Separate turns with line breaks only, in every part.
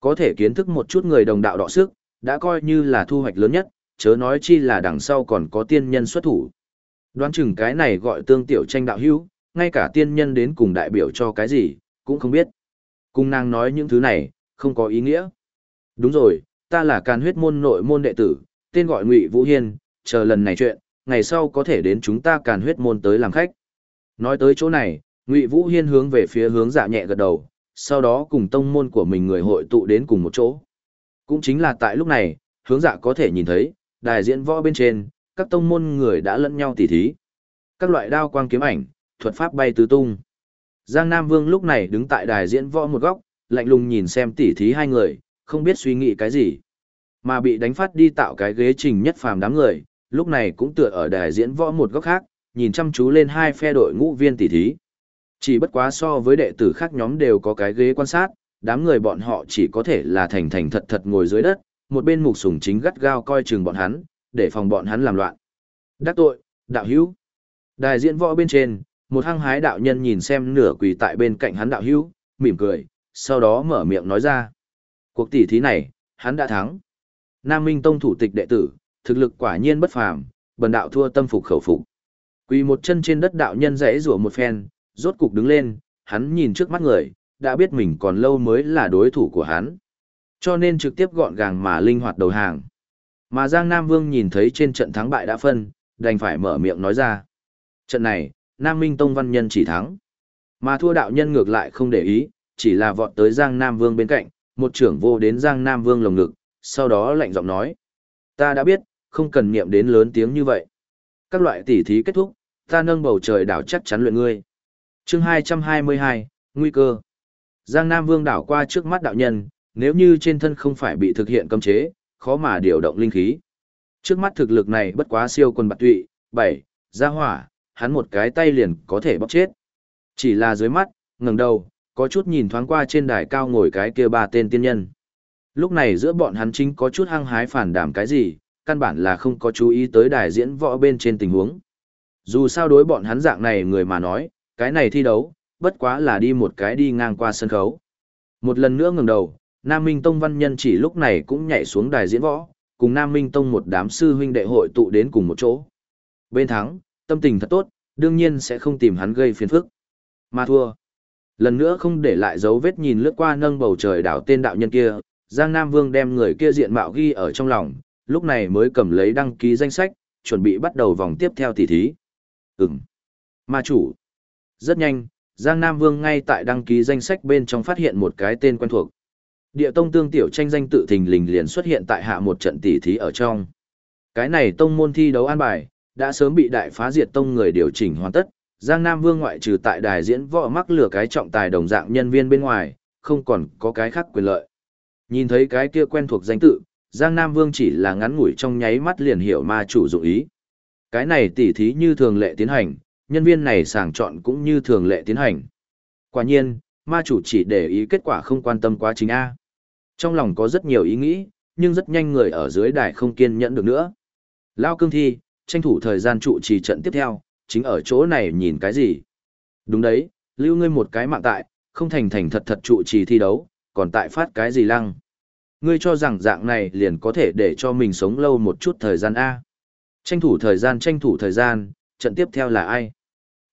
Có thể kiến thức một chút người đồng đạo đọ sức, đã coi như là thu hoạch lớn nhất, chớ nói chi là đằng sau còn có tiên nhân xuất thủ. Đoán chừng cái này gọi tương tiểu tranh đạo hữu, ngay cả tiên nhân đến cùng đại biểu cho cái gì, cũng không biết. Cung nàng nói những thứ này, không có ý nghĩa. Đúng rồi, ta là càn huyết môn nội môn đệ tử, tên gọi Ngụy Vũ Hiên, chờ lần này chuyện, ngày sau có thể đến chúng ta càn huyết môn tới làm khách. Nói tới chỗ này, Ngụy Vũ Hiên hướng về phía hướng dạ nhẹ gật đầu, sau đó cùng tông môn của mình người hội tụ đến cùng một chỗ. Cũng chính là tại lúc này, hướng dạ có thể nhìn thấy, đài diễn võ bên trên, các tông môn người đã lẫn nhau tỉ thí. Các loại đao quang kiếm ảnh, thuật pháp bay tứ tung. Giang Nam Vương lúc này đứng tại đài diễn võ một góc, lạnh lùng nhìn xem tỉ thí hai người, không biết suy nghĩ cái gì. Mà bị đánh phát đi tạo cái ghế trình nhất phàm đám người, lúc này cũng tựa ở đài diễn võ một góc khác, nhìn chăm chú lên hai phe đội ngũ viên tỉ thí. Chỉ bất quá so với đệ tử khác nhóm đều có cái ghế quan sát, đám người bọn họ chỉ có thể là thành thành thật thật ngồi dưới đất, một bên mục sùng chính gắt gao coi chừng bọn hắn, để phòng bọn hắn làm loạn. Đắc tội, đạo hữu. Đài diễn võ bên trên, một hăng hái đạo nhân nhìn xem nửa quỳ tại bên cạnh hắn đạo hữu, mỉm cười, sau đó mở miệng nói ra. Cuộc tỷ thí này, hắn đã thắng. Nam Minh Tông thủ tịch đệ tử, thực lực quả nhiên bất phàm, bần đạo thua tâm phục khẩu phục. Quỳ một chân trên đất đạo nhân rẽ rủa một phen, rốt cục đứng lên, hắn nhìn trước mắt người, đã biết mình còn lâu mới là đối thủ của hắn. Cho nên trực tiếp gọn gàng mà linh hoạt đầu hàng. Mà Giang Nam Vương nhìn thấy trên trận thắng bại đã phân, đành phải mở miệng nói ra. Trận này, Nam Minh Tông văn nhân chỉ thắng. Mà thua đạo nhân ngược lại không để ý, chỉ là vọt tới Giang Nam Vương bên cạnh, một trưởng vô đến Giang Nam Vương lồng ngực, sau đó lạnh giọng nói. Ta đã biết, không cần niệm đến lớn tiếng như vậy. Các loại tỉ thí kết thúc, ta nâng bầu trời đảo chắc chắn luyện ngươi chương 222, Nguy cơ. Giang Nam Vương đảo qua trước mắt đạo nhân, nếu như trên thân không phải bị thực hiện cấm chế, khó mà điều động linh khí. Trước mắt thực lực này bất quá siêu quân bạc tụy, bảy, ra hỏa, hắn một cái tay liền có thể bóc chết. Chỉ là dưới mắt, ngẩng đầu, có chút nhìn thoáng qua trên đài cao ngồi cái kia ba tên tiên nhân. Lúc này giữa bọn hắn chính có chút hăng hái phản đảm cái gì, căn bản là không có chú ý tới đài diễn võ bên trên tình huống. Dù sao đối bọn hắn dạng này người mà nói, cái này thi đấu, bất quá là đi một cái đi ngang qua sân khấu. Một lần nữa ngẩng đầu, Nam Minh Tông văn nhân chỉ lúc này cũng nhảy xuống đài diễn võ, cùng Nam Minh Tông một đám sư huynh đệ hội tụ đến cùng một chỗ. Bên thắng, tâm tình thật tốt, đương nhiên sẽ không tìm hắn gây phiền phức. Mà thua. Lần nữa không để lại dấu vết nhìn lướt qua nâng bầu trời đảo tên đạo nhân kia, Giang Nam Vương đem người kia diện mạo ghi ở trong lòng, lúc này mới cầm lấy đăng ký danh sách, chuẩn bị bắt đầu vòng tiếp theo tỷ thí. Ừm. Ma chủ. Rất nhanh, Giang Nam Vương ngay tại đăng ký danh sách bên trong phát hiện một cái tên quen thuộc. Địa tông tương tiểu tranh danh tự thình lình liền xuất hiện tại hạ một trận tỷ thí ở trong. Cái này tông môn thi đấu an bài, đã sớm bị đại phá diệt tông người điều chỉnh hoàn tất, Giang Nam Vương ngoại trừ tại đài diễn võ mắc lửa cái trọng tài đồng dạng nhân viên bên ngoài, không còn có cái khác quyền lợi. Nhìn thấy cái kia quen thuộc danh tự, Giang Nam Vương chỉ là ngắn ngủi trong nháy mắt liền hiểu ma chủ dụng ý. Cái này tỉ thí như thường lệ tiến hành, nhân viên này sàng chọn cũng như thường lệ tiến hành. Quả nhiên, ma chủ chỉ để ý kết quả không quan tâm quá trình A. Trong lòng có rất nhiều ý nghĩ, nhưng rất nhanh người ở dưới đài không kiên nhẫn được nữa. Lao cương thi, tranh thủ thời gian trụ trì trận tiếp theo, chính ở chỗ này nhìn cái gì. Đúng đấy, lưu ngươi một cái mạng tại, không thành thành thật thật trụ trì thi đấu, còn tại phát cái gì lăng. Ngươi cho rằng dạng này liền có thể để cho mình sống lâu một chút thời gian A. Tranh thủ thời gian tranh thủ thời gian, trận tiếp theo là ai?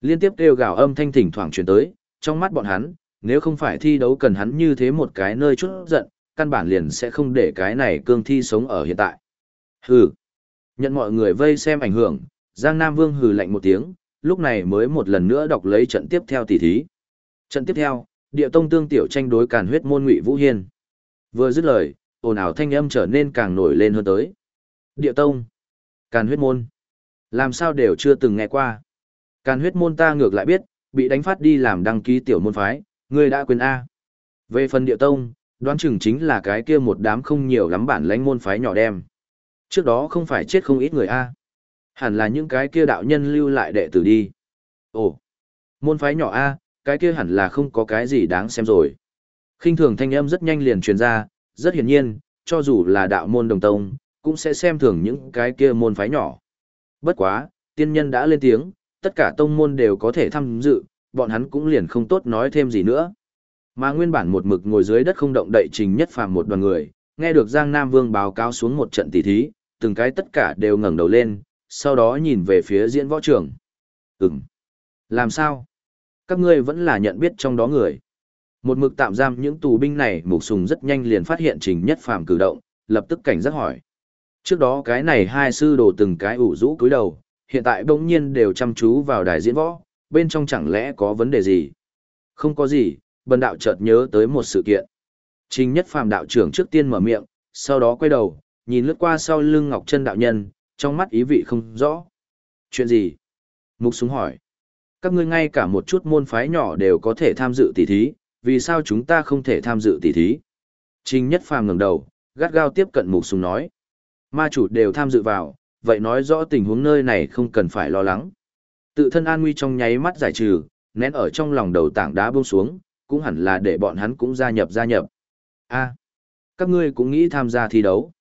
Liên tiếp kêu gào âm thanh thỉnh thoảng truyền tới, trong mắt bọn hắn, nếu không phải thi đấu cần hắn như thế một cái nơi chút giận, căn bản liền sẽ không để cái này cương thi sống ở hiện tại. Hừ. Nhận mọi người vây xem ảnh hưởng, Giang Nam Vương hừ lạnh một tiếng, lúc này mới một lần nữa đọc lấy trận tiếp theo tỷ thí. Trận tiếp theo, địa tông tương tiểu tranh đối càn huyết môn ngụy Vũ Hiên. Vừa dứt lời, ồn ào thanh âm trở nên càng nổi lên hơn tới. Địa tông, càn huyết môn, làm sao đều chưa từng nghe qua. Càn huyết môn ta ngược lại biết, bị đánh phát đi làm đăng ký tiểu môn phái, ngươi đã quên A. Về phần địa tông, đoán chừng chính là cái kia một đám không nhiều lắm bản lãnh môn phái nhỏ đem. Trước đó không phải chết không ít người A. Hẳn là những cái kia đạo nhân lưu lại đệ tử đi. Ồ, môn phái nhỏ A, cái kia hẳn là không có cái gì đáng xem rồi. khinh thường thanh âm rất nhanh liền truyền ra, rất hiển nhiên, cho dù là đạo môn đồng tông, cũng sẽ xem thường những cái kia môn phái nhỏ. Bất quá, tiên nhân đã lên tiếng, tất cả tông môn đều có thể tham dự, bọn hắn cũng liền không tốt nói thêm gì nữa. Mà nguyên bản một mực ngồi dưới đất không động đậy trình nhất phàm một đoàn người, nghe được Giang Nam Vương báo cáo xuống một trận tỷ thí, từng cái tất cả đều ngẩng đầu lên, sau đó nhìn về phía diễn võ trưởng. Ừm. Làm sao? Các ngươi vẫn là nhận biết trong đó người. Một mực tạm giam những tù binh này mục sùng rất nhanh liền phát hiện trình nhất phàm cử động, lập tức cảnh giác hỏi. Trước đó cái này hai sư đồ từng cái ủ rũ cúi đầu, hiện tại bỗng nhiên đều chăm chú vào đài diễn võ, bên trong chẳng lẽ có vấn đề gì? Không có gì, bần đạo chợt nhớ tới một sự kiện. Trình nhất phàm đạo trưởng trước tiên mở miệng, sau đó quay đầu, nhìn lướt qua sau lưng Ngọc Chân đạo nhân, trong mắt ý vị không rõ. Chuyện gì? Mục súng hỏi. Các ngươi ngay cả một chút môn phái nhỏ đều có thể tham dự tỷ thí, vì sao chúng ta không thể tham dự tỷ thí? Trình nhất phàm ngẩng đầu, gắt gao tiếp cận mục súng nói. Ma chủ đều tham dự vào, vậy nói rõ tình huống nơi này không cần phải lo lắng. Tự thân an nguy trong nháy mắt giải trừ, nén ở trong lòng đầu tảng đá buông xuống, cũng hẳn là để bọn hắn cũng gia nhập gia nhập. A, các ngươi cũng nghĩ tham gia thi đấu.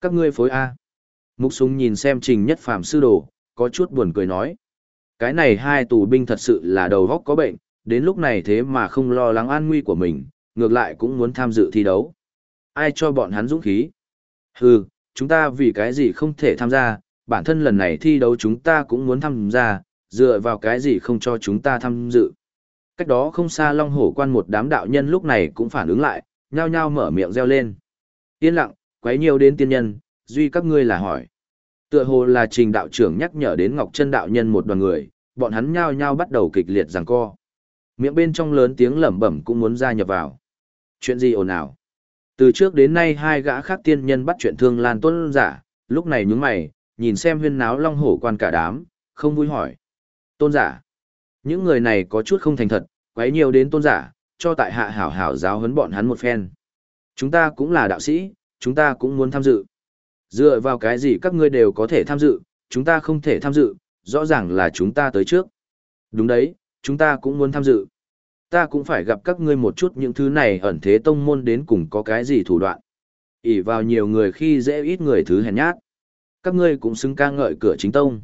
Các ngươi phối A. Mục súng nhìn xem trình nhất phàm sư đồ, có chút buồn cười nói. Cái này hai tù binh thật sự là đầu góc có bệnh, đến lúc này thế mà không lo lắng an nguy của mình, ngược lại cũng muốn tham dự thi đấu. Ai cho bọn hắn dũng khí? Hừ, chúng ta vì cái gì không thể tham gia, bản thân lần này thi đấu chúng ta cũng muốn tham gia, dựa vào cái gì không cho chúng ta tham dự. Cách đó không xa Long Hổ quan một đám đạo nhân lúc này cũng phản ứng lại, nhao nhao mở miệng reo lên. Yên lặng, quấy nhiều đến tiên nhân, duy các ngươi là hỏi. Tựa hồ là trình đạo trưởng nhắc nhở đến Ngọc Chân đạo nhân một đoàn người, bọn hắn nhao nhao bắt đầu kịch liệt giằng co. Miệng bên trong lớn tiếng lẩm bẩm cũng muốn gia nhập vào. Chuyện gì ồn ào? Từ trước đến nay hai gã khác tiên nhân bắt chuyện thương lan tuân giả, lúc này nhướng mày, nhìn xem huyên náo long hổ quan cả đám, không vui hỏi. Tôn giả. Những người này có chút không thành thật, quấy nhiều đến tôn giả, cho tại hạ hảo hảo giáo huấn bọn hắn một phen. Chúng ta cũng là đạo sĩ, chúng ta cũng muốn tham dự. Dựa vào cái gì các ngươi đều có thể tham dự, chúng ta không thể tham dự, rõ ràng là chúng ta tới trước. Đúng đấy, chúng ta cũng muốn tham dự. Ta cũng phải gặp các ngươi một chút những thứ này ẩn thế tông môn đến cùng có cái gì thủ đoạn. ỉ vào nhiều người khi dễ ít người thứ hèn nhát. Các ngươi cũng xứng ca ngợi cửa chính tông.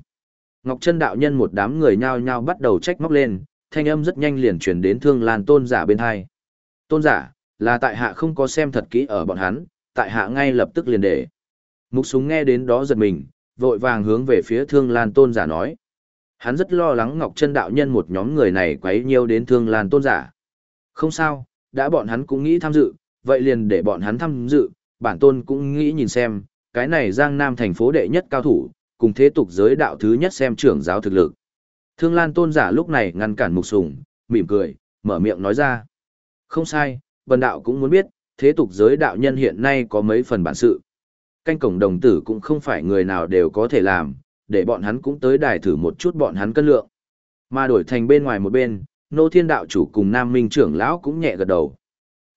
Ngọc Trân đạo nhân một đám người nhao nhao bắt đầu trách móc lên, thanh âm rất nhanh liền truyền đến thương lan tôn giả bên hai. Tôn giả, là tại hạ không có xem thật kỹ ở bọn hắn, tại hạ ngay lập tức liền để. Mục súng nghe đến đó giật mình, vội vàng hướng về phía thương lan tôn giả nói. Hắn rất lo lắng Ngọc Trân đạo nhân một nhóm người này quấy nhiều đến thương lan tôn giả. Không sao, đã bọn hắn cũng nghĩ tham dự, vậy liền để bọn hắn tham dự, bản tôn cũng nghĩ nhìn xem, cái này Giang Nam thành phố đệ nhất cao thủ, cùng thế tục giới đạo thứ nhất xem trưởng giáo thực lực. Thương Lan tôn giả lúc này ngăn cản mục sùng, mỉm cười, mở miệng nói ra. Không sai, bần đạo cũng muốn biết, thế tục giới đạo nhân hiện nay có mấy phần bản sự. Canh cổng đồng tử cũng không phải người nào đều có thể làm, để bọn hắn cũng tới đài thử một chút bọn hắn cân lượng. Mà đổi thành bên ngoài một bên, nô thiên đạo chủ cùng nam minh trưởng lão cũng nhẹ gật đầu.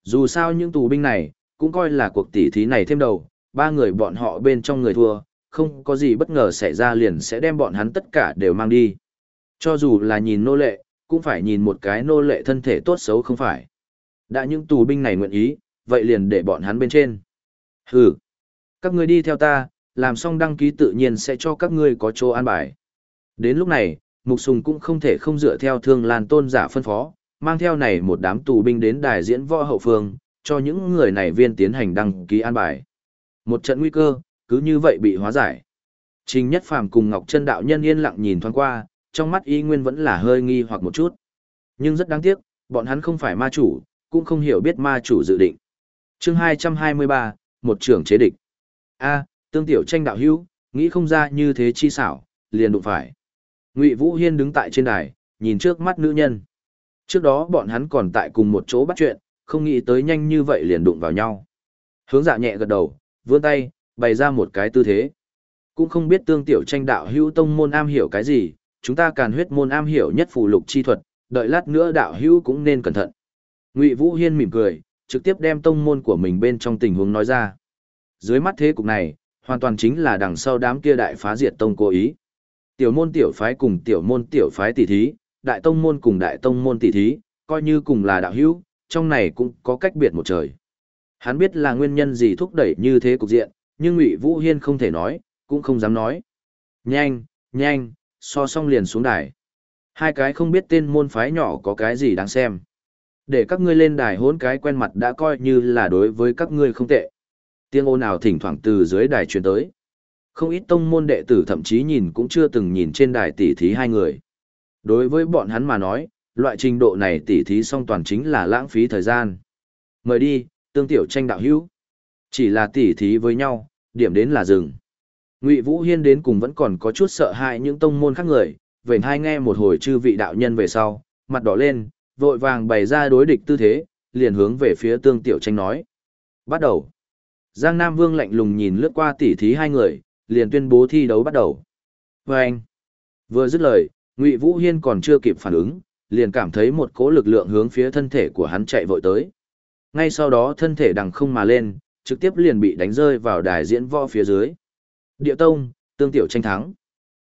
Dù sao những tù binh này, cũng coi là cuộc tỉ thí này thêm đầu, ba người bọn họ bên trong người thua, không có gì bất ngờ xảy ra liền sẽ đem bọn hắn tất cả đều mang đi. Cho dù là nhìn nô lệ, cũng phải nhìn một cái nô lệ thân thể tốt xấu không phải. Đã những tù binh này nguyện ý, vậy liền để bọn hắn bên trên. Hừ, các ngươi đi theo ta, làm xong đăng ký tự nhiên sẽ cho các ngươi có chỗ an bài. Đến lúc này, Mục Sùng cũng không thể không dựa theo thương lan tôn giả phân phó, mang theo này một đám tù binh đến đài diễn võ hậu phương, cho những người này viên tiến hành đăng ký an bài. Một trận nguy cơ, cứ như vậy bị hóa giải. Trình Nhất Phàm cùng Ngọc Chân đạo nhân yên lặng nhìn thoáng qua, trong mắt y nguyên vẫn là hơi nghi hoặc một chút. Nhưng rất đáng tiếc, bọn hắn không phải ma chủ, cũng không hiểu biết ma chủ dự định. Chương 223, một trưởng chế địch. A, tương tiểu tranh đạo hữu, nghĩ không ra như thế chi xảo, liền đụng phải. Ngụy Vũ Hiên đứng tại trên đài, nhìn trước mắt nữ nhân. Trước đó bọn hắn còn tại cùng một chỗ bắt chuyện, không nghĩ tới nhanh như vậy liền đụng vào nhau. Hướng dạ nhẹ gật đầu, vươn tay, bày ra một cái tư thế. Cũng không biết tương tiểu tranh đạo hữu tông môn am hiểu cái gì, chúng ta càn huyết môn am hiểu nhất phù lục chi thuật, đợi lát nữa đạo hữu cũng nên cẩn thận. Ngụy Vũ Hiên mỉm cười, trực tiếp đem tông môn của mình bên trong tình huống nói ra. Dưới mắt thế cục này, hoàn toàn chính là đằng sau đám kia đại phá diệt tông cố ý. Tiểu môn tiểu phái cùng tiểu môn tiểu phái tỷ thí, đại tông môn cùng đại tông môn tỷ thí, coi như cùng là đạo hữu, trong này cũng có cách biệt một trời. Hắn biết là nguyên nhân gì thúc đẩy như thế cục diện, nhưng Ngụy Vũ Hiên không thể nói, cũng không dám nói. Nhanh, nhanh, so xong liền xuống đài. Hai cái không biết tên môn phái nhỏ có cái gì đáng xem. Để các ngươi lên đài hỗn cái quen mặt đã coi như là đối với các ngươi không tệ. Tiếng ô nào thỉnh thoảng từ dưới đài truyền tới. Không ít tông môn đệ tử thậm chí nhìn cũng chưa từng nhìn trên đài tỷ thí hai người. Đối với bọn hắn mà nói, loại trình độ này tỷ thí song toàn chính là lãng phí thời gian. Mời đi, tương tiểu tranh đạo hữu. Chỉ là tỷ thí với nhau, điểm đến là dừng. Ngụy Vũ Hiên đến cùng vẫn còn có chút sợ hãi những tông môn khác người, về hai nghe một hồi chư vị đạo nhân về sau, mặt đỏ lên, vội vàng bày ra đối địch tư thế, liền hướng về phía tương tiểu tranh nói. Bắt đầu. Giang Nam Vương lạnh lùng nhìn lướt qua tỷ thí hai người, liền tuyên bố thi đấu bắt đầu. Và anh. Vừa dứt lời, Ngụy Vũ Hiên còn chưa kịp phản ứng, liền cảm thấy một cỗ lực lượng hướng phía thân thể của hắn chạy vội tới. Ngay sau đó thân thể đằng không mà lên, trực tiếp liền bị đánh rơi vào đài diễn võ phía dưới. Địa Tông, tương tiểu tranh thắng.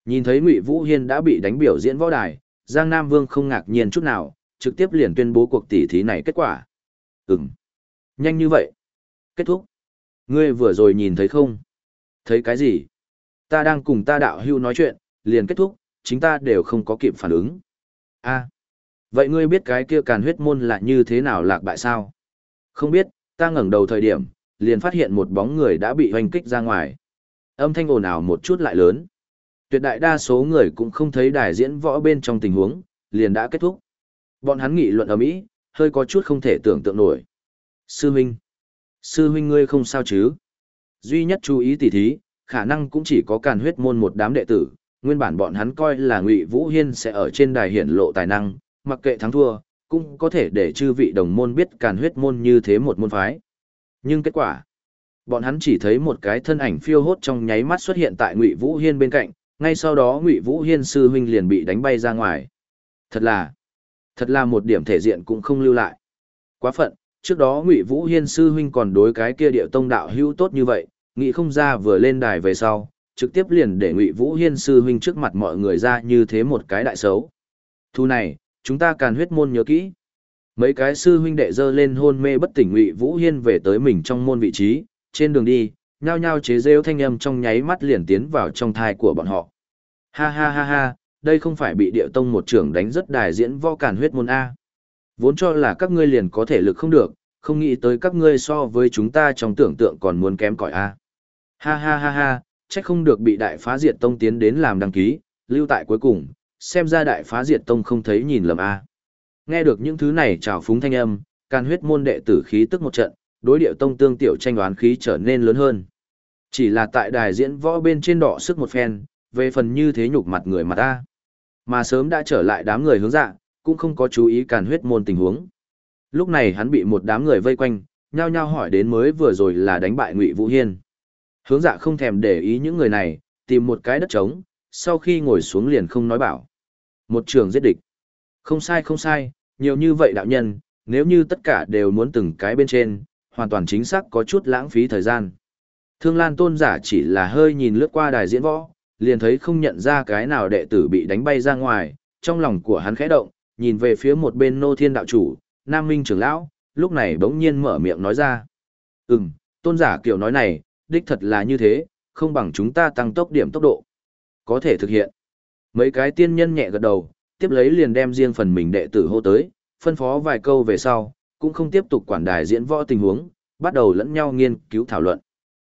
Nhìn thấy Ngụy Vũ Hiên đã bị đánh biểu diễn võ đài, Giang Nam Vương không ngạc nhiên chút nào, trực tiếp liền tuyên bố cuộc tỷ thí này kết quả. Ừm. Nhanh như vậy. Kết thúc. Ngươi vừa rồi nhìn thấy không? Thấy cái gì? Ta đang cùng ta đạo hưu nói chuyện, liền kết thúc, chính ta đều không có kịp phản ứng. a vậy ngươi biết cái kia càn huyết môn là như thế nào lạc bại sao? Không biết, ta ngẩng đầu thời điểm, liền phát hiện một bóng người đã bị hoành kích ra ngoài. Âm thanh ồn ào một chút lại lớn. Tuyệt đại đa số người cũng không thấy đài diễn võ bên trong tình huống, liền đã kết thúc. Bọn hắn nghị luận ở mỹ, hơi có chút không thể tưởng tượng nổi. Sư Minh sư huynh ngươi không sao chứ? Duy nhất chú ý tỉ thí, khả năng cũng chỉ có càn huyết môn một đám đệ tử, nguyên bản bọn hắn coi là Ngụy Vũ Hiên sẽ ở trên đài hiển lộ tài năng, mặc kệ thắng thua, cũng có thể để chư vị đồng môn biết càn huyết môn như thế một môn phái. Nhưng kết quả, bọn hắn chỉ thấy một cái thân ảnh phiêu hốt trong nháy mắt xuất hiện tại Ngụy Vũ Hiên bên cạnh, ngay sau đó Ngụy Vũ Hiên sư huynh liền bị đánh bay ra ngoài. Thật là, thật là một điểm thể diện cũng không lưu lại. Quá phận, trước đó Ngụy Vũ Hiên sư huynh còn đối cái kia địa tông đạo hữu tốt như vậy, nghĩ không ra vừa lên đài về sau, trực tiếp liền để Ngụy Vũ Hiên sư huynh trước mặt mọi người ra như thế một cái đại xấu. Thu này, chúng ta càn huyết môn nhớ kỹ. Mấy cái sư huynh đệ dơ lên hôn mê bất tỉnh Ngụy Vũ Hiên về tới mình trong môn vị trí, trên đường đi, nhao nhao chế rêu thanh âm trong nháy mắt liền tiến vào trong thai của bọn họ. Ha ha ha ha, đây không phải bị địa tông một trưởng đánh rất đài diễn võ càn huyết môn A. Vốn cho là các ngươi liền có thể lực không được, không nghĩ tới các ngươi so với chúng ta trong tưởng tượng còn muốn kém cỏi A. Ha ha ha ha, chắc không được bị đại phá diệt tông tiến đến làm đăng ký, lưu tại cuối cùng, xem ra đại phá diệt tông không thấy nhìn lầm A. Nghe được những thứ này trào phúng thanh âm, can huyết môn đệ tử khí tức một trận, đối điệu tông tương tiểu tranh đoán khí trở nên lớn hơn. Chỉ là tại đài diễn võ bên trên đỏ sức một phen, về phần như thế nhục mặt người mà ta. Mà sớm đã trở lại đám người hướng dạ, cũng không có chú ý càn huyết môn tình huống. Lúc này hắn bị một đám người vây quanh, nhao nhao hỏi đến mới vừa rồi là đánh bại Ngụy Vũ Hiên. Hướng dạ không thèm để ý những người này, tìm một cái đất trống, sau khi ngồi xuống liền không nói bảo. Một trường giết địch. Không sai không sai, nhiều như vậy đạo nhân, nếu như tất cả đều muốn từng cái bên trên, hoàn toàn chính xác có chút lãng phí thời gian. Thương Lan tôn giả chỉ là hơi nhìn lướt qua đài diễn võ, liền thấy không nhận ra cái nào đệ tử bị đánh bay ra ngoài, trong lòng của hắn khẽ động, nhìn về phía một bên nô thiên đạo chủ, Nam Minh trưởng lão, lúc này bỗng nhiên mở miệng nói ra. Ừm, tôn giả kiểu nói này, đích thật là như thế, không bằng chúng ta tăng tốc điểm tốc độ. Có thể thực hiện. Mấy cái tiên nhân nhẹ gật đầu, tiếp lấy liền đem riêng phần mình đệ tử hô tới, phân phó vài câu về sau, cũng không tiếp tục quản đài diễn võ tình huống, bắt đầu lẫn nhau nghiên cứu thảo luận.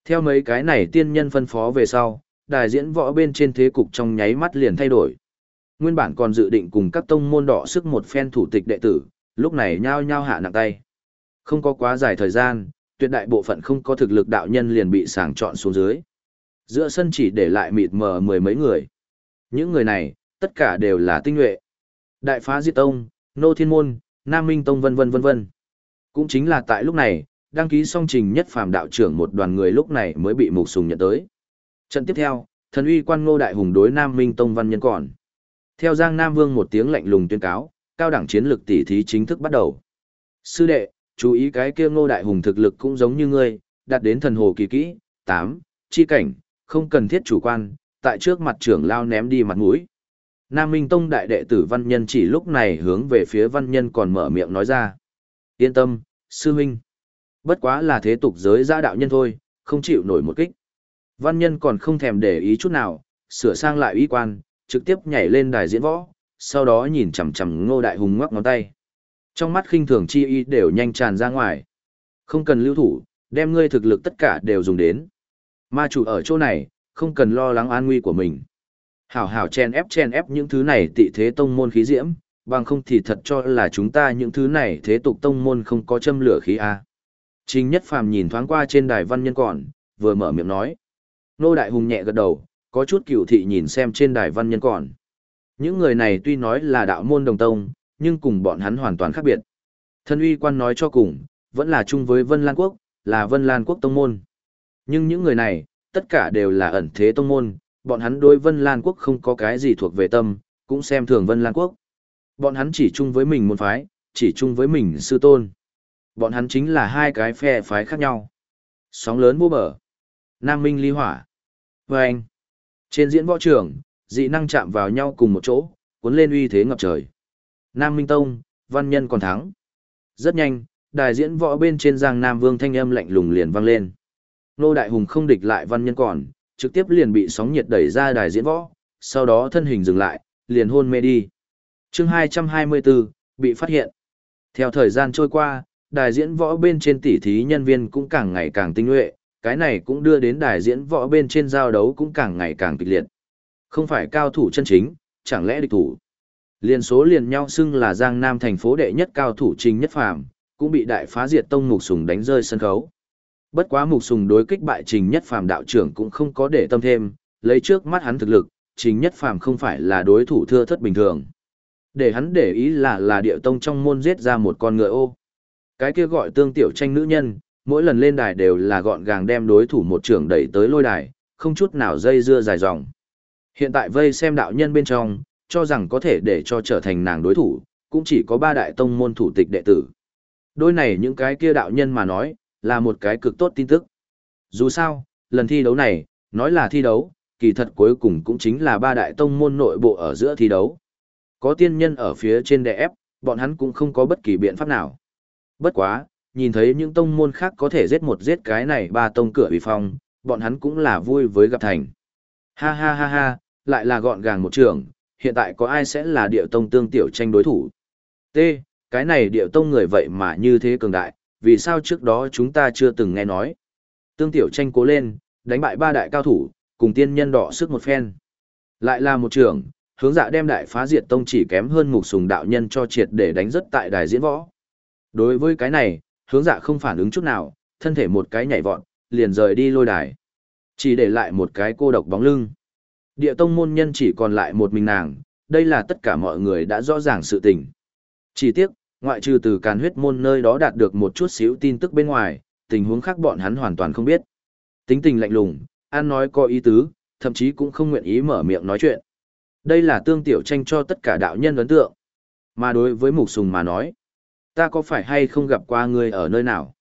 Theo mấy cái này tiên nhân phân phó về sau, đài diễn võ bên trên thế cục trong nháy mắt liền thay đổi. Nguyên bản còn dự định cùng các tông môn đỏ sức một phen thủ tịch đệ tử, lúc này nhao nhao hạ nặng tay. Không có quá dài thời gian, tuyệt đại bộ phận không có thực lực đạo nhân liền bị sàng chọn xuống dưới. Giữa sân chỉ để lại mịt mờ mười mấy người. Những người này, tất cả đều là tinh nhuệ. Đại phá diệt tông, nô thiên môn, nam minh tông vân vân vân vân. Cũng chính là tại lúc này, đăng ký song trình nhất phàm đạo trưởng một đoàn người lúc này mới bị mục sùng nhận tới. Trận tiếp theo, thần uy quan ngô đại hùng đối nam minh tông văn nhân còn. Theo Giang Nam Vương một tiếng lạnh lùng tuyên cáo, cao đẳng chiến lược tỷ thí chính thức bắt đầu. Sư đệ, chú ý cái kia ngô đại hùng thực lực cũng giống như ngươi, đạt đến thần hồ kỳ kỹ, tám chi cảnh, không cần thiết chủ quan, tại trước mặt trưởng lao ném đi mặt mũi. Nam Minh Tông đại đệ tử văn nhân chỉ lúc này hướng về phía văn nhân còn mở miệng nói ra. Yên tâm, sư huynh. Bất quá là thế tục giới giã đạo nhân thôi, không chịu nổi một kích. Văn nhân còn không thèm để ý chút nào, sửa sang lại uy quan, trực tiếp nhảy lên đài diễn võ, sau đó nhìn chằm chằm ngô đại hùng ngoắc ngón tay. Trong mắt khinh thường chi ý đều nhanh tràn ra ngoài. Không cần lưu thủ, đem ngươi thực lực tất cả đều dùng đến. Ma chủ ở chỗ này, không cần lo lắng an nguy của mình. Hảo hảo chen ép chen ép những thứ này tị thế tông môn khí diễm, bằng không thì thật cho là chúng ta những thứ này thế tục tông môn không có châm lửa khí A. Trình Nhất Phàm nhìn thoáng qua trên đài văn nhân còn, vừa mở miệng nói. Nô Đại Hùng nhẹ gật đầu, có chút cửu thị nhìn xem trên đài văn nhân còn. Những người này tuy nói là đạo môn đồng tông, nhưng cùng bọn hắn hoàn toàn khác biệt. Thân uy quan nói cho cùng, vẫn là chung với Vân Lan Quốc, là Vân Lan Quốc tông môn. Nhưng những người này, tất cả đều là ẩn thế tông môn, bọn hắn đối Vân Lan Quốc không có cái gì thuộc về tâm, cũng xem thường Vân Lan Quốc. Bọn hắn chỉ chung với mình môn phái, chỉ chung với mình sư tôn. Bọn hắn chính là hai cái phe phái khác nhau. Sóng lớn vô bờ. Nam Minh ly hỏa. Vâng anh. Trên diễn võ trường, dị năng chạm vào nhau cùng một chỗ, cuốn lên uy thế ngập trời. Nam Minh Tông, văn nhân còn thắng. Rất nhanh, đài diễn võ bên trên giang Nam Vương thanh âm lạnh lùng liền vang lên. Nô Đại Hùng không địch lại văn nhân còn, trực tiếp liền bị sóng nhiệt đẩy ra đài diễn võ, sau đó thân hình dừng lại, liền hôn mê đi. chương 224, bị phát hiện. Theo thời gian trôi qua, đài diễn võ bên trên tỉ thí nhân viên cũng càng ngày càng tinh nhuệ, cái này cũng đưa đến đài diễn võ bên trên giao đấu cũng càng ngày càng kịch liệt. Không phải cao thủ chân chính, chẳng lẽ địch thủ. Liên số liền nhau xưng là Giang Nam thành phố đệ nhất cao thủ trình nhất phàm, cũng bị đại phá diệt tông mục sùng đánh rơi sân khấu. Bất quá mục sùng đối kích bại trình nhất phàm đạo trưởng cũng không có để tâm thêm, lấy trước mắt hắn thực lực, trình nhất phàm không phải là đối thủ thưa thất bình thường. Để hắn để ý là là địa tông trong môn giết ra một con ngựa ô. Cái kia gọi tương tiểu tranh nữ nhân, mỗi lần lên đài đều là gọn gàng đem đối thủ một trưởng đẩy tới lôi đài, không chút nào dây dưa dài dòng. Hiện tại vây xem đạo nhân bên trong, cho rằng có thể để cho trở thành nàng đối thủ, cũng chỉ có ba đại tông môn thủ tịch đệ tử. Đôi này những cái kia đạo nhân mà nói, là một cái cực tốt tin tức. Dù sao, lần thi đấu này, nói là thi đấu, kỳ thật cuối cùng cũng chính là ba đại tông môn nội bộ ở giữa thi đấu. Có tiên nhân ở phía trên đè ép, bọn hắn cũng không có bất kỳ biện pháp nào. Bất quá, nhìn thấy những tông môn khác có thể giết một giết cái này ba tông cửa uy phong, bọn hắn cũng là vui với gặp thành. Ha ha ha ha, lại là gọn gàng một trường, hiện tại có ai sẽ là địa tông tương tiểu tranh đối thủ? T, cái này địa tông người vậy mà như thế cường đại, vì sao trước đó chúng ta chưa từng nghe nói? Tương tiểu tranh cố lên, đánh bại ba đại cao thủ, cùng tiên nhân đỏ sức một phen. Lại là một trường, hướng dạ đem đại phá diệt tông chỉ kém hơn mục sùng đạo nhân cho triệt để đánh rất tại đài diễn võ. Đối với cái này, hướng dạ không phản ứng chút nào, thân thể một cái nhảy vọt, liền rời đi lôi đài. Chỉ để lại một cái cô độc bóng lưng. Địa tông môn nhân chỉ còn lại một mình nàng, đây là tất cả mọi người đã rõ ràng sự tình. Chỉ tiếc, ngoại trừ từ càn huyết môn nơi đó đạt được một chút xíu tin tức bên ngoài, tình huống khác bọn hắn hoàn toàn không biết. Tính tình lạnh lùng, ăn nói có ý tứ, thậm chí cũng không nguyện ý mở miệng nói chuyện. Đây là tương tiểu tranh cho tất cả đạo nhân ấn tượng. Mà đối với mục sùng mà nói, ta có phải hay không gặp qua ngươi ở nơi nào?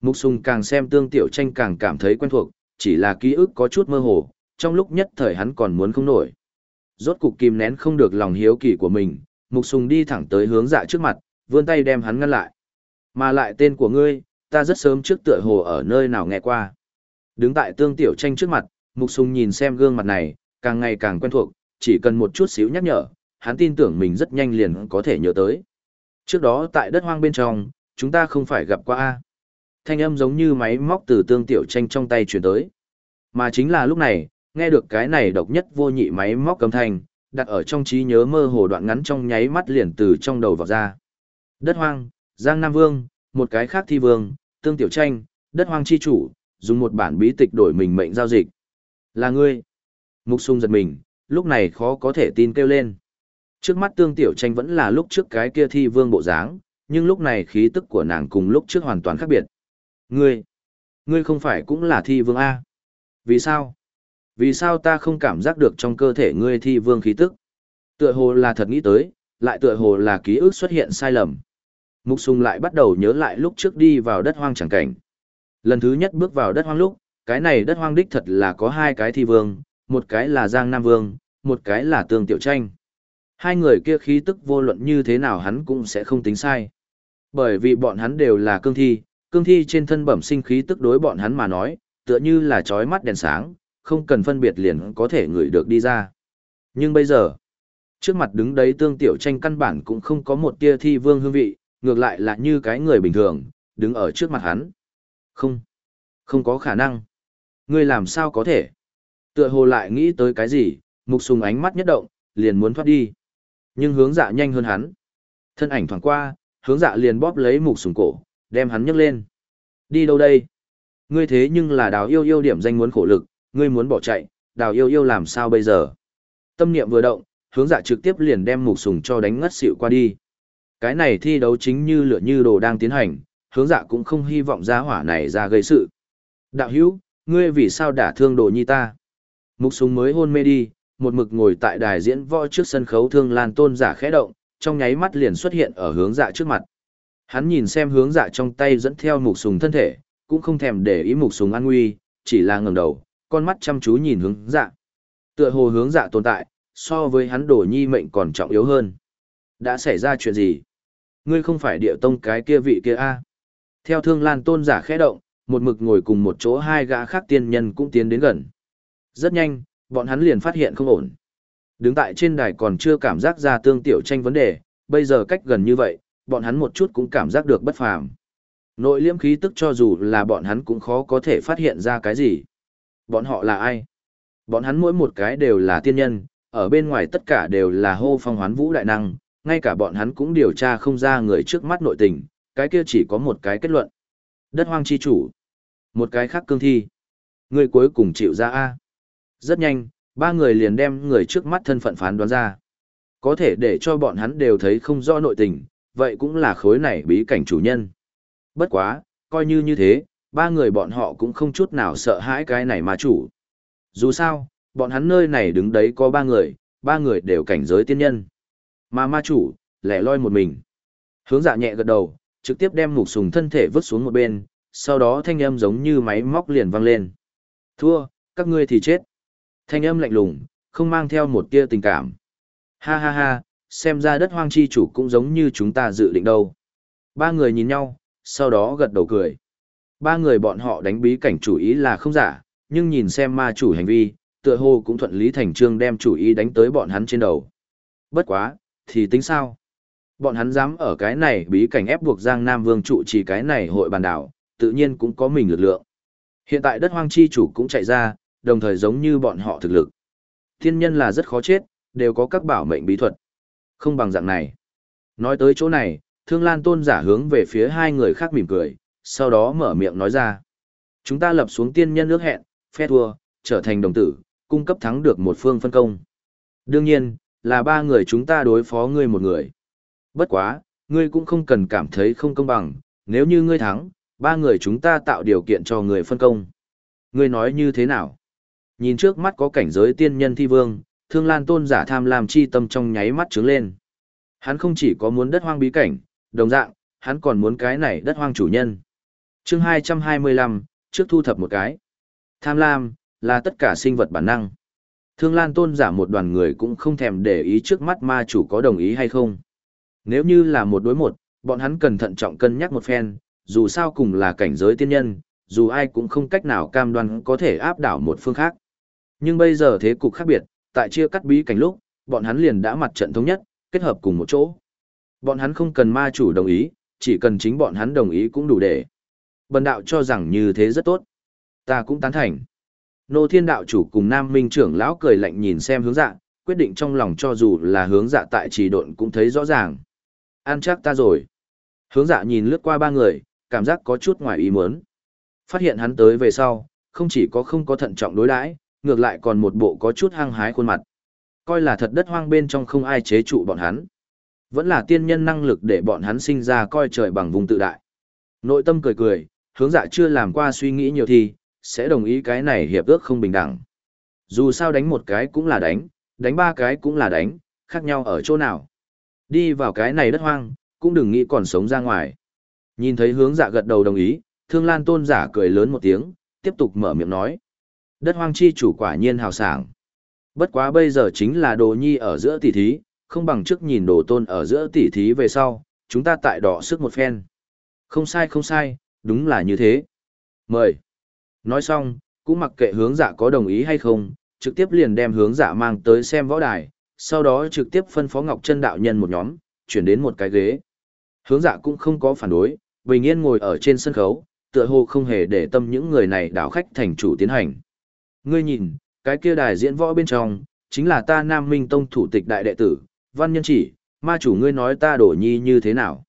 Mục sùng càng xem tương tiểu tranh càng cảm thấy quen thuộc, chỉ là ký ức có chút mơ hồ, trong lúc nhất thời hắn còn muốn không nổi. Rốt cục kìm nén không được lòng hiếu kỳ của mình, mục sùng đi thẳng tới hướng dạ trước mặt, vươn tay đem hắn ngăn lại. Mà lại tên của ngươi, ta rất sớm trước tựa hồ ở nơi nào nghe qua. Đứng tại tương tiểu tranh trước mặt, mục sùng nhìn xem gương mặt này, càng ngày càng quen thuộc, chỉ cần một chút xíu nhắc nhở, hắn tin tưởng mình rất nhanh liền có thể nhớ tới. Trước đó tại đất hoang bên trong, chúng ta không phải gặp qua A. Thanh âm giống như máy móc từ tương tiểu tranh trong tay chuyển tới. Mà chính là lúc này, nghe được cái này độc nhất vô nhị máy móc cầm thanh, đặt ở trong trí nhớ mơ hồ đoạn ngắn trong nháy mắt liền từ trong đầu vào ra. Đất hoang, Giang Nam Vương, một cái khác thi vương, tương tiểu tranh, đất hoang chi chủ, dùng một bản bí tịch đổi mình mệnh giao dịch. Là ngươi. Mục sung giật mình, lúc này khó có thể tin kêu lên. Trước mắt tương tiểu tranh vẫn là lúc trước cái kia thi vương bộ dáng, nhưng lúc này khí tức của nàng cùng lúc trước hoàn toàn khác biệt. Ngươi, ngươi không phải cũng là thi vương A. Vì sao? Vì sao ta không cảm giác được trong cơ thể ngươi thi vương khí tức? Tựa hồ là thật nghĩ tới, lại tựa hồ là ký ức xuất hiện sai lầm. Mục Sùng lại bắt đầu nhớ lại lúc trước đi vào đất hoang chẳng cảnh. Lần thứ nhất bước vào đất hoang lúc, cái này đất hoang đích thật là có hai cái thi vương, một cái là Giang Nam Vương, một cái là Tương Tiểu Tranh. Hai người kia khí tức vô luận như thế nào hắn cũng sẽ không tính sai. Bởi vì bọn hắn đều là cương thi, cương thi trên thân bẩm sinh khí tức đối bọn hắn mà nói, tựa như là chói mắt đèn sáng, không cần phân biệt liền có thể ngửi được đi ra. Nhưng bây giờ, trước mặt đứng đấy tương tiểu tranh căn bản cũng không có một tia thi vương hương vị, ngược lại là như cái người bình thường, đứng ở trước mặt hắn. Không, không có khả năng. Ngươi làm sao có thể? Tựa hồ lại nghĩ tới cái gì, mục sùng ánh mắt nhất động, liền muốn thoát đi. Nhưng hướng dạ nhanh hơn hắn. Thân ảnh thoảng qua, hướng dạ liền bóp lấy mục sùng cổ, đem hắn nhấc lên. Đi đâu đây? Ngươi thế nhưng là đào yêu yêu điểm danh muốn khổ lực, ngươi muốn bỏ chạy, đào yêu yêu làm sao bây giờ? Tâm niệm vừa động, hướng dạ trực tiếp liền đem mục sùng cho đánh ngất xỉu qua đi. Cái này thi đấu chính như lửa như đồ đang tiến hành, hướng dạ cũng không hy vọng ra hỏa này ra gây sự. Đạo hữu, ngươi vì sao đả thương đồ nhi ta? Mục sùng mới hôn mê đi, một mực ngồi tại đài diễn võ trước sân khấu thương lan tôn giả khẽ động, trong nháy mắt liền xuất hiện ở hướng dạ trước mặt. Hắn nhìn xem hướng dạ trong tay dẫn theo mục sùng thân thể, cũng không thèm để ý mục sùng an nguy, chỉ là ngẩng đầu, con mắt chăm chú nhìn hướng dạ. Tựa hồ hướng dạ tồn tại, so với hắn đổ nhi mệnh còn trọng yếu hơn. Đã xảy ra chuyện gì? Ngươi không phải địa tông cái kia vị kia a Theo thương lan tôn giả khẽ động, một mực ngồi cùng một chỗ hai gã khác tiên nhân cũng tiến đến gần. Rất nhanh, bọn hắn liền phát hiện không ổn. Đứng tại trên đài còn chưa cảm giác ra tương tiểu tranh vấn đề, bây giờ cách gần như vậy, bọn hắn một chút cũng cảm giác được bất phàm. Nội liễm khí tức cho dù là bọn hắn cũng khó có thể phát hiện ra cái gì. Bọn họ là ai? Bọn hắn mỗi một cái đều là tiên nhân, ở bên ngoài tất cả đều là hô phong hoán vũ đại năng, ngay cả bọn hắn cũng điều tra không ra người trước mắt nội tình, cái kia chỉ có một cái kết luận. Đất hoang chi chủ. Một cái khác cương thi. Người cuối cùng chịu ra A. Rất nhanh, ba người liền đem người trước mắt thân phận phán đoán ra. Có thể để cho bọn hắn đều thấy không rõ nội tình, vậy cũng là khối này bí cảnh chủ nhân. Bất quá, coi như như thế, ba người bọn họ cũng không chút nào sợ hãi cái này mà chủ. Dù sao, bọn hắn nơi này đứng đấy có ba người, ba người đều cảnh giới tiên nhân. Mà ma chủ, lẻ loi một mình. Hướng dạ nhẹ gật đầu, trực tiếp đem mục sùng thân thể vứt xuống một bên, sau đó thanh âm giống như máy móc liền vang lên. Thua, các ngươi thì chết. Thanh âm lạnh lùng, không mang theo một tia tình cảm. Ha ha ha, xem ra đất hoang chi chủ cũng giống như chúng ta dự định đâu. Ba người nhìn nhau, sau đó gật đầu cười. Ba người bọn họ đánh bí cảnh chủ ý là không giả, nhưng nhìn xem ma chủ hành vi, tựa hồ cũng thuận lý thành trương đem chủ ý đánh tới bọn hắn trên đầu. Bất quá, thì tính sao? Bọn hắn dám ở cái này bí cảnh ép buộc Giang Nam Vương trụ trì cái này hội bàn đảo, tự nhiên cũng có mình lực lượng. Hiện tại đất hoang chi chủ cũng chạy ra, đồng thời giống như bọn họ thực lực. Thiên nhân là rất khó chết, đều có các bảo mệnh bí thuật. Không bằng dạng này. Nói tới chỗ này, Thương Lan Tôn giả hướng về phía hai người khác mỉm cười, sau đó mở miệng nói ra. Chúng ta lập xuống tiên nhân ước hẹn, phe thua, trở thành đồng tử, cung cấp thắng được một phương phân công. Đương nhiên, là ba người chúng ta đối phó ngươi một người. Bất quá, ngươi cũng không cần cảm thấy không công bằng, nếu như ngươi thắng, ba người chúng ta tạo điều kiện cho người phân công. Ngươi nói như thế nào? Nhìn trước mắt có cảnh giới tiên nhân thi vương, thương lan tôn giả tham lam chi tâm trong nháy mắt trướng lên. Hắn không chỉ có muốn đất hoang bí cảnh, đồng dạng, hắn còn muốn cái này đất hoang chủ nhân. chương 225, trước thu thập một cái. Tham lam, là tất cả sinh vật bản năng. Thương Lan tôn giả một đoàn người cũng không thèm để ý trước mắt ma chủ có đồng ý hay không. Nếu như là một đối một, bọn hắn cần thận trọng cân nhắc một phen, dù sao cùng là cảnh giới tiên nhân, dù ai cũng không cách nào cam đoan có thể áp đảo một phương khác. Nhưng bây giờ thế cục khác biệt, tại chia cắt bí cảnh lúc, bọn hắn liền đã mặt trận thống nhất, kết hợp cùng một chỗ. Bọn hắn không cần ma chủ đồng ý, chỉ cần chính bọn hắn đồng ý cũng đủ để. Bần đạo cho rằng như thế rất tốt. Ta cũng tán thành. Nô thiên đạo chủ cùng nam minh trưởng lão cười lạnh nhìn xem hướng dạ, quyết định trong lòng cho dù là hướng dạ tại trì độn cũng thấy rõ ràng. An chắc ta rồi. Hướng dạ nhìn lướt qua ba người, cảm giác có chút ngoài ý muốn. Phát hiện hắn tới về sau, không chỉ có không có thận trọng đối đãi, ngược lại còn một bộ có chút hăng hái khuôn mặt. Coi là thật đất hoang bên trong không ai chế trụ bọn hắn. Vẫn là tiên nhân năng lực để bọn hắn sinh ra coi trời bằng vùng tự đại. Nội tâm cười cười, hướng dạ chưa làm qua suy nghĩ nhiều thì, sẽ đồng ý cái này hiệp ước không bình đẳng. Dù sao đánh một cái cũng là đánh, đánh ba cái cũng là đánh, khác nhau ở chỗ nào. Đi vào cái này đất hoang, cũng đừng nghĩ còn sống ra ngoài. Nhìn thấy hướng dạ gật đầu đồng ý, thương lan tôn giả cười lớn một tiếng, tiếp tục mở miệng nói. Đất hoang chi chủ quả nhiên hào sảng. Bất quá bây giờ chính là đồ nhi ở giữa tỷ thí, không bằng trước nhìn đồ tôn ở giữa tỷ thí về sau, chúng ta tại đỏ sức một phen. Không sai không sai, đúng là như thế. Mời. Nói xong, cũng mặc kệ hướng dạ có đồng ý hay không, trực tiếp liền đem hướng dạ mang tới xem võ đài, sau đó trực tiếp phân phó Ngọc Chân đạo nhân một nhóm, chuyển đến một cái ghế. Hướng dạ cũng không có phản đối, bình yên ngồi ở trên sân khấu, tựa hồ không hề để tâm những người này đảo khách thành chủ tiến hành. Ngươi nhìn, cái kia đài diễn võ bên trong, chính là ta Nam Minh Tông thủ tịch đại đệ tử, văn nhân chỉ, ma chủ ngươi nói ta đổ nhi như thế nào.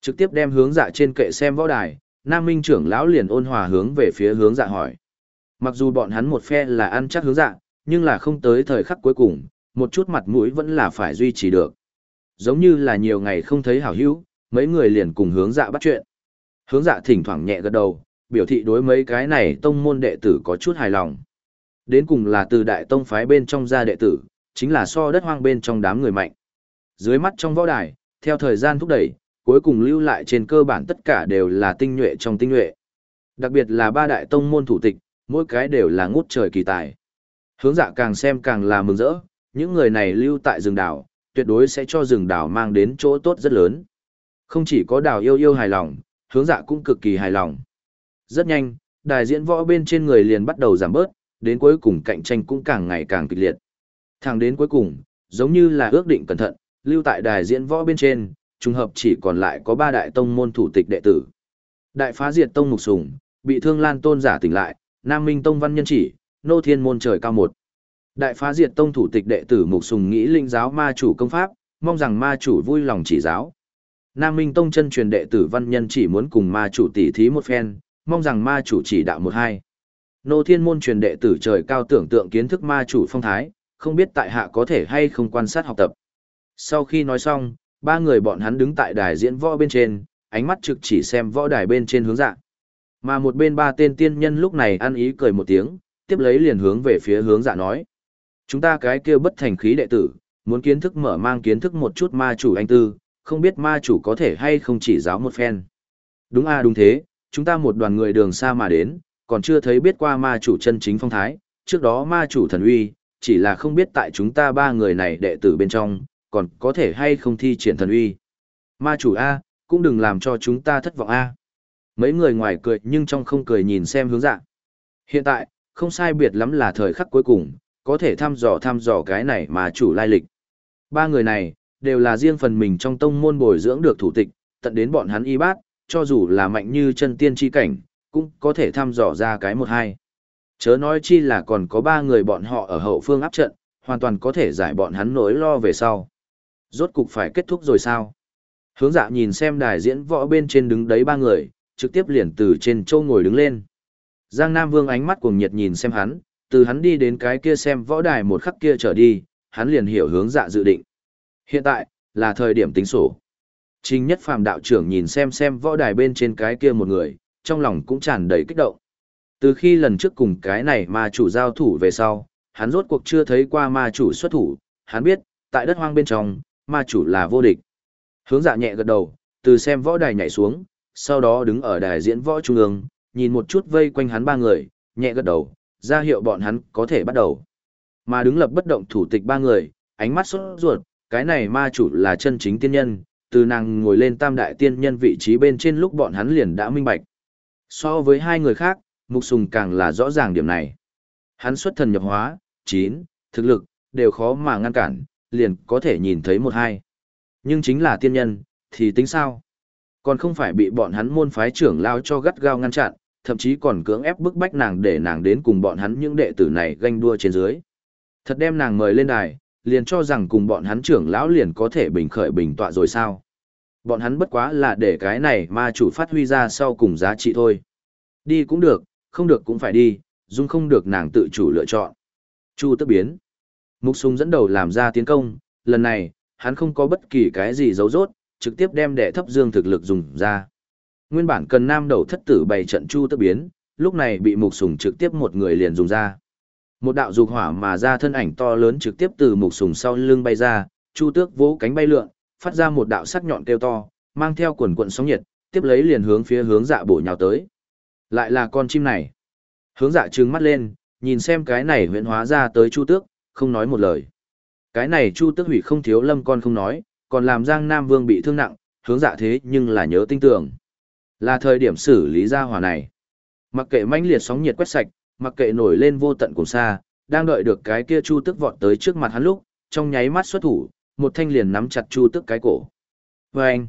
Trực tiếp đem hướng dạ trên kệ xem võ đài, Nam Minh trưởng lão liền ôn hòa hướng về phía hướng dạ hỏi. Mặc dù bọn hắn một phe là ăn chắc hướng dạ, nhưng là không tới thời khắc cuối cùng, một chút mặt mũi vẫn là phải duy trì được. Giống như là nhiều ngày không thấy hảo hữu, mấy người liền cùng hướng dạ bắt chuyện. Hướng dạ thỉnh thoảng nhẹ gật đầu, biểu thị đối mấy cái này tông môn đệ tử có chút hài lòng. Đến cùng là từ đại tông phái bên trong ra đệ tử, chính là so đất hoang bên trong đám người mạnh. Dưới mắt trong võ đài, theo thời gian thúc đẩy, cuối cùng lưu lại trên cơ bản tất cả đều là tinh nhuệ trong tinh nhuệ. Đặc biệt là ba đại tông môn thủ tịch, mỗi cái đều là ngút trời kỳ tài. Hướng dạ càng xem càng là mừng rỡ, những người này lưu tại rừng đảo, tuyệt đối sẽ cho rừng đảo mang đến chỗ tốt rất lớn. Không chỉ có đảo yêu yêu hài lòng, hướng dạ cũng cực kỳ hài lòng. Rất nhanh, đài diễn võ bên trên người liền bắt đầu giảm bớt, đến cuối cùng cạnh tranh cũng càng ngày càng kịch liệt. Thẳng đến cuối cùng, giống như là ước định cẩn thận, lưu tại đài diễn võ bên trên, trùng hợp chỉ còn lại có ba đại tông môn thủ tịch đệ tử. Đại phá diệt tông mục sùng, bị thương lan tôn giả tỉnh lại, Nam Minh tông văn nhân chỉ, nô thiên môn trời cao một. Đại phá diệt tông thủ tịch đệ tử mục sùng nghĩ linh giáo ma chủ công pháp, mong rằng ma chủ vui lòng chỉ giáo. Nam Minh tông chân truyền đệ tử văn nhân chỉ muốn cùng ma chủ tỉ thí một phen, mong rằng ma chủ chỉ đạo một hai. Nô thiên môn truyền đệ tử trời cao tưởng tượng kiến thức ma chủ phong thái, không biết tại hạ có thể hay không quan sát học tập. Sau khi nói xong, ba người bọn hắn đứng tại đài diễn võ bên trên, ánh mắt trực chỉ xem võ đài bên trên hướng dạng. Mà một bên ba tên tiên nhân lúc này ăn ý cười một tiếng, tiếp lấy liền hướng về phía hướng dạ nói. Chúng ta cái kia bất thành khí đệ tử, muốn kiến thức mở mang kiến thức một chút ma chủ anh tư, không biết ma chủ có thể hay không chỉ giáo một phen. Đúng a đúng thế, chúng ta một đoàn người đường xa mà đến, còn chưa thấy biết qua ma chủ chân chính phong thái, trước đó ma chủ thần uy, chỉ là không biết tại chúng ta ba người này đệ tử bên trong, còn có thể hay không thi triển thần uy. Ma chủ A, cũng đừng làm cho chúng ta thất vọng A. Mấy người ngoài cười nhưng trong không cười nhìn xem hướng dạ. Hiện tại, không sai biệt lắm là thời khắc cuối cùng, có thể thăm dò thăm dò cái này mà chủ lai lịch. Ba người này, đều là riêng phần mình trong tông môn bồi dưỡng được thủ tịch, tận đến bọn hắn y bát, cho dù là mạnh như chân tiên chi cảnh, cũng có thể thăm dò ra cái một hai. Chớ nói chi là còn có ba người bọn họ ở hậu phương áp trận, hoàn toàn có thể giải bọn hắn nỗi lo về sau. Rốt cục phải kết thúc rồi sao? Hướng dạ nhìn xem đài diễn võ bên trên đứng đấy ba người, trực tiếp liền từ trên châu ngồi đứng lên. Giang Nam Vương ánh mắt cuồng nhiệt nhìn xem hắn, từ hắn đi đến cái kia xem võ đài một khắc kia trở đi, hắn liền hiểu hướng dạ dự định. Hiện tại, là thời điểm tính sổ. Trình nhất phàm đạo trưởng nhìn xem xem võ đài bên trên cái kia một người, trong lòng cũng tràn đầy kích động. Từ khi lần trước cùng cái này ma chủ giao thủ về sau, hắn rốt cuộc chưa thấy qua ma chủ xuất thủ, hắn biết, tại đất hoang bên trong, ma chủ là vô địch. Hướng dạ nhẹ gật đầu, từ xem võ đài nhảy xuống, sau đó đứng ở đài diễn võ trung ương, nhìn một chút vây quanh hắn ba người, nhẹ gật đầu, ra hiệu bọn hắn có thể bắt đầu. Mà đứng lập bất động thủ tịch ba người, ánh mắt sốt ruột, cái này ma chủ là chân chính tiên nhân, từ nàng ngồi lên tam đại tiên nhân vị trí bên trên lúc bọn hắn liền đã minh bạch. So với hai người khác, Mục Sùng càng là rõ ràng điểm này. Hắn xuất thần nhập hóa, chín, thực lực, đều khó mà ngăn cản, liền có thể nhìn thấy một hai. Nhưng chính là tiên nhân, thì tính sao? Còn không phải bị bọn hắn môn phái trưởng lao cho gắt gao ngăn chặn, thậm chí còn cưỡng ép bức bách nàng để nàng đến cùng bọn hắn những đệ tử này ganh đua trên dưới. Thật đem nàng mời lên đài, liền cho rằng cùng bọn hắn trưởng lão liền có thể bình khởi bình tọa rồi sao. Bọn hắn bất quá là để cái này ma chủ phát huy ra sau cùng giá trị thôi. Đi cũng được, không được cũng phải đi, dung không được nàng tự chủ lựa chọn. Chu tức biến. Mục sung dẫn đầu làm ra tiến công, lần này, hắn không có bất kỳ cái gì giấu rốt, trực tiếp đem đệ thấp dương thực lực dùng ra. Nguyên bản cần nam đầu thất tử bày trận chu tức biến, lúc này bị mục sùng trực tiếp một người liền dùng ra. Một đạo dục hỏa mà ra thân ảnh to lớn trực tiếp từ mục sùng sau lưng bay ra, chu tước vỗ cánh bay lượn, phát ra một đạo sắc nhọn kêu to, mang theo quần quận sóng nhiệt, tiếp lấy liền hướng phía hướng dạ bổ nhào tới. Lại là con chim này. Hướng dạ trừng mắt lên, nhìn xem cái này huyện hóa ra tới chu tước, không nói một lời. Cái này chu tước hủy không thiếu lâm con không nói, còn làm Giang Nam Vương bị thương nặng, hướng dạ thế nhưng là nhớ tinh tưởng. Là thời điểm xử lý ra hỏa này. Mặc kệ mãnh liệt sóng nhiệt quét sạch, mặc kệ nổi lên vô tận cùng xa, đang đợi được cái kia chu tước vọt tới trước mặt hắn lúc, trong nháy mắt xuất thủ, một thanh liền nắm chặt chu tức cái cổ. Và anh,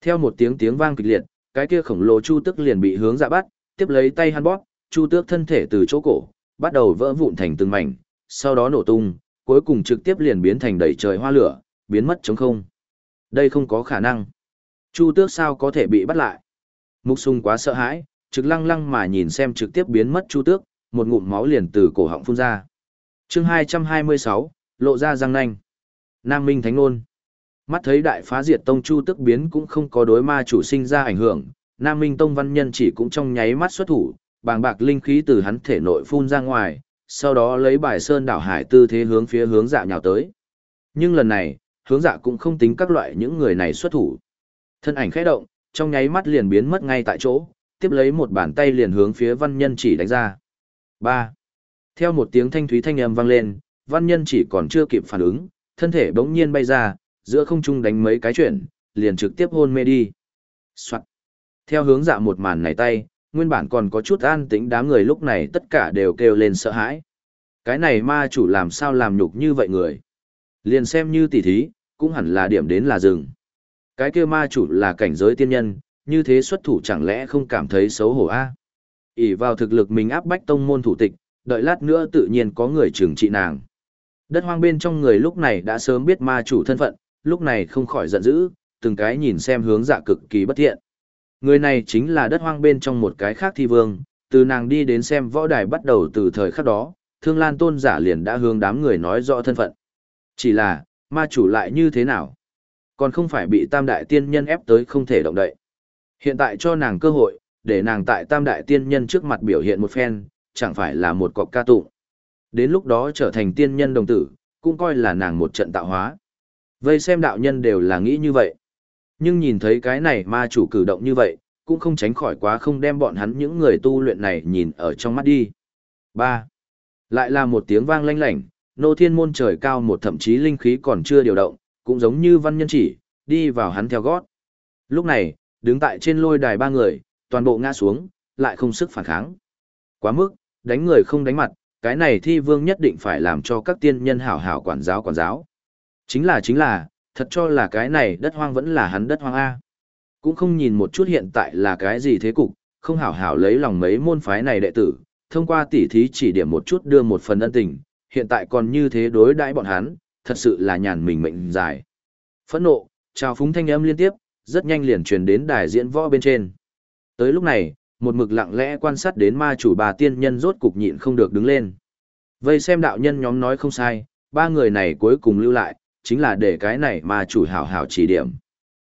Theo một tiếng tiếng vang kịch liệt, cái kia khổng lồ chu tước liền bị hướng dạ bắt, tiếp lấy tay hắn bóp, chu tước thân thể từ chỗ cổ, bắt đầu vỡ vụn thành từng mảnh, sau đó nổ tung, cuối cùng trực tiếp liền biến thành đầy trời hoa lửa, biến mất trống không. Đây không có khả năng. Chu tước sao có thể bị bắt lại? Mục sung quá sợ hãi, trực lăng lăng mà nhìn xem trực tiếp biến mất chu tước, một ngụm máu liền từ cổ họng phun ra. chương 226, lộ ra răng nanh. Nam Minh Thánh Nôn. Mắt thấy đại phá diệt tông chu tức biến cũng không có đối ma chủ sinh ra ảnh hưởng, Nam Minh Tông văn nhân chỉ cũng trong nháy mắt xuất thủ, bàng bạc linh khí từ hắn thể nội phun ra ngoài, sau đó lấy bài sơn đảo hải tư thế hướng phía hướng dạ nhào tới. Nhưng lần này, hướng dạ cũng không tính các loại những người này xuất thủ. Thân ảnh khẽ động, trong nháy mắt liền biến mất ngay tại chỗ, tiếp lấy một bàn tay liền hướng phía văn nhân chỉ đánh ra. 3. Theo một tiếng thanh thúy thanh âm vang lên, văn nhân chỉ còn chưa kịp phản ứng, thân thể bỗng nhiên bay ra, giữa không trung đánh mấy cái chuyển, liền trực tiếp hôn mê đi. Soạn. Theo hướng dạ một màn này tay, nguyên bản còn có chút an tĩnh đám người lúc này tất cả đều kêu lên sợ hãi. Cái này ma chủ làm sao làm nhục như vậy người. Liền xem như tỉ thí, cũng hẳn là điểm đến là rừng. Cái kia ma chủ là cảnh giới tiên nhân, như thế xuất thủ chẳng lẽ không cảm thấy xấu hổ a? À? ỷ vào thực lực mình áp bách tông môn thủ tịch, đợi lát nữa tự nhiên có người trừng trị nàng. Đất hoang bên trong người lúc này đã sớm biết ma chủ thân phận, lúc này không khỏi giận dữ, từng cái nhìn xem hướng dạ cực kỳ bất thiện. Người này chính là đất hoang bên trong một cái khác thi vương, từ nàng đi đến xem võ đài bắt đầu từ thời khắc đó, thương lan tôn giả liền đã hướng đám người nói rõ thân phận. Chỉ là, ma chủ lại như thế nào? Còn không phải bị tam đại tiên nhân ép tới không thể động đậy. Hiện tại cho nàng cơ hội, để nàng tại tam đại tiên nhân trước mặt biểu hiện một phen, chẳng phải là một cọc ca tụng. Đến lúc đó trở thành tiên nhân đồng tử, cũng coi là nàng một trận tạo hóa. Vây xem đạo nhân đều là nghĩ như vậy. Nhưng nhìn thấy cái này ma chủ cử động như vậy, cũng không tránh khỏi quá không đem bọn hắn những người tu luyện này nhìn ở trong mắt đi. 3. Lại là một tiếng vang lanh lảnh, nô thiên môn trời cao một thậm chí linh khí còn chưa điều động, cũng giống như văn nhân chỉ, đi vào hắn theo gót. Lúc này, đứng tại trên lôi đài ba người, toàn bộ ngã xuống, lại không sức phản kháng. Quá mức, đánh người không đánh mặt, cái này thi vương nhất định phải làm cho các tiên nhân hảo hảo quản giáo quản giáo. Chính là chính là, thật cho là cái này đất hoang vẫn là hắn đất hoang A. Cũng không nhìn một chút hiện tại là cái gì thế cục, không hảo hảo lấy lòng mấy môn phái này đệ tử, thông qua tỉ thí chỉ điểm một chút đưa một phần ân tình, hiện tại còn như thế đối đãi bọn hắn, thật sự là nhàn mình mệnh dài. Phẫn nộ, trào phúng thanh âm liên tiếp, rất nhanh liền truyền đến đài diễn võ bên trên. Tới lúc này, một mực lặng lẽ quan sát đến ma chủ bà tiên nhân rốt cục nhịn không được đứng lên. Vây xem đạo nhân nhóm nói không sai, ba người này cuối cùng lưu lại, chính là để cái này ma chủ hảo hảo chỉ điểm.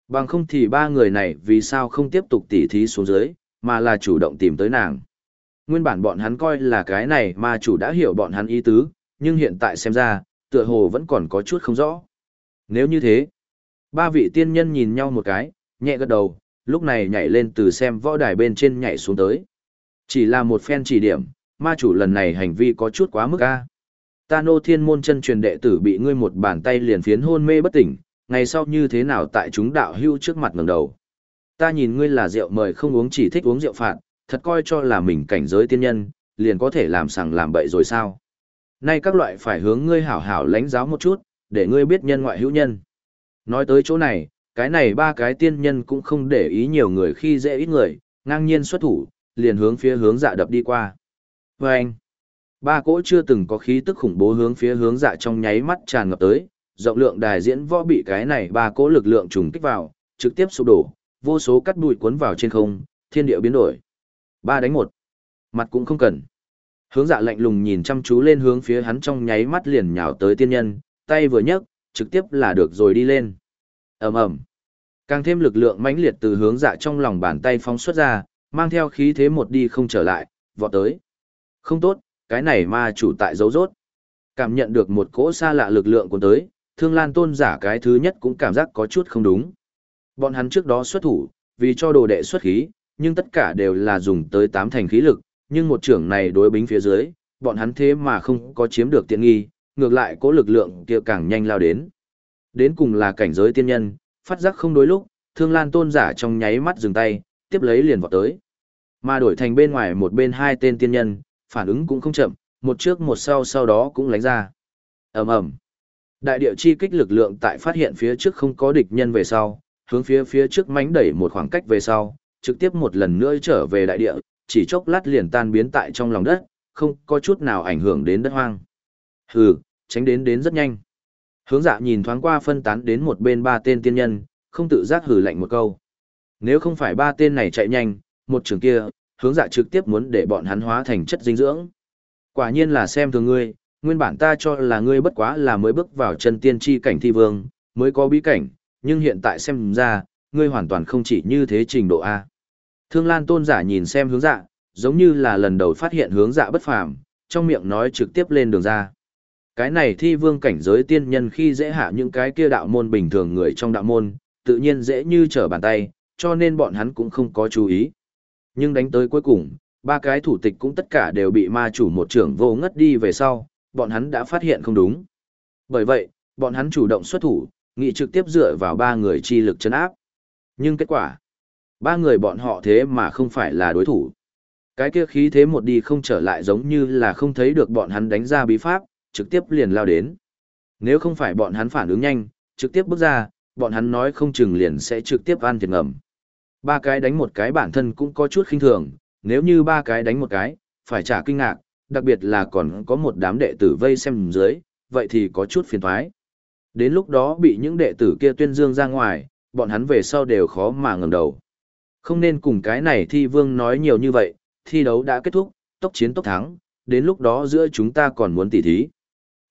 Bằng không thì ba người này vì sao không tiếp tục tỉ thí xuống dưới, mà là chủ động tìm tới nàng. Nguyên bản bọn hắn coi là cái này ma chủ đã hiểu bọn hắn ý tứ, nhưng hiện tại xem ra, tựa hồ vẫn còn có chút không rõ. Nếu như thế, ba vị tiên nhân nhìn nhau một cái, nhẹ gật đầu, lúc này nhảy lên từ xem võ đài bên trên nhảy xuống tới. Chỉ là một phen chỉ điểm, ma chủ lần này hành vi có chút quá mức a. Ta nô thiên môn chân truyền đệ tử bị ngươi một bàn tay liền phiến hôn mê bất tỉnh, ngày sau như thế nào tại chúng đạo hưu trước mặt ngẩng đầu. Ta nhìn ngươi là rượu mời không uống chỉ thích uống rượu phạt, thật coi cho là mình cảnh giới tiên nhân, liền có thể làm sằng làm bậy rồi sao. Nay các loại phải hướng ngươi hảo hảo lãnh giáo một chút, để ngươi biết nhân ngoại hữu nhân. Nói tới chỗ này, cái này ba cái tiên nhân cũng không để ý nhiều người khi dễ ít người, ngang nhiên xuất thủ, liền hướng phía hướng dạ đập đi qua. Và anh, ba cỗ chưa từng có khí tức khủng bố hướng phía hướng dạ trong nháy mắt tràn ngập tới, rộng lượng đài diễn võ bị cái này ba cỗ lực lượng trùng kích vào, trực tiếp sụp đổ, vô số cắt bụi cuốn vào trên không, thiên địa biến đổi. Ba đánh một, mặt cũng không cần. Hướng dạ lạnh lùng nhìn chăm chú lên hướng phía hắn trong nháy mắt liền nhào tới tiên nhân, tay vừa nhấc, trực tiếp là được rồi đi lên ầm ầm. Càng thêm lực lượng mãnh liệt từ hướng dạ trong lòng bàn tay phóng xuất ra, mang theo khí thế một đi không trở lại, vọt tới. Không tốt, cái này ma chủ tại dấu rốt. Cảm nhận được một cỗ xa lạ lực lượng cuốn tới, thương lan tôn giả cái thứ nhất cũng cảm giác có chút không đúng. Bọn hắn trước đó xuất thủ, vì cho đồ đệ xuất khí, nhưng tất cả đều là dùng tới tám thành khí lực, nhưng một trưởng này đối bính phía dưới, bọn hắn thế mà không có chiếm được tiện nghi, ngược lại cỗ lực lượng kia càng nhanh lao đến. Đến cùng là cảnh giới tiên nhân, phát giác không đối lúc, thương lan tôn giả trong nháy mắt dừng tay, tiếp lấy liền vọt tới. Mà đổi thành bên ngoài một bên hai tên tiên nhân, phản ứng cũng không chậm, một trước một sau sau đó cũng lánh ra. ầm ầm Đại địa chi kích lực lượng tại phát hiện phía trước không có địch nhân về sau, hướng phía phía trước mánh đẩy một khoảng cách về sau, trực tiếp một lần nữa trở về đại địa, chỉ chốc lát liền tan biến tại trong lòng đất, không có chút nào ảnh hưởng đến đất hoang. Hừ, tránh đến đến rất nhanh. Hướng dạ nhìn thoáng qua phân tán đến một bên ba tên tiên nhân, không tự giác hừ lạnh một câu. Nếu không phải ba tên này chạy nhanh, một trường kia, hướng dạ trực tiếp muốn để bọn hắn hóa thành chất dinh dưỡng. Quả nhiên là xem thường ngươi, nguyên bản ta cho là ngươi bất quá là mới bước vào chân tiên tri cảnh thi vương, mới có bí cảnh, nhưng hiện tại xem ra, ngươi hoàn toàn không chỉ như thế trình độ A. Thương Lan tôn giả nhìn xem hướng dạ, giống như là lần đầu phát hiện hướng dạ bất phàm, trong miệng nói trực tiếp lên đường ra. Cái này thi vương cảnh giới tiên nhân khi dễ hạ những cái kia đạo môn bình thường người trong đạo môn, tự nhiên dễ như trở bàn tay, cho nên bọn hắn cũng không có chú ý. Nhưng đánh tới cuối cùng, ba cái thủ tịch cũng tất cả đều bị ma chủ một trưởng vô ngất đi về sau, bọn hắn đã phát hiện không đúng. Bởi vậy, bọn hắn chủ động xuất thủ, nghị trực tiếp dựa vào ba người chi lực chấn áp. Nhưng kết quả, ba người bọn họ thế mà không phải là đối thủ. Cái kia khí thế một đi không trở lại giống như là không thấy được bọn hắn đánh ra bí pháp, trực tiếp liền lao đến. Nếu không phải bọn hắn phản ứng nhanh, trực tiếp bước ra, bọn hắn nói không chừng liền sẽ trực tiếp ăn thiệt ngầm. Ba cái đánh một cái bản thân cũng có chút khinh thường, nếu như ba cái đánh một cái, phải trả kinh ngạc, đặc biệt là còn có một đám đệ tử vây xem dưới, vậy thì có chút phiền thoái. Đến lúc đó bị những đệ tử kia tuyên dương ra ngoài, bọn hắn về sau đều khó mà ngẩng đầu. Không nên cùng cái này thi vương nói nhiều như vậy, thi đấu đã kết thúc, tốc chiến tốc thắng, đến lúc đó giữa chúng ta còn muốn tỉ thí.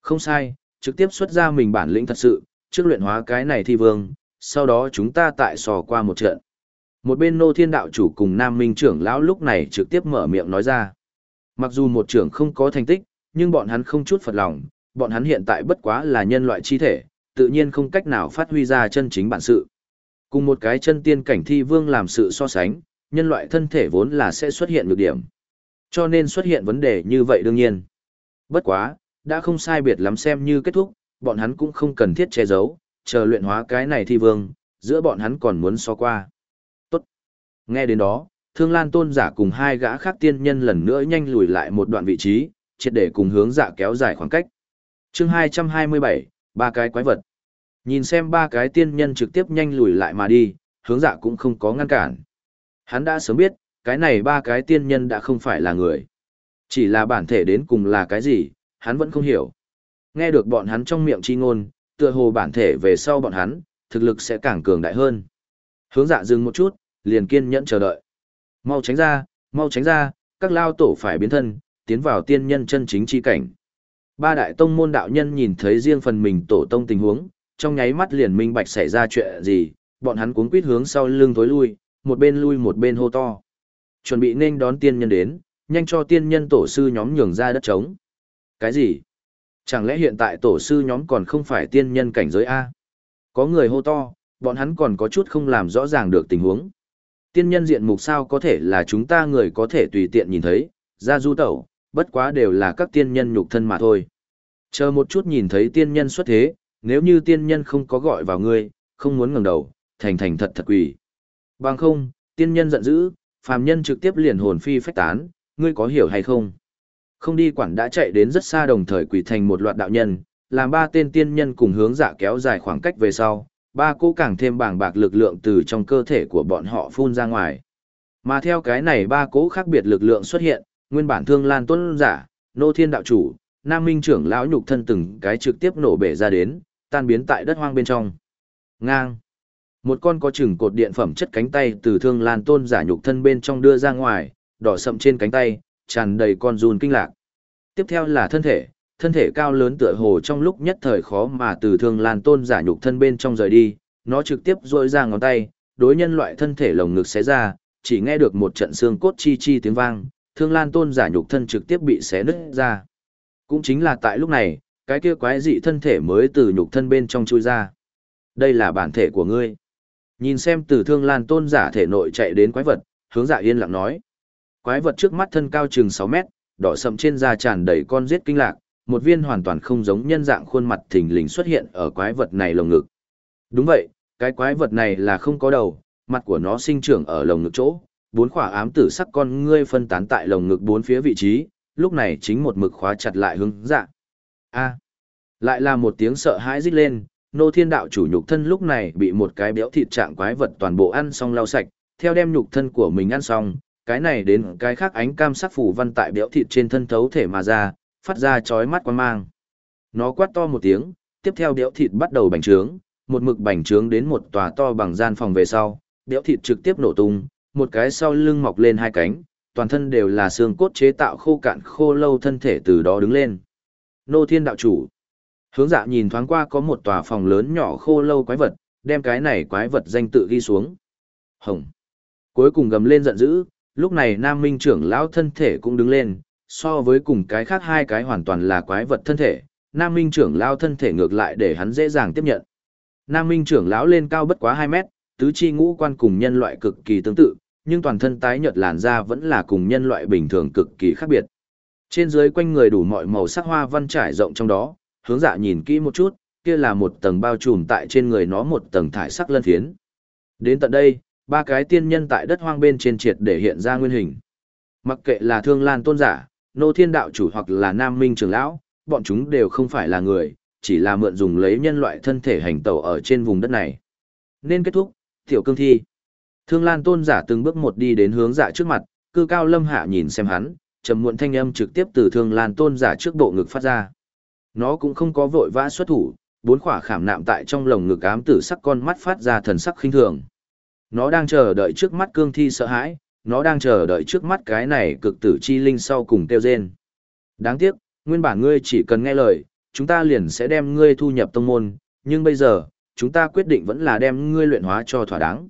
Không sai, trực tiếp xuất ra mình bản lĩnh thật sự, trước luyện hóa cái này thi vương, sau đó chúng ta tại sò qua một trận. Một bên nô thiên đạo chủ cùng nam minh trưởng lão lúc này trực tiếp mở miệng nói ra. Mặc dù một trưởng không có thành tích, nhưng bọn hắn không chút phật lòng, bọn hắn hiện tại bất quá là nhân loại chi thể, tự nhiên không cách nào phát huy ra chân chính bản sự. Cùng một cái chân tiên cảnh thi vương làm sự so sánh, nhân loại thân thể vốn là sẽ xuất hiện nhược điểm. Cho nên xuất hiện vấn đề như vậy đương nhiên. Bất quá, đã không sai biệt lắm xem như kết thúc, bọn hắn cũng không cần thiết che giấu, chờ luyện hóa cái này thi vương, giữa bọn hắn còn muốn so qua. Tốt. Nghe đến đó, Thương Lan Tôn giả cùng hai gã khác tiên nhân lần nữa nhanh lùi lại một đoạn vị trí, triệt để cùng hướng dạ kéo dài khoảng cách. Chương 227, ba cái quái vật. Nhìn xem ba cái tiên nhân trực tiếp nhanh lùi lại mà đi, hướng dạ cũng không có ngăn cản. Hắn đã sớm biết, cái này ba cái tiên nhân đã không phải là người. Chỉ là bản thể đến cùng là cái gì, hắn vẫn không hiểu. Nghe được bọn hắn trong miệng chi ngôn, tựa hồ bản thể về sau bọn hắn, thực lực sẽ càng cường đại hơn. Hướng dạ dừng một chút, liền kiên nhẫn chờ đợi. Mau tránh ra, mau tránh ra, các lao tổ phải biến thân, tiến vào tiên nhân chân chính chi cảnh. Ba đại tông môn đạo nhân nhìn thấy riêng phần mình tổ tông tình huống, trong nháy mắt liền minh bạch xảy ra chuyện gì, bọn hắn cuống quýt hướng sau lưng tối lui, một bên lui một bên hô to. Chuẩn bị nên đón tiên nhân đến, nhanh cho tiên nhân tổ sư nhóm nhường ra đất trống. Cái gì? Chẳng lẽ hiện tại tổ sư nhóm còn không phải tiên nhân cảnh giới A? Có người hô to, bọn hắn còn có chút không làm rõ ràng được tình huống. Tiên nhân diện mục sao có thể là chúng ta người có thể tùy tiện nhìn thấy, ra du tẩu, bất quá đều là các tiên nhân nhục thân mà thôi. Chờ một chút nhìn thấy tiên nhân xuất thế, nếu như tiên nhân không có gọi vào ngươi, không muốn ngẩng đầu, thành thành thật thật quỷ. Bằng không, tiên nhân giận dữ, phàm nhân trực tiếp liền hồn phi phách tán, ngươi có hiểu hay không? Không đi quản đã chạy đến rất xa đồng thời quỷ thành một loạt đạo nhân, làm ba tên tiên nhân cùng hướng giả kéo dài khoảng cách về sau, ba cô càng thêm bàng bạc lực lượng từ trong cơ thể của bọn họ phun ra ngoài. Mà theo cái này ba cố khác biệt lực lượng xuất hiện, nguyên bản thương lan tuân giả, nô thiên đạo chủ, nam minh trưởng lão nhục thân từng cái trực tiếp nổ bể ra đến, tan biến tại đất hoang bên trong. Ngang. Một con có chừng cột điện phẩm chất cánh tay từ thương lan tôn giả nhục thân bên trong đưa ra ngoài, đỏ sậm trên cánh tay, tràn đầy con run kinh lạc. Tiếp theo là thân thể, thân thể cao lớn tựa hồ trong lúc nhất thời khó mà từ thương lan tôn giả nhục thân bên trong rời đi, nó trực tiếp rôi ra ngón tay, đối nhân loại thân thể lồng ngực xé ra, chỉ nghe được một trận xương cốt chi chi tiếng vang, thương lan tôn giả nhục thân trực tiếp bị xé nứt ra. Cũng chính là tại lúc này, cái kia quái dị thân thể mới từ nhục thân bên trong chui ra. Đây là bản thể của ngươi. Nhìn xem từ thương lan tôn giả thể nội chạy đến quái vật, hướng dạ yên lặng nói. Quái vật trước mắt thân cao chừng 6 mét, đỏ sậm trên da tràn đầy con giết kinh lạc, một viên hoàn toàn không giống nhân dạng khuôn mặt thình lình xuất hiện ở quái vật này lồng ngực. Đúng vậy, cái quái vật này là không có đầu, mặt của nó sinh trưởng ở lồng ngực chỗ, bốn khỏa ám tử sắc con ngươi phân tán tại lồng ngực bốn phía vị trí, lúc này chính một mực khóa chặt lại hướng dạ. A. lại là một tiếng sợ hãi rít lên, nô thiên đạo chủ nhục thân lúc này bị một cái béo thịt trạng quái vật toàn bộ ăn xong lau sạch, theo đem nhục thân của mình ăn xong, cái này đến cái khác ánh cam sắc phủ văn tại béo thịt trên thân thấu thể mà ra, phát ra chói mắt quan mang. Nó quát to một tiếng, tiếp theo béo thịt bắt đầu bành trướng, một mực bành trướng đến một tòa to bằng gian phòng về sau, béo thịt trực tiếp nổ tung, một cái sau lưng mọc lên hai cánh, toàn thân đều là xương cốt chế tạo khô cạn khô lâu thân thể từ đó đứng lên. Nô Thiên đạo chủ. Hướng dạ nhìn thoáng qua có một tòa phòng lớn nhỏ khô lâu quái vật, đem cái này quái vật danh tự ghi xuống. Hồng. Cuối cùng gầm lên giận dữ, lúc này Nam Minh trưởng lão thân thể cũng đứng lên, so với cùng cái khác hai cái hoàn toàn là quái vật thân thể, Nam Minh trưởng lão thân thể ngược lại để hắn dễ dàng tiếp nhận. Nam Minh trưởng lão lên cao bất quá hai mét, tứ chi ngũ quan cùng nhân loại cực kỳ tương tự, nhưng toàn thân tái nhợt làn da vẫn là cùng nhân loại bình thường cực kỳ khác biệt. Trên dưới quanh người đủ mọi màu sắc hoa văn trải rộng trong đó, hướng dạ nhìn kỹ một chút, kia là một tầng bao trùm tại trên người nó một tầng thải sắc lân thiến Đến tận đây, ba cái tiên nhân tại đất hoang bên trên triệt để hiện ra nguyên hình. Mặc kệ là thương lan tôn giả, nô thiên đạo chủ hoặc là nam minh trưởng lão, bọn chúng đều không phải là người, chỉ là mượn dùng lấy nhân loại thân thể hành tẩu ở trên vùng đất này. Nên kết thúc, tiểu cương thi. Thương lan tôn giả từng bước một đi đến hướng dạ trước mặt, cư cao lâm hạ nhìn xem hắn, trầm muộn thanh âm trực tiếp từ thương lan tôn giả trước bộ ngực phát ra. Nó cũng không có vội vã xuất thủ, bốn khỏa khảm nạm tại trong lồng ngực ám tử sắc con mắt phát ra thần sắc khinh thường. Nó đang chờ đợi trước mắt cương thi sợ hãi, nó đang chờ đợi trước mắt cái này cực tử chi linh sau cùng tiêu rên. Đáng tiếc, nguyên bản ngươi chỉ cần nghe lời, chúng ta liền sẽ đem ngươi thu nhập tông môn, nhưng bây giờ, chúng ta quyết định vẫn là đem ngươi luyện hóa cho thỏa đáng.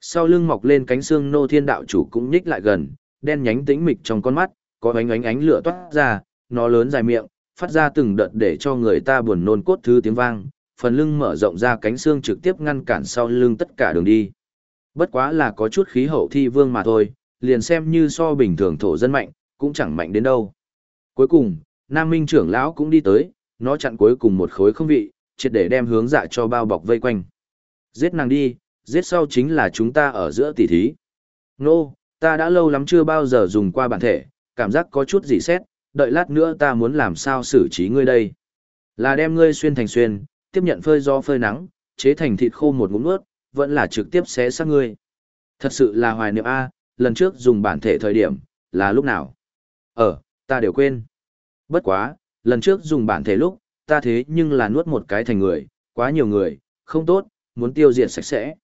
Sau lưng mọc lên cánh xương nô thiên đạo chủ cũng nhích lại gần, đen nhánh tĩnh mịch trong con mắt, có ánh ánh ánh lửa toát ra, nó lớn dài miệng, phát ra từng đợt để cho người ta buồn nôn cốt thứ tiếng vang, phần lưng mở rộng ra cánh xương trực tiếp ngăn cản sau lưng tất cả đường đi. Bất quá là có chút khí hậu thi vương mà thôi, liền xem như so bình thường thổ dân mạnh, cũng chẳng mạnh đến đâu. Cuối cùng, Nam Minh trưởng lão cũng đi tới, nó chặn cuối cùng một khối không vị, triệt để đem hướng dạ cho bao bọc vây quanh. Giết nàng đi, giết sau chính là chúng ta ở giữa tỷ thí. Nô, ta đã lâu lắm chưa bao giờ dùng qua bản thể, cảm giác có chút gì xét, đợi lát nữa ta muốn làm sao xử trí ngươi đây. Là đem ngươi xuyên thành xuyên, tiếp nhận phơi gió phơi nắng, chế thành thịt khô một ngụm nuốt, vẫn là trực tiếp xé xác ngươi. Thật sự là hoài niệm A, lần trước dùng bản thể thời điểm, là lúc nào? Ờ, ta đều quên. Bất quá, lần trước dùng bản thể lúc, ta thế nhưng là nuốt một cái thành người, quá nhiều người, không tốt, muốn tiêu diệt sạch sẽ.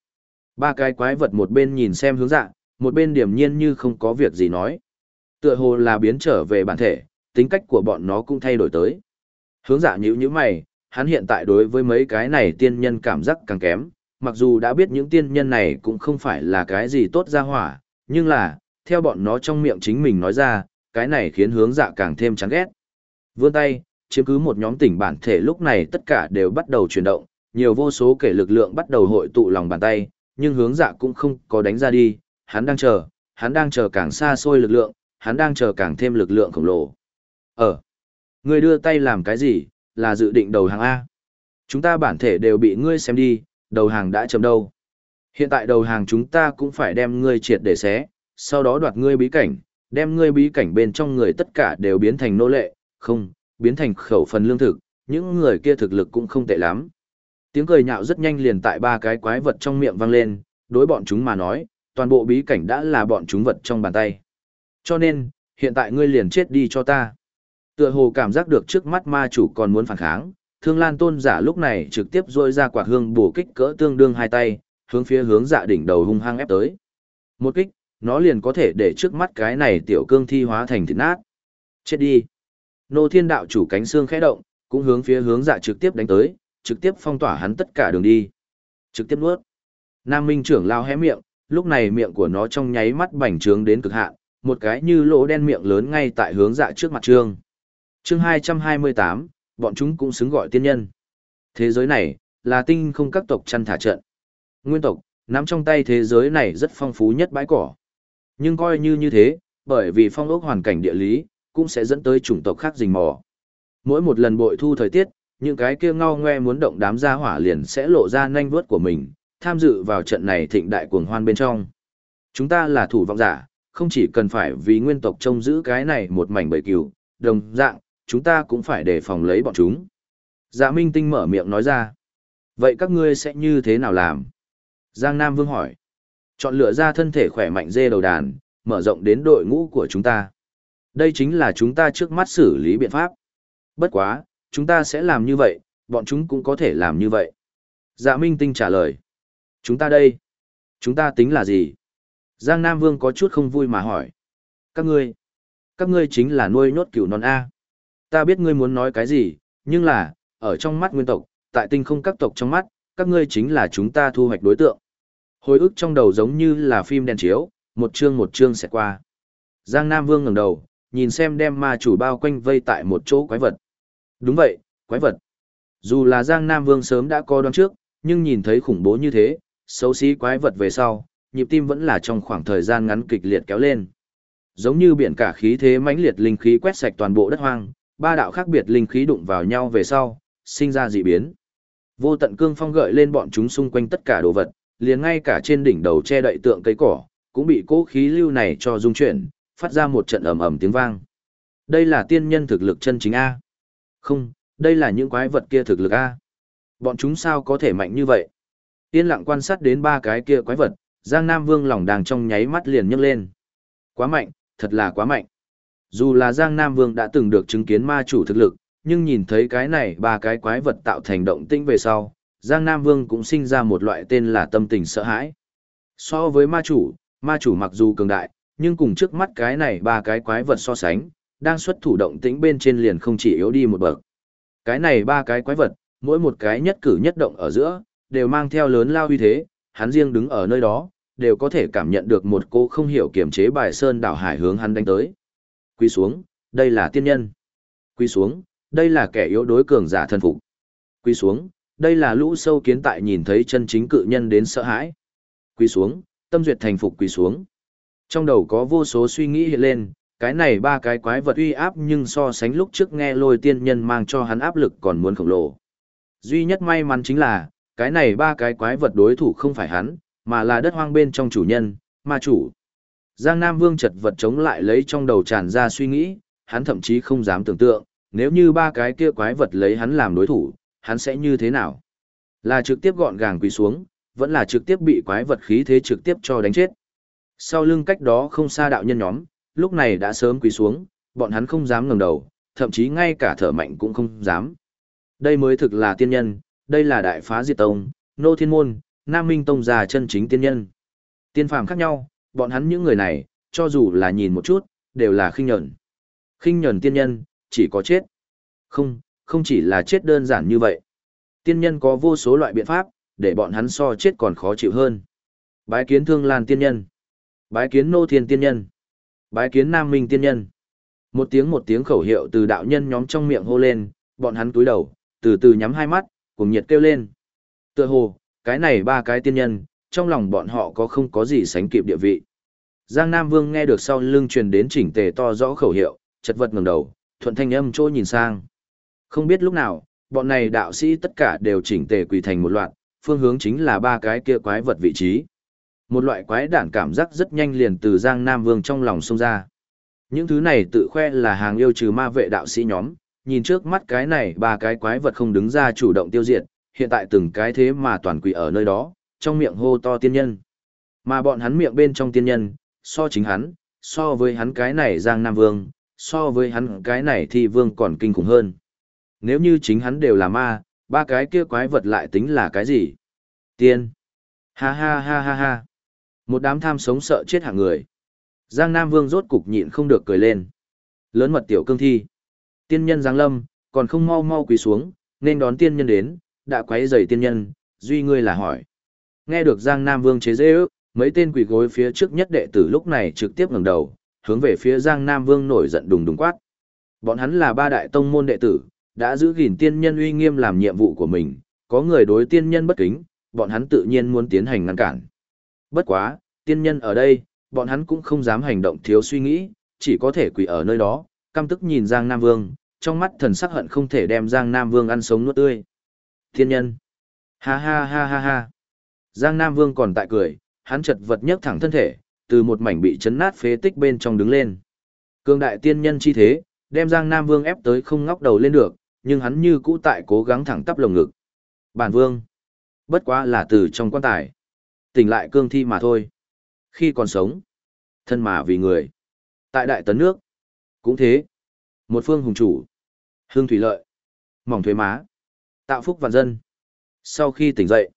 Ba cái quái vật một bên nhìn xem hướng dạ, một bên điểm nhiên như không có việc gì nói. Tựa hồ là biến trở về bản thể, tính cách của bọn nó cũng thay đổi tới. Hướng dạ nhữ như mày, hắn hiện tại đối với mấy cái này tiên nhân cảm giác càng kém, mặc dù đã biết những tiên nhân này cũng không phải là cái gì tốt ra hỏa, nhưng là, theo bọn nó trong miệng chính mình nói ra, cái này khiến hướng dạ càng thêm chán ghét. Vươn tay, chiếm cứ một nhóm tỉnh bản thể lúc này tất cả đều bắt đầu chuyển động, nhiều vô số kể lực lượng bắt đầu hội tụ lòng bàn tay, nhưng hướng dạ cũng không có đánh ra đi, hắn đang chờ, hắn đang chờ càng xa xôi lực lượng, hắn đang chờ càng thêm lực lượng khổng lồ. Ờ, ngươi đưa tay làm cái gì, là dự định đầu hàng A. Chúng ta bản thể đều bị ngươi xem đi, đầu hàng đã chấm đâu. Hiện tại đầu hàng chúng ta cũng phải đem ngươi triệt để xé, sau đó đoạt ngươi bí cảnh, đem ngươi bí cảnh bên trong người tất cả đều biến thành nô lệ, không, biến thành khẩu phần lương thực, những người kia thực lực cũng không tệ lắm. Tiếng cười nhạo rất nhanh liền tại ba cái quái vật trong miệng vang lên, đối bọn chúng mà nói, toàn bộ bí cảnh đã là bọn chúng vật trong bàn tay. Cho nên, hiện tại ngươi liền chết đi cho ta. Tựa hồ cảm giác được trước mắt ma chủ còn muốn phản kháng, thương lan tôn giả lúc này trực tiếp rôi ra quả hương bổ kích cỡ tương đương hai tay, hướng phía hướng dạ đỉnh đầu hung hăng ép tới. Một kích, nó liền có thể để trước mắt cái này tiểu cương thi hóa thành thịt nát. Chết đi. Nô thiên đạo chủ cánh xương khẽ động, cũng hướng phía hướng dạ trực tiếp đánh tới, trực tiếp phong tỏa hắn tất cả đường đi. Trực tiếp nuốt. Nam Minh trưởng lao hé miệng, lúc này miệng của nó trong nháy mắt bành trướng đến cực hạn, một cái như lỗ đen miệng lớn ngay tại hướng dạ trước mặt trương. Chương 228, bọn chúng cũng xứng gọi tiên nhân. Thế giới này, là tinh không các tộc chăn thả trận. Nguyên tộc, nắm trong tay thế giới này rất phong phú nhất bãi cỏ. Nhưng coi như như thế, bởi vì phong ốc hoàn cảnh địa lý, cũng sẽ dẫn tới chủng tộc khác rình mò. Mỗi một lần bội thu thời tiết, những cái kia ngao ngoe muốn động đám gia hỏa liền sẽ lộ ra nhanh vớt của mình, tham dự vào trận này thịnh đại cuồng hoan bên trong. Chúng ta là thủ vọng giả, không chỉ cần phải vì nguyên tộc trông giữ cái này một mảnh bầy cừu, đồng dạng, chúng ta cũng phải đề phòng lấy bọn chúng. Dạ Minh Tinh mở miệng nói ra. Vậy các ngươi sẽ như thế nào làm? Giang Nam Vương hỏi. Chọn lựa ra thân thể khỏe mạnh dê đầu đàn, mở rộng đến đội ngũ của chúng ta. Đây chính là chúng ta trước mắt xử lý biện pháp. Bất quá, chúng ta sẽ làm như vậy, bọn chúng cũng có thể làm như vậy. Dạ Minh Tinh trả lời. Chúng ta đây. Chúng ta tính là gì? Giang Nam Vương có chút không vui mà hỏi. Các ngươi. Các ngươi chính là nuôi nhốt cửu non A. Ta biết ngươi muốn nói cái gì, nhưng là, ở trong mắt nguyên tộc, tại tinh không các tộc trong mắt, các ngươi chính là chúng ta thu hoạch đối tượng. Hồi ức trong đầu giống như là phim đèn chiếu, một chương một chương sẽ qua. Giang Nam Vương ngẩng đầu, nhìn xem đem ma chủ bao quanh vây tại một chỗ quái vật. Đúng vậy, quái vật. Dù là Giang Nam Vương sớm đã có đoán trước, nhưng nhìn thấy khủng bố như thế, xấu xí quái vật về sau, nhịp tim vẫn là trong khoảng thời gian ngắn kịch liệt kéo lên. Giống như biển cả khí thế mãnh liệt linh khí quét sạch toàn bộ đất hoang, ba đạo khác biệt linh khí đụng vào nhau về sau, sinh ra dị biến. Vô tận cương phong gợi lên bọn chúng xung quanh tất cả đồ vật, liền ngay cả trên đỉnh đầu che đậy tượng cây cỏ, cũng bị cố khí lưu này cho rung chuyển, phát ra một trận ầm ầm tiếng vang. Đây là tiên nhân thực lực chân chính A. Không, đây là những quái vật kia thực lực A. Bọn chúng sao có thể mạnh như vậy? Yên lặng quan sát đến ba cái kia quái vật, Giang Nam Vương lòng đàng trong nháy mắt liền nhấc lên. Quá mạnh, thật là quá mạnh. Dù là Giang Nam Vương đã từng được chứng kiến ma chủ thực lực, nhưng nhìn thấy cái này ba cái quái vật tạo thành động tĩnh về sau, Giang Nam Vương cũng sinh ra một loại tên là tâm tình sợ hãi. So với ma chủ, ma chủ mặc dù cường đại, nhưng cùng trước mắt cái này ba cái quái vật so sánh, đang xuất thủ động tĩnh bên trên liền không chỉ yếu đi một bậc. Cái này ba cái quái vật, mỗi một cái nhất cử nhất động ở giữa, đều mang theo lớn lao uy thế, hắn riêng đứng ở nơi đó, đều có thể cảm nhận được một cô không hiểu kiểm chế bài sơn đảo hải hướng hắn đánh tới. Quy xuống, đây là tiên nhân. Quy xuống, đây là kẻ yếu đối cường giả thân phục. Quy xuống, đây là lũ sâu kiến tại nhìn thấy chân chính cự nhân đến sợ hãi. Quy xuống, tâm duyệt thành phục quỳ xuống. Trong đầu có vô số suy nghĩ hiện lên, cái này ba cái quái vật uy áp nhưng so sánh lúc trước nghe lôi tiên nhân mang cho hắn áp lực còn muốn khổng lồ. Duy nhất may mắn chính là, cái này ba cái quái vật đối thủ không phải hắn, mà là đất hoang bên trong chủ nhân, ma chủ. Giang Nam Vương chật vật chống lại lấy trong đầu tràn ra suy nghĩ, hắn thậm chí không dám tưởng tượng, nếu như ba cái kia quái vật lấy hắn làm đối thủ, hắn sẽ như thế nào? Là trực tiếp gọn gàng quỳ xuống, vẫn là trực tiếp bị quái vật khí thế trực tiếp cho đánh chết. Sau lưng cách đó không xa đạo nhân nhóm, lúc này đã sớm quỳ xuống, bọn hắn không dám ngẩng đầu, thậm chí ngay cả thở mạnh cũng không dám. Đây mới thực là tiên nhân, đây là đại phá diệt tông, nô thiên môn, nam minh tông già chân chính tiên nhân. Tiên phàm khác nhau, bọn hắn những người này, cho dù là nhìn một chút, đều là khinh nhẫn. Khinh nhẫn tiên nhân, chỉ có chết. Không, không chỉ là chết đơn giản như vậy. Tiên nhân có vô số loại biện pháp, để bọn hắn so chết còn khó chịu hơn. Bái kiến thương lan tiên nhân. Bái kiến nô thiên tiên nhân. Bái kiến nam minh tiên nhân. Một tiếng một tiếng khẩu hiệu từ đạo nhân nhóm trong miệng hô lên, bọn hắn túi đầu, từ từ nhắm hai mắt, cùng nhiệt kêu lên. Tựa hồ, cái này ba cái tiên nhân, trong lòng bọn họ có không có gì sánh kịp địa vị. Giang Nam Vương nghe được sau lưng truyền đến chỉnh tề to rõ khẩu hiệu, chật vật ngẩng đầu, thuận thanh âm trôi nhìn sang. Không biết lúc nào, bọn này đạo sĩ tất cả đều chỉnh tề quỳ thành một loạt, phương hướng chính là ba cái kia quái vật vị trí. Một loại quái đản cảm giác rất nhanh liền từ Giang Nam Vương trong lòng xông ra. Những thứ này tự khoe là hàng yêu trừ ma vệ đạo sĩ nhóm, nhìn trước mắt cái này ba cái quái vật không đứng ra chủ động tiêu diệt, hiện tại từng cái thế mà toàn quỷ ở nơi đó, trong miệng hô to tiên nhân. Mà bọn hắn miệng bên trong tiên nhân, so chính hắn, so với hắn cái này Giang Nam Vương, so với hắn cái này thì Vương còn kinh khủng hơn. Nếu như chính hắn đều là ma, ba cái kia quái vật lại tính là cái gì? Tiên. Ha ha ha ha ha. Một đám tham sống sợ chết hạng người. Giang Nam Vương rốt cục nhịn không được cười lên. Lớn mật tiểu cương thi. Tiên nhân Giang Lâm, còn không mau mau quỳ xuống, nên đón tiên nhân đến, đã quấy rầy tiên nhân, duy ngươi là hỏi. Nghe được Giang Nam Vương chế dễ ước, mấy tên quỷ gối phía trước nhất đệ tử lúc này trực tiếp ngẩng đầu, hướng về phía Giang Nam Vương nổi giận đùng đùng quát. Bọn hắn là ba đại tông môn đệ tử, đã giữ gìn tiên nhân uy nghiêm làm nhiệm vụ của mình, có người đối tiên nhân bất kính, bọn hắn tự nhiên muốn tiến hành ngăn cản. Bất quá, tiên nhân ở đây, bọn hắn cũng không dám hành động thiếu suy nghĩ, chỉ có thể quỳ ở nơi đó, căm tức nhìn Giang Nam Vương, trong mắt thần sắc hận không thể đem Giang Nam Vương ăn sống nuốt tươi. Tiên nhân. Ha ha ha ha ha. Giang Nam Vương còn tại cười, hắn chật vật nhấc thẳng thân thể, từ một mảnh bị chấn nát phế tích bên trong đứng lên. Cương đại tiên nhân chi thế, đem Giang Nam Vương ép tới không ngóc đầu lên được, nhưng hắn như cũ tại cố gắng thẳng tắp lồng ngực. Bản Vương. Bất quá là từ trong quan tài. Tỉnh lại cương thi mà thôi. Khi còn sống, thân mà vì người. Tại đại tấn nước, cũng thế. Một phương hùng chủ, hương thủy lợi, mỏng thuế má, tạo phúc vạn dân. Sau khi tỉnh dậy,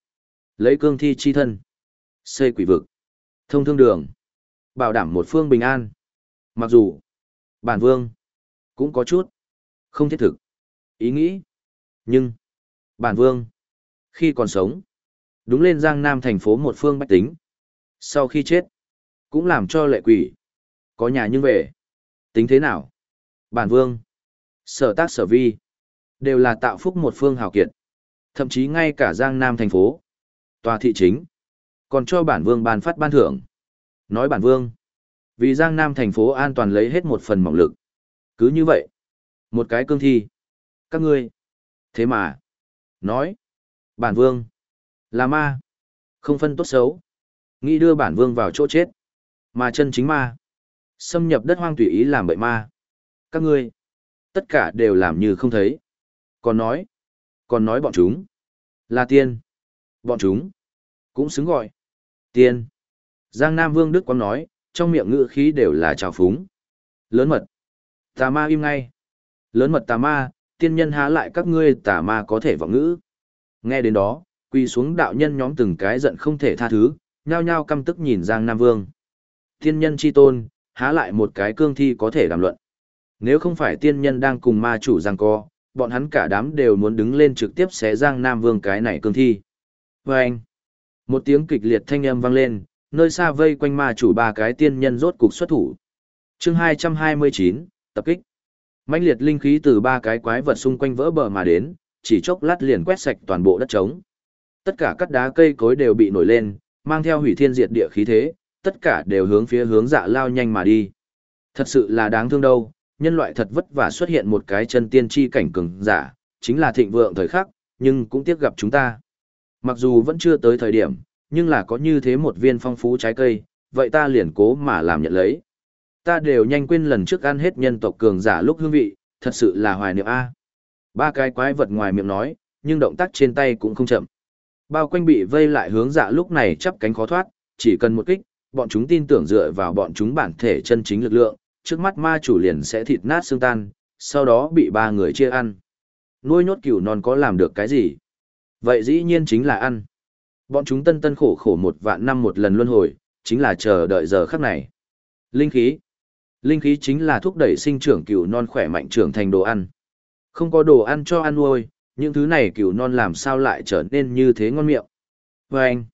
lấy cương thi chi thân, xây quỷ vực, thông thương đường, bảo đảm một phương bình an. Mặc dù, bản vương, cũng có chút, không thiết thực, ý nghĩ. Nhưng, bản vương, khi còn sống, đúng lên giang nam thành phố một phương bách tính. Sau khi chết, cũng làm cho lệ quỷ, có nhà nhưng về. Tính thế nào? Bản vương, sở tác sở vi, đều là tạo phúc một phương hào kiệt. Thậm chí ngay cả giang nam thành phố, tòa thị chính, còn cho bản vương ban phát ban thưởng. Nói bản vương, vì giang nam thành phố an toàn lấy hết một phần mỏng lực. Cứ như vậy, một cái cương thi. Các ngươi, thế mà, nói, bản vương, là ma, không phân tốt xấu. Nghĩ đưa bản vương vào chỗ chết. Mà chân chính ma, xâm nhập đất hoang tùy ý làm bậy ma. Các ngươi, tất cả đều làm như không thấy. Còn nói, còn nói bọn chúng, là tiên. Bọn chúng, cũng xứng gọi. Tiên. Giang Nam Vương Đức Quang nói, trong miệng ngữ khí đều là trào phúng. Lớn mật. Tà ma im ngay. Lớn mật tà ma, tiên nhân há lại các ngươi tà ma có thể vọng ngữ. Nghe đến đó, quy xuống đạo nhân nhóm từng cái giận không thể tha thứ, nhao nhao căm tức nhìn Giang Nam Vương. Tiên nhân chi tôn, há lại một cái cương thi có thể đàm luận. Nếu không phải tiên nhân đang cùng ma chủ giang co, bọn hắn cả đám đều muốn đứng lên trực tiếp xé Giang Nam Vương cái này cương thi. Và anh, một tiếng kịch liệt thanh âm vang lên, nơi xa vây quanh ma chủ ba cái tiên nhân rốt cục xuất thủ. chương 229, tập kích. mãnh liệt linh khí từ ba cái quái vật xung quanh vỡ bờ mà đến, chỉ chốc lát liền quét sạch toàn bộ đất trống. Tất cả các đá cây cối đều bị nổi lên, mang theo hủy thiên diệt địa khí thế, tất cả đều hướng phía hướng dạ lao nhanh mà đi. Thật sự là đáng thương đâu, nhân loại thật vất vả xuất hiện một cái chân tiên tri cảnh cường giả, chính là thịnh vượng thời khắc, nhưng cũng tiếc gặp chúng ta. Mặc dù vẫn chưa tới thời điểm, nhưng là có như thế một viên phong phú trái cây, vậy ta liền cố mà làm nhận lấy. Ta đều nhanh quên lần trước ăn hết nhân tộc cường giả lúc hương vị, thật sự là hoài niệm A. Ba cái quái vật ngoài miệng nói, nhưng động tác trên tay cũng không chậm. Bao quanh bị vây lại hướng dạ lúc này chắp cánh khó thoát, chỉ cần một kích, bọn chúng tin tưởng dựa vào bọn chúng bản thể chân chính lực lượng, trước mắt ma chủ liền sẽ thịt nát xương tan, sau đó bị ba người chia ăn. Nuôi nhốt cửu non có làm được cái gì? Vậy dĩ nhiên chính là ăn. Bọn chúng tân tân khổ khổ một vạn năm một lần luân hồi, chính là chờ đợi giờ khắc này. Linh khí. Linh khí chính là thúc đẩy sinh trưởng cửu non khỏe mạnh trưởng thành đồ ăn. Không có đồ ăn cho ăn nuôi, những thứ này cửu non làm sao lại trở nên như thế ngon miệng. Và anh,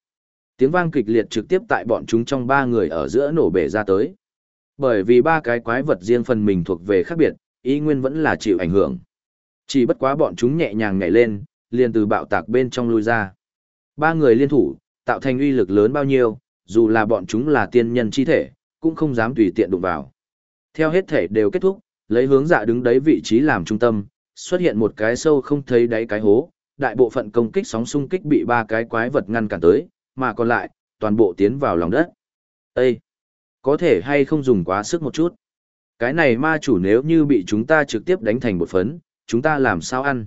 tiếng vang kịch liệt trực tiếp tại bọn chúng trong ba người ở giữa nổ bể ra tới. Bởi vì ba cái quái vật riêng phần mình thuộc về khác biệt, ý nguyên vẫn là chịu ảnh hưởng. Chỉ bất quá bọn chúng nhẹ nhàng nhảy lên, liền từ bạo tạc bên trong lui ra. Ba người liên thủ, tạo thành uy lực lớn bao nhiêu, dù là bọn chúng là tiên nhân chi thể, cũng không dám tùy tiện đụng vào. Theo hết thể đều kết thúc, lấy hướng dạ đứng đấy vị trí làm trung tâm, xuất hiện một cái sâu không thấy đáy cái hố, đại bộ phận công kích sóng xung kích bị ba cái quái vật ngăn cản tới, mà còn lại, toàn bộ tiến vào lòng đất. Ê! Có thể hay không dùng quá sức một chút? Cái này ma chủ nếu như bị chúng ta trực tiếp đánh thành một phấn, chúng ta làm sao ăn?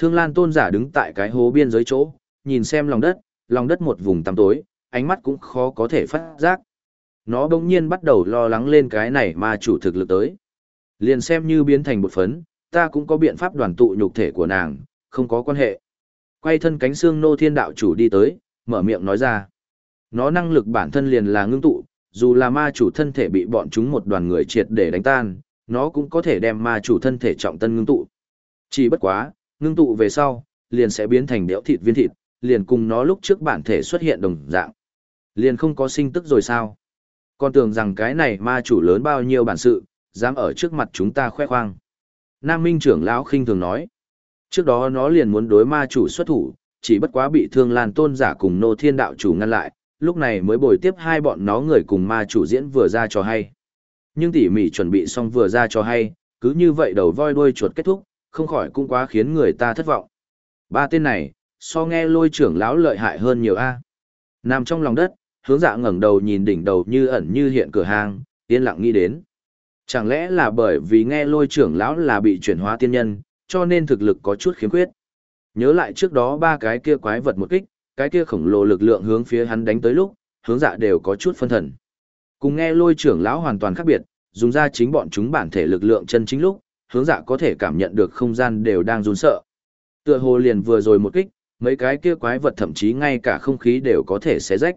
Thương Lan tôn giả đứng tại cái hố biên giới chỗ, nhìn xem lòng đất, lòng đất một vùng tăm tối, ánh mắt cũng khó có thể phát giác. Nó bỗng nhiên bắt đầu lo lắng lên cái này ma chủ thực lực tới. Liền xem như biến thành một phấn, ta cũng có biện pháp đoàn tụ nhục thể của nàng, không có quan hệ. Quay thân cánh xương nô thiên đạo chủ đi tới, mở miệng nói ra. Nó năng lực bản thân liền là ngưng tụ, dù là ma chủ thân thể bị bọn chúng một đoàn người triệt để đánh tan, nó cũng có thể đem ma chủ thân thể trọng tân ngưng tụ. Chỉ bất quá, ngưng tụ về sau, liền sẽ biến thành đẽo thịt viên thịt, liền cùng nó lúc trước bản thể xuất hiện đồng dạng. Liền không có sinh tức rồi sao? Con tưởng rằng cái này ma chủ lớn bao nhiêu bản sự, dám ở trước mặt chúng ta khoe khoang. Nam Minh trưởng lão khinh thường nói. Trước đó nó liền muốn đối ma chủ xuất thủ, chỉ bất quá bị thương lan tôn giả cùng nô thiên đạo chủ ngăn lại, lúc này mới bồi tiếp hai bọn nó người cùng ma chủ diễn vừa ra cho hay. Nhưng tỉ mỉ chuẩn bị xong vừa ra cho hay, cứ như vậy đầu voi đuôi chuột kết thúc, không khỏi cũng quá khiến người ta thất vọng. Ba tên này, so nghe lôi trưởng lão lợi hại hơn nhiều a. Nằm trong lòng đất, hướng dạ ngẩng đầu nhìn đỉnh đầu như ẩn như hiện cửa hàng, yên lặng nghĩ đến. Chẳng lẽ là bởi vì nghe lôi trưởng lão là bị chuyển hóa tiên nhân, cho nên thực lực có chút khiếm khuyết. Nhớ lại trước đó ba cái kia quái vật một kích, cái kia khổng lồ lực lượng hướng phía hắn đánh tới lúc, hướng dạ đều có chút phân thần. Cùng nghe lôi trưởng lão hoàn toàn khác biệt, dùng ra chính bọn chúng bản thể lực lượng chân chính lúc, hướng dạ có thể cảm nhận được không gian đều đang run sợ. Tựa hồ liền vừa rồi một kích, mấy cái kia quái vật thậm chí ngay cả không khí đều có thể xé rách.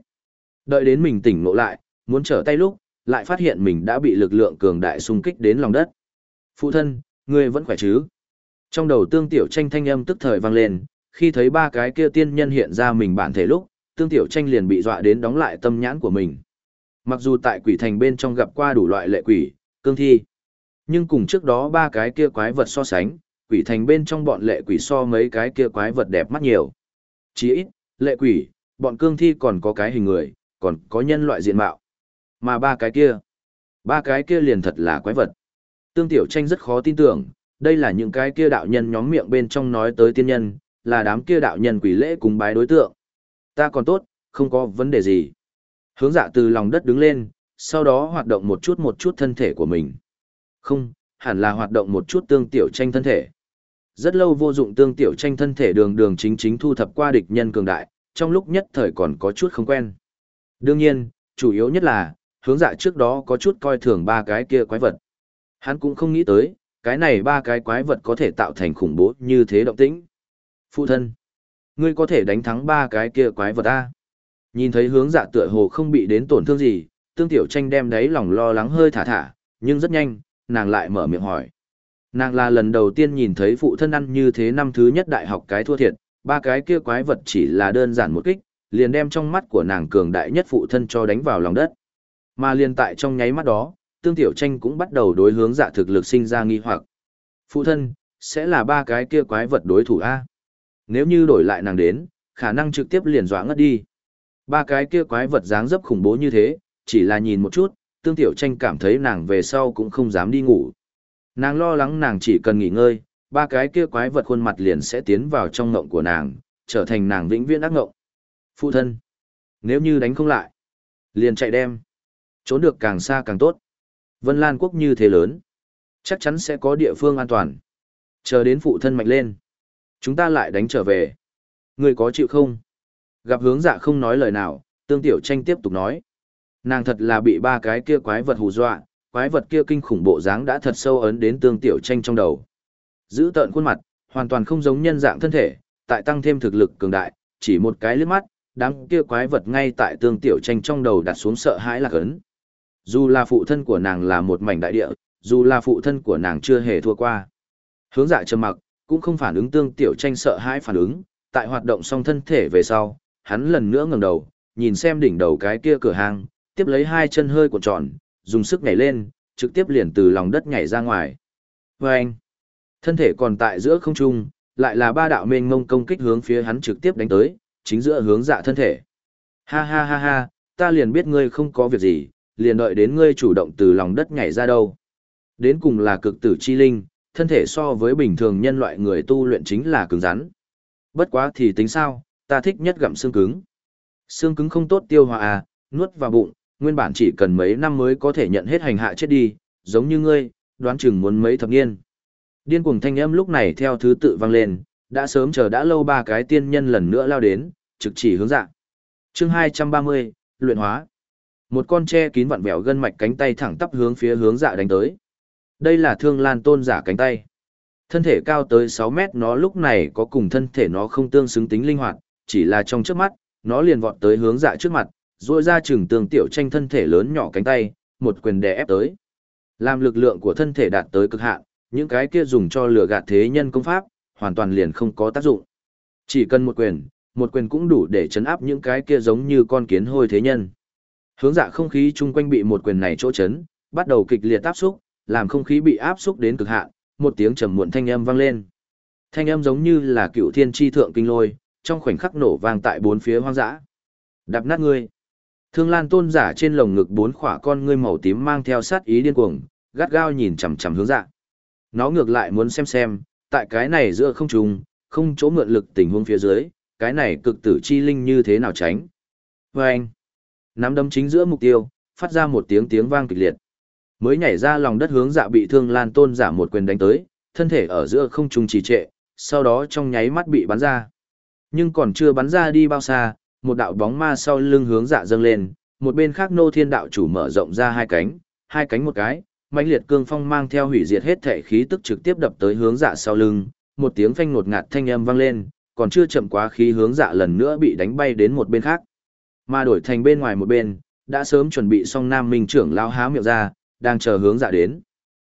Đợi đến mình tỉnh ngộ lại, muốn trở tay lúc, lại phát hiện mình đã bị lực lượng cường đại xung kích đến lòng đất. Phụ thân, ngươi vẫn khỏe chứ? Trong đầu tương tiểu tranh thanh âm tức thời vang lên, khi thấy ba cái kia tiên nhân hiện ra mình bản thể lúc, tương tiểu tranh liền bị dọa đến đóng lại tâm nhãn của mình. Mặc dù tại quỷ thành bên trong gặp qua đủ loại lệ quỷ, cương thi, nhưng cùng trước đó ba cái kia quái vật so sánh, quỷ thành bên trong bọn lệ quỷ so mấy cái kia quái vật đẹp mắt nhiều. Chỉ ít, lệ quỷ, bọn cương thi còn có cái hình người, còn có nhân loại diện mạo. Mà ba cái kia, ba cái kia liền thật là quái vật. Tương Tiểu Tranh rất khó tin tưởng, đây là những cái kia đạo nhân nhóm miệng bên trong nói tới tiên nhân, là đám kia đạo nhân quỷ lễ cùng bái đối tượng. Ta còn tốt, không có vấn đề gì. Hướng dạ từ lòng đất đứng lên, sau đó hoạt động một chút một chút thân thể của mình. Không, hẳn là hoạt động một chút tương tiểu tranh thân thể. Rất lâu vô dụng tương tiểu tranh thân thể đường đường chính chính thu thập qua địch nhân cường đại, trong lúc nhất thời còn có chút không quen. Đương nhiên, chủ yếu nhất là, hướng dạ trước đó có chút coi thường ba cái kia quái vật. Hắn cũng không nghĩ tới, cái này ba cái quái vật có thể tạo thành khủng bố như thế động tĩnh. Phụ thân, ngươi có thể đánh thắng ba cái kia quái vật a? Nhìn thấy hướng dạ tựa hồ không bị đến tổn thương gì, tương tiểu tranh đem đấy lòng lo lắng hơi thả thả, nhưng rất nhanh, nàng lại mở miệng hỏi. Nàng là lần đầu tiên nhìn thấy phụ thân ăn như thế năm thứ nhất đại học cái thua thiệt, ba cái kia quái vật chỉ là đơn giản một kích, liền đem trong mắt của nàng cường đại nhất phụ thân cho đánh vào lòng đất. Mà liền tại trong nháy mắt đó, tương tiểu tranh cũng bắt đầu đối hướng dạ thực lực sinh ra nghi hoặc. Phụ thân, sẽ là ba cái kia quái vật đối thủ A. Nếu như đổi lại nàng đến, khả năng trực tiếp liền dọa ngất đi. Ba cái kia quái vật dáng dấp khủng bố như thế, chỉ là nhìn một chút, tương tiểu tranh cảm thấy nàng về sau cũng không dám đi ngủ. Nàng lo lắng nàng chỉ cần nghỉ ngơi, ba cái kia quái vật khuôn mặt liền sẽ tiến vào trong ngộng của nàng, trở thành nàng vĩnh viễn ác ngộng. Phụ thân, nếu như đánh không lại, liền chạy đem. Trốn được càng xa càng tốt. Vân Lan quốc như thế lớn, chắc chắn sẽ có địa phương an toàn. Chờ đến phụ thân mạnh lên, chúng ta lại đánh trở về. Người có chịu không? Gặp hướng dạ không nói lời nào, tương tiểu tranh tiếp tục nói. Nàng thật là bị ba cái kia quái vật hù dọa, quái vật kia kinh khủng bộ dáng đã thật sâu ấn đến tương tiểu tranh trong đầu. Giữ tợn khuôn mặt, hoàn toàn không giống nhân dạng thân thể, tại tăng thêm thực lực cường đại, chỉ một cái liếc mắt, đám kia quái vật ngay tại tương tiểu tranh trong đầu đặt xuống sợ hãi lạc ấn. Dù là phụ thân của nàng là một mảnh đại địa, dù là phụ thân của nàng chưa hề thua qua. Hướng dạ trầm mặc, cũng không phản ứng tương tiểu tranh sợ hãi phản ứng, tại hoạt động xong thân thể về sau, hắn lần nữa ngẩng đầu, nhìn xem đỉnh đầu cái kia cửa hàng, tiếp lấy hai chân hơi cuộn tròn, dùng sức nhảy lên, trực tiếp liền từ lòng đất nhảy ra ngoài. Và anh, thân thể còn tại giữa không trung, lại là ba đạo mênh mông công kích hướng phía hắn trực tiếp đánh tới, chính giữa hướng dạ thân thể. Ha ha ha ha, ta liền biết ngươi không có việc gì, liền đợi đến ngươi chủ động từ lòng đất nhảy ra đâu. Đến cùng là cực tử chi linh, thân thể so với bình thường nhân loại người tu luyện chính là cứng rắn. Bất quá thì tính sao, ta thích nhất gặm xương cứng. Xương cứng không tốt tiêu hóa à, nuốt vào bụng, nguyên bản chỉ cần mấy năm mới có thể nhận hết hành hạ chết đi, giống như ngươi, đoán chừng muốn mấy thập niên. Điên cuồng thanh âm lúc này theo thứ tự vang lên, đã sớm chờ đã lâu ba cái tiên nhân lần nữa lao đến, trực chỉ hướng dạng. Chương 230, luyện hóa. Một con tre kín vặn vẹo gân mạch cánh tay thẳng tắp hướng phía hướng dạ đánh tới. Đây là thương lan tôn giả cánh tay. Thân thể cao tới 6 mét nó lúc này có cùng thân thể nó không tương xứng tính linh hoạt, chỉ là trong trước mắt, nó liền vọt tới hướng dạ trước mặt, rồi ra chừng tương tiểu tranh thân thể lớn nhỏ cánh tay, một quyền đè ép tới. Làm lực lượng của thân thể đạt tới cực hạn, những cái kia dùng cho lừa gạt thế nhân công pháp, hoàn toàn liền không có tác dụng. Chỉ cần một quyền, một quyền cũng đủ để chấn áp những cái kia giống như con kiến hôi thế nhân. Hướng dạ không khí chung quanh bị một quyền này chỗ chấn, bắt đầu kịch liệt áp xúc, làm không khí bị áp xúc đến cực hạn, một tiếng trầm muộn thanh âm vang lên. Thanh âm giống như là cựu thiên tri thượng kinh lôi, trong khoảnh khắc nổ vang tại bốn phía hoang dã. Đạp nát ngươi. Thương Lan tôn giả trên lồng ngực bốn khỏa con ngươi màu tím mang theo sát ý điên cuồng, gắt gao nhìn chằm chằm hướng dạ. Nó ngược lại muốn xem xem, tại cái này giữa không trung, không chỗ mượn lực tình huống phía dưới, cái này cực tử chi linh như thế nào tránh. Và nắm đấm chính giữa mục tiêu, phát ra một tiếng tiếng vang kịch liệt. Mới nhảy ra lòng đất hướng dạ bị thương lan tôn giả một quyền đánh tới, thân thể ở giữa không trung trì trệ, sau đó trong nháy mắt bị bắn ra. Nhưng còn chưa bắn ra đi bao xa, một đạo bóng ma sau lưng hướng dạ dâng lên, một bên khác nô thiên đạo chủ mở rộng ra hai cánh, hai cánh một cái, mãnh liệt cương phong mang theo hủy diệt hết thể khí tức trực tiếp đập tới hướng dạ sau lưng, một tiếng phanh nột ngạt thanh âm vang lên, còn chưa chậm quá khí hướng dạ lần nữa bị đánh bay đến một bên khác. Mà đổi thành bên ngoài một bên, đã sớm chuẩn bị xong Nam Minh trưởng lão há miệng ra, đang chờ hướng dạ đến.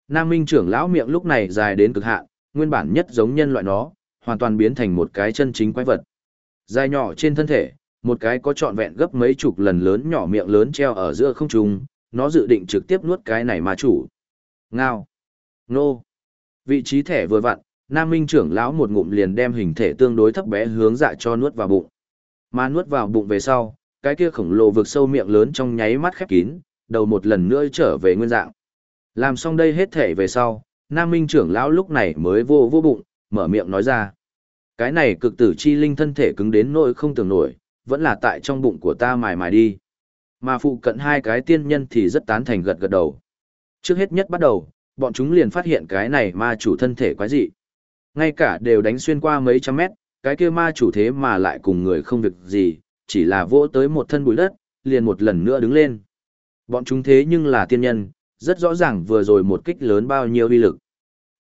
Nam Minh trưởng lão miệng lúc này dài đến cực hạn, nguyên bản nhất giống nhân loại nó, hoàn toàn biến thành một cái chân chính quái vật. Dài nhỏ trên thân thể, một cái có trọn vẹn gấp mấy chục lần lớn nhỏ miệng lớn treo ở giữa không trung, nó dự định trực tiếp nuốt cái này mà chủ. Ngao. Nô. Vị trí thẻ vừa vặn, Nam Minh trưởng lão một ngụm liền đem hình thể tương đối thấp bé hướng dạ cho nuốt vào bụng. Mà nuốt vào bụng về sau, cái kia khổng lồ vực sâu miệng lớn trong nháy mắt khép kín, đầu một lần nữa trở về nguyên dạng. Làm xong đây hết thể về sau, Nam Minh trưởng lão lúc này mới vô vô bụng, mở miệng nói ra. Cái này cực tử chi linh thân thể cứng đến nỗi không tưởng nổi, vẫn là tại trong bụng của ta mài mài đi. Mà phụ cận hai cái tiên nhân thì rất tán thành gật gật đầu. Trước hết nhất bắt đầu, bọn chúng liền phát hiện cái này ma chủ thân thể quái dị. Ngay cả đều đánh xuyên qua mấy trăm mét, cái kia ma chủ thế mà lại cùng người không việc gì, chỉ là vỗ tới một thân bụi đất, liền một lần nữa đứng lên. Bọn chúng thế nhưng là tiên nhân, rất rõ ràng vừa rồi một kích lớn bao nhiêu uy lực.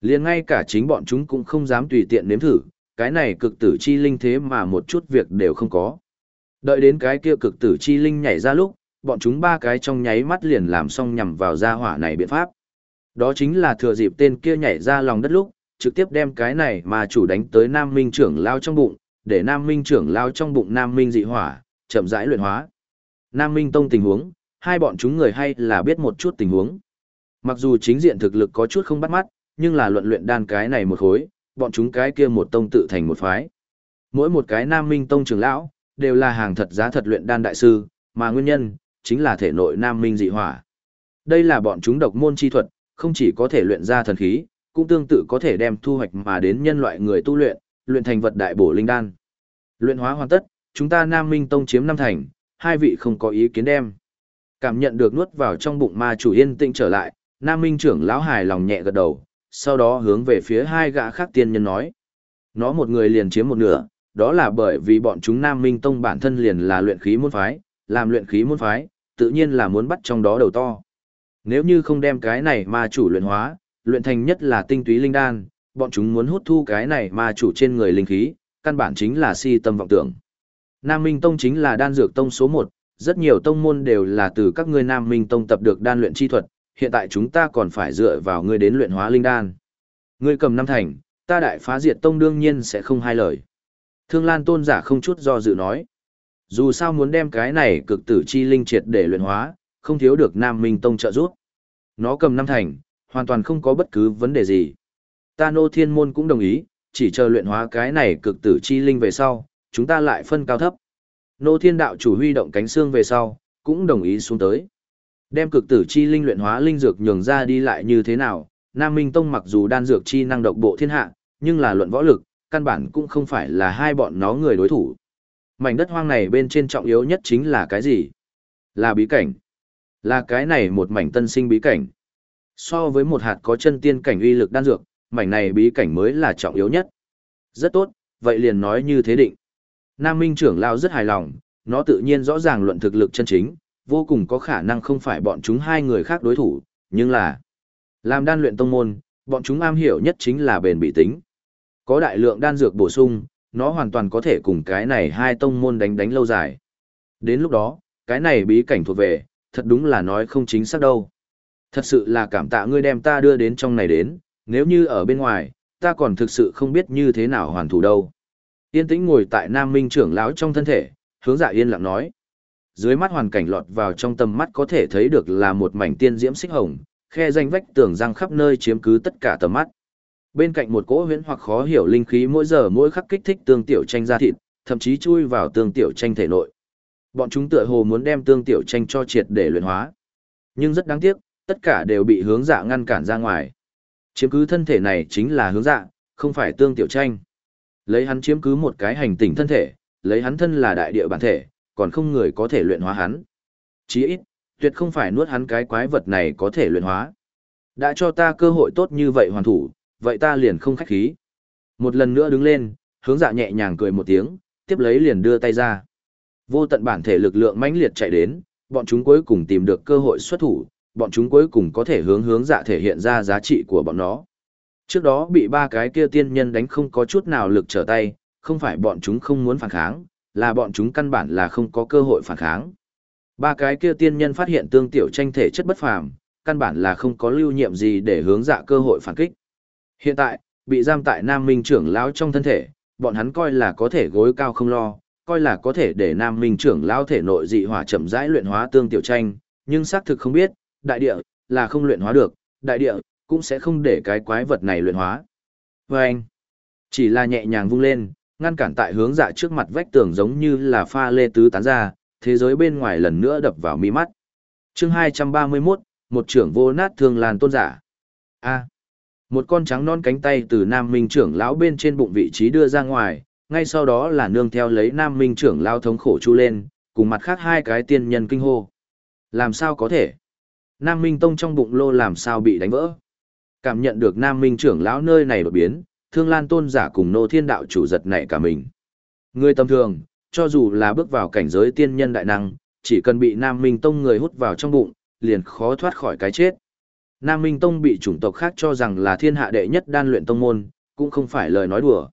Liền ngay cả chính bọn chúng cũng không dám tùy tiện nếm thử, cái này cực tử chi linh thế mà một chút việc đều không có. Đợi đến cái kia cực tử chi linh nhảy ra lúc, bọn chúng ba cái trong nháy mắt liền làm xong nhằm vào gia hỏa này biện pháp. Đó chính là thừa dịp tên kia nhảy ra lòng đất lúc, trực tiếp đem cái này mà chủ đánh tới Nam Minh trưởng lao trong bụng, để Nam Minh trưởng lao trong bụng Nam Minh dị hỏa, chậm rãi luyện hóa. Nam Minh tông tình huống, hai bọn chúng người hay là biết một chút tình huống. Mặc dù chính diện thực lực có chút không bắt mắt, nhưng là luận luyện đan cái này một khối, bọn chúng cái kia một tông tự thành một phái. Mỗi một cái Nam Minh tông trưởng lão, đều là hàng thật giá thật luyện đan đại sư, mà nguyên nhân, chính là thể nội Nam Minh dị hỏa. Đây là bọn chúng độc môn chi thuật, không chỉ có thể luyện ra thần khí, cũng tương tự có thể đem thu hoạch mà đến nhân loại người tu luyện, luyện thành vật đại bổ linh đan. Luyện hóa hoàn tất, chúng ta Nam Minh Tông chiếm năm thành, hai vị không có ý kiến đem. Cảm nhận được nuốt vào trong bụng ma chủ yên tĩnh trở lại, Nam Minh trưởng lão hài lòng nhẹ gật đầu, sau đó hướng về phía hai gã khác tiên nhân nói. Nó một người liền chiếm một nửa, đó là bởi vì bọn chúng Nam Minh Tông bản thân liền là luyện khí môn phái, làm luyện khí môn phái, tự nhiên là muốn bắt trong đó đầu to. Nếu như không đem cái này ma chủ luyện hóa, luyện thành nhất là tinh túy linh đan, bọn chúng muốn hút thu cái này ma chủ trên người linh khí, căn bản chính là si tâm vọng tưởng. Nam Minh Tông chính là đan dược tông số 1, rất nhiều tông môn đều là từ các ngươi Nam Minh Tông tập được đan luyện chi thuật, hiện tại chúng ta còn phải dựa vào ngươi đến luyện hóa linh đan. Ngươi cầm năm thành, ta đại phá diệt tông đương nhiên sẽ không hai lời. Thương Lan tôn giả không chút do dự nói. Dù sao muốn đem cái này cực tử chi linh triệt để luyện hóa, không thiếu được Nam Minh Tông trợ giúp. Nó cầm năm thành, hoàn toàn không có bất cứ vấn đề gì. Ta nô thiên môn cũng đồng ý, chỉ chờ luyện hóa cái này cực tử chi linh về sau, chúng ta lại phân cao thấp. Nô thiên đạo chủ huy động cánh xương về sau, cũng đồng ý xuống tới. Đem cực tử chi linh luyện hóa linh dược nhường ra đi lại như thế nào, Nam Minh Tông mặc dù đan dược chi năng độc bộ thiên hạ, nhưng là luận võ lực, căn bản cũng không phải là hai bọn nó người đối thủ. Mảnh đất hoang này bên trên trọng yếu nhất chính là cái gì? Là bí cảnh. Là cái này một mảnh tân sinh bí cảnh. So với một hạt có chân tiên cảnh uy lực đan dược, mảnh này bí cảnh mới là trọng yếu nhất. Rất tốt, vậy liền nói như thế định. Nam Minh trưởng lao rất hài lòng, nó tự nhiên rõ ràng luận thực lực chân chính, vô cùng có khả năng không phải bọn chúng hai người khác đối thủ, nhưng là làm đan luyện tông môn, bọn chúng am hiểu nhất chính là bền bị tính. Có đại lượng đan dược bổ sung, nó hoàn toàn có thể cùng cái này hai tông môn đánh đánh lâu dài. Đến lúc đó, cái này bí cảnh thuộc về, thật đúng là nói không chính xác đâu. Thật sự là cảm tạ ngươi đem ta đưa đến trong này đến, nếu như ở bên ngoài, ta còn thực sự không biết như thế nào hoàn thủ đâu. Yên tĩnh ngồi tại Nam Minh trưởng lão trong thân thể, hướng dạ yên lặng nói. Dưới mắt hoàn cảnh lọt vào trong tầm mắt có thể thấy được là một mảnh tiên diễm xích hồng, khe danh vách tường răng khắp nơi chiếm cứ tất cả tầm mắt. Bên cạnh một cỗ huyễn hoặc khó hiểu linh khí mỗi giờ mỗi khắc kích thích tương tiểu tranh ra thịt, thậm chí chui vào tương tiểu tranh thể nội. Bọn chúng tựa hồ muốn đem tương tiểu tranh cho triệt để luyện hóa. Nhưng rất đáng tiếc, tất cả đều bị hướng dạ ngăn cản ra ngoài. Chiếm cứ thân thể này chính là hướng dạ, không phải tương tiểu tranh. Lấy hắn chiếm cứ một cái hành tinh thân thể, lấy hắn thân là đại địa bản thể, còn không người có thể luyện hóa hắn. Chí ít, tuyệt không phải nuốt hắn cái quái vật này có thể luyện hóa. Đã cho ta cơ hội tốt như vậy hoàn thủ, vậy ta liền không khách khí. Một lần nữa đứng lên, hướng dạ nhẹ nhàng cười một tiếng, tiếp lấy liền đưa tay ra. Vô tận bản thể lực lượng mãnh liệt chạy đến, bọn chúng cuối cùng tìm được cơ hội xuất thủ, bọn chúng cuối cùng có thể hướng hướng dạ thể hiện ra giá trị của bọn nó. Trước đó bị ba cái kia tiên nhân đánh không có chút nào lực trở tay, không phải bọn chúng không muốn phản kháng, là bọn chúng căn bản là không có cơ hội phản kháng. Ba cái kia tiên nhân phát hiện tương tiểu tranh thể chất bất phàm, căn bản là không có lưu nhiệm gì để hướng dạ cơ hội phản kích. Hiện tại, bị giam tại Nam Minh trưởng lão trong thân thể, bọn hắn coi là có thể gối cao không lo, coi là có thể để Nam Minh trưởng lão thể nội dị hỏa chậm rãi luyện hóa tương tiểu tranh, nhưng xác thực không biết, đại địa là không luyện hóa được, đại địa cũng sẽ không để cái quái vật này luyện hóa. Và anh, chỉ là nhẹ nhàng vung lên, ngăn cản tại hướng dạ trước mặt vách tường giống như là pha lê tứ tán ra, thế giới bên ngoài lần nữa đập vào mi mắt. Chương 231, một trưởng vô nát thương làn tôn giả. A một con trắng non cánh tay từ Nam Minh trưởng lão bên trên bụng vị trí đưa ra ngoài, ngay sau đó là nương theo lấy Nam Minh trưởng lão thống khổ chu lên, cùng mặt khác hai cái tiên nhân kinh hô. Làm sao có thể? Nam Minh Tông trong bụng lô làm sao bị đánh vỡ? Cảm nhận được Nam Minh trưởng lão nơi này đột biến, Thương Lan Tôn giả cùng Nô Thiên Đạo chủ giật nảy cả mình. Người tầm thường, cho dù là bước vào cảnh giới tiên nhân đại năng, chỉ cần bị Nam Minh Tông người hút vào trong bụng, liền khó thoát khỏi cái chết. Nam Minh Tông bị chủng tộc khác cho rằng là thiên hạ đệ nhất đan luyện tông môn, cũng không phải lời nói đùa.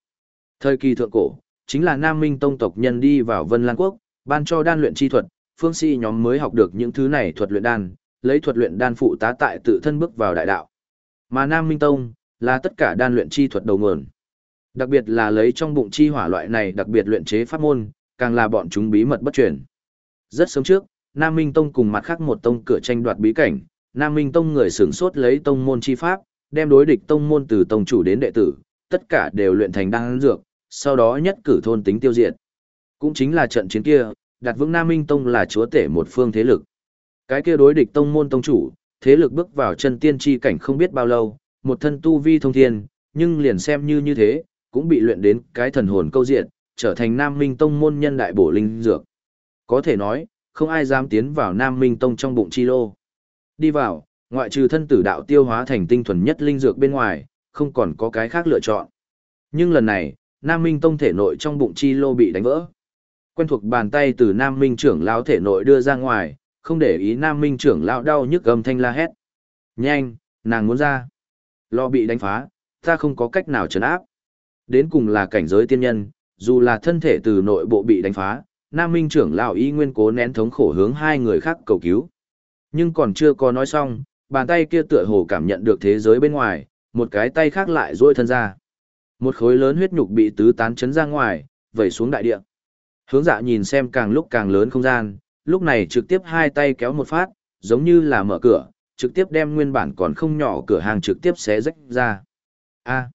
Thời kỳ thượng cổ, chính là Nam Minh Tông tộc nhân đi vào Vân Lan Quốc, ban cho đan luyện chi thuật, phương sĩ nhóm mới học được những thứ này thuật luyện đan, lấy thuật luyện đan phụ tá tại tự thân bước vào đại đạo. Mà Nam Minh Tông là tất cả đan luyện chi thuật đầu nguồn. Đặc biệt là lấy trong bụng chi hỏa loại này đặc biệt luyện chế pháp môn, càng là bọn chúng bí mật bất truyền. Rất sớm trước, Nam Minh Tông cùng mặt khác một tông cửa tranh đoạt bí cảnh, Nam Minh Tông người sửng sốt lấy tông môn chi pháp, đem đối địch tông môn từ tông chủ đến đệ tử, tất cả đều luyện thành đan dược, sau đó nhất cử thôn tính tiêu diệt. Cũng chính là trận chiến kia, đặt vững Nam Minh Tông là chúa tể một phương thế lực. Cái kia đối địch tông môn tông chủ, thế lực bước vào chân tiên chi cảnh không biết bao lâu, một thân tu vi thông thiên, nhưng liền xem như như thế, cũng bị luyện đến cái thần hồn câu diện, trở thành Nam Minh Tông môn nhân đại bổ linh dược. Có thể nói, không ai dám tiến vào Nam Minh Tông trong bụng chi lô. Đi vào, ngoại trừ thân tử đạo tiêu hóa thành tinh thuần nhất linh dược bên ngoài, không còn có cái khác lựa chọn. Nhưng lần này, Nam Minh Tông thể nội trong bụng chi lô bị đánh vỡ. Quen thuộc bàn tay từ Nam Minh trưởng lão thể nội đưa ra ngoài, không để ý Nam Minh trưởng lão đau nhức gầm thanh la hét. Nhanh, nàng muốn ra. Lo bị đánh phá, ta không có cách nào trấn áp. Đến cùng là cảnh giới tiên nhân, dù là thân thể từ nội bộ bị đánh phá, Nam Minh trưởng lão y nguyên cố nén thống khổ hướng hai người khác cầu cứu. Nhưng còn chưa có nói xong, bàn tay kia tựa hồ cảm nhận được thế giới bên ngoài, một cái tay khác lại duỗi thân ra. Một khối lớn huyết nhục bị tứ tán chấn ra ngoài, vẩy xuống đại địa. Hướng dạ nhìn xem càng lúc càng lớn không gian, lúc này trực tiếp hai tay kéo một phát, giống như là mở cửa, trực tiếp đem nguyên bản còn không nhỏ cửa hàng trực tiếp xé rách ra. A.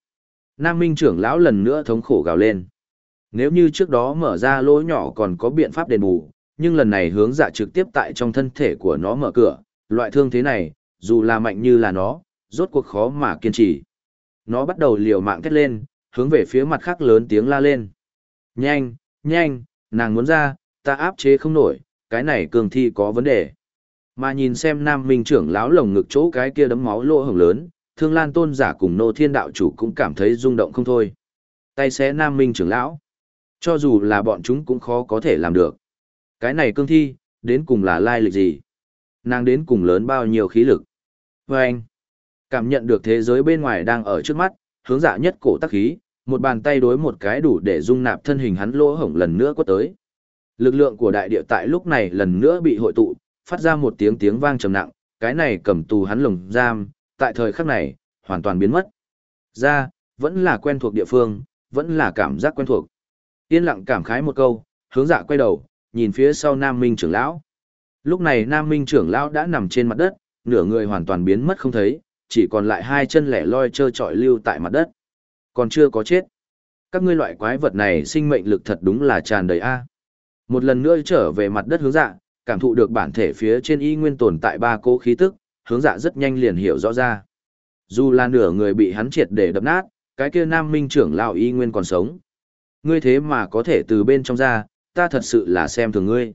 Nam Minh trưởng lão lần nữa thống khổ gào lên. Nếu như trước đó mở ra lỗ nhỏ còn có biện pháp đền bù, nhưng lần này hướng dạ trực tiếp tại trong thân thể của nó mở cửa, loại thương thế này, dù là mạnh như là nó, rốt cuộc khó mà kiên trì. Nó bắt đầu liều mạng thét lên, hướng về phía mặt khác lớn tiếng la lên. Nhanh, nhanh, nàng muốn ra, ta áp chế không nổi, cái này cường thi có vấn đề. Mà nhìn xem nam minh trưởng lão lồng ngực chỗ cái kia đấm máu lỗ hồng lớn, thương lan tôn giả cùng nô thiên đạo chủ cũng cảm thấy rung động không thôi. Tay xé nam minh trưởng lão. Cho dù là bọn chúng cũng khó có thể làm được. Cái này cương thi, đến cùng là lai lịch gì? Nàng đến cùng lớn bao nhiêu khí lực? Và anh, cảm nhận được thế giới bên ngoài đang ở trước mắt, hướng dạ nhất cổ tắc khí, một bàn tay đối một cái đủ để dung nạp thân hình hắn lỗ hổng lần nữa quất tới. Lực lượng của đại địa tại lúc này lần nữa bị hội tụ, phát ra một tiếng tiếng vang trầm nặng, cái này cầm tù hắn lồng giam, tại thời khắc này, hoàn toàn biến mất. Ra, vẫn là quen thuộc địa phương, vẫn là cảm giác quen thuộc. Yên lặng cảm khái một câu, hướng dạ quay đầu, nhìn phía sau Nam Minh trưởng lão. Lúc này Nam Minh trưởng lão đã nằm trên mặt đất, nửa người hoàn toàn biến mất không thấy, chỉ còn lại hai chân lẻ loi trơ trọi lưu tại mặt đất. Còn chưa có chết. Các ngươi loại quái vật này sinh mệnh lực thật đúng là tràn đầy a. Một lần nữa trở về mặt đất hướng dạ, cảm thụ được bản thể phía trên y nguyên tồn tại ba cố khí tức, hướng dạ rất nhanh liền hiểu rõ ra. Dù là nửa người bị hắn triệt để đập nát, cái kia nam minh trưởng lão y nguyên còn sống. Ngươi thế mà có thể từ bên trong ra, ta thật sự là xem thường ngươi.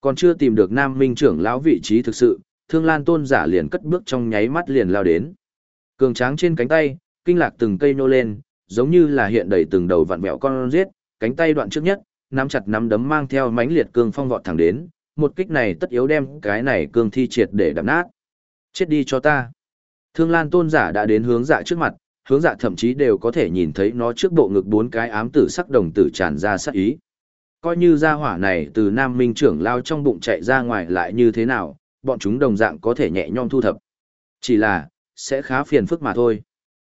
Còn chưa tìm được nam minh trưởng lão vị trí thực sự, thương lan tôn giả liền cất bước trong nháy mắt liền lao đến. Cường tráng trên cánh tay, kinh lạc từng cây nô lên, giống như là hiện đầy từng đầu vặn vẹo con giết, cánh tay đoạn trước nhất, nắm chặt nắm đấm mang theo mãnh liệt cương phong vọt thẳng đến, một kích này tất yếu đem cái này cương thi triệt để đập nát. Chết đi cho ta. Thương Lan tôn giả đã đến hướng dạ trước mặt, hướng dạ thậm chí đều có thể nhìn thấy nó trước bộ ngực bốn cái ám tử sắc đồng tử tràn ra sát ý. Coi như gia hỏa này từ Nam Minh trưởng lao trong bụng chạy ra ngoài lại như thế nào, bọn chúng đồng dạng có thể nhẹ nhõm thu thập. Chỉ là, sẽ khá phiền phức mà thôi.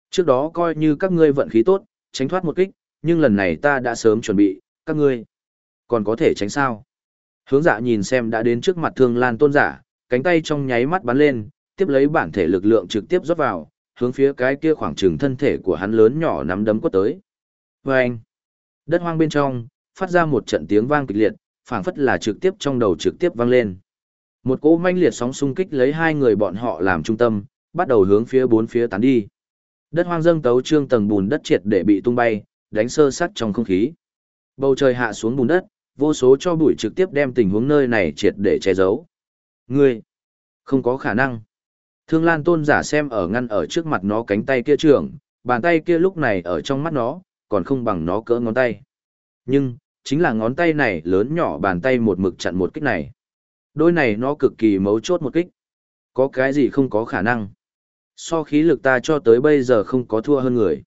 Trước đó coi như các ngươi vận khí tốt, tránh thoát một kích, nhưng lần này ta đã sớm chuẩn bị, các ngươi còn có thể tránh sao. Hướng dạ nhìn xem đã đến trước mặt thương lan tôn giả, cánh tay trong nháy mắt bắn lên, tiếp lấy bản thể lực lượng trực tiếp rót vào, hướng phía cái kia khoảng trừng thân thể của hắn lớn nhỏ nắm đấm quất tới. Và anh, đất hoang bên trong, phát ra một trận tiếng vang kịch liệt, phảng phất là trực tiếp trong đầu trực tiếp vang lên. Một cỗ manh liệt sóng xung kích lấy hai người bọn họ làm trung tâm, bắt đầu hướng phía bốn phía tán đi. Đất hoang dâng tấu trương tầng bùn đất triệt để bị tung bay, đánh sơ sắt trong không khí. Bầu trời hạ xuống bùn đất, vô số cho bụi trực tiếp đem tình huống nơi này triệt để che giấu. Ngươi, không có khả năng. Thương Lan Tôn giả xem ở ngăn ở trước mặt nó cánh tay kia trưởng, bàn tay kia lúc này ở trong mắt nó, còn không bằng nó cỡ ngón tay. Nhưng, chính là ngón tay này lớn nhỏ bàn tay một mực chặn một kích này. Đôi này nó cực kỳ mấu chốt một kích. Có cái gì không có khả năng. So khí lực ta cho tới bây giờ không có thua hơn người.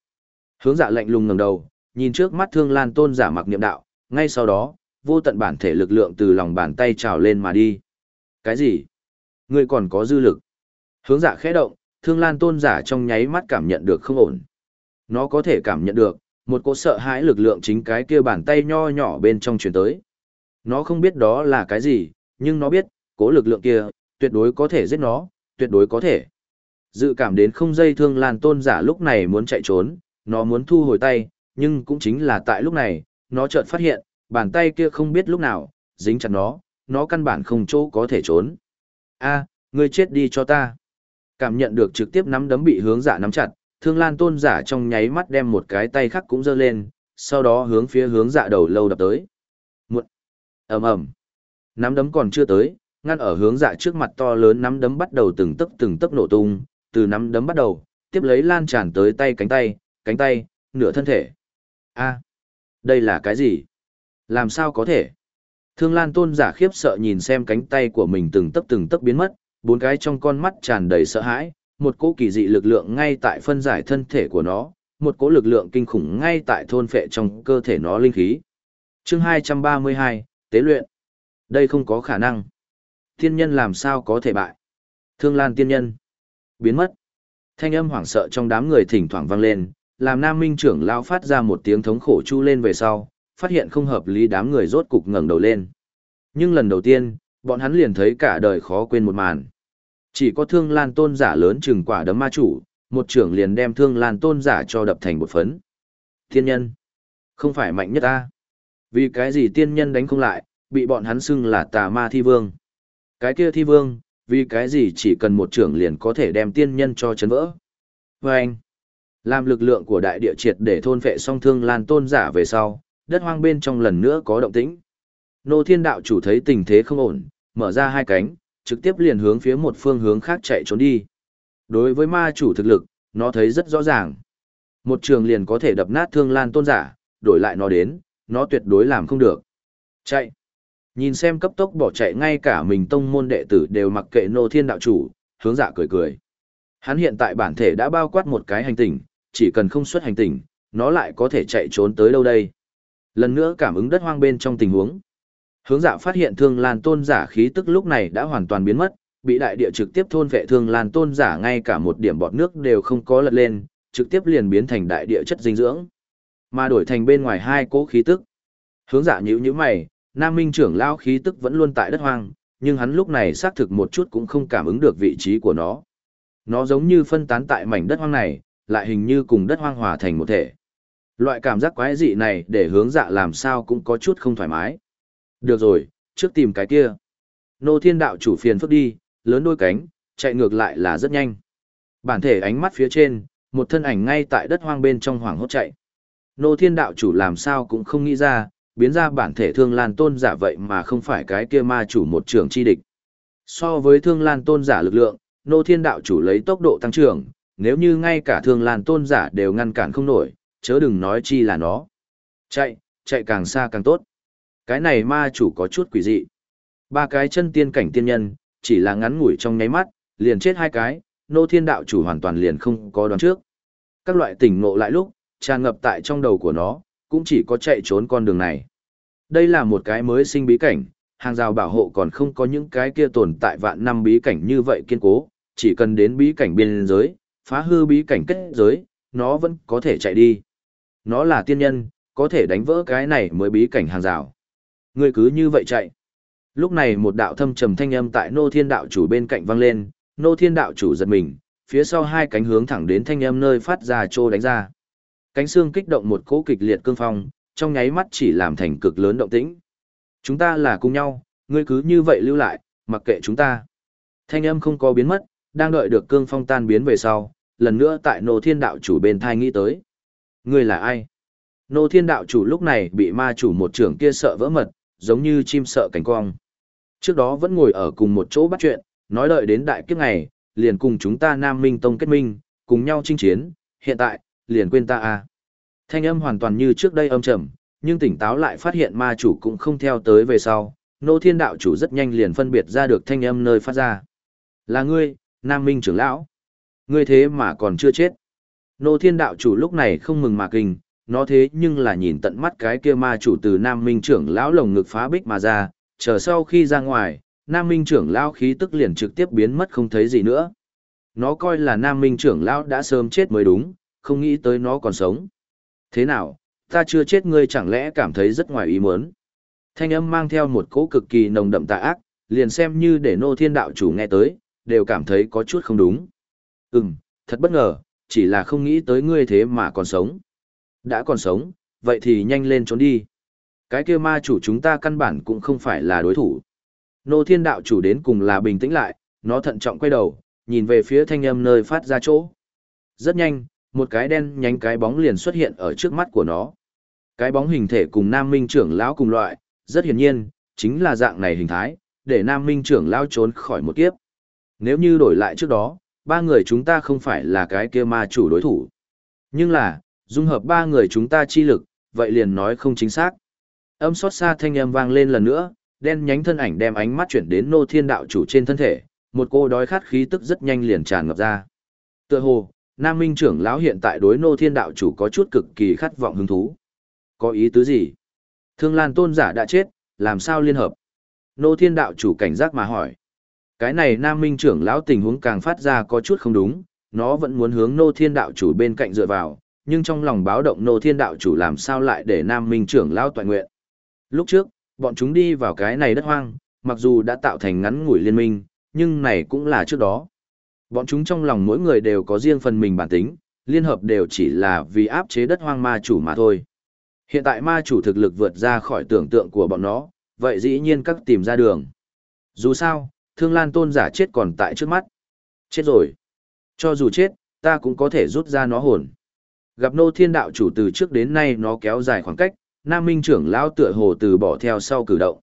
Hướng dạ lạnh lùng ngẩng đầu, nhìn trước mắt thương lan tôn giả mặc niệm đạo, ngay sau đó, vô tận bản thể lực lượng từ lòng bàn tay trào lên mà đi. Cái gì? Ngươi còn có dư lực. Hướng dạ khẽ động, thương lan tôn giả trong nháy mắt cảm nhận được không ổn. Nó có thể cảm nhận được, một cỗ sợ hãi lực lượng chính cái kia bàn tay nho nhỏ bên trong truyền tới. Nó không biết đó là cái gì, nhưng nó biết, cỗ lực lượng kia, tuyệt đối có thể giết nó, tuyệt đối có thể. Dự cảm đến không dây thương lan tôn giả lúc này muốn chạy trốn, nó muốn thu hồi tay, nhưng cũng chính là tại lúc này, nó chợt phát hiện, bàn tay kia không biết lúc nào, dính chặt nó, nó căn bản không chỗ có thể trốn. a ngươi chết đi cho ta. Cảm nhận được trực tiếp nắm đấm bị hướng giả nắm chặt, thương lan tôn giả trong nháy mắt đem một cái tay khác cũng giơ lên, sau đó hướng phía hướng dạ đầu lâu đập tới. Muộn. ầm ầm Nắm đấm còn chưa tới, ngăn ở hướng dạ trước mặt to lớn nắm đấm bắt đầu từng tấc từng tấc nổ tung, từ nắm đấm bắt đầu, tiếp lấy lan tràn tới tay cánh tay, cánh tay, nửa thân thể. A, đây là cái gì? Làm sao có thể? Thương Lan Tôn giả khiếp sợ nhìn xem cánh tay của mình từng tấc từng tấc biến mất, bốn cái trong con mắt tràn đầy sợ hãi, một cỗ kỳ dị lực lượng ngay tại phân giải thân thể của nó, một cỗ lực lượng kinh khủng ngay tại thôn phệ trong cơ thể nó linh khí. Chương 232, Tế luyện. Đây không có khả năng. Tiên nhân làm sao có thể bại? Thương Lan tiên nhân. Biến mất. Thanh âm hoảng sợ trong đám người thỉnh thoảng vang lên, làm Nam Minh trưởng lão phát ra một tiếng thống khổ chu lên về sau, phát hiện không hợp lý đám người rốt cục ngẩng đầu lên. Nhưng lần đầu tiên, bọn hắn liền thấy cả đời khó quên một màn. Chỉ có thương lan tôn giả lớn chừng quả đấm ma chủ, một trưởng liền đem thương lan tôn giả cho đập thành một phấn. Thiên nhân, không phải mạnh nhất ta. Vì cái gì tiên nhân đánh không lại, bị bọn hắn xưng là tà ma thi vương. Cái kia thi vương, vì cái gì chỉ cần một trưởng liền có thể đem tiên nhân cho chấn vỡ. Và anh, làm lực lượng của đại địa triệt để thôn phệ song thương lan tôn giả về sau, đất hoang bên trong lần nữa có động tĩnh. Nô thiên đạo chủ thấy tình thế không ổn, mở ra hai cánh, trực tiếp liền hướng phía một phương hướng khác chạy trốn đi. Đối với ma chủ thực lực, nó thấy rất rõ ràng. Một trường liền có thể đập nát thương lan tôn giả, đổi lại nó đến, nó tuyệt đối làm không được. Chạy. Nhìn xem cấp tốc bỏ chạy ngay cả mình tông môn đệ tử đều mặc kệ nô thiên đạo chủ, hướng dạ cười cười. Hắn hiện tại bản thể đã bao quát một cái hành tinh, chỉ cần không xuất hành tinh, nó lại có thể chạy trốn tới đâu đây. Lần nữa cảm ứng đất hoang bên trong tình huống. Hướng dạ phát hiện thương lan tôn giả khí tức lúc này đã hoàn toàn biến mất, bị đại địa trực tiếp thôn vệ thương lan tôn giả ngay cả một điểm bọt nước đều không có lật lên, trực tiếp liền biến thành đại địa chất dinh dưỡng. Mà đổi thành bên ngoài hai cỗ khí tức. Hướng dạ nhíu nhíu mày, Nam Minh trưởng lao khí tức vẫn luôn tại đất hoang, nhưng hắn lúc này xác thực một chút cũng không cảm ứng được vị trí của nó. Nó giống như phân tán tại mảnh đất hoang này, lại hình như cùng đất hoang hòa thành một thể. Loại cảm giác quái dị này để hướng dạ làm sao cũng có chút không thoải mái. Được rồi, trước tìm cái kia. Nô thiên đạo chủ phiền phức đi, lớn đôi cánh, chạy ngược lại là rất nhanh. Bản thể ánh mắt phía trên, một thân ảnh ngay tại đất hoang bên trong hoảng hốt chạy. Nô thiên đạo chủ làm sao cũng không nghĩ ra, biến ra bản thể thương lan tôn giả vậy mà không phải cái kia ma chủ một trường chi địch. So với thương lan tôn giả lực lượng, nô thiên đạo chủ lấy tốc độ tăng trưởng, nếu như ngay cả thương lan tôn giả đều ngăn cản không nổi, chớ đừng nói chi là nó. Chạy, chạy càng xa càng tốt. Cái này ma chủ có chút quỷ dị. Ba cái chân tiên cảnh tiên nhân, chỉ là ngắn ngủi trong nháy mắt, liền chết hai cái, nô thiên đạo chủ hoàn toàn liền không có đoán trước. Các loại tỉnh ngộ lại lúc, tràn ngập tại trong đầu của nó, cũng chỉ có chạy trốn con đường này. Đây là một cái mới sinh bí cảnh, hàng rào bảo hộ còn không có những cái kia tồn tại vạn năm bí cảnh như vậy kiên cố, chỉ cần đến bí cảnh biên giới, phá hư bí cảnh kết giới, nó vẫn có thể chạy đi. Nó là tiên nhân, có thể đánh vỡ cái này mới bí cảnh hàng rào. Ngươi cứ như vậy chạy. Lúc này một đạo thâm trầm thanh âm tại nô thiên đạo chủ bên cạnh vang lên, nô thiên đạo chủ giật mình, phía sau hai cánh hướng thẳng đến thanh âm nơi phát ra trô đánh ra. Cánh xương kích động một cỗ kịch liệt cương phong, trong nháy mắt chỉ làm thành cực lớn động tĩnh. Chúng ta là cùng nhau, ngươi cứ như vậy lưu lại, mặc kệ chúng ta. Thanh âm không có biến mất, đang đợi được cương phong tan biến về sau, lần nữa tại nô thiên đạo chủ bên thai nghĩ tới. Ngươi là ai? Nô thiên đạo chủ lúc này bị ma chủ một trưởng kia sợ vỡ mật, giống như chim sợ cánh cong. Trước đó vẫn ngồi ở cùng một chỗ bắt chuyện, nói đợi đến đại kiếp ngày, liền cùng chúng ta Nam Minh Tông kết minh, cùng nhau chinh chiến, hiện tại, liền quên ta à. Thanh âm hoàn toàn như trước đây âm trầm, nhưng tỉnh táo lại phát hiện ma chủ cũng không theo tới về sau, nô thiên đạo chủ rất nhanh liền phân biệt ra được thanh âm nơi phát ra. Là ngươi, Nam Minh trưởng lão. Ngươi thế mà còn chưa chết. Nô thiên đạo chủ lúc này không mừng mà kinh, nó thế nhưng là nhìn tận mắt cái kia ma chủ từ Nam Minh trưởng lão lồng ngực phá bích mà ra, chờ sau khi ra ngoài, Nam Minh trưởng lão khí tức liền trực tiếp biến mất không thấy gì nữa. Nó coi là Nam Minh trưởng lão đã sớm chết mới đúng, không nghĩ tới nó còn sống. Thế nào, ta chưa chết ngươi chẳng lẽ cảm thấy rất ngoài ý muốn. Thanh âm mang theo một cỗ cực kỳ nồng đậm tà ác, liền xem như để nô thiên đạo chủ nghe tới, đều cảm thấy có chút không đúng. Ừm, thật bất ngờ, chỉ là không nghĩ tới ngươi thế mà còn sống. Đã còn sống, vậy thì nhanh lên trốn đi. Cái kia ma chủ chúng ta căn bản cũng không phải là đối thủ. Nô thiên đạo chủ đến cùng là bình tĩnh lại, nó thận trọng quay đầu, nhìn về phía thanh âm nơi phát ra chỗ. Rất nhanh, một cái đen nhánh cái bóng liền xuất hiện ở trước mắt của nó. Cái bóng hình thể cùng Nam Minh trưởng lão cùng loại, rất hiển nhiên, chính là dạng này hình thái, để Nam Minh trưởng lão trốn khỏi một kiếp. Nếu như đổi lại trước đó, ba người chúng ta không phải là cái kia ma chủ đối thủ. Nhưng là, dung hợp ba người chúng ta chi lực, vậy liền nói không chính xác. Âm xót xa thanh âm vang lên lần nữa, đen nhánh thân ảnh đem ánh mắt chuyển đến nô thiên đạo chủ trên thân thể, một cô đói khát khí tức rất nhanh liền tràn ngập ra. Tựa hồ, Nam Minh trưởng lão hiện tại đối nô thiên đạo chủ có chút cực kỳ khát vọng hứng thú. Có ý tứ gì? Thương Lan tôn giả đã chết, làm sao liên hợp? Nô thiên đạo chủ cảnh giác mà hỏi. Cái này Nam Minh trưởng lão tình huống càng phát ra có chút không đúng, nó vẫn muốn hướng nô thiên đạo chủ bên cạnh dựa vào, nhưng trong lòng báo động nô thiên đạo chủ làm sao lại để Nam Minh trưởng lao toàn nguyện. Lúc trước, bọn chúng đi vào cái này đất hoang, mặc dù đã tạo thành ngắn ngủi liên minh, nhưng này cũng là trước đó. Bọn chúng trong lòng mỗi người đều có riêng phần mình bản tính, liên hợp đều chỉ là vì áp chế đất hoang ma chủ mà thôi. Hiện tại ma chủ thực lực vượt ra khỏi tưởng tượng của bọn nó, vậy dĩ nhiên các tìm ra đường. Dù sao, thương lan tôn giả chết còn tại trước mắt. Chết rồi. Cho dù chết, ta cũng có thể rút ra nó hồn. Gặp nô thiên đạo chủ từ trước đến nay nó kéo dài khoảng cách, nam minh trưởng lão tựa hồ từ bỏ theo sau cử động.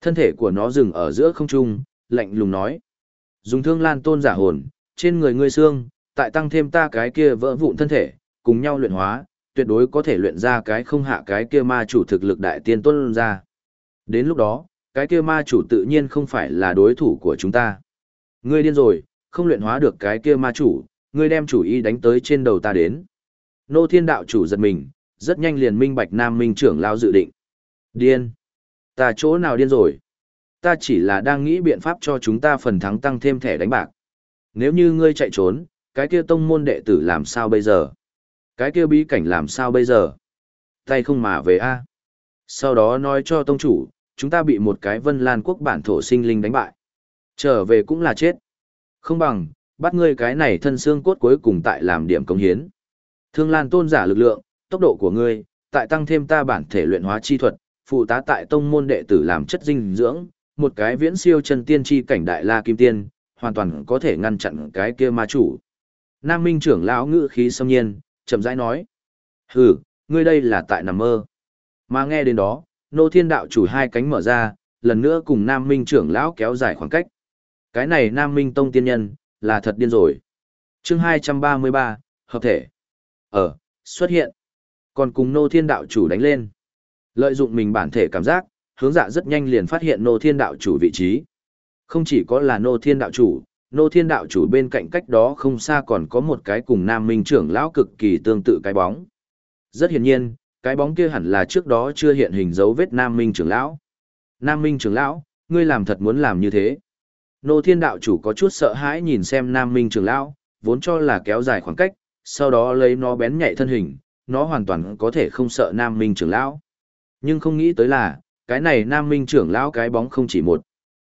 Thân thể của nó dừng ở giữa không trung, lạnh lùng nói. Dùng thương lan tôn giả hồn, trên người ngươi xương, tại tăng thêm ta cái kia vỡ vụn thân thể, cùng nhau luyện hóa, tuyệt đối có thể luyện ra cái không hạ cái kia ma chủ thực lực đại tiên tôn ra. Đến lúc đó, cái kia ma chủ tự nhiên không phải là đối thủ của chúng ta. Ngươi điên rồi, không luyện hóa được cái kia ma chủ, ngươi đem chủ ý đánh tới trên đầu ta đến. Nô thiên đạo chủ giật mình, rất nhanh liền minh bạch nam minh trưởng lao dự định. Điên. Ta chỗ nào điên rồi? Ta chỉ là đang nghĩ biện pháp cho chúng ta phần thắng tăng thêm thẻ đánh bạc. Nếu như ngươi chạy trốn, cái kia tông môn đệ tử làm sao bây giờ? Cái kia bí cảnh làm sao bây giờ? Tay không mà về a. Sau đó nói cho tông chủ, chúng ta bị một cái vân lan quốc bản thổ sinh linh đánh bại. Trở về cũng là chết. Không bằng, bắt ngươi cái này thân xương cốt cuối cùng tại làm điểm công hiến. Thương Lan tôn giả lực lượng, tốc độ của ngươi, tại tăng thêm ta bản thể luyện hóa chi thuật, phụ tá tại tông môn đệ tử làm chất dinh dưỡng, một cái viễn siêu chân tiên chi cảnh đại la kim tiên, hoàn toàn có thể ngăn chặn cái kia ma chủ. Nam Minh trưởng lão ngữ khí xâm nhiên, chậm rãi nói: "Hừ, ngươi đây là tại nằm mơ." Mà nghe đến đó, Nô Thiên đạo chủ hai cánh mở ra, lần nữa cùng Nam Minh trưởng lão kéo dài khoảng cách. Cái này Nam Minh tông tiên nhân, là thật điên rồi. Chương 233, hợp thể. Ở, xuất hiện. Còn cùng Nô Thiên đạo chủ đánh lên. Lợi dụng mình bản thể cảm giác, hướng dạ rất nhanh liền phát hiện nô thiên đạo chủ vị trí. Không chỉ có là nô thiên đạo chủ, nô thiên đạo chủ bên cạnh cách đó không xa còn có một cái cùng nam minh trưởng lão cực kỳ tương tự cái bóng. Rất hiển nhiên, cái bóng kia hẳn là trước đó chưa hiện hình dấu vết nam minh trưởng lão. Nam minh trưởng lão, ngươi làm thật muốn làm như thế. Nô thiên đạo chủ có chút sợ hãi nhìn xem nam minh trưởng lão, vốn cho là kéo dài khoảng cách, sau đó lấy nó bén nhạy thân hình, nó hoàn toàn có thể không sợ nam minh trưởng lão. Nhưng không nghĩ tới là, cái này nam minh trưởng lão cái bóng không chỉ một.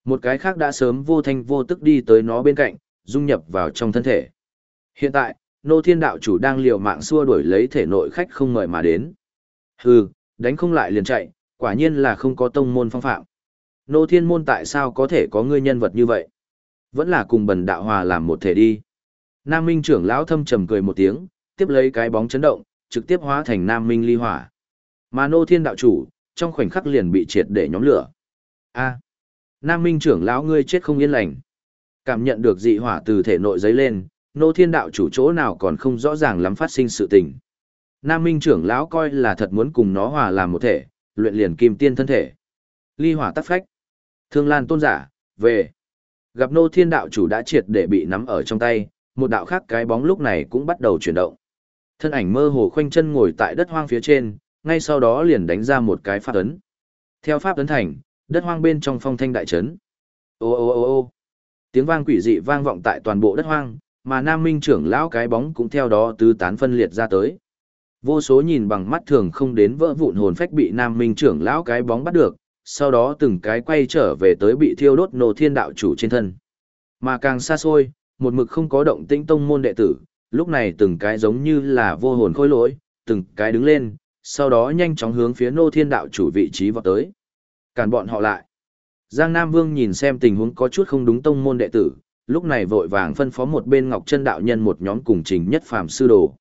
Một cái khác đã sớm vô thanh vô tức đi tới nó bên cạnh, dung nhập vào trong thân thể. Hiện tại, nô thiên đạo chủ đang liều mạng xua đuổi lấy thể nội khách không mời mà đến. Hừ, đánh không lại liền chạy, quả nhiên là không có tông môn phong phạm. Nô thiên môn tại sao có thể có ngươi nhân vật như vậy? Vẫn là cùng bần đạo hòa làm một thể đi. Nam Minh trưởng lão thâm trầm cười một tiếng, tiếp lấy cái bóng chấn động, trực tiếp hóa thành Nam Minh ly hỏa. Mà nô thiên đạo chủ, trong khoảnh khắc liền bị triệt để nhóm lửa. A, Nam Minh trưởng lão ngươi chết không yên lành. Cảm nhận được dị hỏa từ thể nội giấy lên, nô thiên đạo chủ chỗ nào còn không rõ ràng lắm phát sinh sự tình. Nam Minh trưởng lão coi là thật muốn cùng nó hòa làm một thể, luyện liền kim tiên thân thể. Ly hỏa tắt phách. Thương Lan tôn giả, về. Gặp nô thiên đạo chủ đã triệt để bị nắm ở trong tay, một đạo khác cái bóng lúc này cũng bắt đầu chuyển động. Thân ảnh mơ hồ khoanh chân ngồi tại đất hoang phía trên, ngay sau đó liền đánh ra một cái pháp ấn. Theo pháp ấn thành, đất hoang bên trong phong thanh đại chấn. Ô ô ô ô tiếng vang quỷ dị vang vọng tại toàn bộ đất hoang, mà Nam Minh trưởng lão cái bóng cũng theo đó tứ tán phân liệt ra tới. Vô số nhìn bằng mắt thường không đến vỡ vụn hồn phách bị Nam Minh trưởng lão cái bóng bắt được, sau đó từng cái quay trở về tới bị thiêu đốt nổ thiên đạo chủ trên thân. Mà càng xa xôi, một mực không có động tĩnh tông môn đệ tử, lúc này từng cái giống như là vô hồn khôi lỗi, từng cái đứng lên, sau đó nhanh chóng hướng phía nô thiên đạo chủ vị trí vọt tới. Càn bọn họ lại. Giang Nam Vương nhìn xem tình huống có chút không đúng tông môn đệ tử, lúc này vội vàng phân phó một bên Ngọc Chân đạo nhân một nhóm cùng trình nhất phàm sư đồ.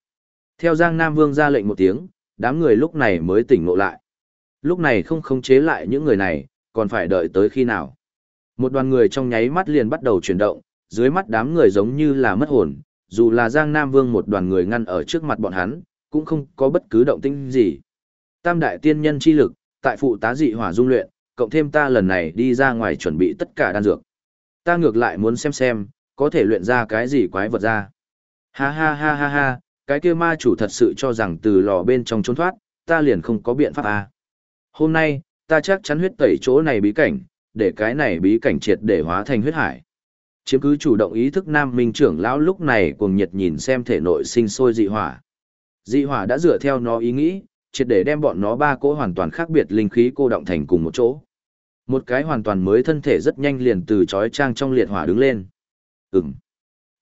Theo Giang Nam Vương ra lệnh một tiếng, đám người lúc này mới tỉnh ngộ lại. Lúc này không khống chế lại những người này, còn phải đợi tới khi nào. Một đoàn người trong nháy mắt liền bắt đầu chuyển động, dưới mắt đám người giống như là mất hồn, dù là Giang Nam Vương một đoàn người ngăn ở trước mặt bọn hắn, cũng không có bất cứ động tĩnh gì. Tam đại tiên nhân chi lực, tại phụ tá dị hỏa dung luyện, cộng thêm ta lần này đi ra ngoài chuẩn bị tất cả đan dược. Ta ngược lại muốn xem xem, có thể luyện ra cái gì quái vật ra. Ha ha ha ha ha, cái kia ma chủ thật sự cho rằng từ lò bên trong trốn thoát, ta liền không có biện pháp à. Hôm nay, ta chắc chắn huyết tẩy chỗ này bí cảnh, để cái này bí cảnh triệt để hóa thành huyết hải. Chiếm cứ chủ động ý thức nam minh trưởng lão lúc này cuồng nhiệt nhìn xem thể nội sinh sôi dị hỏa. Dị hỏa đã dựa theo nó ý nghĩ, triệt để đem bọn nó ba cỗ hoàn toàn khác biệt linh khí cô động thành cùng một chỗ. Một cái hoàn toàn mới thân thể rất nhanh liền từ chói trang trong liệt hỏa đứng lên. Ừm.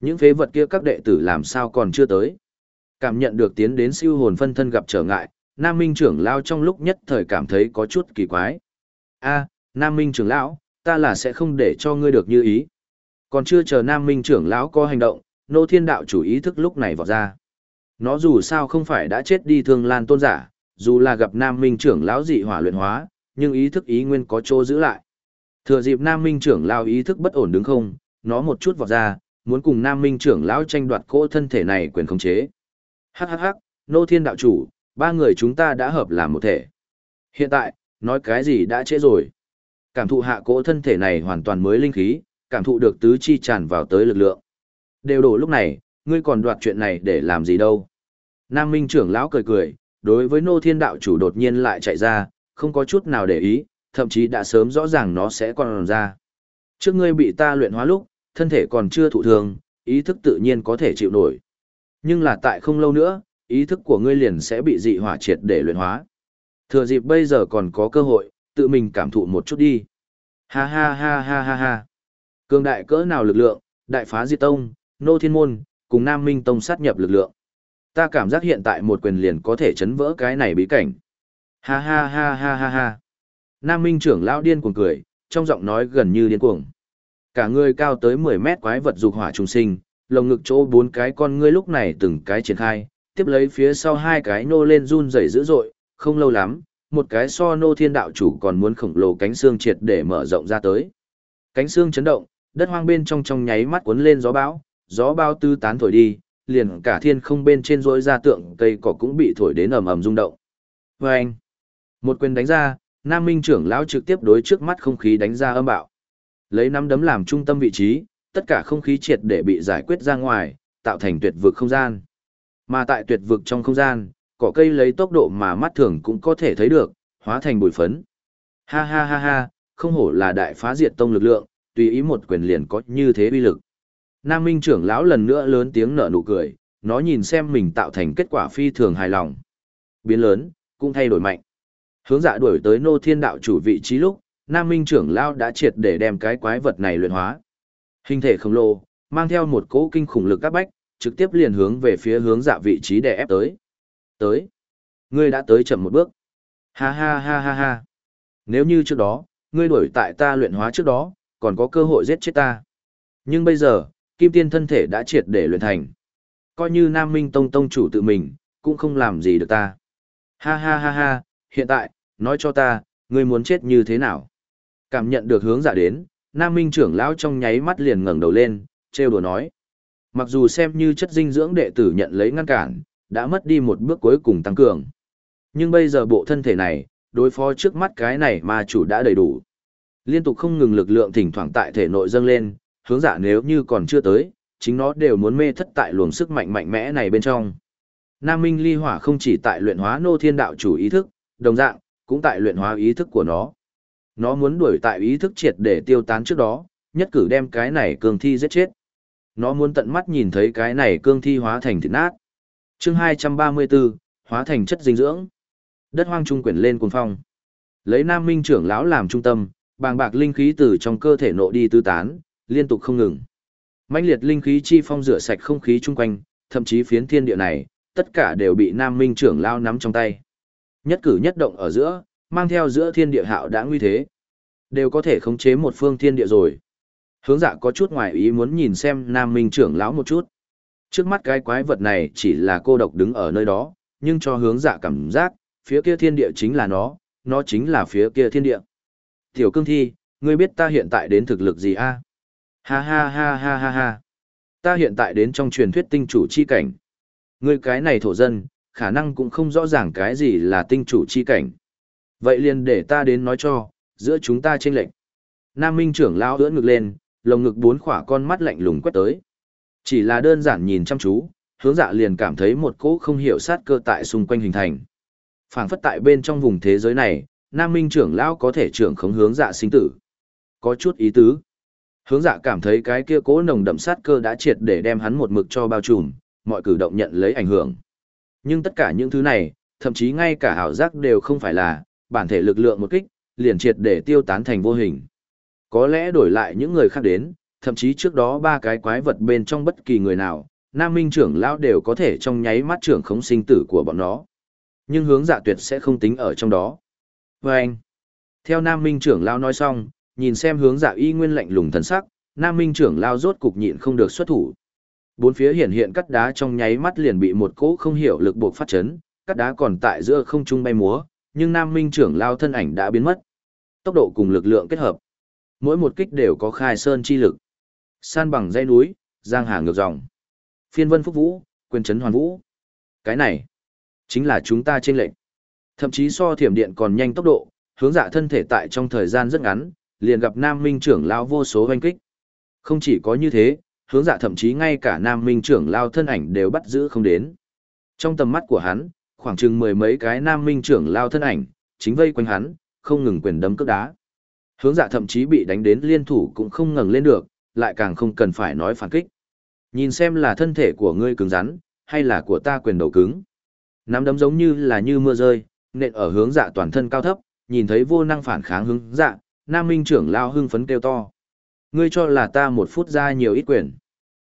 Những phế vật kia các đệ tử làm sao còn chưa tới. Cảm nhận được tiến đến siêu hồn phân thân gặp trở ngại, Nam Minh trưởng lão trong lúc nhất thời cảm thấy có chút kỳ quái. A, Nam Minh trưởng lão, ta là sẽ không để cho ngươi được như ý. Còn chưa chờ Nam Minh trưởng lão có hành động, Nô Thiên Đạo chủ ý thức lúc này vọt ra. Nó dù sao không phải đã chết đi thương lan tôn giả, dù là gặp Nam Minh trưởng lão dị hỏa luyện hóa, nhưng ý thức ý nguyên có chỗ giữ lại. Thừa dịp Nam Minh trưởng lão ý thức bất ổn đứng không, nó một chút vọt ra, muốn cùng Nam Minh trưởng lão tranh đoạt cỗ thân thể này quyền khống chế. Hắc hắc hắc, Nô Thiên đạo chủ, ba người chúng ta đã hợp làm một thể. Hiện tại, nói cái gì đã trễ rồi. Cảm thụ hạ cỗ thân thể này hoàn toàn mới linh khí, cảm thụ được tứ chi tràn vào tới lực lượng. Đều đổ lúc này, ngươi còn đoạt chuyện này để làm gì đâu. Nam Minh trưởng lão cười cười, đối với nô thiên đạo chủ đột nhiên lại chạy ra, không có chút nào để ý, thậm chí đã sớm rõ ràng nó sẽ còn ra. Trước ngươi bị ta luyện hóa lúc, thân thể còn chưa thụ thường, ý thức tự nhiên có thể chịu nổi. Nhưng là tại không lâu nữa, ý thức của ngươi liền sẽ bị dị hỏa triệt để luyện hóa. Thừa dịp bây giờ còn có cơ hội, tự mình cảm thụ một chút đi. Ha ha ha ha ha ha. Cường đại cỡ nào lực lượng, đại phá diệt tông, nô thiên môn, cùng nam minh tông sát nhập lực lượng. Ta cảm giác hiện tại một quyền liền có thể chấn vỡ cái này bí cảnh. Ha ha ha ha ha ha. Nam minh trưởng lão điên cuồng cười, trong giọng nói gần như điên cuồng. Cả người cao tới 10 mét quái vật dục hỏa trùng sinh, lồng ngực chỗ bốn cái con ngươi lúc này từng cái triển khai, tiếp lấy phía sau hai cái nô lên run rẩy dữ dội, không lâu lắm, một cái so nô thiên đạo chủ còn muốn khổng lồ cánh xương triệt để mở rộng ra tới. Cánh xương chấn động, đất hoang bên trong trong nháy mắt cuốn lên gió bão, gió bao tư tán thổi đi, liền cả thiên không bên trên rỗi ra tượng cây cỏ cũng bị thổi đến ầm ầm rung động. Và anh, một quyền đánh ra, Nam Minh trưởng lão trực tiếp đối trước mắt không khí đánh ra âm bạo. Lấy nắm đấm làm trung tâm vị trí, tất cả không khí triệt để bị giải quyết ra ngoài, tạo thành tuyệt vực không gian. Mà tại tuyệt vực trong không gian, cỏ cây lấy tốc độ mà mắt thường cũng có thể thấy được, hóa thành bụi phấn. Ha ha ha ha, không hổ là đại phá diệt tông lực lượng, tùy ý một quyền liền có như thế uy lực. Nam Minh trưởng lão lần nữa lớn tiếng nở nụ cười, nó nhìn xem mình tạo thành kết quả phi thường hài lòng. Biến lớn, cũng thay đổi mạnh. Hướng dạ đuổi tới nô thiên đạo chủ vị trí lúc, Nam Minh trưởng lão đã triệt để đem cái quái vật này luyện hóa. Hình thể khổng lồ, mang theo một cỗ kinh khủng lực các bách, trực tiếp liền hướng về phía hướng dạ vị trí để ép tới. Tới. Ngươi đã tới chậm một bước. Ha ha ha ha ha. Nếu như trước đó, ngươi đuổi tại ta luyện hóa trước đó, còn có cơ hội giết chết ta. Nhưng bây giờ, kim tiên thân thể đã triệt để luyện thành. Coi như Nam Minh Tông Tông chủ tự mình, cũng không làm gì được ta. Ha ha ha ha, hiện tại, nói cho ta, ngươi muốn chết như thế nào? Cảm nhận được hướng dạ đến, Nam Minh trưởng lão trong nháy mắt liền ngẩng đầu lên, trêu đùa nói. Mặc dù xem như chất dinh dưỡng đệ tử nhận lấy ngăn cản, đã mất đi một bước cuối cùng tăng cường. Nhưng bây giờ bộ thân thể này, đối phó trước mắt cái này mà chủ đã đầy đủ. Liên tục không ngừng lực lượng thỉnh thoảng tại thể nội dâng lên, hướng giả nếu như còn chưa tới, chính nó đều muốn mê thất tại luồng sức mạnh mạnh mẽ này bên trong. Nam Minh Ly Hỏa không chỉ tại luyện hóa nô thiên đạo chủ ý thức, đồng dạng, cũng tại luyện hóa ý thức của nó. Nó muốn đuổi tại ý thức triệt để tiêu tán trước đó, nhất cử đem cái này cương thi giết chết. Nó muốn tận mắt nhìn thấy cái này cương thi hóa thành thịt nát. chương 234, hóa thành chất dinh dưỡng. Đất hoang trung quyển lên cuồng phong. Lấy Nam Minh trưởng lão làm trung tâm, bàng bạc linh khí từ trong cơ thể nộ đi tứ tán, liên tục không ngừng. mãnh liệt linh khí chi phong rửa sạch không khí chung quanh, thậm chí phiến thiên địa này, tất cả đều bị Nam Minh trưởng lao nắm trong tay. Nhất cử nhất động ở giữa, mang theo giữa thiên địa hạo đã nguy thế. Đều có thể khống chế một phương thiên địa rồi. Hướng dạ có chút ngoài ý muốn nhìn xem Nam Minh trưởng lão một chút. Trước mắt cái quái vật này chỉ là cô độc đứng ở nơi đó, nhưng cho hướng dạ cảm giác, phía kia thiên địa chính là nó, nó chính là phía kia thiên địa. Tiểu cương thi, ngươi biết ta hiện tại đến thực lực gì a? Ha ha ha ha ha ha. Ta hiện tại đến trong truyền thuyết tinh chủ chi cảnh. Ngươi cái này thổ dân, khả năng cũng không rõ ràng cái gì là tinh chủ chi cảnh. Vậy liền để ta đến nói cho, giữa chúng ta chênh lệch. Nam Minh trưởng lão ưỡn ngực lên, lồng ngực bốn khỏa con mắt lạnh lùng quét tới. Chỉ là đơn giản nhìn chăm chú, hướng dạ liền cảm thấy một cỗ không hiểu sát cơ tại xung quanh hình thành. phảng phất tại bên trong vùng thế giới này, Nam Minh trưởng lão có thể trưởng khống hướng dạ sinh tử. Có chút ý tứ. Hướng dạ cảm thấy cái kia cố nồng đậm sát cơ đã triệt để đem hắn một mực cho bao trùm, mọi cử động nhận lấy ảnh hưởng. Nhưng tất cả những thứ này, thậm chí ngay cả ảo giác đều không phải là, bản thể lực lượng một kích, liền triệt để tiêu tán thành vô hình. Có lẽ đổi lại những người khác đến, thậm chí trước đó ba cái quái vật bên trong bất kỳ người nào, Nam Minh trưởng lão đều có thể trong nháy mắt trưởng khống sinh tử của bọn nó. Nhưng hướng dạ tuyệt sẽ không tính ở trong đó. Và anh, theo Nam Minh trưởng lão nói xong, nhìn xem hướng dạ y nguyên lạnh lùng thần sắc, Nam Minh trưởng lão rốt cục nhịn không được xuất thủ. Bốn phía hiện hiện cắt đá trong nháy mắt liền bị một cỗ không hiểu lực buộc phát chấn, cắt đá còn tại giữa không trung bay múa, nhưng Nam Minh trưởng lão thân ảnh đã biến mất. Tốc độ cùng lực lượng kết hợp. Mỗi một kích đều có khai sơn chi lực. San bằng dãy núi, giang hà ngược dòng. Phiên vân phúc vũ, quyền Trấn hoàn vũ. Cái này, chính là chúng ta trên lệnh. Thậm chí so thiểm điện còn nhanh tốc độ, hướng dạ thân thể tại trong thời gian rất ngắn, liền gặp Nam Minh trưởng lao vô số hoanh kích. Không chỉ có như thế, hướng dạ thậm chí ngay cả Nam Minh trưởng lao thân ảnh đều bắt giữ không đến. Trong tầm mắt của hắn, khoảng chừng mười mấy cái Nam Minh trưởng lao thân ảnh, chính vây quanh hắn, không ngừng quyền đấm cước đá. Hướng dạ thậm chí bị đánh đến liên thủ cũng không ngẩng lên được, lại càng không cần phải nói phản kích. Nhìn xem là thân thể của ngươi cứng rắn, hay là của ta quyền đầu cứng. Nắm đấm giống như là như mưa rơi, nện ở hướng dạ toàn thân cao thấp, nhìn thấy vô năng phản kháng hướng dạ, Nam Minh trưởng lao hưng phấn kêu to. Ngươi cho là ta một phút ra nhiều ít quyền.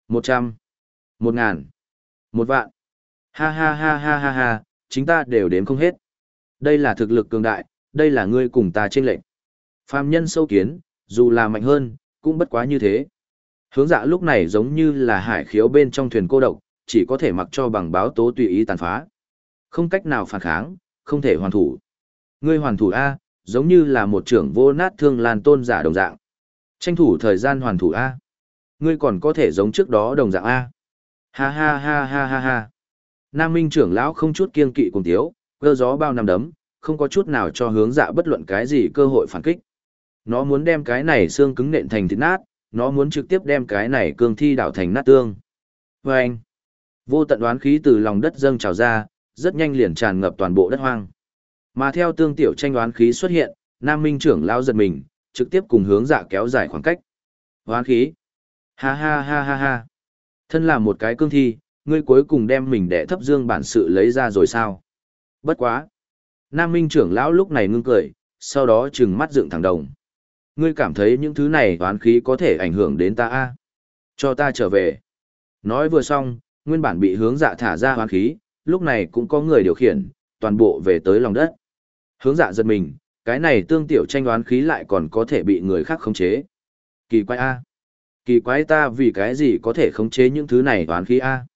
Một trăm, một ngàn, một vạn. Ha ha ha ha ha ha, chính ta đều đếm không hết. Đây là thực lực cường đại, đây là ngươi cùng ta trên lệnh. Phàm nhân sâu kiến, dù là mạnh hơn, cũng bất quá như thế. Hướng dạ lúc này giống như là hải khiếu bên trong thuyền cô độc, chỉ có thể mặc cho bằng báo tố tùy ý tàn phá. Không cách nào phản kháng, không thể hoàn thủ. Ngươi hoàn thủ A, giống như là một trưởng vô nát thương lan tôn giả đồng dạng. Tranh thủ thời gian hoàn thủ A. Ngươi còn có thể giống trước đó đồng dạng A. Ha ha ha ha ha ha. Nam Minh trưởng lão không chút kiên kỵ cùng thiếu cơ gió bao năm đấm, không có chút nào cho hướng dạ bất luận cái gì cơ hội phản kích. Nó muốn đem cái này xương cứng nện thành thịt nát, nó muốn trực tiếp đem cái này cương thi đảo thành nát tương. Vâng! vô tận đoán khí từ lòng đất dâng trào ra, rất nhanh liền tràn ngập toàn bộ đất hoang. Mà theo tương tiểu tranh đoán khí xuất hiện, Nam Minh trưởng lao giật mình, trực tiếp cùng hướng dạ kéo dài khoảng cách. Đoán khí. Ha ha ha ha ha. Thân là một cái cương thi, ngươi cuối cùng đem mình để thấp dương bản sự lấy ra rồi sao? Bất quá. Nam Minh trưởng lão lúc này ngưng cười, sau đó trừng mắt dựng thẳng đồng. Ngươi cảm thấy những thứ này toán khí có thể ảnh hưởng đến ta a? Cho ta trở về. Nói vừa xong, nguyên bản bị hướng dạ thả ra hoán khí, lúc này cũng có người điều khiển, toàn bộ về tới lòng đất. Hướng dạ giật mình, cái này tương tiểu tranh đoán khí lại còn có thể bị người khác khống chế. Kỳ quái a. Kỳ quái ta vì cái gì có thể khống chế những thứ này đoán khí a?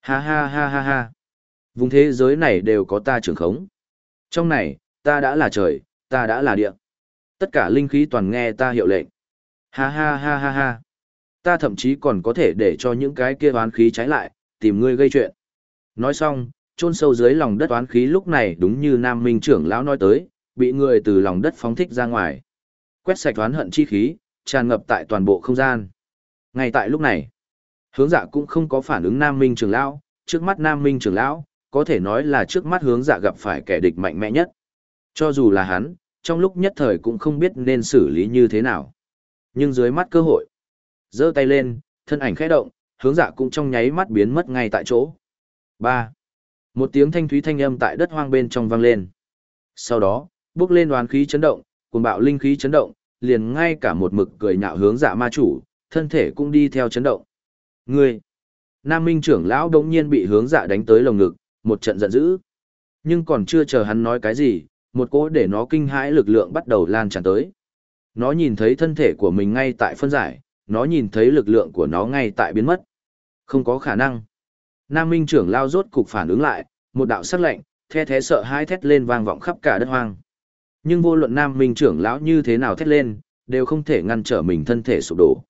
Ha ha ha ha ha. Vùng thế giới này đều có ta trưởng khống. Trong này, ta đã là trời, ta đã là địa. Tất cả linh khí toàn nghe ta hiệu lệnh. Ha ha ha ha ha. Ta thậm chí còn có thể để cho những cái kia đoán khí trái lại, tìm ngươi gây chuyện. Nói xong, chôn sâu dưới lòng đất oán khí lúc này đúng như Nam Minh trưởng lão nói tới, bị người từ lòng đất phóng thích ra ngoài. Quét sạch oán hận chi khí, tràn ngập tại toàn bộ không gian. Ngay tại lúc này, hướng dạ cũng không có phản ứng Nam Minh trưởng lão, trước mắt Nam Minh trưởng lão, có thể nói là trước mắt hướng dạ gặp phải kẻ địch mạnh mẽ nhất. Cho dù là hắn, trong lúc nhất thời cũng không biết nên xử lý như thế nào. Nhưng dưới mắt cơ hội, giơ tay lên, thân ảnh khẽ động, hướng dạ cũng trong nháy mắt biến mất ngay tại chỗ. Ba, Một tiếng thanh thúy thanh âm tại đất hoang bên trong vang lên. Sau đó, bước lên đoàn khí chấn động, cùng bạo linh khí chấn động, liền ngay cả một mực cười nhạo hướng dạ ma chủ, thân thể cũng đi theo chấn động. Ngươi! Nam Minh trưởng lão đống nhiên bị hướng dạ đánh tới lồng ngực, một trận giận dữ. Nhưng còn chưa chờ hắn nói cái gì, một cỗ để nó kinh hãi lực lượng bắt đầu lan tràn tới. Nó nhìn thấy thân thể của mình ngay tại phân giải, nó nhìn thấy lực lượng của nó ngay tại biến mất. Không có khả năng. Nam Minh trưởng lao rốt cục phản ứng lại, một đạo sắc lệnh, the thế sợ hai thét lên vang vọng khắp cả đất hoang. Nhưng vô luận Nam Minh trưởng lão như thế nào thét lên, đều không thể ngăn trở mình thân thể sụp đổ.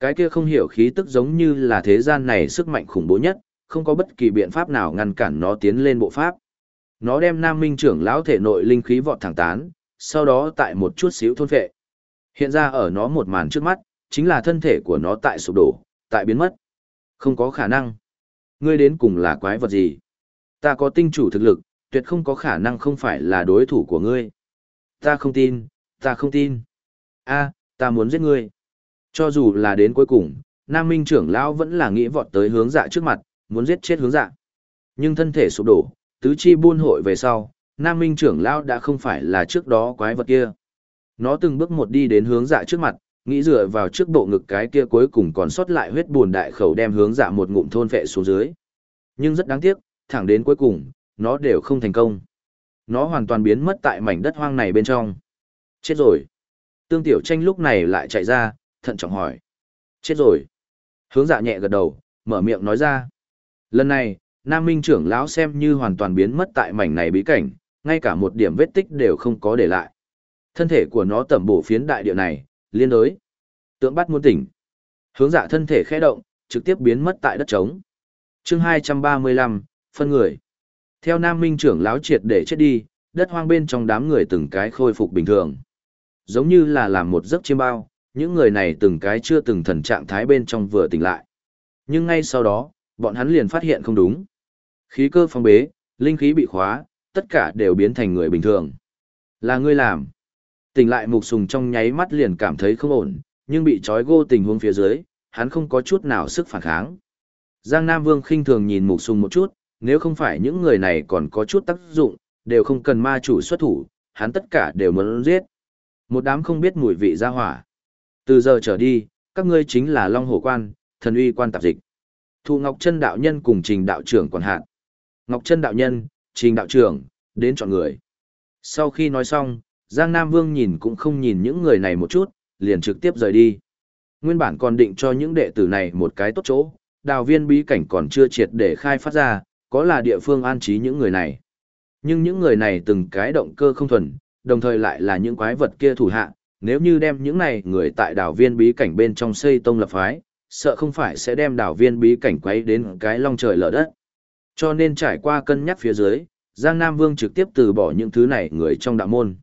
Cái kia không hiểu khí tức giống như là thế gian này sức mạnh khủng bố nhất, không có bất kỳ biện pháp nào ngăn cản nó tiến lên bộ pháp. Nó đem Nam Minh trưởng lão thể nội linh khí vọt thẳng tán, sau đó tại một chút xíu thôn phệ. Hiện ra ở nó một màn trước mắt, chính là thân thể của nó tại sụp đổ, tại biến mất. Không có khả năng. Ngươi đến cùng là quái vật gì? Ta có tinh chủ thực lực, tuyệt không có khả năng không phải là đối thủ của ngươi. Ta không tin, ta không tin. A, ta muốn giết ngươi. Cho dù là đến cuối cùng, Nam Minh trưởng lão vẫn là nghĩ vọt tới hướng dạ trước mặt, muốn giết chết hướng dạ. Nhưng thân thể sụp đổ, tứ chi buôn hội về sau, Nam Minh trưởng lão đã không phải là trước đó quái vật kia. Nó từng bước một đi đến hướng dạ trước mặt, nghĩ dựa vào trước bộ ngực cái kia cuối cùng còn sót lại huyết buồn đại khẩu đem hướng dạ một ngụm thôn vệ xuống dưới. Nhưng rất đáng tiếc, thẳng đến cuối cùng, nó đều không thành công. Nó hoàn toàn biến mất tại mảnh đất hoang này bên trong. Chết rồi. Tương Tiểu Tranh lúc này lại chạy ra, thận trọng hỏi. Chết rồi. Hướng dạ nhẹ gật đầu, mở miệng nói ra. Lần này, Nam Minh trưởng lão xem như hoàn toàn biến mất tại mảnh này bí cảnh, ngay cả một điểm vết tích đều không có để lại. Thân thể của nó tẩm bổ phiến đại địa này, liên đối. Tượng bắt muốn tỉnh. Hướng dạ thân thể khẽ động, trực tiếp biến mất tại đất trống. chương 235, phân người. Theo Nam Minh trưởng láo triệt để chết đi, đất hoang bên trong đám người từng cái khôi phục bình thường. Giống như là làm một giấc chiêm bao, những người này từng cái chưa từng thần trạng thái bên trong vừa tỉnh lại. Nhưng ngay sau đó, bọn hắn liền phát hiện không đúng. Khí cơ phong bế, linh khí bị khóa, tất cả đều biến thành người bình thường. Là ngươi làm. Tỉnh lại mục sùng trong nháy mắt liền cảm thấy không ổn, nhưng bị trói gô tình huống phía dưới, hắn không có chút nào sức phản kháng. Giang Nam Vương khinh thường nhìn mục sùng một chút, nếu không phải những người này còn có chút tác dụng, đều không cần ma chủ xuất thủ, hắn tất cả đều muốn giết. Một đám không biết mùi vị ra hỏa. Từ giờ trở đi, các ngươi chính là Long Hổ Quan, thần uy quan tạp dịch. Thụ Ngọc Chân đạo nhân cùng Trình đạo trưởng quản hạt. Ngọc Chân đạo nhân, Trình đạo trưởng, đến chọn người. Sau khi nói xong, Giang Nam Vương nhìn cũng không nhìn những người này một chút, liền trực tiếp rời đi. Nguyên bản còn định cho những đệ tử này một cái tốt chỗ, đào viên bí cảnh còn chưa triệt để khai phát ra, có là địa phương an trí những người này. Nhưng những người này từng cái động cơ không thuần, đồng thời lại là những quái vật kia thủ hạ, nếu như đem những này người tại đảo viên bí cảnh bên trong xây tông lập phái, sợ không phải sẽ đem đảo viên bí cảnh quấy đến cái long trời lở đất. Cho nên trải qua cân nhắc phía dưới, Giang Nam Vương trực tiếp từ bỏ những thứ này người trong đạo môn,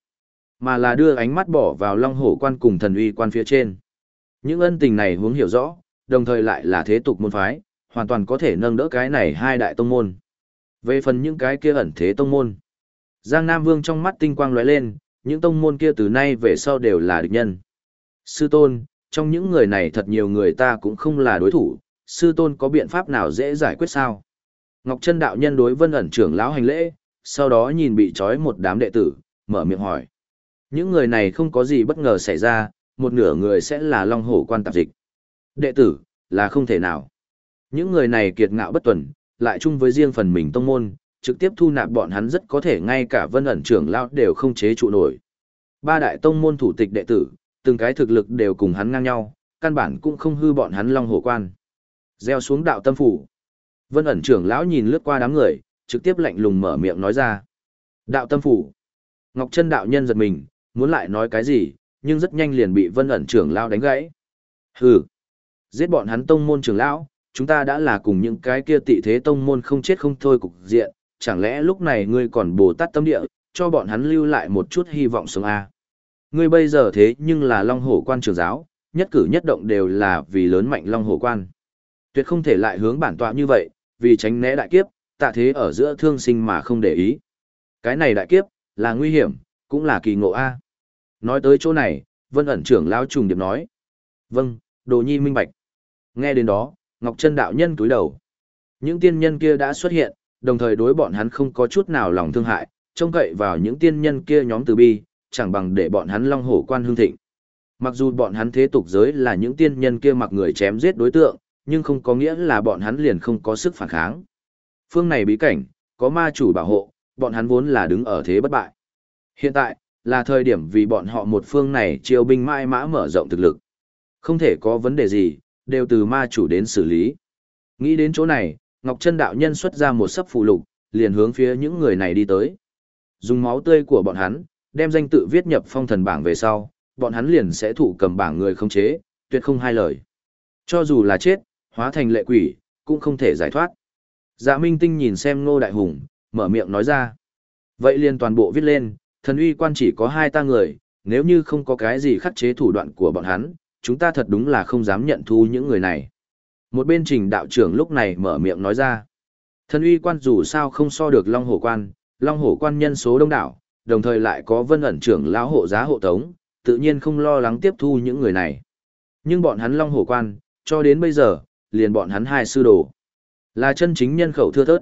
mà là đưa ánh mắt bỏ vào Long Hổ quan cùng thần uy quan phía trên. Những ân tình này hướng hiểu rõ, đồng thời lại là thế tục môn phái, hoàn toàn có thể nâng đỡ cái này hai đại tông môn. Về phần những cái kia ẩn thế tông môn, Giang Nam Vương trong mắt tinh quang lóe lên, những tông môn kia từ nay về sau đều là địch nhân. Sư tôn, trong những người này thật nhiều người ta cũng không là đối thủ, sư tôn có biện pháp nào dễ giải quyết sao? Ngọc Trân đạo nhân đối vân ẩn trưởng lão hành lễ, sau đó nhìn bị trói một đám đệ tử, mở miệng hỏi. Những người này không có gì bất ngờ xảy ra, một nửa người sẽ là long hổ quan tạp dịch. Đệ tử, là không thể nào. Những người này kiệt ngạo bất tuần, lại chung với riêng phần mình tông môn, trực tiếp thu nạp bọn hắn rất có thể ngay cả vân ẩn trưởng lão đều không chế trụ nổi. Ba đại tông môn thủ tịch đệ tử, từng cái thực lực đều cùng hắn ngang nhau, căn bản cũng không hư bọn hắn long hổ quan. Gieo xuống đạo tâm phủ. Vân ẩn trưởng lão nhìn lướt qua đám người, trực tiếp lạnh lùng mở miệng nói ra. Đạo tâm phủ. Ngọc Trân đạo nhân giật mình, muốn lại nói cái gì, nhưng rất nhanh liền bị vân ẩn trưởng lão đánh gãy. Hừ. Giết bọn hắn tông môn trưởng lão, chúng ta đã là cùng những cái kia tị thế tông môn không chết không thôi cục diện, chẳng lẽ lúc này ngươi còn bồ tát tâm địa, cho bọn hắn lưu lại một chút hy vọng sống A. Ngươi bây giờ thế nhưng là Long Hổ quan trường giáo, nhất cử nhất động đều là vì lớn mạnh Long Hổ quan. Tuyệt không thể lại hướng bản tọa như vậy, vì tránh né đại kiếp, tạ thế ở giữa thương sinh mà không để ý. Cái này đại kiếp, là nguy hiểm, cũng là kỳ ngộ A. Nói tới chỗ này, vân ẩn trưởng lao trùng điệp nói. Vâng, đồ nhi minh bạch. Nghe đến đó, Ngọc Trân đạo nhân túi đầu. Những tiên nhân kia đã xuất hiện, đồng thời đối bọn hắn không có chút nào lòng thương hại, trông cậy vào những tiên nhân kia nhóm từ bi, chẳng bằng để bọn hắn long hổ quan hương thịnh. Mặc dù bọn hắn thế tục giới là những tiên nhân kia mặc người chém giết đối tượng, nhưng không có nghĩa là bọn hắn liền không có sức phản kháng. Phương này bí cảnh, có ma chủ bảo hộ, bọn hắn vốn là đứng ở thế bất bại. Hiện tại, là thời điểm vì bọn họ một phương này chiêu binh mãi mã mở rộng thực lực. Không thể có vấn đề gì, đều từ ma chủ đến xử lý. Nghĩ đến chỗ này, Ngọc Trân đạo nhân xuất ra một sấp phụ lục, liền hướng phía những người này đi tới. Dùng máu tươi của bọn hắn, đem danh tự viết nhập phong thần bảng về sau, bọn hắn liền sẽ thủ cầm bảng người không chế, tuyệt không hai lời. Cho dù là chết, hóa thành lệ quỷ, cũng không thể giải thoát. Dạ Minh Tinh nhìn xem Ngô Đại Hùng, mở miệng nói ra. Vậy liền toàn bộ viết lên, thần uy quan chỉ có hai ta người, nếu như không có cái gì khắc chế thủ đoạn của bọn hắn, chúng ta thật đúng là không dám nhận thu những người này. Một bên trình đạo trưởng lúc này mở miệng nói ra. Thần uy quan dù sao không so được Long Hổ quan, Long Hổ quan nhân số đông đảo, đồng thời lại có vân ẩn trưởng lão hộ giá hộ tống, tự nhiên không lo lắng tiếp thu những người này. Nhưng bọn hắn Long Hổ quan, cho đến bây giờ, liền bọn hắn hai sư đồ. Là chân chính nhân khẩu thưa thớt.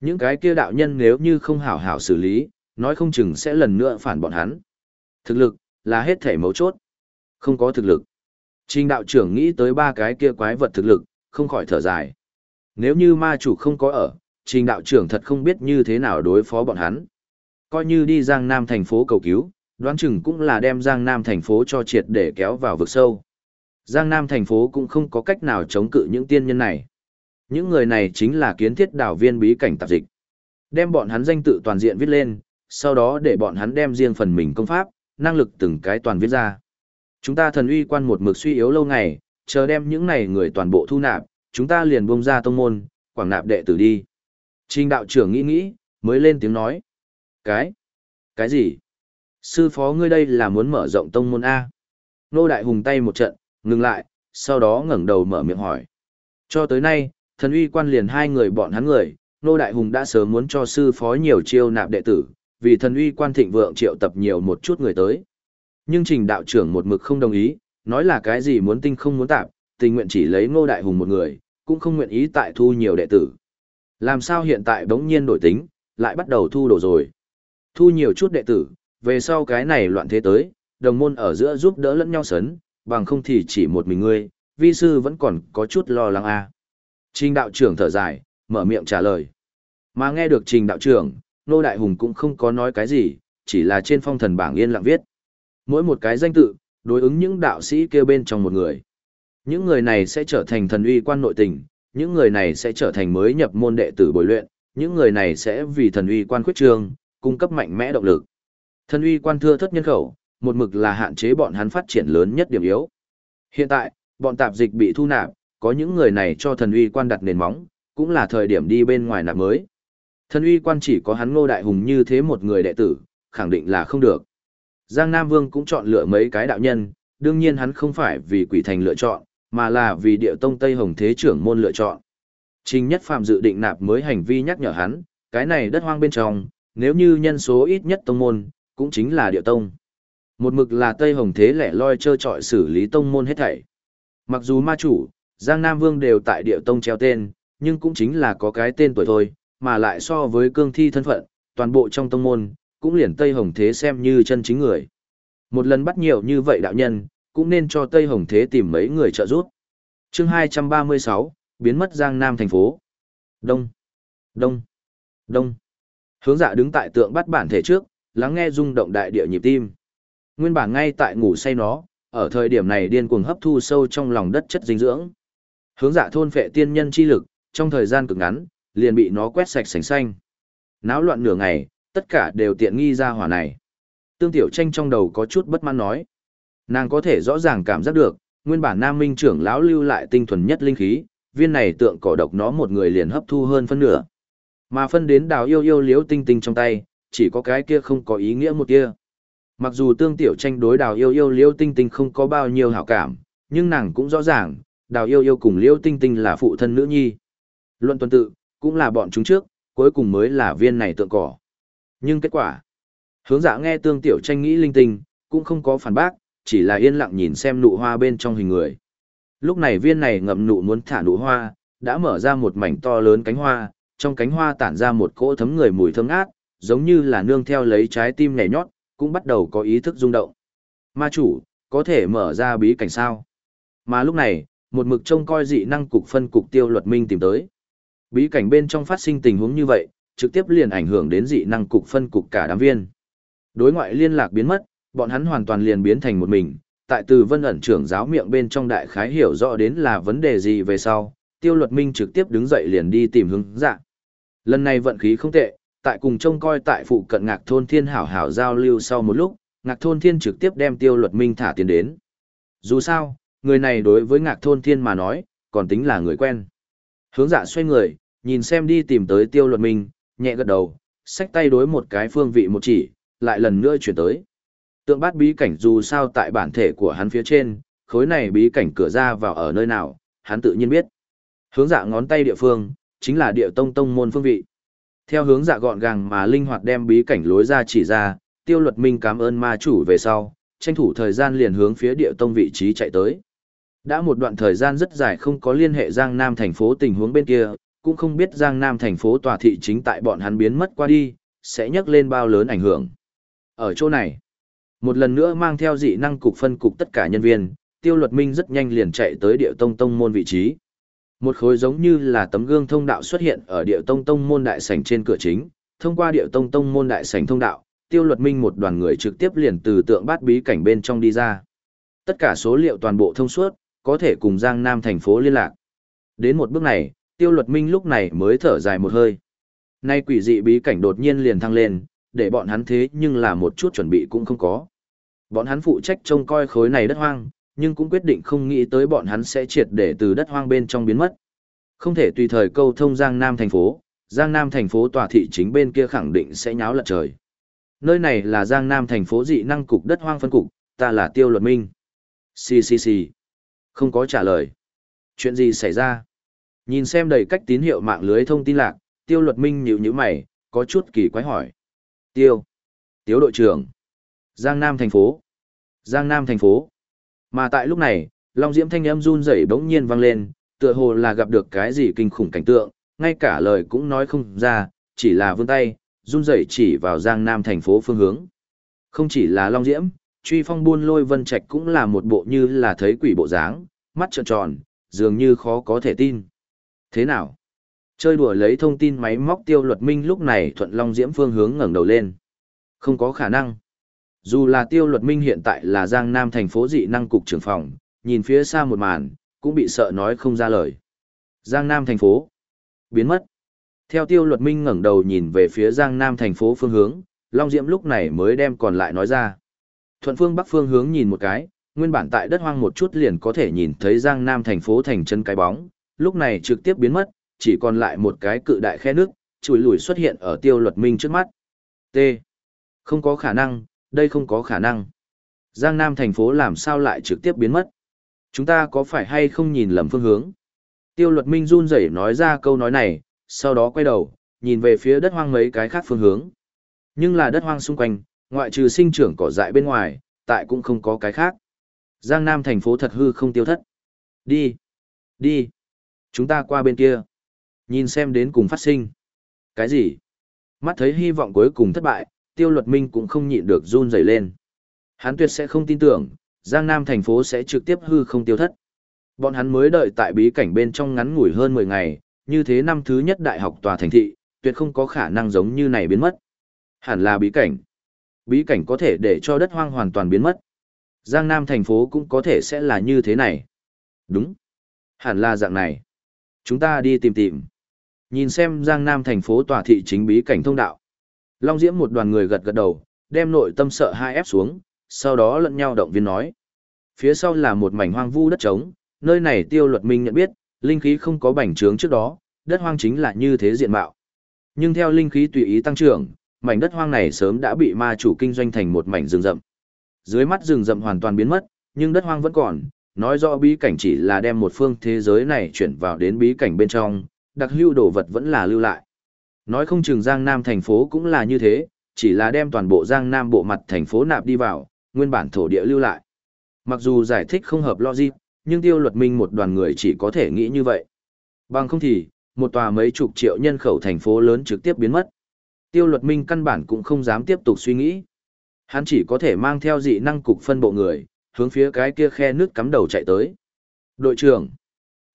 Những cái kia đạo nhân nếu như không hảo hảo xử lý, nói không chừng sẽ lần nữa phản bọn hắn. Thực lực, là hết thể mấu chốt. Không có thực lực. Trình đạo trưởng nghĩ tới ba cái kia quái vật thực lực, không khỏi thở dài. Nếu như ma chủ không có ở, trình đạo trưởng thật không biết như thế nào đối phó bọn hắn. Coi như đi Giang Nam thành phố cầu cứu, đoán chừng cũng là đem Giang Nam thành phố cho triệt để kéo vào vực sâu. Giang Nam thành phố cũng không có cách nào chống cự những tiên nhân này. Những người này chính là kiến thiết đảo viên bí cảnh tạp dịch. Đem bọn hắn danh tự toàn diện viết lên, sau đó để bọn hắn đem riêng phần mình công pháp, năng lực từng cái toàn viết ra. Chúng ta thần uy quan một mực suy yếu lâu ngày, chờ đem những này người toàn bộ thu nạp, chúng ta liền buông ra tông môn, quảng nạp đệ tử đi. Trình đạo trưởng nghĩ nghĩ, mới lên tiếng nói. Cái? Cái gì? Sư phó ngươi đây là muốn mở rộng tông môn A. Nô Đại Hùng tay một trận, ngừng lại, sau đó ngẩng đầu mở miệng hỏi. Cho tới nay, thần uy quan liền hai người bọn hắn người, Nô Đại Hùng đã sớm muốn cho sư phó nhiều chiêu nạp đệ tử, vì thần uy quan thịnh vượng triệu tập nhiều một chút người tới. Nhưng trình đạo trưởng một mực không đồng ý, nói là cái gì muốn tinh không muốn tạp, tình nguyện chỉ lấy Ngô Đại Hùng một người, cũng không nguyện ý tại thu nhiều đệ tử. Làm sao hiện tại bỗng nhiên đổi tính, lại bắt đầu thu đồ rồi. Thu nhiều chút đệ tử, về sau cái này loạn thế tới, đồng môn ở giữa giúp đỡ lẫn nhau sấn, bằng không thì chỉ một mình ngươi, vi sư vẫn còn có chút lo lắng a. À. Trình đạo trưởng thở dài, mở miệng trả lời. Mà nghe được trình đạo trưởng, Nô Đại Hùng cũng không có nói cái gì, chỉ là trên phong thần bảng yên lặng viết. Mỗi một cái danh tự, đối ứng những đạo sĩ kêu bên trong một người. Những người này sẽ trở thành thần uy quan nội tình, những người này sẽ trở thành mới nhập môn đệ tử bồi luyện, những người này sẽ vì thần uy quan khuyết trương, cung cấp mạnh mẽ động lực. Thần uy quan thưa thất nhân khẩu, một mực là hạn chế bọn hắn phát triển lớn nhất điểm yếu. Hiện tại, bọn tạp dịch bị thu nạp, có những người này cho thần uy quan đặt nền móng, cũng là thời điểm đi bên ngoài nạp mới. Thân uy quan chỉ có hắn ngô đại hùng như thế một người đệ tử, khẳng định là không được. Giang Nam Vương cũng chọn lựa mấy cái đạo nhân, đương nhiên hắn không phải vì quỷ thành lựa chọn, mà là vì địa tông Tây Hồng Thế trưởng môn lựa chọn. Trình Nhất Phạm dự định nạp mới hành vi nhắc nhở hắn, cái này đất hoang bên trong, nếu như nhân số ít nhất tông môn, cũng chính là địa tông. Một mực là Tây Hồng Thế lẻ loi chơi trọi xử lý tông môn hết thảy. Mặc dù ma chủ, Giang Nam Vương đều tại địa tông treo tên, nhưng cũng chính là có cái tên tuổi thôi, mà lại so với cương thi thân phận, toàn bộ trong tông môn, cũng liền Tây Hồng Thế xem như chân chính người. Một lần bắt nhiều như vậy đạo nhân, cũng nên cho Tây Hồng Thế tìm mấy người trợ giúp. chương 236, biến mất Giang Nam thành phố. Đông, Đông, Đông. Hướng dạ đứng tại tượng bắt bản thể trước, lắng nghe rung động đại địa nhịp tim. Nguyên bản ngay tại ngủ say nó, ở thời điểm này điên cuồng hấp thu sâu trong lòng đất chất dinh dưỡng. Hướng dạ thôn phệ tiên nhân chi lực, trong thời gian cực ngắn, liền bị nó quét sạch sành xanh. Náo loạn nửa ngày, tất cả đều tiện nghi ra hỏa này. Tương Tiểu Tranh trong đầu có chút bất mãn nói. Nàng có thể rõ ràng cảm giác được, nguyên bản Nam Minh trưởng lão lưu lại tinh thuần nhất linh khí, viên này tượng cỏ độc nó một người liền hấp thu hơn phân nửa. Mà phân đến đào yêu yêu liếu tinh tinh trong tay, chỉ có cái kia không có ý nghĩa một kia. Mặc dù tương tiểu tranh đối đào yêu yêu liêu tinh tinh không có bao nhiêu hảo cảm, nhưng nàng cũng rõ ràng, đào yêu yêu cùng liêu tinh tinh là phụ thân nữ nhi. Luận tuần tự, cũng là bọn chúng trước, cuối cùng mới là viên này tượng cỏ. Nhưng kết quả, hướng dạ nghe tương tiểu tranh nghĩ linh tinh, cũng không có phản bác, chỉ là yên lặng nhìn xem nụ hoa bên trong hình người. Lúc này viên này ngậm nụ muốn thả nụ hoa, đã mở ra một mảnh to lớn cánh hoa, trong cánh hoa tản ra một cỗ thấm người mùi thơm ngát, giống như là nương theo lấy trái tim nhảy nhót, cũng bắt đầu có ý thức rung động. Ma chủ, có thể mở ra bí cảnh sao? Mà lúc này, một mực trông coi dị năng cục phân cục tiêu luật minh tìm tới. Bí cảnh bên trong phát sinh tình huống như vậy, trực tiếp liền ảnh hưởng đến dị năng cục phân cục cả đám viên. Đối ngoại liên lạc biến mất, bọn hắn hoàn toàn liền biến thành một mình, tại từ vân ẩn trưởng giáo miệng bên trong đại khái hiểu rõ đến là vấn đề gì về sau, tiêu luật minh trực tiếp đứng dậy liền đi tìm hướng dạ. Lần này vận khí không tệ, tại cùng trông coi tại phụ cận ngạc thôn thiên hảo hảo giao lưu sau một lúc, ngạc thôn thiên trực tiếp đem tiêu luật minh thả tiền đến. Dù sao, người này đối với ngạc thôn thiên mà nói, còn tính là người quen. Hướng dạ xoay người, nhìn xem đi tìm tới tiêu luật minh, nhẹ gật đầu, xách tay đối một cái phương vị một chỉ, lại lần nữa chuyển tới. Tượng bát bí cảnh dù sao tại bản thể của hắn phía trên, khối này bí cảnh cửa ra vào ở nơi nào, hắn tự nhiên biết. Hướng dạ ngón tay địa phương, chính là địa tông tông môn phương vị. Theo hướng dạ gọn gàng mà linh hoạt đem bí cảnh lối ra chỉ ra, tiêu luật minh cảm ơn ma chủ về sau, tranh thủ thời gian liền hướng phía địa tông vị trí chạy tới. Đã một đoạn thời gian rất dài không có liên hệ Giang Nam thành phố tình huống bên kia, cũng không biết Giang Nam thành phố tòa thị chính tại bọn hắn biến mất qua đi, sẽ nhắc lên bao lớn ảnh hưởng. Ở chỗ này, một lần nữa mang theo dị năng cục phân cục tất cả nhân viên, tiêu luật minh rất nhanh liền chạy tới địa tông tông môn vị trí. Một khối giống như là tấm gương thông đạo xuất hiện ở địa tông tông môn đại sảnh trên cửa chính, thông qua địa tông tông môn đại sảnh thông đạo, tiêu luật minh một đoàn người trực tiếp liền từ tượng bát bí cảnh bên trong đi ra. Tất cả số liệu toàn bộ thông suốt, có thể cùng Giang Nam thành phố liên lạc. Đến một bước này, tiêu luật minh lúc này mới thở dài một hơi. Nay quỷ dị bí cảnh đột nhiên liền thăng lên, để bọn hắn thế nhưng là một chút chuẩn bị cũng không có. Bọn hắn phụ trách trông coi khối này đất hoang, nhưng cũng quyết định không nghĩ tới bọn hắn sẽ triệt để từ đất hoang bên trong biến mất. Không thể tùy thời câu thông Giang Nam thành phố, Giang Nam thành phố tòa thị chính bên kia khẳng định sẽ nháo lật trời. Nơi này là Giang Nam thành phố dị năng cục đất hoang phân cục, ta là Tiêu Luật Minh. Xì xì xì. Không có trả lời. Chuyện gì xảy ra? Nhìn xem đầy cách tín hiệu mạng lưới thông tin lạc, Tiêu Luật Minh nhíu nhíu mày, có chút kỳ quái hỏi. Tiêu. Tiêu đội trưởng. Giang Nam thành phố. Giang Nam thành phố. Mà tại lúc này, Long Diễm thanh âm run rẩy bỗng nhiên vang lên, tựa hồ là gặp được cái gì kinh khủng cảnh tượng, ngay cả lời cũng nói không ra, chỉ là vươn tay, run rẩy chỉ vào Giang Nam thành phố phương hướng. Không chỉ là Long Diễm, Truy Phong buôn lôi vân trạch cũng là một bộ như là thấy quỷ bộ dáng, mắt trợn tròn, dường như khó có thể tin. Thế nào? Chơi đùa lấy thông tin máy móc tiêu luật minh lúc này thuận Long Diễm phương hướng ngẩng đầu lên. Không có khả năng. Dù là tiêu luật minh hiện tại là Giang Nam thành phố dị năng cục trưởng phòng, nhìn phía xa một màn, cũng bị sợ nói không ra lời. Giang Nam thành phố. Biến mất. Theo tiêu luật minh ngẩng đầu nhìn về phía Giang Nam thành phố phương hướng, Long Diễm lúc này mới đem còn lại nói ra. Thuận phương bắc phương hướng nhìn một cái, nguyên bản tại đất hoang một chút liền có thể nhìn thấy Giang Nam thành phố thành chân cái bóng, lúc này trực tiếp biến mất, chỉ còn lại một cái cự đại khe nước, chùi lùi xuất hiện ở tiêu luật minh trước mắt. T. Không có khả năng, đây không có khả năng. Giang Nam thành phố làm sao lại trực tiếp biến mất? Chúng ta có phải hay không nhìn lầm phương hướng? Tiêu luật minh run rẩy nói ra câu nói này, sau đó quay đầu, nhìn về phía đất hoang mấy cái khác phương hướng. Nhưng là đất hoang xung quanh, ngoại trừ sinh trưởng cỏ dại bên ngoài, tại cũng không có cái khác. Giang Nam thành phố thật hư không tiêu thất. Đi. Đi. Chúng ta qua bên kia. Nhìn xem đến cùng phát sinh. Cái gì? Mắt thấy hy vọng cuối cùng thất bại, tiêu luật minh cũng không nhịn được run rẩy lên. Hắn tuyệt sẽ không tin tưởng, Giang Nam thành phố sẽ trực tiếp hư không tiêu thất. Bọn hắn mới đợi tại bí cảnh bên trong ngắn ngủi hơn 10 ngày, như thế năm thứ nhất đại học tòa thành thị, tuyệt không có khả năng giống như này biến mất. Hẳn là bí cảnh. Bí cảnh có thể để cho đất hoang hoàn toàn biến mất. Giang Nam thành phố cũng có thể sẽ là như thế này. Đúng. Hẳn là dạng này. Chúng ta đi tìm tìm. Nhìn xem Giang Nam thành phố tòa thị chính bí cảnh thông đạo. Long Diễm một đoàn người gật gật đầu, đem nội tâm sợ hai ép xuống, sau đó lẫn nhau động viên nói. Phía sau là một mảnh hoang vu đất trống, nơi này tiêu luật minh nhận biết, linh khí không có bành trướng trước đó, đất hoang chính là như thế diện mạo. Nhưng theo linh khí tùy ý tăng trưởng, mảnh đất hoang này sớm đã bị ma chủ kinh doanh thành một mảnh rừng rậm. Dưới mắt rừng rậm hoàn toàn biến mất, nhưng đất hoang vẫn còn, nói rõ bí cảnh chỉ là đem một phương thế giới này chuyển vào đến bí cảnh bên trong, đặc hữu đồ vật vẫn là lưu lại. Nói không chừng Giang Nam thành phố cũng là như thế, chỉ là đem toàn bộ Giang Nam bộ mặt thành phố nạp đi vào, nguyên bản thổ địa lưu lại. Mặc dù giải thích không hợp logic, nhưng tiêu luật minh một đoàn người chỉ có thể nghĩ như vậy. Bằng không thì, một tòa mấy chục triệu nhân khẩu thành phố lớn trực tiếp biến mất. Tiêu luật minh căn bản cũng không dám tiếp tục suy nghĩ. Hắn chỉ có thể mang theo dị năng cục phân bộ người, hướng phía cái kia khe nước cắm đầu chạy tới. Đội trưởng,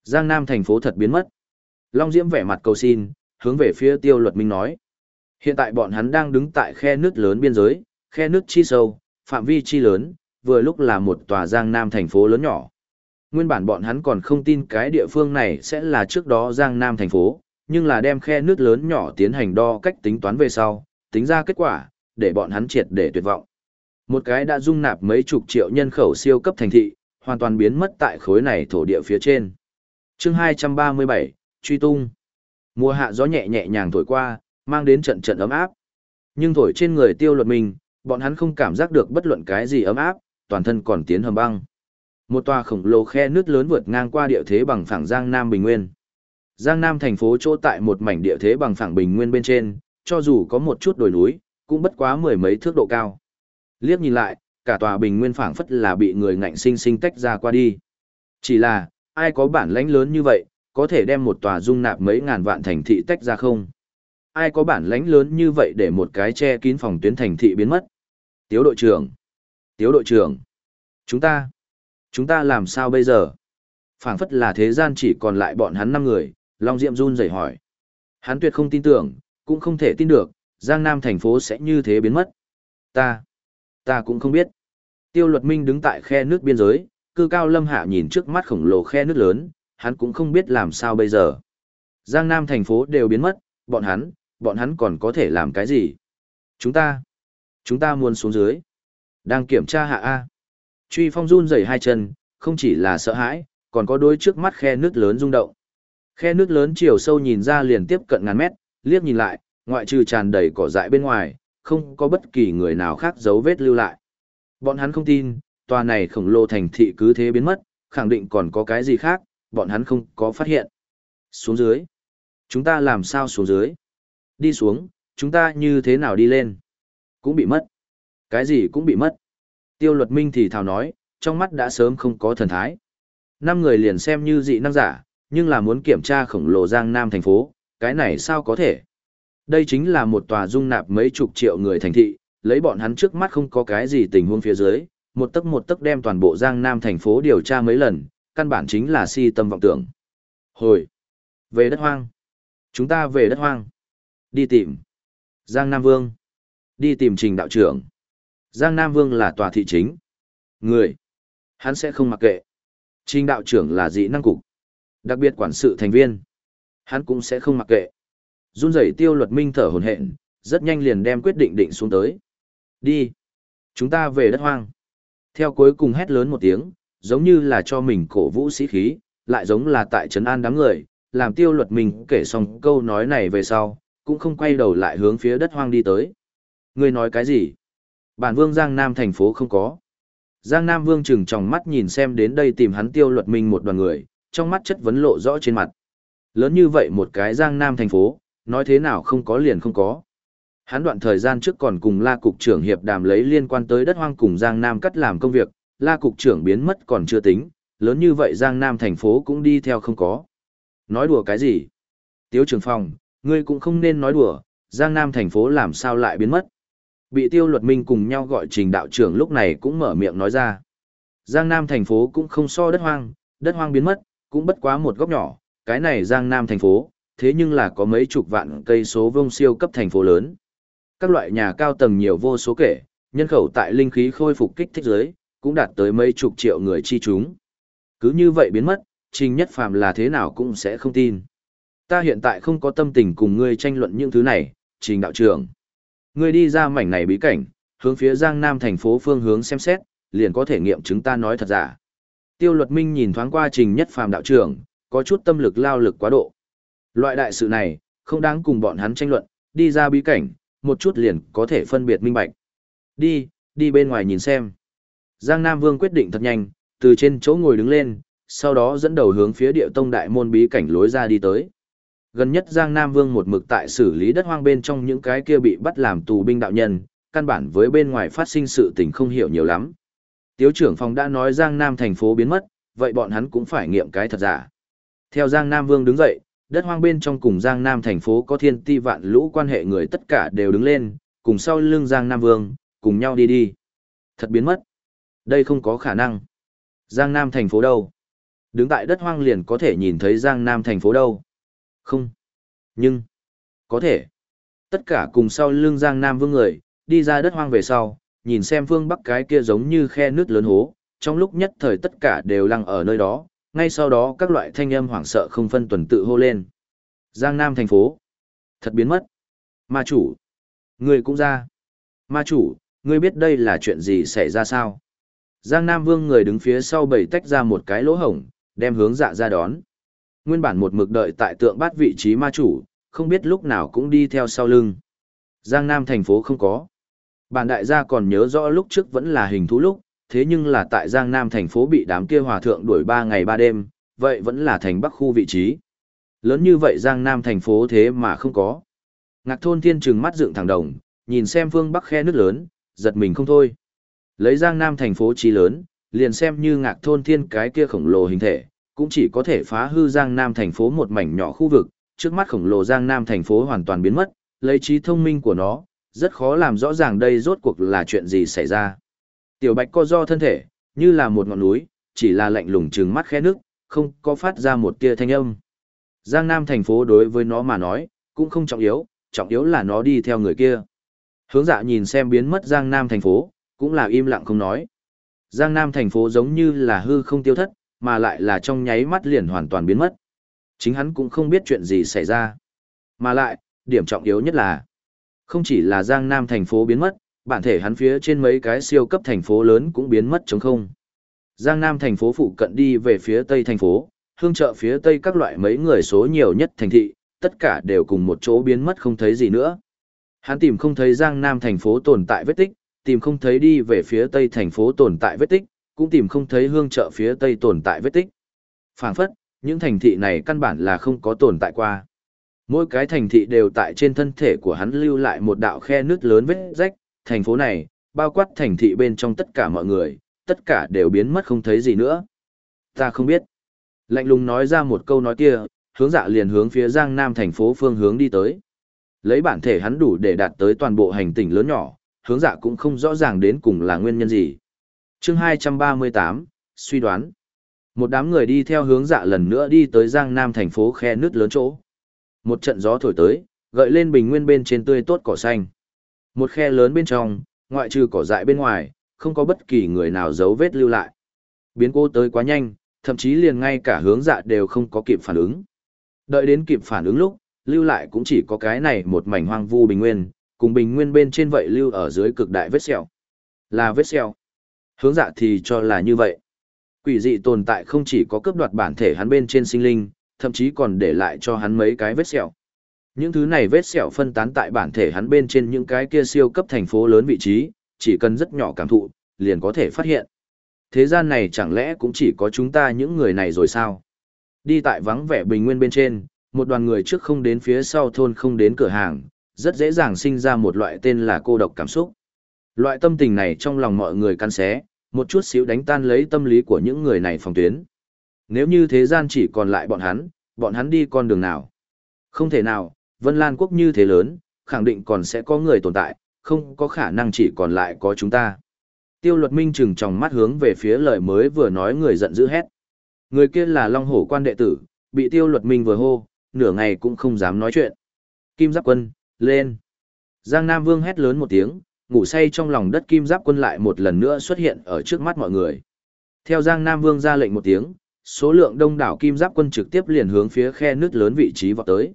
Giang Nam thành phố thật biến mất. Long Diễm vẻ mặt cầu xin, hướng về phía tiêu luật minh nói. Hiện tại bọn hắn đang đứng tại khe nước lớn biên giới, khe nước chi sâu, phạm vi chi lớn, vừa lúc là một tòa Giang Nam thành phố lớn nhỏ. Nguyên bản bọn hắn còn không tin cái địa phương này sẽ là trước đó Giang Nam thành phố, nhưng là đem khe nước lớn nhỏ tiến hành đo cách tính toán về sau, tính ra kết quả, để bọn hắn triệt để tuyệt vọng. Một cái đã dung nạp mấy chục triệu nhân khẩu siêu cấp thành thị, hoàn toàn biến mất tại khối này thổ địa phía trên. chương 237, truy tung. Mùa hạ gió nhẹ nhẹ nhàng thổi qua, mang đến trận trận ấm áp. Nhưng thổi trên người tiêu luật mình, bọn hắn không cảm giác được bất luận cái gì ấm áp, toàn thân còn tiến hầm băng. Một tòa khổng lồ khe nước lớn vượt ngang qua địa thế bằng phẳng Giang Nam Bình Nguyên. Giang Nam thành phố chỗ tại một mảnh địa thế bằng phẳng Bình Nguyên bên trên, cho dù có một chút đồi núi, cũng bất quá mười mấy thước độ cao. Liếc nhìn lại, cả tòa Bình Nguyên phảng phất là bị người ngạnh sinh sinh tách ra qua đi. Chỉ là, ai có bản lãnh lớn như vậy, có thể đem một tòa dung nạp mấy ngàn vạn thành thị tách ra không? Ai có bản lãnh lớn như vậy để một cái che kín phòng tuyến thành thị biến mất? Tiếu đội trưởng! Tiếu đội trưởng! Chúng ta! Chúng ta làm sao bây giờ? phảng phất là thế gian chỉ còn lại bọn hắn năm người, Long Diệm run rẩy hỏi. Hắn tuyệt không tin tưởng, cũng không thể tin được, Giang Nam thành phố sẽ như thế biến mất. Ta, ta cũng không biết. Tiêu luật minh đứng tại khe nước biên giới, cư cao lâm hạ nhìn trước mắt khổng lồ khe nước lớn, hắn cũng không biết làm sao bây giờ. Giang Nam thành phố đều biến mất, bọn hắn, bọn hắn còn có thể làm cái gì? Chúng ta, chúng ta muốn xuống dưới. Đang kiểm tra hạ A. Truy phong run rẩy hai chân, không chỉ là sợ hãi, còn có đôi trước mắt khe nước lớn rung động. Khe nước lớn chiều sâu nhìn ra liền tiếp cận ngàn mét, liếc nhìn lại, ngoại trừ tràn đầy cỏ dại bên ngoài, không có bất kỳ người nào khác dấu vết lưu lại. Bọn hắn không tin, tòa này khổng lồ thành thị cứ thế biến mất, khẳng định còn có cái gì khác, bọn hắn không có phát hiện. Xuống dưới. Chúng ta làm sao xuống dưới? Đi xuống, chúng ta như thế nào đi lên? Cũng bị mất. Cái gì cũng bị mất. Tiêu luật minh thì thào nói, trong mắt đã sớm không có thần thái. Năm người liền xem như dị năng giả, nhưng là muốn kiểm tra khổng lồ Giang Nam thành phố, cái này sao có thể? Đây chính là một tòa dung nạp mấy chục triệu người thành thị, lấy bọn hắn trước mắt không có cái gì tình huống phía dưới, một tấc một tấc đem toàn bộ Giang Nam thành phố điều tra mấy lần, căn bản chính là si tâm vọng tưởng. Hồi! Về đất hoang! Chúng ta về đất hoang! Đi tìm! Giang Nam Vương! Đi tìm trình đạo trưởng! Giang Nam Vương là tòa thị chính. Người! Hắn sẽ không mặc kệ. Trình đạo trưởng là dị năng cục. Đặc biệt quản sự thành viên. Hắn cũng sẽ không mặc kệ. Run rẩy tiêu luật minh thở hồn hện, rất nhanh liền đem quyết định định xuống tới. Đi. Chúng ta về đất hoang. Theo cuối cùng hét lớn một tiếng, giống như là cho mình cổ vũ sĩ khí, lại giống là tại trấn an đám người, làm tiêu luật mình kể xong câu nói này về sau, cũng không quay đầu lại hướng phía đất hoang đi tới. Ngươi nói cái gì? Bản vương Giang Nam thành phố không có. Giang Nam vương chừng tròng mắt nhìn xem đến đây tìm hắn tiêu luật minh một đoàn người, trong mắt chất vấn lộ rõ trên mặt. Lớn như vậy một cái Giang Nam thành phố, nói thế nào không có liền không có. Hắn đoạn thời gian trước còn cùng La Cục trưởng hiệp đàm lấy liên quan tới đất hoang cùng Giang Nam cắt làm công việc, La Cục trưởng biến mất còn chưa tính, lớn như vậy Giang Nam thành phố cũng đi theo không có. Nói đùa cái gì? Tiếu trưởng phòng, ngươi cũng không nên nói đùa, Giang Nam thành phố làm sao lại biến mất. Bị tiêu luật minh cùng nhau gọi trình đạo trưởng lúc này cũng mở miệng nói ra. Giang Nam thành phố cũng không so đất hoang, đất hoang biến mất, cũng bất quá một góc nhỏ, cái này Giang Nam thành phố, thế nhưng là có mấy chục vạn cây số vông siêu cấp thành phố lớn. Các loại nhà cao tầng nhiều vô số kể, nhân khẩu tại linh khí khôi phục kích thích giới, cũng đạt tới mấy chục triệu người chi chúng. Cứ như vậy biến mất, Trình Nhất Phàm là thế nào cũng sẽ không tin. Ta hiện tại không có tâm tình cùng ngươi tranh luận những thứ này, Trình đạo trưởng. Ngươi đi ra mảnh này bí cảnh, hướng phía Giang Nam thành phố phương hướng xem xét, liền có thể nghiệm chứng ta nói thật giả. Tiêu Luật Minh nhìn thoáng qua Trình Nhất Phàm đạo trưởng, có chút tâm lực lao lực quá độ. Loại đại sự này, không đáng cùng bọn hắn tranh luận, đi ra bí cảnh, một chút liền có thể phân biệt minh bạch. Đi, đi bên ngoài nhìn xem. Giang Nam Vương quyết định thật nhanh, từ trên chỗ ngồi đứng lên, sau đó dẫn đầu hướng phía địa tông đại môn bí cảnh lối ra đi tới. Gần nhất Giang Nam Vương một mực tại xử lý đất hoang bên trong những cái kia bị bắt làm tù binh đạo nhân, căn bản với bên ngoài phát sinh sự tình không hiểu nhiều lắm. Tiếu trưởng phòng đã nói Giang Nam thành phố biến mất, vậy bọn hắn cũng phải nghiệm cái thật giả. Theo Giang Nam Vương đứng dậy, đất hoang bên trong cùng Giang Nam thành phố có thiên ti vạn lũ quan hệ người tất cả đều đứng lên, cùng sau lưng Giang Nam Vương, cùng nhau đi đi. Thật biến mất. Đây không có khả năng. Giang Nam thành phố đâu? Đứng tại đất hoang liền có thể nhìn thấy Giang Nam thành phố đâu? Không. Nhưng. Có thể. Tất cả cùng sau lưng Giang Nam Vương người, đi ra đất hoang về sau, nhìn xem phương bắc cái kia giống như khe nước lớn hố, trong lúc nhất thời tất cả đều lăng ở nơi đó, ngay sau đó các loại thanh âm hoảng sợ không phân tuần tự hô lên. Giang Nam thành phố. Thật biến mất. Ma chủ. Người cũng ra. Ma chủ, ngươi biết đây là chuyện gì xảy ra sao? Giang Nam Vương người đứng phía sau bầy tách ra một cái lỗ hổng, đem hướng dạ ra đón. Nguyên bản một mực đợi tại tượng bát vị trí ma chủ, không biết lúc nào cũng đi theo sau lưng. Giang Nam thành phố không có. Bản đại gia còn nhớ rõ lúc trước vẫn là hình thú lúc, thế nhưng là tại Giang Nam thành phố bị đám kia hòa thượng đuổi 3 ngày 3 đêm, vậy vẫn là thành bắc khu vị trí. Lớn như vậy Giang Nam thành phố thế mà không có. Ngạc thôn thiên trừng mắt dựng thẳng đồng, nhìn xem phương bắc khe nước lớn, giật mình không thôi. Lấy Giang Nam thành phố trí lớn, liền xem như ngạc thôn thiên cái kia khổng lồ hình thể, cũng chỉ có thể phá hư Giang Nam thành phố một mảnh nhỏ khu vực, trước mắt khổng lồ Giang Nam thành phố hoàn toàn biến mất, lấy trí thông minh của nó, rất khó làm rõ ràng đây rốt cuộc là chuyện gì xảy ra. Tiểu bạch co do thân thể, như là một ngọn núi, chỉ là lạnh lùng trừng mắt khẽ nước, không có phát ra một tia thanh âm. Giang Nam thành phố đối với nó mà nói, cũng không trọng yếu, trọng yếu là nó đi theo người kia. Hướng dạ nhìn xem biến mất Giang Nam thành phố, cũng là im lặng không nói. Giang Nam thành phố giống như là hư không tiêu thất, mà lại là trong nháy mắt liền hoàn toàn biến mất. Chính hắn cũng không biết chuyện gì xảy ra. Mà lại, điểm trọng yếu nhất là, không chỉ là Giang Nam thành phố biến mất, bản thể hắn phía trên mấy cái siêu cấp thành phố lớn cũng biến mất trống không. Giang Nam thành phố phụ cận đi về phía tây thành phố, hương chợ phía tây các loại mấy người số nhiều nhất thành thị, tất cả đều cùng một chỗ biến mất không thấy gì nữa. Hắn tìm không thấy Giang Nam thành phố tồn tại vết tích, tìm không thấy đi về phía tây thành phố tồn tại vết tích, cũng tìm không thấy hương chợ phía tây tồn tại vết tích. Phảng phất, những thành thị này căn bản là không có tồn tại qua. Mỗi cái thành thị đều tại trên thân thể của hắn lưu lại một đạo khe nước lớn vết rách, thành phố này, bao quát thành thị bên trong tất cả mọi người, tất cả đều biến mất không thấy gì nữa. Ta không biết. Lạnh lùng nói ra một câu nói kia, hướng dạ liền hướng phía giang nam thành phố phương hướng đi tới. Lấy bản thể hắn đủ để đạt tới toàn bộ hành tinh lớn nhỏ, hướng dạ cũng không rõ ràng đến cùng là nguyên nhân gì. chương 238, suy đoán. Một đám người đi theo hướng dạ lần nữa đi tới giang nam thành phố khe nước lớn chỗ. Một trận gió thổi tới, gợi lên bình nguyên bên trên tươi tốt cỏ xanh. Một khe lớn bên trong, ngoại trừ cỏ dại bên ngoài, không có bất kỳ người nào giấu vết lưu lại. Biến cố tới quá nhanh, thậm chí liền ngay cả hướng dạ đều không có kịp phản ứng. Đợi đến kịp phản ứng lúc, lưu lại cũng chỉ có cái này một mảnh hoang vu bình nguyên, cùng bình nguyên bên trên vậy lưu ở dưới cực đại vết sẹo. Là vết sẹo. Hướng dạ thì cho là như vậy. Quỷ dị tồn tại không chỉ có cướp đoạt bản thể hắn bên trên sinh linh, thậm chí còn để lại cho hắn mấy cái vết sẹo. Những thứ này vết sẹo phân tán tại bản thể hắn bên trên những cái kia siêu cấp thành phố lớn vị trí, chỉ cần rất nhỏ cảm thụ, liền có thể phát hiện. Thế gian này chẳng lẽ cũng chỉ có chúng ta những người này rồi sao? Đi tại vắng vẻ bình nguyên bên trên, một đoàn người trước không đến phía sau thôn không đến cửa hàng, rất dễ dàng sinh ra một loại tên là cô độc cảm xúc. Loại tâm tình này trong lòng mọi người căn xé, một chút xíu đánh tan lấy tâm lý của những người này phòng tuyến. Nếu như thế gian chỉ còn lại bọn hắn, bọn hắn đi con đường nào? Không thể nào, Vân Lan quốc như thế lớn, khẳng định còn sẽ có người tồn tại, không có khả năng chỉ còn lại có chúng ta. Tiêu luật minh trừng trong mắt hướng về phía lời mới vừa nói người giận dữ hét. Người kia là Long Hổ quan đệ tử, bị tiêu luật minh vừa hô, nửa ngày cũng không dám nói chuyện. Kim Giáp Quân, lên! Giang Nam Vương hét lớn một tiếng, ngủ say trong lòng đất Kim Giáp Quân lại một lần nữa xuất hiện ở trước mắt mọi người. Theo Giang Nam Vương ra lệnh một tiếng, số lượng đông đảo Kim Giáp Quân trực tiếp liền hướng phía khe nước lớn vị trí vọt tới.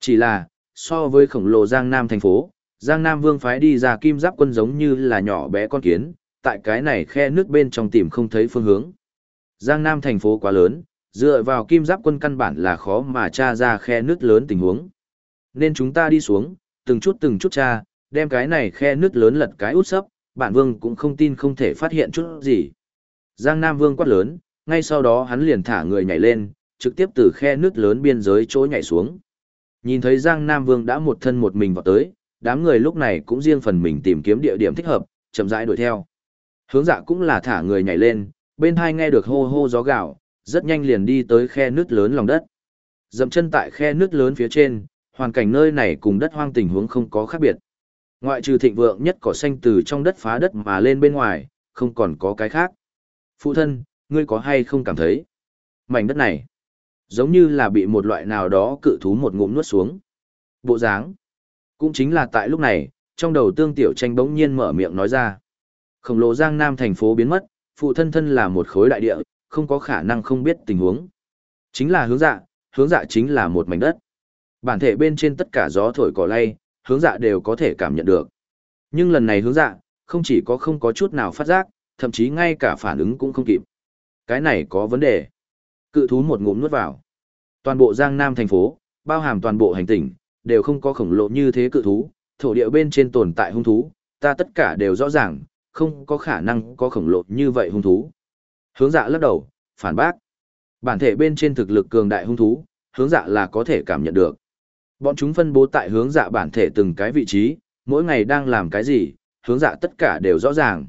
Chỉ là, so với khổng lồ Giang Nam thành phố, Giang Nam Vương phái đi ra Kim Giáp Quân giống như là nhỏ bé con kiến, tại cái này khe nước bên trong tìm không thấy phương hướng. Giang Nam thành phố quá lớn, dựa vào kim giáp quân căn bản là khó mà tra ra khe nước lớn tình huống. Nên chúng ta đi xuống, từng chút từng chút tra, đem cái này khe nước lớn lật cái út sấp, bản vương cũng không tin không thể phát hiện chút gì. Giang Nam Vương quát lớn, ngay sau đó hắn liền thả người nhảy lên, trực tiếp từ khe nước lớn biên giới chỗ nhảy xuống. Nhìn thấy Giang Nam Vương đã một thân một mình vào tới, đám người lúc này cũng riêng phần mình tìm kiếm địa điểm thích hợp, chậm rãi đuổi theo. Hướng dạ cũng là thả người nhảy lên, bên hai nghe được hô hô gió gạo, rất nhanh liền đi tới khe nước lớn lòng đất. Dậm chân tại khe nước lớn phía trên, hoàn cảnh nơi này cùng đất hoang tình huống không có khác biệt. Ngoại trừ thịnh vượng nhất cỏ xanh từ trong đất phá đất mà lên bên ngoài, không còn có cái khác. Phụ thân, ngươi có hay không cảm thấy? Mảnh đất này, giống như là bị một loại nào đó cự thú một ngụm nuốt xuống. Bộ dáng. Cũng chính là tại lúc này, trong đầu tương tiểu tranh bỗng nhiên mở miệng nói ra. Khổng lồ Giang Nam thành phố biến mất, phụ thân thân là một khối đại địa, không có khả năng không biết tình huống. Chính là hướng dạ, hướng dạ chính là một mảnh đất. Bản thể bên trên tất cả gió thổi cỏ lay, hướng dạ đều có thể cảm nhận được. Nhưng lần này hướng dạ, không chỉ có không có chút nào phát giác, thậm chí ngay cả phản ứng cũng không kịp. Cái này có vấn đề. Cự thú một ngụm nuốt vào. Toàn bộ Giang Nam thành phố, bao hàm toàn bộ hành tinh, đều không có khổng lồ như thế cự thú, thổ địa bên trên tồn tại hung thú, ta tất cả đều rõ ràng, không có khả năng có khổng lồ như vậy hung thú. Hướng dạ lắc đầu, phản bác. Bản thể bên trên thực lực cường đại hung thú, hướng dạ là có thể cảm nhận được. Bọn chúng phân bố tại hướng dạ bản thể từng cái vị trí, mỗi ngày đang làm cái gì, hướng dạ tất cả đều rõ ràng.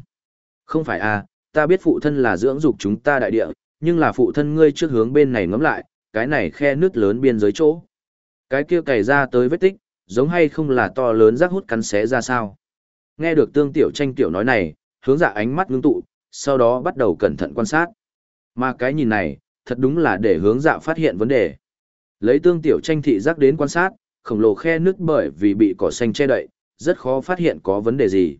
Không phải à, ta biết phụ thân là dưỡng dục chúng ta đại địa, nhưng là phụ thân ngươi trước hướng bên này ngắm lại, cái này khe nước lớn biên giới chỗ. Cái kia cày ra tới vết tích, giống hay không là to lớn rác hút cắn xé ra sao. Nghe được tương tiểu tranh tiểu nói này, hướng dạ ánh mắt ngưng tụ, sau đó bắt đầu cẩn thận quan sát. Mà cái nhìn này, thật đúng là để hướng dạ phát hiện vấn đề. Lấy tương tiểu tranh thị giác đến quan sát, khổng lồ khe nước bởi vì bị cỏ xanh che đậy, rất khó phát hiện có vấn đề gì.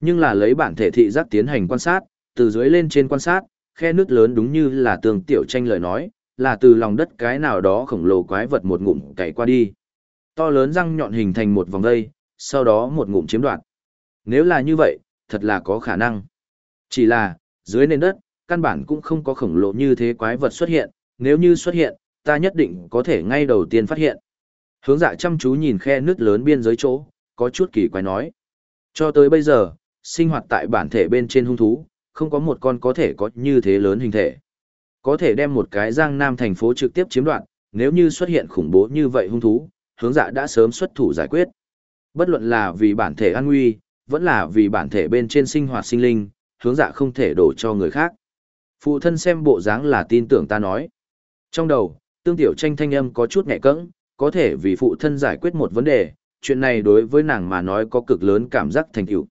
Nhưng là lấy bản thể thị giác tiến hành quan sát, từ dưới lên trên quan sát, khe nước lớn đúng như là tường tiểu tranh lời nói, là từ lòng đất cái nào đó khổng lồ quái vật một ngụm cày qua đi. To lớn răng nhọn hình thành một vòng dây, sau đó một ngụm chiếm đoạt. Nếu là như vậy, thật là có khả năng. Chỉ là, dưới nền đất, căn bản cũng không có khổng lồ như thế quái vật xuất hiện, nếu như xuất hiện, ta nhất định có thể ngay đầu tiên phát hiện. Hướng dạ chăm chú nhìn khe nước lớn biên giới chỗ, có chút kỳ quái nói. Cho tới bây giờ, sinh hoạt tại bản thể bên trên hung thú, không có một con có thể có như thế lớn hình thể. Có thể đem một cái giang nam thành phố trực tiếp chiếm đoạt, nếu như xuất hiện khủng bố như vậy hung thú, hướng dạ đã sớm xuất thủ giải quyết. Bất luận là vì bản thể an nguy, vẫn là vì bản thể bên trên sinh hoạt sinh linh, hướng dạ không thể đổ cho người khác. Phụ thân xem bộ dáng là tin tưởng ta nói. Trong đầu, tương tiểu tranh thanh âm có chút nhẹ cẫng, có thể vì phụ thân giải quyết một vấn đề, chuyện này đối với nàng mà nói có cực lớn cảm giác thành tựu.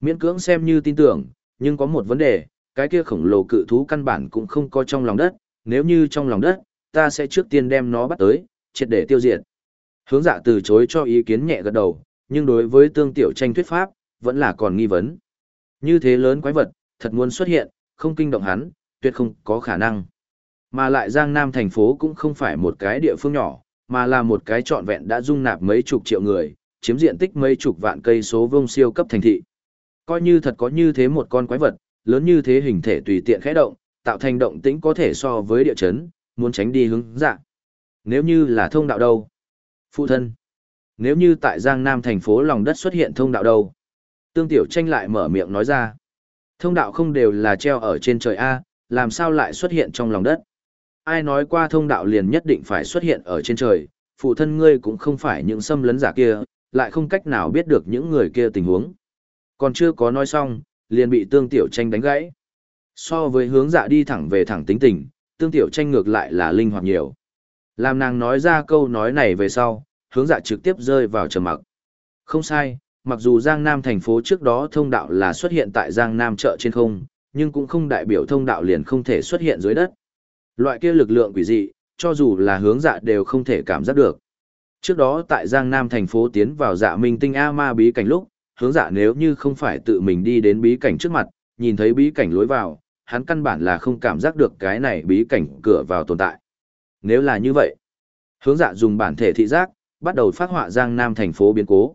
Miễn cưỡng xem như tin tưởng, nhưng có một vấn đề, cái kia khổng lồ cự thú căn bản cũng không có trong lòng đất, nếu như trong lòng đất, ta sẽ trước tiên đem nó bắt tới, triệt để tiêu diệt. Hướng dạ từ chối cho ý kiến nhẹ gật đầu, nhưng đối với tương tiểu tranh thuyết pháp, vẫn là còn nghi vấn. Như thế lớn quái vật, thật muốn xuất hiện, không kinh động hắn, tuyệt không có khả năng. Mà lại Giang Nam thành phố cũng không phải một cái địa phương nhỏ, mà là một cái trọn vẹn đã dung nạp mấy chục triệu người, chiếm diện tích mấy chục vạn cây số vông siêu cấp thành thị. Coi như thật có như thế một con quái vật, lớn như thế hình thể tùy tiện khẽ động, tạo thành động tĩnh có thể so với địa chấn, muốn tránh đi hướng dạ. Nếu như là thông đạo đâu? Phụ thân, Nếu như tại Giang Nam thành phố lòng đất xuất hiện thông đạo đâu? Tương Tiểu Tranh lại mở miệng nói ra. Thông đạo không đều là treo ở trên trời A, làm sao lại xuất hiện trong lòng đất? Ai nói qua thông đạo liền nhất định phải xuất hiện ở trên trời, phụ thân ngươi cũng không phải những xâm lấn giả kia, lại không cách nào biết được những người kia tình huống. Còn chưa có nói xong, liền bị Tương Tiểu Tranh đánh gãy. So với hướng dạ đi thẳng về thẳng tính tình, Tương Tiểu Tranh ngược lại là linh hoạt nhiều. Làm nàng nói ra câu nói này về sau, hướng dạ trực tiếp rơi vào trầm mặc. Không sai, mặc dù Giang Nam thành phố trước đó thông đạo là xuất hiện tại Giang Nam chợ trên không, nhưng cũng không đại biểu thông đạo liền không thể xuất hiện dưới đất. Loại kia lực lượng quỷ dị, cho dù là hướng dạ đều không thể cảm giác được. Trước đó tại Giang Nam thành phố tiến vào dạ minh tinh A ma bí cảnh lúc, hướng dạ nếu như không phải tự mình đi đến bí cảnh trước mặt, nhìn thấy bí cảnh lối vào, hắn căn bản là không cảm giác được cái này bí cảnh cửa vào tồn tại. Nếu là như vậy, hướng dạ dùng bản thể thị giác, bắt đầu phát họa Giang Nam thành phố biến cố.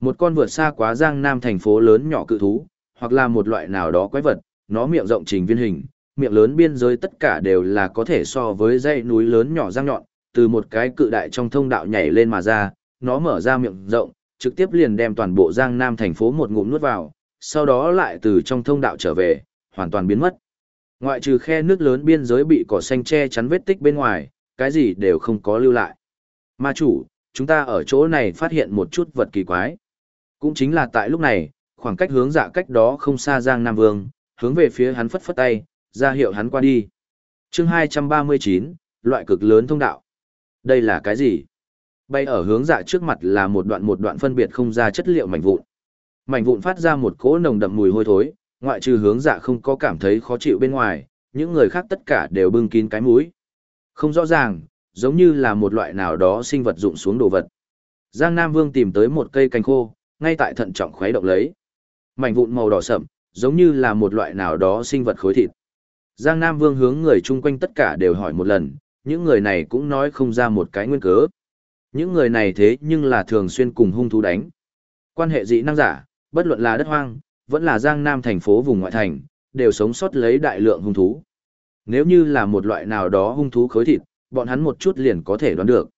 Một con vượt xa quá Giang Nam thành phố lớn nhỏ cự thú, hoặc là một loại nào đó quái vật, nó miệng rộng trình viên hình, miệng lớn biên giới tất cả đều là có thể so với dãy núi lớn nhỏ răng nhọn, từ một cái cự đại trong thông đạo nhảy lên mà ra, nó mở ra miệng rộng, trực tiếp liền đem toàn bộ Giang Nam thành phố một ngụm nuốt vào, sau đó lại từ trong thông đạo trở về, hoàn toàn biến mất. Ngoại trừ khe nước lớn biên giới bị cỏ xanh che chắn vết tích bên ngoài, cái gì đều không có lưu lại. Ma chủ, chúng ta ở chỗ này phát hiện một chút vật kỳ quái. Cũng chính là tại lúc này, khoảng cách hướng dạ cách đó không xa Giang Nam Vương, hướng về phía hắn phất phất tay, ra hiệu hắn qua đi. chương 239, loại cực lớn thông đạo. Đây là cái gì? Bay ở hướng dạ trước mặt là một đoạn một đoạn phân biệt không ra chất liệu mảnh vụn. Mảnh vụn phát ra một cỗ nồng đậm mùi hôi thối, ngoại trừ hướng dạ không có cảm thấy khó chịu bên ngoài, những người khác tất cả đều bưng kín cái mũi. Không rõ ràng, giống như là một loại nào đó sinh vật dụng xuống đồ vật. Giang Nam Vương tìm tới một cây cành khô, ngay tại thận trọng khuấy động lấy. Mảnh vụn màu đỏ sậm, giống như là một loại nào đó sinh vật khối thịt. Giang Nam Vương hướng người chung quanh tất cả đều hỏi một lần, những người này cũng nói không ra một cái nguyên cớ. Những người này thế nhưng là thường xuyên cùng hung thú đánh. Quan hệ dị năng giả, bất luận là đất hoang, vẫn là Giang Nam thành phố vùng ngoại thành, đều sống sót lấy đại lượng hung thú. Nếu như là một loại nào đó hung thú khối thịt, bọn hắn một chút liền có thể đoán được.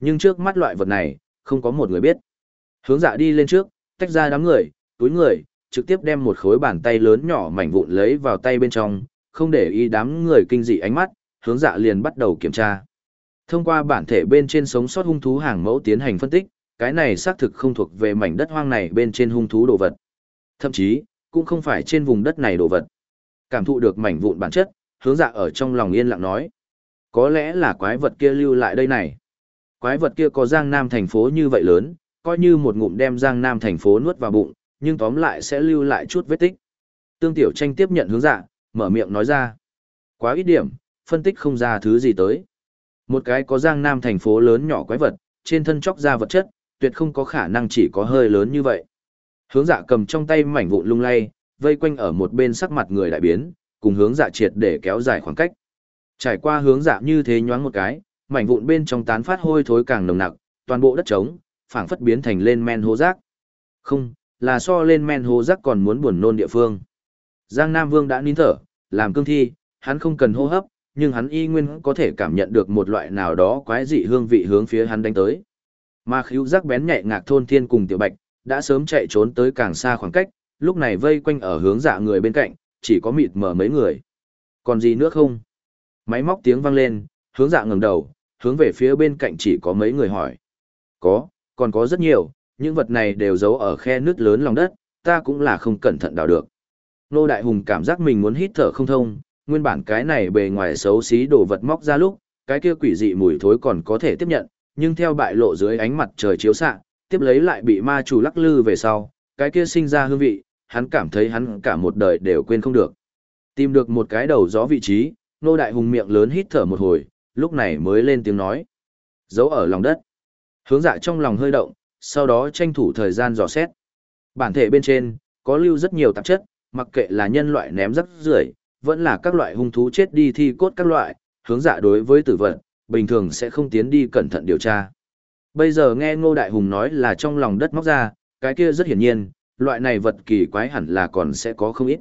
Nhưng trước mắt loại vật này, không có một người biết. Hướng dạ đi lên trước, tách ra đám người, túi người, trực tiếp đem một khối bàn tay lớn nhỏ mảnh vụn lấy vào tay bên trong, không để ý đám người kinh dị ánh mắt, hướng dạ liền bắt đầu kiểm tra. Thông qua bản thể bên trên sống sót hung thú hàng mẫu tiến hành phân tích, cái này xác thực không thuộc về mảnh đất hoang này bên trên hung thú đồ vật. Thậm chí, cũng không phải trên vùng đất này đồ vật. Cảm thụ được mảnh vụn bản chất, hướng dạ ở trong lòng yên lặng nói. Có lẽ là quái vật kia lưu lại đây này. Quái vật kia có Giang Nam thành phố như vậy lớn, coi như một ngụm đem Giang Nam thành phố nuốt vào bụng, nhưng tóm lại sẽ lưu lại chút vết tích. Tương Tiểu Tranh tiếp nhận hướng dạ, mở miệng nói ra. Quá ít điểm, phân tích không ra thứ gì tới. Một cái có Giang Nam thành phố lớn nhỏ quái vật, trên thân chóc ra vật chất, tuyệt không có khả năng chỉ có hơi lớn như vậy. Hướng dạ cầm trong tay mảnh vụn lung lay, vây quanh ở một bên sắc mặt người đại biến, cùng hướng dạ triệt để kéo dài khoảng cách. Trải qua hướng dạ như thế nhoáng một cái, mảnh vụn bên trong tán phát hôi thối càng nồng nặc, toàn bộ đất trống, phảng phất biến thành lên men hố rác. Không, là so lên men hố rác còn muốn buồn nôn địa phương. Giang Nam Vương đã nín thở, làm cương thi, hắn không cần hô hấp, nhưng hắn y nguyên có thể cảm nhận được một loại nào đó quái dị hương vị hướng phía hắn đánh tới. Mà khíu rác bén nhạy ngạc thôn thiên cùng tiểu bạch, đã sớm chạy trốn tới càng xa khoảng cách, lúc này vây quanh ở hướng dạ người bên cạnh, chỉ có mịt mở mấy người. Còn gì nữa không? Máy móc tiếng vang lên, hướng dạ ngẩng đầu, hướng về phía bên cạnh chỉ có mấy người hỏi. Có, còn có rất nhiều, những vật này đều giấu ở khe nước lớn lòng đất, ta cũng là không cẩn thận đào được. Nô Đại Hùng cảm giác mình muốn hít thở không thông, nguyên bản cái này bề ngoài xấu xí đồ vật móc ra lúc, cái kia quỷ dị mùi thối còn có thể tiếp nhận, nhưng theo bại lộ dưới ánh mặt trời chiếu xạ, tiếp lấy lại bị ma chủ lắc lư về sau, cái kia sinh ra hương vị, hắn cảm thấy hắn cả một đời đều quên không được. Tìm được một cái đầu gió vị trí, nô đại hùng miệng lớn hít thở một hồi, lúc này mới lên tiếng nói. Giấu ở lòng đất. Hướng dạ trong lòng hơi động, sau đó tranh thủ thời gian dò xét. Bản thể bên trên, có lưu rất nhiều tạp chất, mặc kệ là nhân loại ném rắc rưởi, vẫn là các loại hung thú chết đi thi cốt các loại, hướng dạ đối với tử vật, bình thường sẽ không tiến đi cẩn thận điều tra. Bây giờ nghe Ngô Đại Hùng nói là trong lòng đất móc ra, cái kia rất hiển nhiên, loại này vật kỳ quái hẳn là còn sẽ có không ít.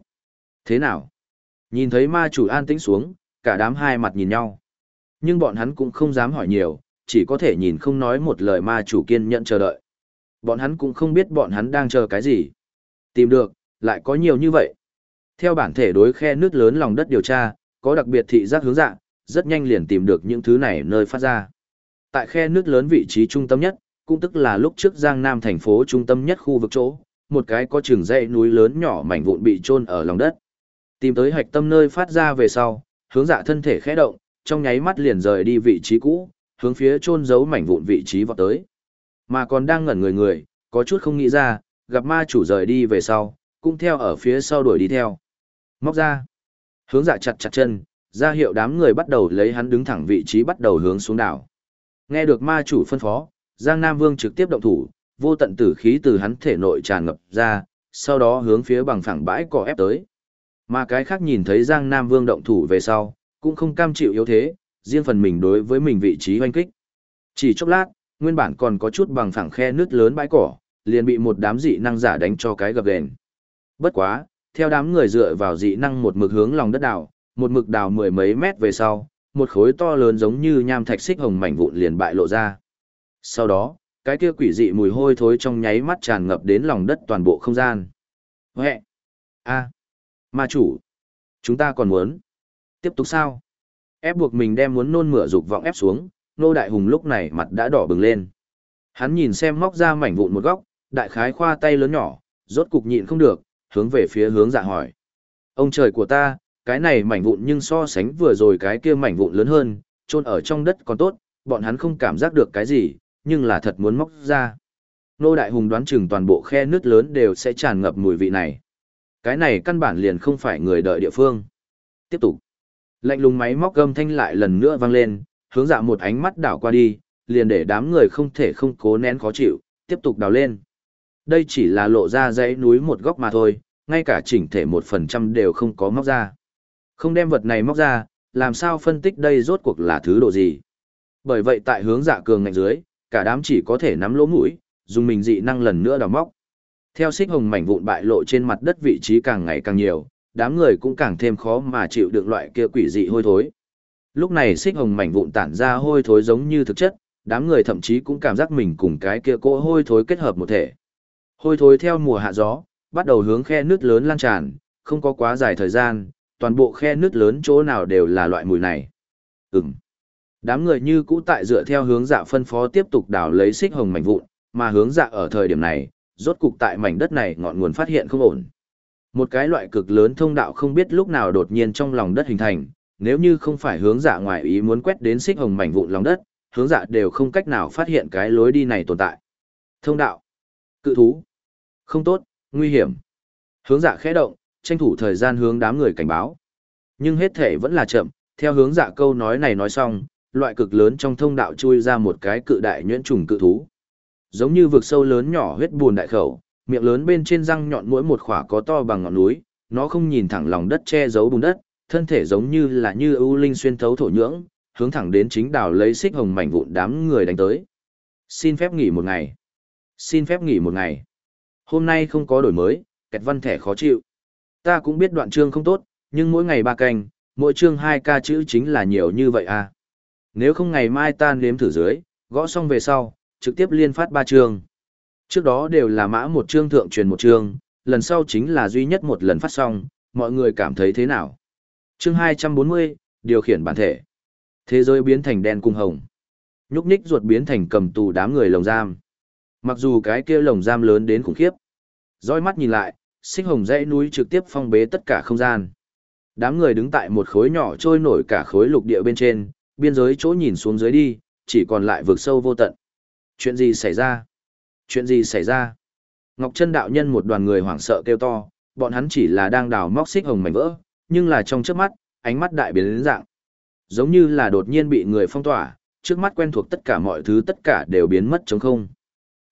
Thế nào? Nhìn thấy ma chủ an tĩnh xuống, cả đám hai mặt nhìn nhau. Nhưng bọn hắn cũng không dám hỏi nhiều, chỉ có thể nhìn không nói một lời ma chủ kiên nhận chờ đợi. Bọn hắn cũng không biết bọn hắn đang chờ cái gì. Tìm được, lại có nhiều như vậy. Theo bản thể đối khe nước lớn lòng đất điều tra, có đặc biệt thị giác hướng dạng, rất nhanh liền tìm được những thứ này nơi phát ra. Tại khe nước lớn vị trí trung tâm nhất, cũng tức là lúc trước Giang Nam thành phố trung tâm nhất khu vực chỗ, một cái có trường dãy núi lớn nhỏ mảnh vụn bị chôn ở lòng đất. Tìm tới hạch tâm nơi phát ra về sau, hướng dạ thân thể khẽ động, trong nháy mắt liền rời đi vị trí cũ, hướng phía chôn giấu mảnh vụn vị trí vọt tới. Mà còn đang ngẩn người người, có chút không nghĩ ra, gặp ma chủ rời đi về sau, cũng theo ở phía sau đuổi đi theo. Móc ra. Hướng dạ chặt chặt chân, ra hiệu đám người bắt đầu lấy hắn đứng thẳng vị trí bắt đầu hướng xuống đảo. Nghe được ma chủ phân phó, Giang Nam Vương trực tiếp động thủ, vô tận tử khí từ hắn thể nội tràn ngập ra, sau đó hướng phía bằng phẳng bãi cỏ ép tới. Mà cái khác nhìn thấy Giang Nam Vương động thủ về sau, cũng không cam chịu yếu thế, riêng phần mình đối với mình vị trí hoanh kích. Chỉ chốc lát, nguyên bản còn có chút bằng phẳng khe nước lớn bãi cỏ, liền bị một đám dị năng giả đánh cho cái gập đèn Bất quá, theo đám người dựa vào dị năng một mực hướng lòng đất đào, một mực đào mười mấy mét về sau, một khối to lớn giống như nham thạch xích hồng mảnh vụn liền bại lộ ra. Sau đó, cái kia quỷ dị mùi hôi thối trong nháy mắt tràn ngập đến lòng đất toàn bộ không gian. Huệ! a Ma chủ! Chúng ta còn muốn. Tiếp tục sao? Ép buộc mình đem muốn nôn mửa dục vọng ép xuống, nô đại hùng lúc này mặt đã đỏ bừng lên. Hắn nhìn xem móc ra mảnh vụn một góc, đại khái khoa tay lớn nhỏ, rốt cục nhịn không được, hướng về phía hướng dạ hỏi. Ông trời của ta, cái này mảnh vụn nhưng so sánh vừa rồi cái kia mảnh vụn lớn hơn, chôn ở trong đất còn tốt, bọn hắn không cảm giác được cái gì, nhưng là thật muốn móc ra. Nô Đại Hùng đoán chừng toàn bộ khe nước lớn đều sẽ tràn ngập mùi vị này. Cái này căn bản liền không phải người đợi địa phương. Tiếp tục. Lạnh lùng máy móc gầm thanh lại lần nữa vang lên, hướng dạ một ánh mắt đảo qua đi, liền để đám người không thể không cố nén khó chịu, tiếp tục đào lên. Đây chỉ là lộ ra dãy núi một góc mà thôi, ngay cả chỉnh thể một phần trăm đều không có móc ra. Không đem vật này móc ra, làm sao phân tích đây rốt cuộc là thứ độ gì. Bởi vậy tại hướng dạ cường ngạnh dưới, cả đám chỉ có thể nắm lỗ mũi, dùng mình dị năng lần nữa đào móc. Theo xích hồng mảnh vụn bại lộ trên mặt đất vị trí càng ngày càng nhiều, đám người cũng càng thêm khó mà chịu được loại kia quỷ dị hôi thối. Lúc này xích hồng mảnh vụn tản ra hôi thối giống như thực chất, đám người thậm chí cũng cảm giác mình cùng cái kia cỗ hôi thối kết hợp một thể. Hôi thối theo mùa hạ gió, bắt đầu hướng khe nước lớn lan tràn, không có quá dài thời gian, toàn bộ khe nước lớn chỗ nào đều là loại mùi này. Ừm. Đám người như cũ tại dựa theo hướng dạ phân phó tiếp tục đào lấy xích hồng mảnh vụn, mà hướng dạ ở thời điểm này, rốt cục tại mảnh đất này ngọn nguồn phát hiện không ổn. Một cái loại cực lớn thông đạo không biết lúc nào đột nhiên trong lòng đất hình thành, nếu như không phải hướng dạ ngoài ý muốn quét đến xích hồng mảnh vụn lòng đất, hướng dạ đều không cách nào phát hiện cái lối đi này tồn tại. Thông đạo, cự thú, không tốt, nguy hiểm. Hướng dạ khẽ động, tranh thủ thời gian hướng đám người cảnh báo. Nhưng hết thể vẫn là chậm, theo hướng dạ câu nói này nói xong, loại cực lớn trong thông đạo chui ra một cái cự đại nhuyễn trùng cự thú. Giống như vực sâu lớn nhỏ huyết buồn đại khẩu, miệng lớn bên trên răng nhọn mỗi một khỏa có to bằng ngọn núi, nó không nhìn thẳng lòng đất che giấu bùn đất, thân thể giống như là như ưu linh xuyên thấu thổ nhưỡng, hướng thẳng đến chính đảo lấy xích hồng mảnh vụn đám người đánh tới. Xin phép nghỉ một ngày. Xin phép nghỉ một ngày. Hôm nay không có đổi mới, kẹt văn thẻ khó chịu. Ta cũng biết đoạn chương không tốt, nhưng mỗi ngày ba canh, mỗi chương hai ca chữ chính là nhiều như vậy à. Nếu không ngày mai ta nếm thử dưới, gõ xong về sau, trực tiếp liên phát ba chương. Trước đó đều là mã một chương thượng truyền một chương, lần sau chính là duy nhất một lần phát xong, mọi người cảm thấy thế nào? Chương 240, điều khiển bản thể. Thế giới biến thành đen cung hồng. Nhúc nhích ruột biến thành cầm tù đám người lồng giam. Mặc dù cái kia lồng giam lớn đến khủng khiếp. Dõi mắt nhìn lại, sinh hồng dãy núi trực tiếp phong bế tất cả không gian. Đám người đứng tại một khối nhỏ trôi nổi cả khối lục địa bên trên, biên giới chỗ nhìn xuống dưới đi, chỉ còn lại vực sâu vô tận. Chuyện gì xảy ra? Chuyện gì xảy ra? Ngọc Trân đạo nhân một đoàn người hoảng sợ kêu to, bọn hắn chỉ là đang đào móc xích hồng mảnh vỡ, nhưng là trong trước mắt, ánh mắt đại biến đến dạng. Giống như là đột nhiên bị người phong tỏa, trước mắt quen thuộc tất cả mọi thứ tất cả đều biến mất trống không.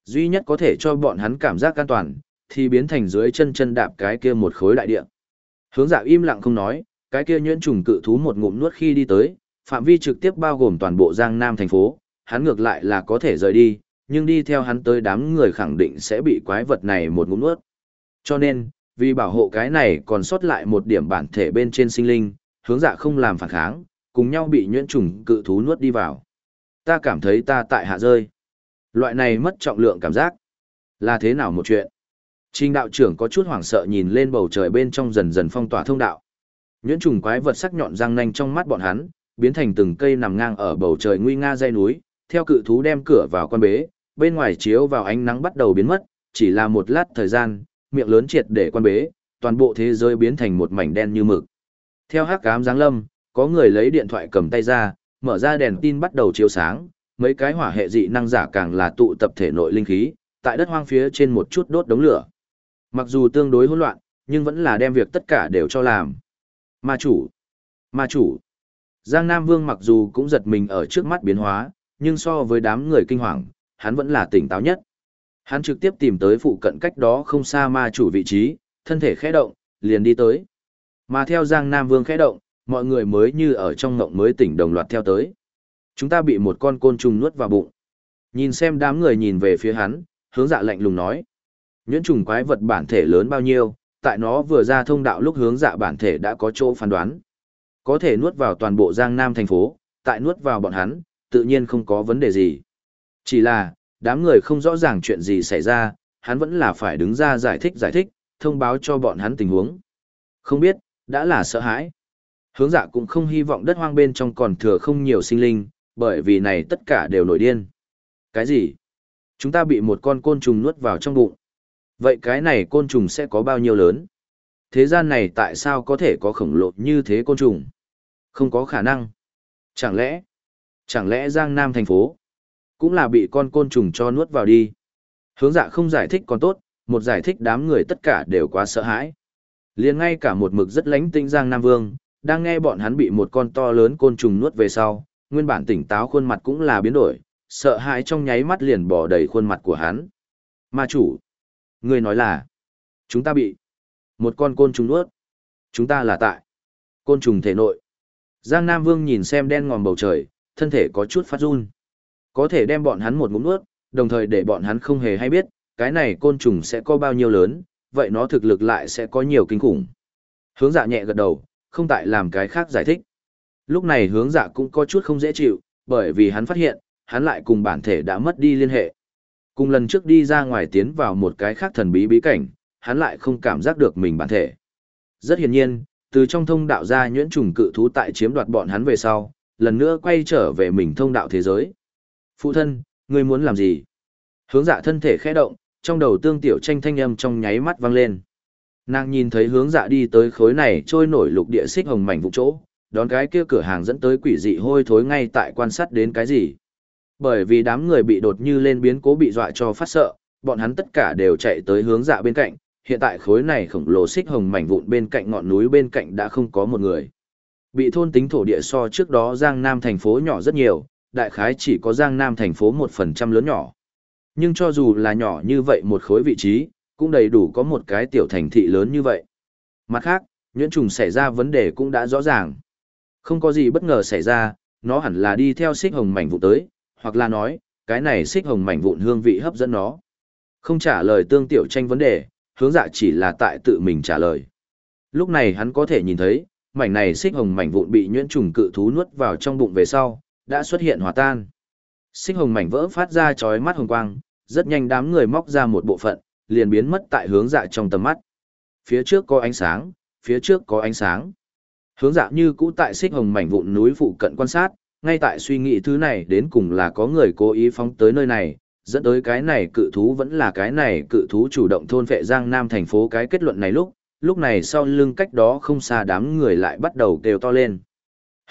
Duy nhất có thể cho bọn hắn cảm giác an toàn, thì biến thành dưới chân chân đạp cái kia một khối đại địa. Hướng dạ im lặng không nói, cái kia nhuyễn trùng cự thú một ngụm nuốt khi đi tới, phạm vi trực tiếp bao gồm toàn bộ Giang Nam thành phố, hắn ngược lại là có thể rời đi, nhưng đi theo hắn tới đám người khẳng định sẽ bị quái vật này một ngụm nuốt. Cho nên, vì bảo hộ cái này còn sót lại một điểm bản thể bên trên sinh linh, hướng dạ không làm phản kháng, cùng nhau bị nhuyễn trùng cự thú nuốt đi vào. Ta cảm thấy ta tại hạ rơi. Loại này mất trọng lượng cảm giác. Là thế nào một chuyện? Trình đạo trưởng có chút hoảng sợ nhìn lên bầu trời bên trong dần dần phong tỏa thông đạo. Nhuyễn trùng quái vật sắc nhọn răng nanh trong mắt bọn hắn, biến thành từng cây nằm ngang ở bầu trời nguy nga dây núi, theo cự thú đem cửa vào quan bế, bên ngoài chiếu vào ánh nắng bắt đầu biến mất, chỉ là một lát thời gian, miệng lớn triệt để quan bế, toàn bộ thế giới biến thành một mảnh đen như mực. Theo hắc ám giáng lâm, có người lấy điện thoại cầm tay ra, mở ra đèn tin bắt đầu chiếu sáng, mấy cái hỏa hệ dị năng giả càng là tụ tập thể nội linh khí, tại đất hoang phía trên một chút đốt đống lửa. Mặc dù tương đối hỗn loạn, nhưng vẫn là đem việc tất cả đều cho làm. Ma chủ! Ma chủ! Giang Nam Vương mặc dù cũng giật mình ở trước mắt biến hóa, nhưng so với đám người kinh hoàng, hắn vẫn là tỉnh táo nhất. Hắn trực tiếp tìm tới phụ cận cách đó không xa ma chủ vị trí, thân thể khẽ động, liền đi tới. Mà theo Giang Nam Vương khẽ động, mọi người mới như ở trong ngộng mới tỉnh đồng loạt theo tới. Chúng ta bị một con côn trùng nuốt vào bụng. Nhìn xem đám người nhìn về phía hắn, hướng dạ lạnh lùng nói. Nhuyễn trùng quái vật bản thể lớn bao nhiêu, tại nó vừa ra thông đạo lúc hướng dạ bản thể đã có chỗ phán đoán. Có thể nuốt vào toàn bộ Giang Nam thành phố, tại nuốt vào bọn hắn, tự nhiên không có vấn đề gì. Chỉ là, đám người không rõ ràng chuyện gì xảy ra, hắn vẫn là phải đứng ra giải thích giải thích, thông báo cho bọn hắn tình huống. Không biết, đã là sợ hãi. Hướng dạ cũng không hy vọng đất hoang bên trong còn thừa không nhiều sinh linh, bởi vì này tất cả đều nổi điên. Cái gì? Chúng ta bị một con côn trùng nuốt vào trong bụng. Vậy cái này côn trùng sẽ có bao nhiêu lớn? Thế gian này tại sao có thể có khổng lồ như thế côn trùng? Không có khả năng. Chẳng lẽ, chẳng lẽ Giang Nam thành phố cũng là bị con côn trùng cho nuốt vào đi? Hướng dạ không giải thích còn tốt, một giải thích đám người tất cả đều quá sợ hãi. liền ngay cả một mực rất lánh tinh Giang Nam Vương, đang nghe bọn hắn bị một con to lớn côn trùng nuốt về sau, nguyên bản tỉnh táo khuôn mặt cũng là biến đổi, sợ hãi trong nháy mắt liền bỏ đầy khuôn mặt của hắn. Ma chủ, người nói là, chúng ta bị một con côn trùng nuốt. Chúng ta là tại côn trùng thể nội. Giang Nam Vương nhìn xem đen ngòm bầu trời, thân thể có chút phát run. Có thể đem bọn hắn một ngụm nuốt, đồng thời để bọn hắn không hề hay biết, cái này côn trùng sẽ có bao nhiêu lớn, vậy nó thực lực lại sẽ có nhiều kinh khủng. Hướng dạ nhẹ gật đầu, không tại làm cái khác giải thích. Lúc này hướng dạ cũng có chút không dễ chịu, bởi vì hắn phát hiện, hắn lại cùng bản thể đã mất đi liên hệ. Cùng lần trước đi ra ngoài tiến vào một cái khác thần bí bí cảnh, hắn lại không cảm giác được mình bản thể. Rất hiển nhiên, từ trong thông đạo ra nhuyễn trùng cự thú tại chiếm đoạt bọn hắn về sau, lần nữa quay trở về mình thông đạo thế giới. Phụ thân, ngươi muốn làm gì? Hướng dạ thân thể khẽ động, trong đầu tương tiểu tranh thanh âm trong nháy mắt vang lên. Nàng nhìn thấy hướng dạ đi tới khối này trôi nổi lục địa xích hồng mảnh vụ chỗ, đón cái kia cửa hàng dẫn tới quỷ dị hôi thối ngay tại quan sát đến cái gì. Bởi vì đám người bị đột như lên biến cố bị dọa cho phát sợ, bọn hắn tất cả đều chạy tới hướng dạ bên cạnh, hiện tại khối này khổng lồ xích hồng mảnh vụn bên cạnh ngọn núi bên cạnh đã không có một người. Bị thôn tính thổ địa so trước đó Giang Nam thành phố nhỏ rất nhiều, đại khái chỉ có Giang Nam thành phố một phần trăm lớn nhỏ. Nhưng cho dù là nhỏ như vậy một khối vị trí, cũng đầy đủ có một cái tiểu thành thị lớn như vậy. Mặt khác, nhuyễn trùng xảy ra vấn đề cũng đã rõ ràng. Không có gì bất ngờ xảy ra, nó hẳn là đi theo xích hồng mảnh vụn tới, hoặc là nói, cái này xích hồng mảnh vụn hương vị hấp dẫn nó. Không trả lời tương tiểu tranh vấn đề, hướng dạ chỉ là tại tự mình trả lời. Lúc này hắn có thể nhìn thấy, mảnh này xích hồng mảnh vụn bị nhuyễn trùng cự thú nuốt vào trong bụng về sau, đã xuất hiện hòa tan. Xích hồng mảnh vỡ phát ra chói mắt hồng quang, rất nhanh đám người móc ra một bộ phận, liền biến mất tại hướng dạ trong tầm mắt. Phía trước có ánh sáng, phía trước có ánh sáng. Hướng dạ như cũ tại xích hồng mảnh vụn núi phụ cận quan sát, ngay tại suy nghĩ thứ này đến cùng là có người cố ý phóng tới nơi này, dẫn tới cái này cự thú vẫn là cái này cự thú chủ động thôn vệ Giang Nam thành phố cái kết luận này lúc, lúc này sau lưng cách đó không xa đám người lại bắt đầu kêu to lên.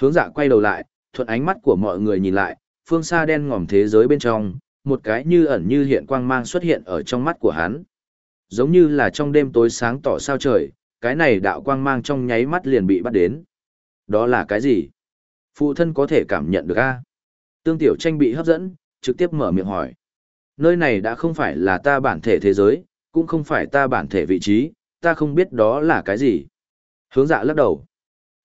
Hướng dạ quay đầu lại, thuận ánh mắt của mọi người nhìn lại, phương xa đen ngòm thế giới bên trong, một cái như ẩn như hiện quang mang xuất hiện ở trong mắt của hắn. Giống như là trong đêm tối sáng tỏ sao trời, cái này đạo quang mang trong nháy mắt liền bị bắt đến. Đó là cái gì? Phụ thân có thể cảm nhận được a Tương tiểu tranh bị hấp dẫn, trực tiếp mở miệng hỏi. Nơi này đã không phải là ta bản thể thế giới, cũng không phải ta bản thể vị trí, ta không biết đó là cái gì. Hướng dạ lắc đầu.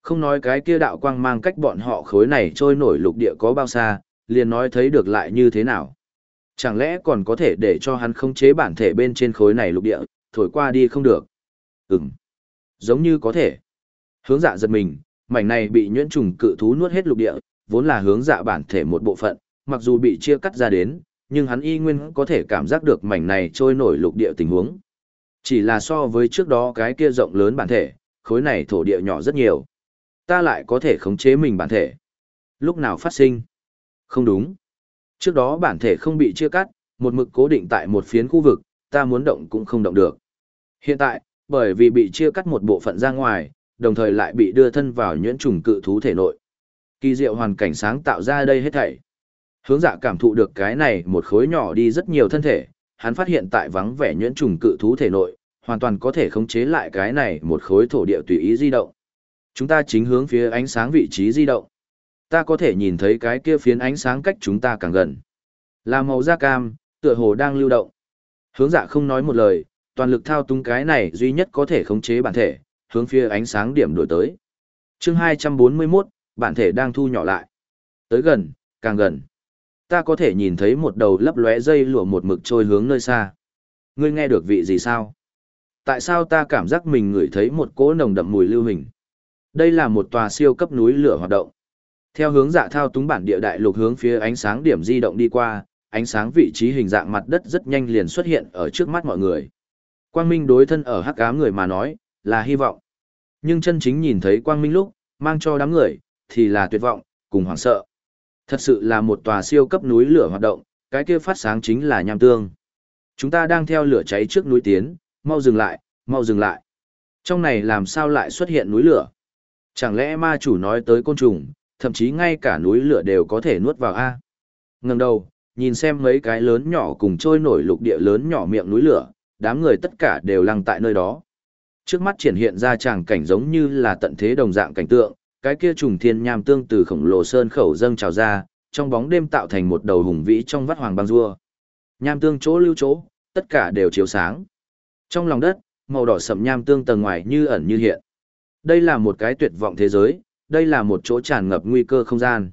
Không nói cái kia đạo quang mang cách bọn họ khối này trôi nổi lục địa có bao xa, liền nói thấy được lại như thế nào. Chẳng lẽ còn có thể để cho hắn khống chế bản thể bên trên khối này lục địa, thổi qua đi không được. Ừm. Giống như có thể. Hướng dạ giật mình, mảnh này bị nhuyễn trùng cự thú nuốt hết lục địa, vốn là hướng dạ bản thể một bộ phận, mặc dù bị chia cắt ra đến, nhưng hắn y nguyên có thể cảm giác được mảnh này trôi nổi lục địa tình huống. Chỉ là so với trước đó cái kia rộng lớn bản thể, khối này thổ địa nhỏ rất nhiều. Ta lại có thể khống chế mình bản thể. Lúc nào phát sinh? Không đúng. Trước đó bản thể không bị chia cắt, một mực cố định tại một phiến khu vực, ta muốn động cũng không động được. Hiện tại, bởi vì bị chia cắt một bộ phận ra ngoài, đồng thời lại bị đưa thân vào nhuyễn trùng cự thú thể nội. Kỳ diệu hoàn cảnh sáng tạo ra đây hết thảy. Hướng dạ cảm thụ được cái này một khối nhỏ đi rất nhiều thân thể, hắn phát hiện tại vắng vẻ nhuyễn trùng cự thú thể nội, hoàn toàn có thể khống chế lại cái này một khối thổ địa tùy ý di động. Chúng ta chính hướng phía ánh sáng vị trí di động. Ta có thể nhìn thấy cái kia phiến ánh sáng cách chúng ta càng gần. Là màu da cam, tựa hồ đang lưu động. Hướng dạ không nói một lời, toàn lực thao túng cái này duy nhất có thể khống chế bản thể, hướng phía ánh sáng điểm đổi tới. chương 241, bản thể đang thu nhỏ lại. Tới gần, càng gần. Ta có thể nhìn thấy một đầu lấp lóe dây lụa một mực trôi hướng nơi xa. Ngươi nghe được vị gì sao? Tại sao ta cảm giác mình ngửi thấy một cỗ nồng đậm mùi lưu hình? Đây là một tòa siêu cấp núi lửa hoạt động. Theo hướng dạ thao túng bản địa đại lục hướng phía ánh sáng điểm di động đi qua, ánh sáng vị trí hình dạng mặt đất rất nhanh liền xuất hiện ở trước mắt mọi người. Quang Minh đối thân ở hắc ám người mà nói, là hy vọng. Nhưng chân chính nhìn thấy Quang Minh lúc, mang cho đám người, thì là tuyệt vọng, cùng hoảng sợ. Thật sự là một tòa siêu cấp núi lửa hoạt động, cái kia phát sáng chính là nham tương. Chúng ta đang theo lửa cháy trước núi tiến, mau dừng lại, mau dừng lại. Trong này làm sao lại xuất hiện núi lửa? Chẳng lẽ ma chủ nói tới côn trùng, thậm chí ngay cả núi lửa đều có thể nuốt vào A? Ngừng đầu, nhìn xem mấy cái lớn nhỏ cùng trôi nổi lục địa lớn nhỏ miệng núi lửa, đám người tất cả đều lăng tại nơi đó. Trước mắt triển hiện ra tràng cảnh giống như là tận thế đồng dạng cảnh tượng, cái kia trùng thiên nham tương từ khổng lồ sơn khẩu dâng trào ra, trong bóng đêm tạo thành một đầu hùng vĩ trong vắt hoàng băng rua. Nham tương chỗ lưu chỗ, tất cả đều chiếu sáng. Trong lòng đất, màu đỏ sậm nham tương tầng ngoài như ẩn như hiện. Đây là một cái tuyệt vọng thế giới, đây là một chỗ tràn ngập nguy cơ không gian.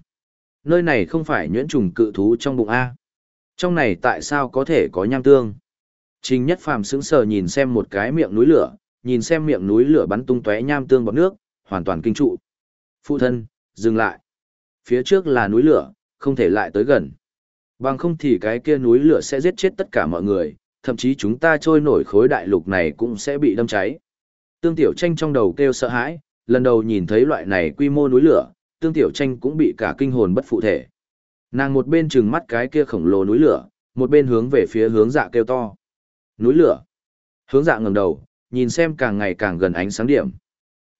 Nơi này không phải nhuyễn trùng cự thú trong bụng A. Trong này tại sao có thể có nham tương? Trình Nhất Phàm sững sờ nhìn xem một cái miệng núi lửa, nhìn xem miệng núi lửa bắn tung tóe nham tương bọt nước, hoàn toàn kinh trụ. Phụ thân, dừng lại. Phía trước là núi lửa, không thể lại tới gần. Bằng không thì cái kia núi lửa sẽ giết chết tất cả mọi người, thậm chí chúng ta trôi nổi khối đại lục này cũng sẽ bị đâm cháy. Tương Tiểu Tranh trong đầu kêu sợ hãi, lần đầu nhìn thấy loại này quy mô núi lửa, Tương Tiểu Tranh cũng bị cả kinh hồn bất phụ thể. Nàng một bên trừng mắt cái kia khổng lồ núi lửa, một bên hướng về phía hướng dạ kêu to. Núi lửa. Hướng dạ ngẩng đầu, nhìn xem càng ngày càng gần ánh sáng điểm.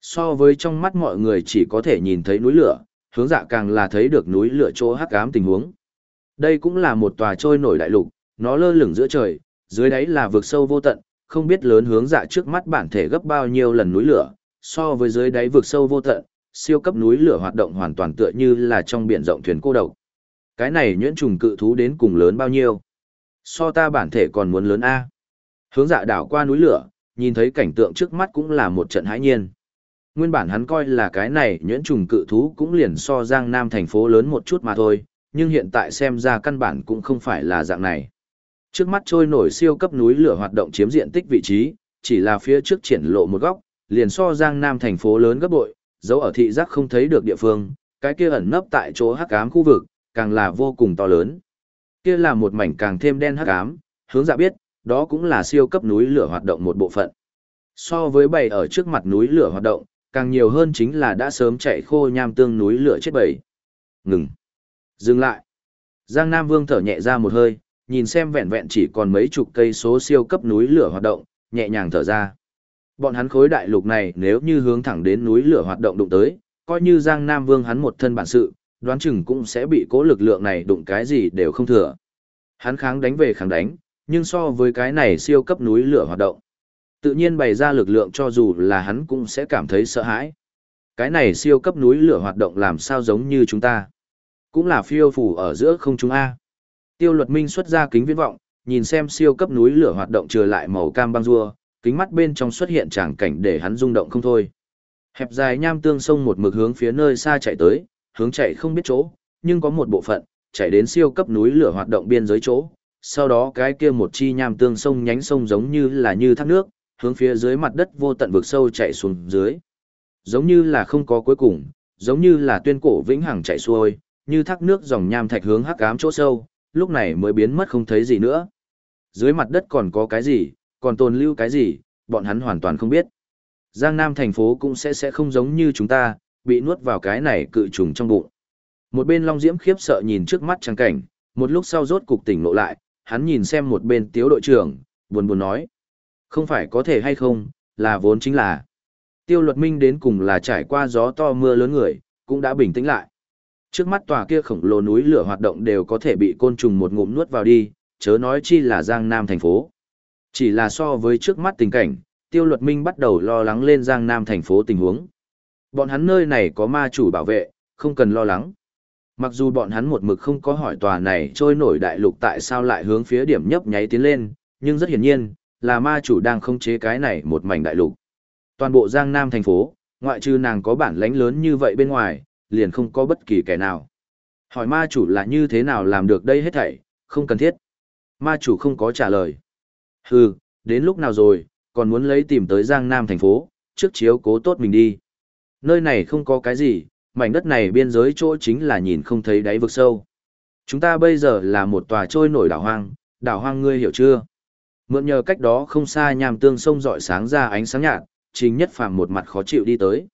So với trong mắt mọi người chỉ có thể nhìn thấy núi lửa, hướng dạ càng là thấy được núi lửa chỗ hắc ám tình huống. Đây cũng là một tòa trôi nổi đại lục, nó lơ lửng giữa trời, dưới đáy là vực sâu vô tận, không biết lớn hướng dạ trước mắt bản thể gấp bao nhiêu lần núi lửa, so với dưới đáy vực sâu vô tận, siêu cấp núi lửa hoạt động hoàn toàn tựa như là trong biển rộng thuyền cô độc. Cái này nhuyễn trùng cự thú đến cùng lớn bao nhiêu? So ta bản thể còn muốn lớn A. Hướng dạ đảo qua núi lửa, nhìn thấy cảnh tượng trước mắt cũng là một trận hãi nhiên. Nguyên bản hắn coi là cái này nhuyễn trùng cự thú cũng liền so Giang Nam thành phố lớn một chút mà thôi, nhưng hiện tại xem ra căn bản cũng không phải là dạng này. Trước mắt trôi nổi siêu cấp núi lửa hoạt động chiếm diện tích vị trí, chỉ là phía trước triển lộ một góc, liền so Giang Nam thành phố lớn gấp bội, dấu ở thị giác không thấy được địa phương, cái kia ẩn nấp tại chỗ hắc ám khu vực, càng là vô cùng to lớn. Kia là một mảnh càng thêm đen hắc ám, hướng dạ biết, đó cũng là siêu cấp núi lửa hoạt động một bộ phận. So với bầy ở trước mặt núi lửa hoạt động, càng nhiều hơn chính là đã sớm chạy khô nham tương núi lửa chết bầy. Ngừng. Dừng lại. Giang Nam Vương thở nhẹ ra một hơi, nhìn xem vẹn vẹn chỉ còn mấy chục cây số siêu cấp núi lửa hoạt động, nhẹ nhàng thở ra. Bọn hắn khối đại lục này nếu như hướng thẳng đến núi lửa hoạt động đụng tới, coi như Giang Nam Vương hắn một thân bản sự, đoán chừng cũng sẽ bị cố lực lượng này đụng cái gì đều không thừa. Hắn kháng đánh về kháng đánh, nhưng so với cái này siêu cấp núi lửa hoạt động, tự nhiên bày ra lực lượng cho dù là hắn cũng sẽ cảm thấy sợ hãi. Cái này siêu cấp núi lửa hoạt động làm sao giống như chúng ta. Cũng là phiêu phù ở giữa không trung A. Tiêu luật minh xuất ra kính viễn vọng, nhìn xem siêu cấp núi lửa hoạt động trở lại màu cam băng rua, kính mắt bên trong xuất hiện tràng cảnh để hắn rung động không thôi. Hẹp dài nham tương sông một mực hướng phía nơi xa chạy tới, hướng chạy không biết chỗ, nhưng có một bộ phận, chạy đến siêu cấp núi lửa hoạt động biên giới chỗ. Sau đó cái kia một chi nham tương sông nhánh sông giống như là như thác nước, hướng phía dưới mặt đất vô tận vực sâu chạy xuống dưới. Giống như là không có cuối cùng, giống như là tuyên cổ vĩnh hằng chạy xuôi, như thác nước dòng nham thạch hướng hắc ám chỗ sâu, lúc này mới biến mất không thấy gì nữa. Dưới mặt đất còn có cái gì, còn tồn lưu cái gì, bọn hắn hoàn toàn không biết. Giang Nam thành phố cũng sẽ sẽ không giống như chúng ta, bị nuốt vào cái này cự trùng trong bụng. Một bên Long Diễm khiếp sợ nhìn trước mắt trang cảnh, một lúc sau rốt cục tỉnh ngộ lại, hắn nhìn xem một bên tiếu đội trưởng, buồn buồn nói. Không phải có thể hay không, là vốn chính là. Tiêu luật minh đến cùng là trải qua gió to mưa lớn người, cũng đã bình tĩnh lại. Trước mắt tòa kia khổng lồ núi lửa hoạt động đều có thể bị côn trùng một ngụm nuốt vào đi, chớ nói chi là Giang Nam thành phố. Chỉ là so với trước mắt tình cảnh, tiêu luật minh bắt đầu lo lắng lên Giang Nam thành phố tình huống. Bọn hắn nơi này có ma chủ bảo vệ, không cần lo lắng. Mặc dù bọn hắn một mực không có hỏi tòa này trôi nổi đại lục tại sao lại hướng phía điểm nhấp nháy tiến lên, nhưng rất hiển nhiên, là ma chủ đang không chế cái này một mảnh đại lục. Toàn bộ Giang Nam thành phố, ngoại trừ nàng có bản lãnh lớn như vậy bên ngoài, liền không có bất kỳ kẻ nào. Hỏi ma chủ là như thế nào làm được đây hết thảy, không cần thiết. Ma chủ không có trả lời. Hừ, đến lúc nào rồi, còn muốn lấy tìm tới Giang Nam thành phố, trước chiếu cố tốt mình đi. Nơi này không có cái gì, mảnh đất này biên giới chỗ chính là nhìn không thấy đáy vực sâu. Chúng ta bây giờ là một tòa trôi nổi đảo hoang, đảo hoang ngươi hiểu chưa? Mượn nhờ cách đó không xa nhàm tương sông dọi sáng ra ánh sáng nhạt, chính nhất phàm một mặt khó chịu đi tới.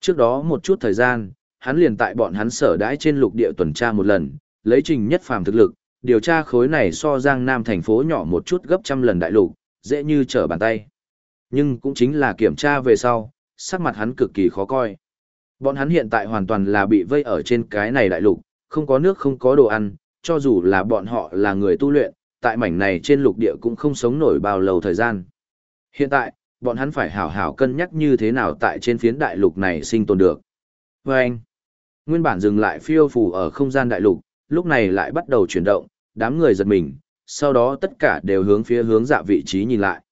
Trước đó một chút thời gian, hắn liền tại bọn hắn sở đãi trên lục địa tuần tra một lần, lấy trình nhất phàm thực lực, điều tra khối này so Giang Nam thành phố nhỏ một chút gấp trăm lần đại lục, dễ như trở bàn tay. Nhưng cũng chính là kiểm tra về sau, sắc mặt hắn cực kỳ khó coi. Bọn hắn hiện tại hoàn toàn là bị vây ở trên cái này đại lục, không có nước không có đồ ăn, cho dù là bọn họ là người tu luyện, tại mảnh này trên lục địa cũng không sống nổi bao lâu thời gian. Hiện tại, bọn hắn phải hảo hảo cân nhắc như thế nào tại trên phiến đại lục này sinh tồn được. Và anh, nguyên bản dừng lại phiêu phù ở không gian đại lục, lúc này lại bắt đầu chuyển động, đám người giật mình, sau đó tất cả đều hướng phía hướng dạ vị trí nhìn lại.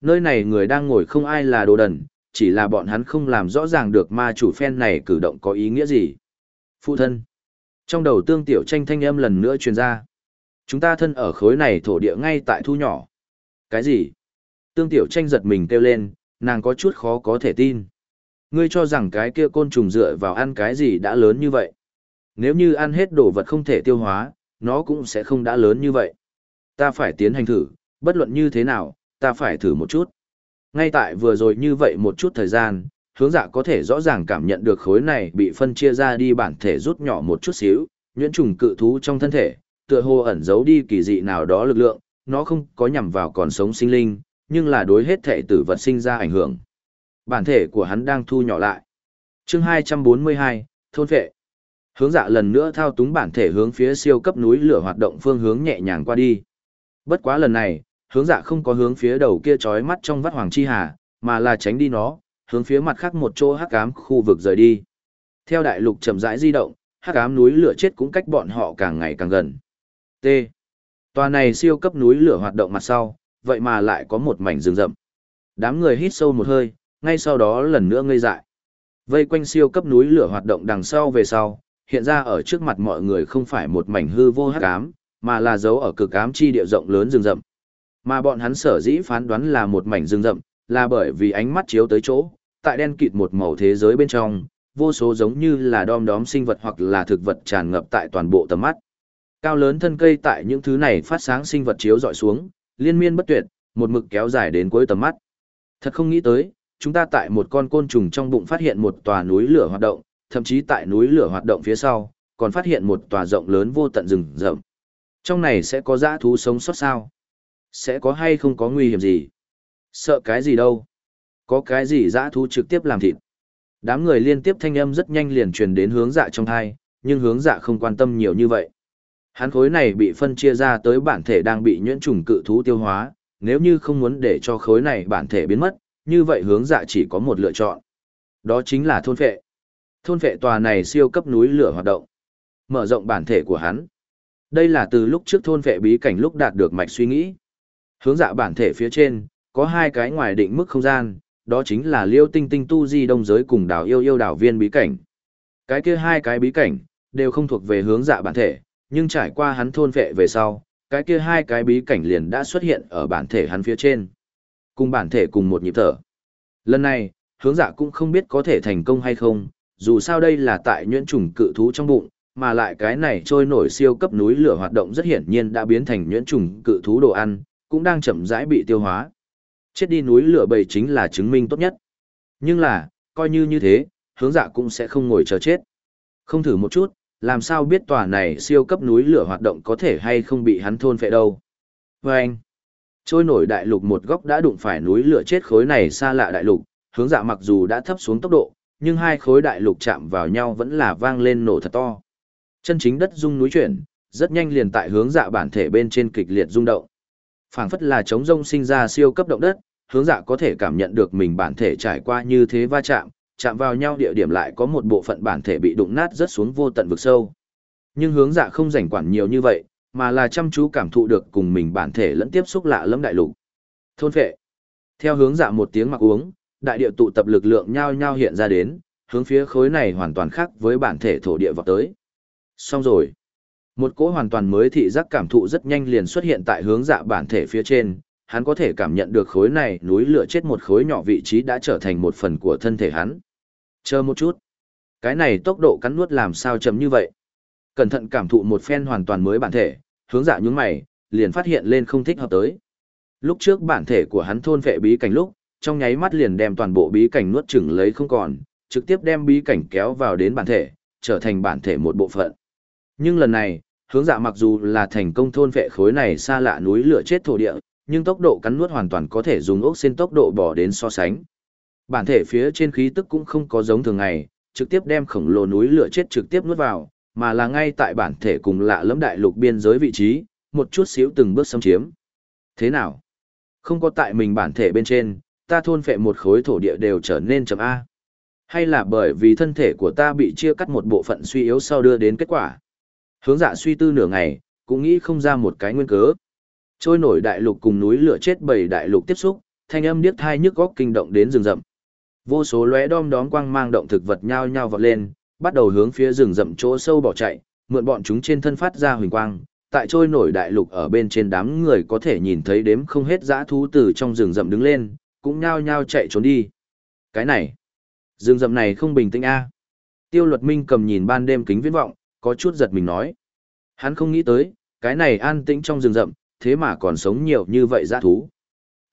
Nơi này người đang ngồi không ai là đồ đần, chỉ là bọn hắn không làm rõ ràng được ma chủ phen này cử động có ý nghĩa gì. Phụ thân. Trong đầu tương tiểu tranh thanh âm lần nữa truyền ra. Chúng ta thân ở khối này thổ địa ngay tại thu nhỏ. Cái gì? Tương tiểu tranh giật mình kêu lên, nàng có chút khó có thể tin. Ngươi cho rằng cái kia côn trùng dựa vào ăn cái gì đã lớn như vậy. Nếu như ăn hết đồ vật không thể tiêu hóa, nó cũng sẽ không đã lớn như vậy. Ta phải tiến hành thử, bất luận như thế nào, ta phải thử một chút. Ngay tại vừa rồi như vậy một chút thời gian, hướng dạ có thể rõ ràng cảm nhận được khối này bị phân chia ra đi bản thể rút nhỏ một chút xíu, nhuyễn trùng cự thú trong thân thể, tựa hồ ẩn giấu đi kỳ dị nào đó lực lượng, nó không có nhằm vào còn sống sinh linh, nhưng là đối hết thể tử vật sinh ra ảnh hưởng. Bản thể của hắn đang thu nhỏ lại. Chương 242, thôn vệ. Hướng dạ lần nữa thao túng bản thể hướng phía siêu cấp núi lửa hoạt động phương hướng nhẹ nhàng qua đi. Bất quá lần này, hướng dạ không có hướng phía đầu kia chói mắt trong vắt hoàng chi hà, mà là tránh đi nó, hướng phía mặt khác một chỗ hắc ám khu vực rời đi. Theo đại lục chậm rãi di động, hắc ám núi lửa chết cũng cách bọn họ càng ngày càng gần. T. Tòa này siêu cấp núi lửa hoạt động mặt sau, vậy mà lại có một mảnh rừng rậm. Đám người hít sâu một hơi, ngay sau đó lần nữa ngây dại. Vây quanh siêu cấp núi lửa hoạt động đằng sau về sau, hiện ra ở trước mặt mọi người không phải một mảnh hư vô hắc ám, mà là dấu ở cực ám chi địa rộng lớn rừng rậm. Mà bọn hắn sở dĩ phán đoán là một mảnh rừng rậm, là bởi vì ánh mắt chiếu tới chỗ, tại đen kịt một màu thế giới bên trong, vô số giống như là đom đóm sinh vật hoặc là thực vật tràn ngập tại toàn bộ tầm mắt. Cao lớn thân cây tại những thứ này phát sáng sinh vật chiếu dọi xuống, liên miên bất tuyệt, một mực kéo dài đến cuối tầm mắt. Thật không nghĩ tới, chúng ta tại một con côn trùng trong bụng phát hiện một tòa núi lửa hoạt động, thậm chí tại núi lửa hoạt động phía sau, còn phát hiện một tòa rộng lớn vô tận rừng rậm. Trong này sẽ có dã thú sống sót sao? Sẽ có hay không có nguy hiểm gì? Sợ cái gì đâu? Có cái gì dã thú trực tiếp làm thịt? Đám người liên tiếp thanh âm rất nhanh liền truyền đến hướng dạ trong thai, nhưng hướng dạ không quan tâm nhiều như vậy. Hắn khối này bị phân chia ra tới bản thể đang bị nhuyễn trùng cự thú tiêu hóa, nếu như không muốn để cho khối này bản thể biến mất, như vậy hướng dạ chỉ có một lựa chọn. Đó chính là thôn phệ. Thôn phệ tòa này siêu cấp núi lửa hoạt động. Mở rộng bản thể của hắn. Đây là từ lúc trước thôn phệ bí cảnh lúc đạt được mạch suy nghĩ. Hướng dạ bản thể phía trên, có hai cái ngoài định mức không gian, đó chính là liêu tinh tinh tu di đông giới cùng đảo yêu yêu đảo viên bí cảnh. Cái kia hai cái bí cảnh, đều không thuộc về hướng dạ bản thể, nhưng trải qua hắn thôn vệ về sau, cái kia hai cái bí cảnh liền đã xuất hiện ở bản thể hắn phía trên. Cùng bản thể cùng một nhịp thở. Lần này, hướng dạ cũng không biết có thể thành công hay không, dù sao đây là tại nhuyễn trùng cự thú trong bụng, mà lại cái này trôi nổi siêu cấp núi lửa hoạt động rất hiển nhiên đã biến thành nhuyễn trùng cự thú đồ ăn, cũng đang chậm rãi bị tiêu hóa. Chết đi núi lửa bầy chính là chứng minh tốt nhất. Nhưng là, coi như như thế, hướng dạ cũng sẽ không ngồi chờ chết. Không thử một chút, làm sao biết tòa này siêu cấp núi lửa hoạt động có thể hay không bị hắn thôn phệ đâu. Vâng! anh, trôi nổi đại lục một góc đã đụng phải núi lửa chết khối này xa lạ đại lục, hướng dạ mặc dù đã thấp xuống tốc độ, nhưng hai khối đại lục chạm vào nhau vẫn là vang lên nổ thật to. Chân chính đất rung núi chuyển, rất nhanh liền tại hướng dạ bản thể bên trên kịch liệt rung động. Phảng phất là chống rông sinh ra siêu cấp động đất, hướng dạ có thể cảm nhận được mình bản thể trải qua như thế va chạm, chạm vào nhau địa điểm lại có một bộ phận bản thể bị đụng nát rất xuống vô tận vực sâu. Nhưng hướng dạ không rảnh quản nhiều như vậy, mà là chăm chú cảm thụ được cùng mình bản thể lẫn tiếp xúc lạ lẫm đại lục. Thôn phệ. Theo hướng dạ một tiếng mặc uống, đại địa tụ tập lực lượng nhau nhau hiện ra đến, hướng phía khối này hoàn toàn khác với bản thể thổ địa vọt tới. Xong rồi. Một cỗ hoàn toàn mới thị giác cảm thụ rất nhanh liền xuất hiện tại hướng dạ bản thể phía trên, hắn có thể cảm nhận được khối này núi lửa chết một khối nhỏ vị trí đã trở thành một phần của thân thể hắn. Chờ một chút. Cái này tốc độ cắn nuốt làm sao chậm như vậy? Cẩn thận cảm thụ một phen hoàn toàn mới bản thể, hướng dạ nhướng mày, liền phát hiện lên không thích hợp tới. Lúc trước bản thể của hắn thôn vệ bí cảnh lúc, trong nháy mắt liền đem toàn bộ bí cảnh nuốt chửng lấy không còn, trực tiếp đem bí cảnh kéo vào đến bản thể, trở thành bản thể một bộ phận. Nhưng lần này, hướng dạ mặc dù là thành công thôn vệ khối này xa lạ núi lửa chết thổ địa, nhưng tốc độ cắn nuốt hoàn toàn có thể dùng ốc xin tốc độ bỏ đến so sánh. Bản thể phía trên khí tức cũng không có giống thường ngày, trực tiếp đem khổng lồ núi lửa chết trực tiếp nuốt vào, mà là ngay tại bản thể cùng lạ lẫm đại lục biên giới vị trí, một chút xíu từng bước xâm chiếm. Thế nào? Không có tại mình bản thể bên trên, ta thôn phệ một khối thổ địa đều trở nên chấm A. Hay là bởi vì thân thể của ta bị chia cắt một bộ phận suy yếu sau đưa đến kết quả? Hướng dạ suy tư nửa ngày, cũng nghĩ không ra một cái nguyên cớ. Trôi nổi đại lục cùng núi lửa chết bảy đại lục tiếp xúc, thanh âm điếc thai nhức góc kinh động đến rừng rậm. Vô số lóe đom đóm quang mang động thực vật nhao nhao vọt lên, bắt đầu hướng phía rừng rậm chỗ sâu bỏ chạy, mượn bọn chúng trên thân phát ra huỳnh quang. Tại trôi nổi đại lục ở bên trên đám người có thể nhìn thấy đếm không hết dã thú từ trong rừng rậm đứng lên, cũng nhao nhao chạy trốn đi. Cái này, rừng rậm này không bình tĩnh a. Tiêu Luật Minh cầm nhìn ban đêm kính viễn vọng, có chút giật mình nói. Hắn không nghĩ tới, cái này an tĩnh trong rừng rậm, thế mà còn sống nhiều như vậy dã thú.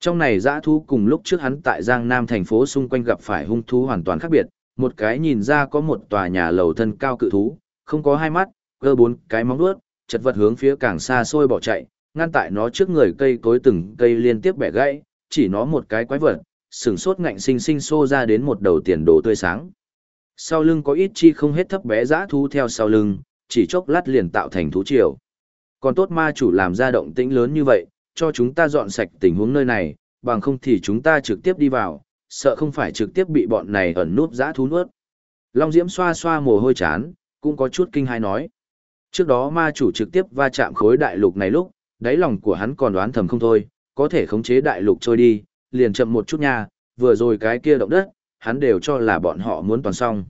Trong này dã thú cùng lúc trước hắn tại Giang Nam thành phố xung quanh gặp phải hung thú hoàn toàn khác biệt, một cái nhìn ra có một tòa nhà lầu thân cao cự thú, không có hai mắt, cơ bốn cái móng vuốt, chật vật hướng phía càng xa xôi bỏ chạy, ngăn tại nó trước người cây cối từng cây liên tiếp bẻ gãy, chỉ nó một cái quái vật, sừng sốt ngạnh sinh sinh xô ra đến một đầu tiền đồ tươi sáng. Sau lưng có ít chi không hết thấp bé dã thú theo sau lưng, chỉ chốc lát liền tạo thành thú triều. Còn tốt ma chủ làm ra động tĩnh lớn như vậy, cho chúng ta dọn sạch tình huống nơi này, bằng không thì chúng ta trực tiếp đi vào, sợ không phải trực tiếp bị bọn này ẩn núp dã thú nuốt. Long Diễm xoa xoa mồ hôi chán, cũng có chút kinh hai nói. Trước đó ma chủ trực tiếp va chạm khối đại lục này lúc, đáy lòng của hắn còn đoán thầm không thôi, có thể khống chế đại lục trôi đi, liền chậm một chút nha, vừa rồi cái kia động đất, hắn đều cho là bọn họ muốn toàn xong.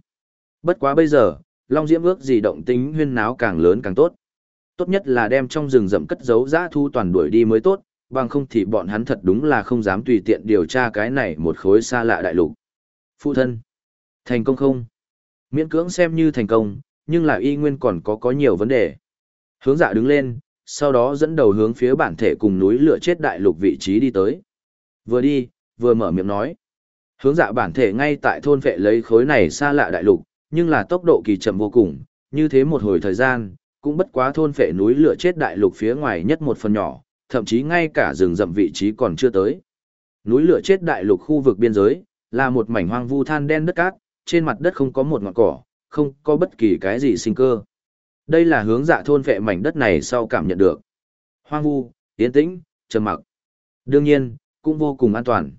Bất quá bây giờ, Long Diễm ước gì động tính huyên náo càng lớn càng tốt tốt nhất là đem trong rừng rậm cất giấu dã thu toàn đuổi đi mới tốt, bằng không thì bọn hắn thật đúng là không dám tùy tiện điều tra cái này một khối xa lạ đại lục. Phụ thân, thành công không? Miễn cưỡng xem như thành công, nhưng là y nguyên còn có có nhiều vấn đề. Hướng dạ đứng lên, sau đó dẫn đầu hướng phía bản thể cùng núi lửa chết đại lục vị trí đi tới. Vừa đi, vừa mở miệng nói. Hướng dạ bản thể ngay tại thôn vệ lấy khối này xa lạ đại lục, nhưng là tốc độ kỳ chậm vô cùng, như thế một hồi thời gian, cũng bất quá thôn phệ núi lửa chết đại lục phía ngoài nhất một phần nhỏ, thậm chí ngay cả rừng rậm vị trí còn chưa tới. Núi lửa chết đại lục khu vực biên giới, là một mảnh hoang vu than đen đất cát, trên mặt đất không có một ngọn cỏ, không có bất kỳ cái gì sinh cơ. Đây là hướng dạ thôn phệ mảnh đất này sau cảm nhận được. Hoang vu, yên tĩnh, trầm mặc. Đương nhiên, cũng vô cùng an toàn.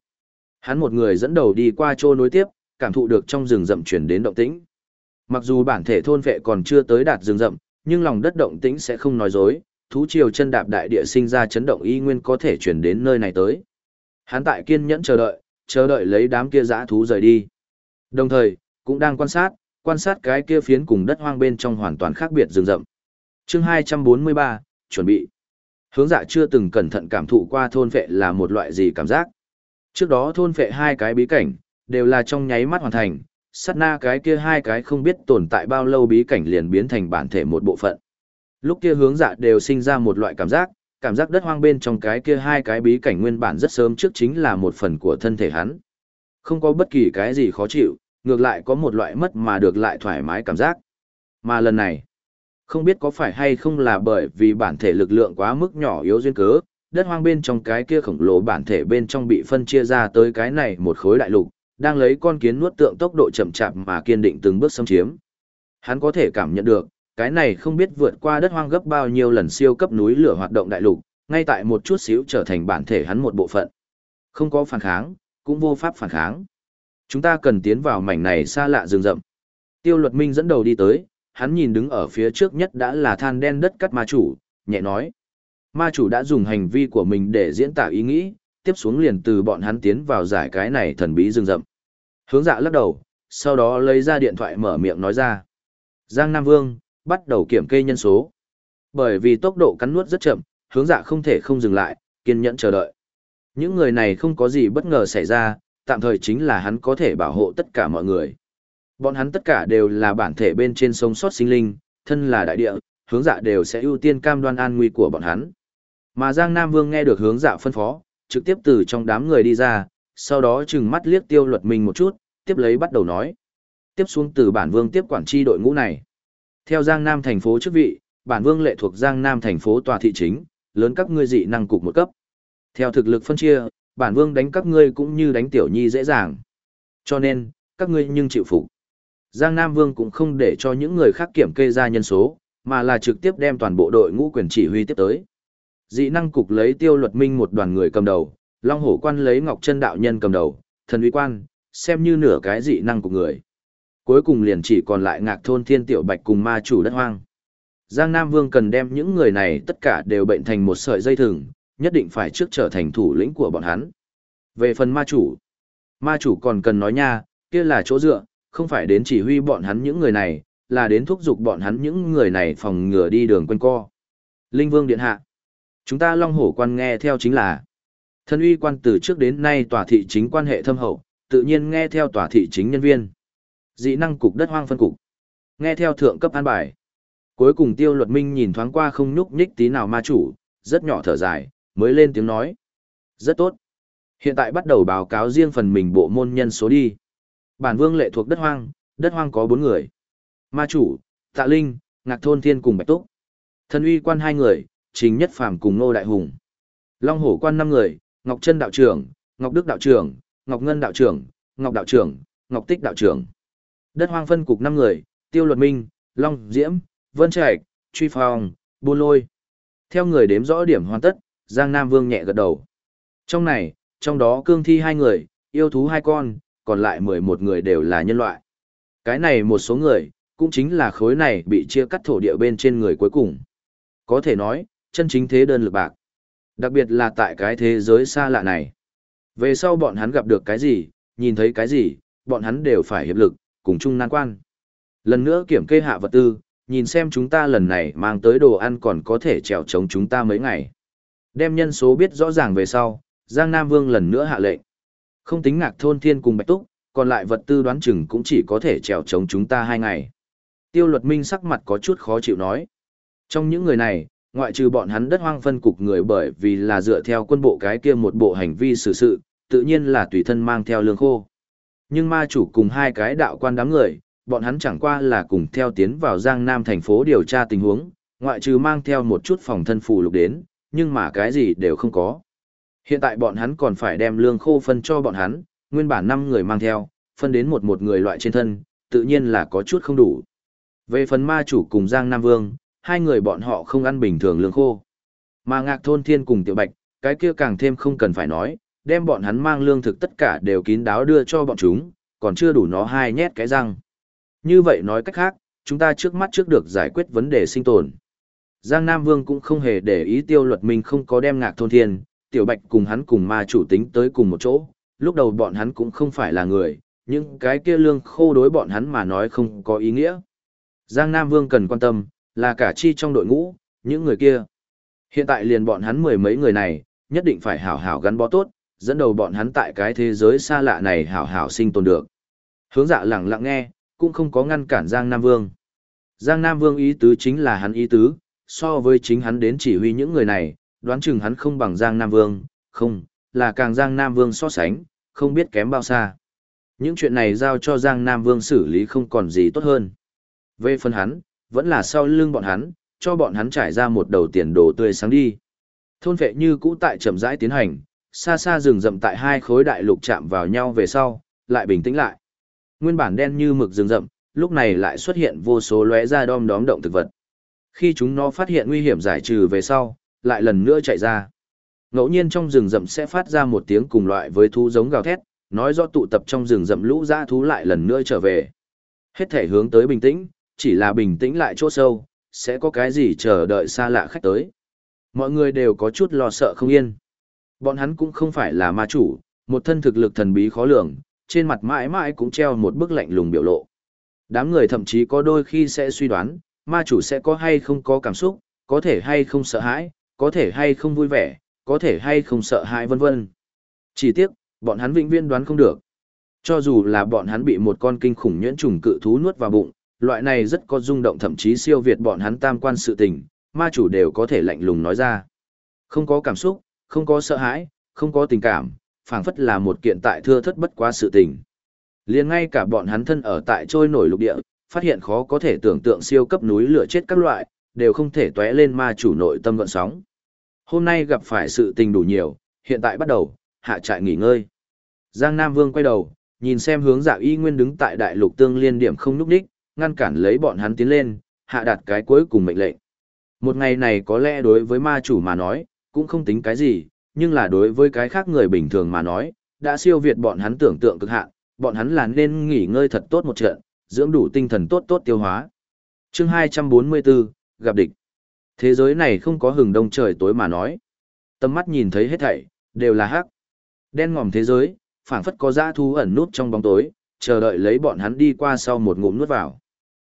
Hắn một người dẫn đầu đi qua chỗ nối tiếp, cảm thụ được trong rừng rậm chuyển đến động tĩnh. Mặc dù bản thể thôn vệ còn chưa tới đạt rừng rậm, nhưng lòng đất động tĩnh sẽ không nói dối, thú triều chân đạp đại địa sinh ra chấn động y nguyên có thể chuyển đến nơi này tới. Hắn tại kiên nhẫn chờ đợi, chờ đợi lấy đám kia dã thú rời đi. Đồng thời, cũng đang quan sát, quan sát cái kia phiến cùng đất hoang bên trong hoàn toàn khác biệt rừng rậm. Chương 243, chuẩn bị. Hướng dạ chưa từng cẩn thận cảm thụ qua thôn vệ là một loại gì cảm giác. Trước đó thôn phệ hai cái bí cảnh, đều là trong nháy mắt hoàn thành, sát na cái kia hai cái không biết tồn tại bao lâu bí cảnh liền biến thành bản thể một bộ phận. Lúc kia hướng dạ đều sinh ra một loại cảm giác, cảm giác đất hoang bên trong cái kia hai cái bí cảnh nguyên bản rất sớm trước chính là một phần của thân thể hắn. Không có bất kỳ cái gì khó chịu, ngược lại có một loại mất mà được lại thoải mái cảm giác. Mà lần này, không biết có phải hay không là bởi vì bản thể lực lượng quá mức nhỏ yếu duyên cớ, đất hoang bên trong cái kia khổng lồ bản thể bên trong bị phân chia ra tới cái này một khối đại lục, đang lấy con kiến nuốt tượng tốc độ chậm chạp mà kiên định từng bước xâm chiếm. Hắn có thể cảm nhận được, cái này không biết vượt qua đất hoang gấp bao nhiêu lần siêu cấp núi lửa hoạt động đại lục, ngay tại một chút xíu trở thành bản thể hắn một bộ phận. Không có phản kháng, cũng vô pháp phản kháng. Chúng ta cần tiến vào mảnh này xa lạ rừng rậm. Tiêu luật minh dẫn đầu đi tới, hắn nhìn đứng ở phía trước nhất đã là than đen đất cắt ma chủ, nhẹ nói. Ma chủ đã dùng hành vi của mình để diễn tả ý nghĩ, tiếp xuống liền từ bọn hắn tiến vào giải cái này thần bí rừng rậm. Hướng dạ lắc đầu, sau đó lấy ra điện thoại mở miệng nói ra. Giang Nam Vương, bắt đầu kiểm kê nhân số. Bởi vì tốc độ cắn nuốt rất chậm, hướng dạ không thể không dừng lại, kiên nhẫn chờ đợi. Những người này không có gì bất ngờ xảy ra, tạm thời chính là hắn có thể bảo hộ tất cả mọi người. Bọn hắn tất cả đều là bản thể bên trên sông sót sinh linh, thân là đại địa, hướng dạ đều sẽ ưu tiên cam đoan an nguy của bọn hắn. Mà Giang Nam Vương nghe được hướng dạ phân phó, trực tiếp từ trong đám người đi ra, sau đó chừng mắt liếc tiêu luật mình một chút, tiếp lấy bắt đầu nói. Tiếp xuống từ bản vương tiếp quản tri đội ngũ này. Theo Giang Nam thành phố chức vị, bản vương lệ thuộc Giang Nam thành phố tòa thị chính, lớn các ngươi dị năng cục một cấp. Theo thực lực phân chia, bản vương đánh các ngươi cũng như đánh tiểu nhi dễ dàng. Cho nên, các ngươi nhưng chịu phục. Giang Nam Vương cũng không để cho những người khác kiểm kê ra nhân số, mà là trực tiếp đem toàn bộ đội ngũ quyền chỉ huy tiếp tới. Dị năng cục lấy tiêu luật minh một đoàn người cầm đầu, Long Hổ quan lấy Ngọc Chân đạo nhân cầm đầu, thần uy quan, xem như nửa cái dị năng của người. Cuối cùng liền chỉ còn lại ngạc thôn thiên tiểu bạch cùng ma chủ đất hoang. Giang Nam Vương cần đem những người này tất cả đều bệnh thành một sợi dây thừng, nhất định phải trước trở thành thủ lĩnh của bọn hắn. Về phần ma chủ, ma chủ còn cần nói nha, kia là chỗ dựa, không phải đến chỉ huy bọn hắn những người này, là đến thúc giục bọn hắn những người này phòng ngừa đi đường quanh co. Linh Vương Điện Hạ, chúng ta Long Hổ quan nghe theo chính là thân uy quan từ trước đến nay tòa thị chính quan hệ thâm hậu, tự nhiên nghe theo tòa thị chính nhân viên. Dị năng cục đất hoang phân cục, nghe theo thượng cấp an bài. Cuối cùng tiêu luật minh nhìn thoáng qua không nhúc nhích tí nào ma chủ, rất nhỏ thở dài, mới lên tiếng nói. Rất tốt. Hiện tại bắt đầu báo cáo riêng phần mình bộ môn nhân số đi. Bản vương lệ thuộc đất hoang, đất hoang có bốn người. Ma chủ, Tạ Linh, Ngạc Thôn Thiên cùng Bạch Túc. Thân uy quan hai người, Trình Nhất Phàm cùng Nô Đại Hùng. Long Hổ quan năm người, Ngọc Trân đạo trưởng, Ngọc Đức đạo trưởng, Ngọc Ngân đạo trưởng, Ngọc đạo trưởng, Ngọc Tích đạo trưởng. Đất hoang phân cục năm người, Tiêu Luật Minh, Long Diễm, Vân Trạch, Truy Phong, Buôn Lôi. Theo người đếm rõ điểm hoàn tất, Giang Nam Vương nhẹ gật đầu. Trong này, trong đó cương thi hai người, yêu thú hai con, còn lại mười một người đều là nhân loại. Cái này một số người, cũng chính là khối này bị chia cắt thổ địa bên trên người cuối cùng. Có thể nói, chân chính thế đơn lực bạc. Đặc biệt là tại cái thế giới xa lạ này. Về sau bọn hắn gặp được cái gì, nhìn thấy cái gì, bọn hắn đều phải hiệp lực, cùng chung nan quan. Lần nữa kiểm kê hạ vật tư, nhìn xem chúng ta lần này mang tới đồ ăn còn có thể trèo chống chúng ta mấy ngày. Đem nhân số biết rõ ràng về sau, Giang Nam Vương lần nữa hạ lệnh. Không tính ngạc thôn thiên cùng bạch túc, còn lại vật tư đoán chừng cũng chỉ có thể trèo chống chúng ta hai ngày. Tiêu luật minh sắc mặt có chút khó chịu nói. Trong những người này, ngoại trừ bọn hắn đất hoang phân cục người bởi vì là dựa theo quân bộ cái kia một bộ hành vi xử sự, tự nhiên là tùy thân mang theo lương khô. Nhưng ma chủ cùng hai cái đạo quan đám người, bọn hắn chẳng qua là cùng theo tiến vào Giang Nam thành phố điều tra tình huống, ngoại trừ mang theo một chút phòng thân phù lục đến, nhưng mà cái gì đều không có. Hiện tại bọn hắn còn phải đem lương khô phân cho bọn hắn, nguyên bản 5 người mang theo, phân đến một một người loại trên thân, tự nhiên là có chút không đủ. Về phần ma chủ cùng Giang Nam Vương, hai người bọn họ không ăn bình thường lương khô. Mà ngạc thôn thiên cùng tiểu bạch, cái kia càng thêm không cần phải nói, đem bọn hắn mang lương thực tất cả đều kín đáo đưa cho bọn chúng, còn chưa đủ nó hai nhét cái răng. Như vậy nói cách khác, chúng ta trước mắt trước được giải quyết vấn đề sinh tồn. Giang Nam Vương cũng không hề để ý tiêu luật mình không có đem ngạc thôn thiên, tiểu bạch cùng hắn cùng ma chủ tính tới cùng một chỗ, lúc đầu bọn hắn cũng không phải là người, nhưng cái kia lương khô đối bọn hắn mà nói không có ý nghĩa. Giang Nam Vương cần quan tâm, là cả chi trong đội ngũ, những người kia. Hiện tại liền bọn hắn mười mấy người này, nhất định phải hảo hảo gắn bó tốt, dẫn đầu bọn hắn tại cái thế giới xa lạ này hảo hảo sinh tồn được. Hướng dạ lặng lặng nghe, cũng không có ngăn cản Giang Nam Vương. Giang Nam Vương ý tứ chính là hắn ý tứ, so với chính hắn đến chỉ huy những người này, đoán chừng hắn không bằng Giang Nam Vương, không, là càng Giang Nam Vương so sánh, không biết kém bao xa. Những chuyện này giao cho Giang Nam Vương xử lý không còn gì tốt hơn. Về phần hắn, vẫn là sau lưng bọn hắn, cho bọn hắn trải ra một đầu tiền đồ tươi sáng đi. Thôn vệ như cũ tại chậm rãi tiến hành, xa xa rừng rậm tại hai khối đại lục chạm vào nhau về sau, lại bình tĩnh lại. Nguyên bản đen như mực rừng rậm, lúc này lại xuất hiện vô số lóe ra đom đóm động thực vật. Khi chúng nó phát hiện nguy hiểm giải trừ về sau, lại lần nữa chạy ra. Ngẫu nhiên trong rừng rậm sẽ phát ra một tiếng cùng loại với thú giống gào thét, nói rõ tụ tập trong rừng rậm lũ dã thú lại lần nữa trở về. Hết thể hướng tới bình tĩnh, chỉ là bình tĩnh lại chỗ sâu, sẽ có cái gì chờ đợi xa lạ khách tới. Mọi người đều có chút lo sợ không yên. Bọn hắn cũng không phải là ma chủ, một thân thực lực thần bí khó lường, trên mặt mãi mãi cũng treo một bức lạnh lùng biểu lộ. Đám người thậm chí có đôi khi sẽ suy đoán, ma chủ sẽ có hay không có cảm xúc, có thể hay không sợ hãi, có thể hay không vui vẻ, có thể hay không sợ hãi vân vân. Chỉ tiếc, bọn hắn vĩnh viễn đoán không được. Cho dù là bọn hắn bị một con kinh khủng nhuyễn trùng cự thú nuốt vào bụng, loại này rất có rung động thậm chí siêu việt bọn hắn tam quan sự tình, ma chủ đều có thể lạnh lùng nói ra. Không có cảm xúc, không có sợ hãi, không có tình cảm, phảng phất là một kiện tại thưa thất bất quá sự tình. Liền ngay cả bọn hắn thân ở tại trôi nổi lục địa, phát hiện khó có thể tưởng tượng siêu cấp núi lửa chết các loại, đều không thể tóe lên ma chủ nội tâm gợn sóng. Hôm nay gặp phải sự tình đủ nhiều, hiện tại bắt đầu, hạ trại nghỉ ngơi. Giang Nam Vương quay đầu, nhìn xem hướng dạ y nguyên đứng tại đại lục tương liên điểm không núp đích, ngăn cản lấy bọn hắn tiến lên, hạ đạt cái cuối cùng mệnh lệnh. Một ngày này có lẽ đối với ma chủ mà nói, cũng không tính cái gì, nhưng là đối với cái khác người bình thường mà nói, đã siêu việt bọn hắn tưởng tượng cực hạn, bọn hắn là nên nghỉ ngơi thật tốt một trận, dưỡng đủ tinh thần tốt tốt tiêu hóa. Chương 244, gặp địch. Thế giới này không có hừng đông trời tối mà nói. Tâm mắt nhìn thấy hết thảy, đều là hắc. Đen ngòm thế giới, phảng phất có dã thú ẩn nút trong bóng tối, chờ đợi lấy bọn hắn đi qua sau một ngụm nuốt vào.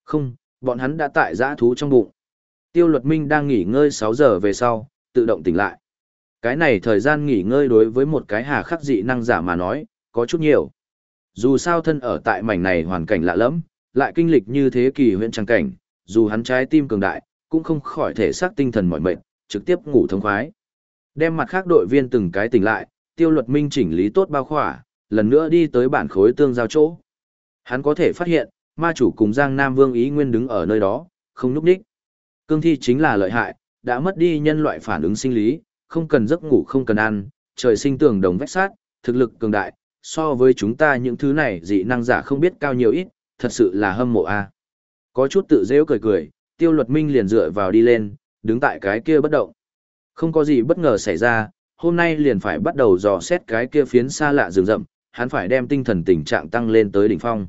Không, bọn hắn đã tại giã thú trong bụng. Tiêu luật minh đang nghỉ ngơi 6 giờ về sau, tự động tỉnh lại. Cái này thời gian nghỉ ngơi đối với một cái hà khắc dị năng giả mà nói, có chút nhiều. Dù sao thân ở tại mảnh này hoàn cảnh lạ lẫm, lại kinh lịch như thế kỳ huyện trang cảnh, dù hắn trái tim cường đại, cũng không khỏi thể xác tinh thần mỏi mệt, trực tiếp ngủ thông khoái. Đem mặt khác đội viên từng cái tỉnh lại, tiêu luật minh chỉnh lý tốt bao khỏa, lần nữa đi tới bản khối tương giao chỗ. Hắn có thể phát hiện, ma chủ cùng Giang Nam Vương Ý Nguyên đứng ở nơi đó, không núp đích. Cương thi chính là lợi hại, đã mất đi nhân loại phản ứng sinh lý, không cần giấc ngủ không cần ăn, trời sinh tường đồng vách sát, thực lực cường đại, so với chúng ta những thứ này dị năng giả không biết cao nhiều ít, thật sự là hâm mộ a. Có chút tự dễ cười cười, tiêu luật minh liền dựa vào đi lên, đứng tại cái kia bất động. Không có gì bất ngờ xảy ra, hôm nay liền phải bắt đầu dò xét cái kia phiến xa lạ rừng rậm, hắn phải đem tinh thần tình trạng tăng lên tới đỉnh phong.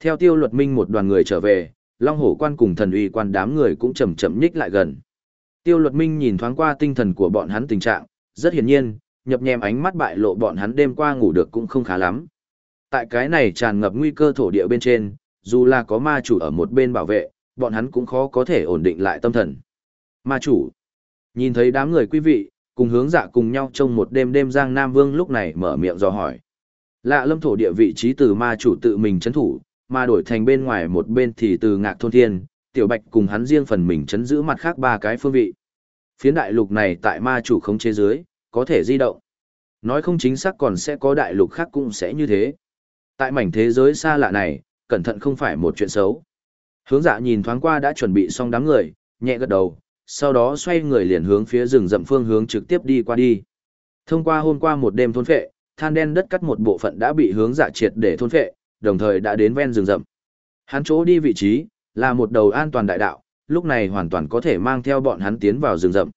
Theo tiêu luật minh một đoàn người trở về, Long Hổ quan cùng thần uy quan đám người cũng chậm chậm nhích lại gần. Tiêu luật minh nhìn thoáng qua tinh thần của bọn hắn tình trạng, rất hiển nhiên, nhập nhèm ánh mắt bại lộ bọn hắn đêm qua ngủ được cũng không khá lắm. Tại cái này tràn ngập nguy cơ thổ địa bên trên, dù là có ma chủ ở một bên bảo vệ, bọn hắn cũng khó có thể ổn định lại tâm thần. Ma chủ, nhìn thấy đám người quý vị, cùng hướng dạ cùng nhau trong một đêm đêm Giang Nam Vương lúc này mở miệng dò hỏi. Lạ lâm thổ địa vị trí từ ma chủ tự mình chấn thủ, mà đổi thành bên ngoài một bên thì từ ngạc thôn thiên, tiểu bạch cùng hắn riêng phần mình chấn giữ mặt khác ba cái phương vị. Phiến đại lục này tại ma chủ không chế dưới, có thể di động. Nói không chính xác còn sẽ có đại lục khác cũng sẽ như thế. Tại mảnh thế giới xa lạ này, cẩn thận không phải một chuyện xấu. Hướng dạ nhìn thoáng qua đã chuẩn bị xong đám người, nhẹ gật đầu, sau đó xoay người liền hướng phía rừng rậm phương hướng trực tiếp đi qua đi. Thông qua hôm qua một đêm thôn phệ, than đen đất cắt một bộ phận đã bị hướng dạ triệt để thôn phệ, đồng thời đã đến ven rừng rậm. Hắn chỗ đi vị trí, là một đầu an toàn đại đạo, lúc này hoàn toàn có thể mang theo bọn hắn tiến vào rừng rậm.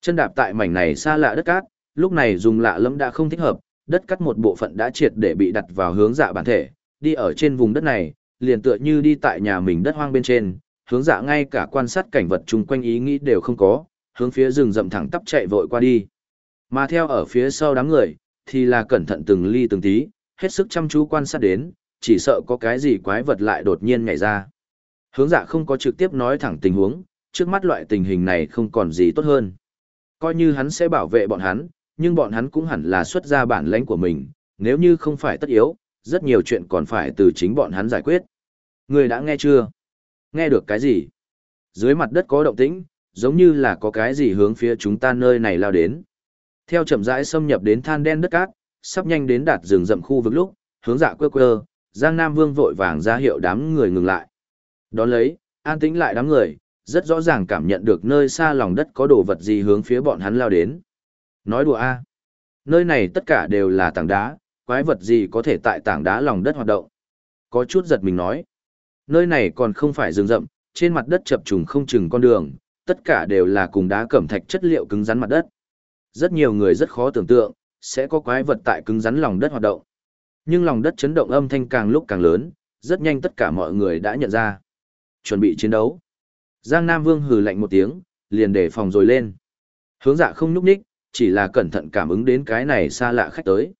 Chân đạp tại mảnh này xa lạ đất cát, lúc này dùng lạ lẫm đã không thích hợp, đất cắt một bộ phận đã triệt để bị đặt vào hướng dạ bản thể, đi ở trên vùng đất này, liền tựa như đi tại nhà mình đất hoang bên trên, hướng dạ ngay cả quan sát cảnh vật chung quanh ý nghĩ đều không có, hướng phía rừng rậm thẳng tắp chạy vội qua đi. Mà theo ở phía sau đám người, thì là cẩn thận từng ly từng tí, hết sức chăm chú quan sát đến, chỉ sợ có cái gì quái vật lại đột nhiên nhảy ra. Hướng dạ không có trực tiếp nói thẳng tình huống, trước mắt loại tình hình này không còn gì tốt hơn. Coi như hắn sẽ bảo vệ bọn hắn, nhưng bọn hắn cũng hẳn là xuất ra bản lãnh của mình, nếu như không phải tất yếu, rất nhiều chuyện còn phải từ chính bọn hắn giải quyết. Người đã nghe chưa? Nghe được cái gì? Dưới mặt đất có động tĩnh, giống như là có cái gì hướng phía chúng ta nơi này lao đến. Theo chậm rãi xâm nhập đến than đen đất cát, sắp nhanh đến đạt rừng rậm khu vực lúc, hướng dạ quơ quơ, Giang Nam Vương vội vàng ra hiệu đám người ngừng lại. Đón lấy, an tĩnh lại đám người, rất rõ ràng cảm nhận được nơi xa lòng đất có đồ vật gì hướng phía bọn hắn lao đến. Nói đùa a, Nơi này tất cả đều là tảng đá, quái vật gì có thể tại tảng đá lòng đất hoạt động. Có chút giật mình nói. Nơi này còn không phải rừng rậm, trên mặt đất chập trùng không chừng con đường, tất cả đều là cùng đá cẩm thạch chất liệu cứng rắn mặt đất. Rất nhiều người rất khó tưởng tượng, sẽ có quái vật tại cứng rắn lòng đất hoạt động. Nhưng lòng đất chấn động âm thanh càng lúc càng lớn, rất nhanh tất cả mọi người đã nhận ra. Chuẩn bị chiến đấu. Giang Nam Vương hừ lạnh một tiếng, liền để phòng rồi lên. Hướng dạ không nhúc ních, chỉ là cẩn thận cảm ứng đến cái này xa lạ khách tới.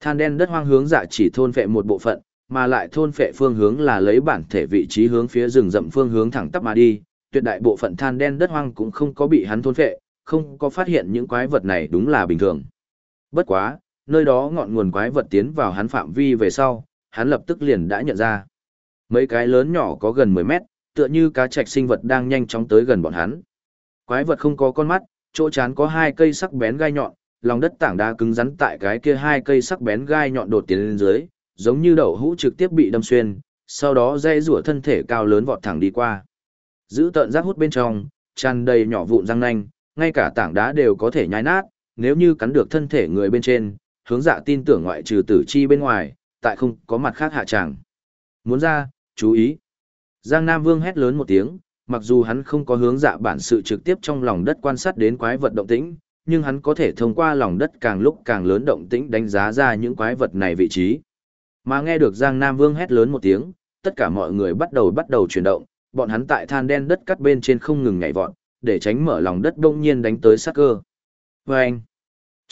Than đen đất hoang hướng dạ chỉ thôn phệ một bộ phận, mà lại thôn phệ phương hướng là lấy bản thể vị trí hướng phía rừng rậm phương hướng thẳng tắp mà đi, tuyệt đại bộ phận than đen đất hoang cũng không có bị hắn thôn phệ, không có phát hiện những quái vật này đúng là bình thường. Bất quá, nơi đó ngọn nguồn quái vật tiến vào hắn phạm vi về sau, hắn lập tức liền đã nhận ra. Mấy cái lớn nhỏ có gần 10 mét, tựa như cá trạch sinh vật đang nhanh chóng tới gần bọn hắn. Quái vật không có con mắt, chỗ chán có hai cây sắc bén gai nhọn, lòng đất tảng đá cứng rắn tại cái kia hai cây sắc bén gai nhọn đột tiến lên dưới, giống như đậu hũ trực tiếp bị đâm xuyên, sau đó dây rủa thân thể cao lớn vọt thẳng đi qua. Giữ tận giác hút bên trong, tràn đầy nhỏ vụn răng nanh, ngay cả tảng đá đều có thể nhai nát, nếu như cắn được thân thể người bên trên, hướng dạ tin tưởng ngoại trừ tử chi bên ngoài, tại không có mặt khác hạ tràng. Muốn ra, chú ý. Giang Nam Vương hét lớn một tiếng, mặc dù hắn không có hướng dạ bản sự trực tiếp trong lòng đất quan sát đến quái vật động tĩnh, nhưng hắn có thể thông qua lòng đất càng lúc càng lớn động tĩnh đánh giá ra những quái vật này vị trí. Mà nghe được Giang Nam Vương hét lớn một tiếng, tất cả mọi người bắt đầu bắt đầu chuyển động, bọn hắn tại than đen đất cắt bên trên không ngừng nhảy vọt, để tránh mở lòng đất đông nhiên đánh tới sát cơ. Và anh,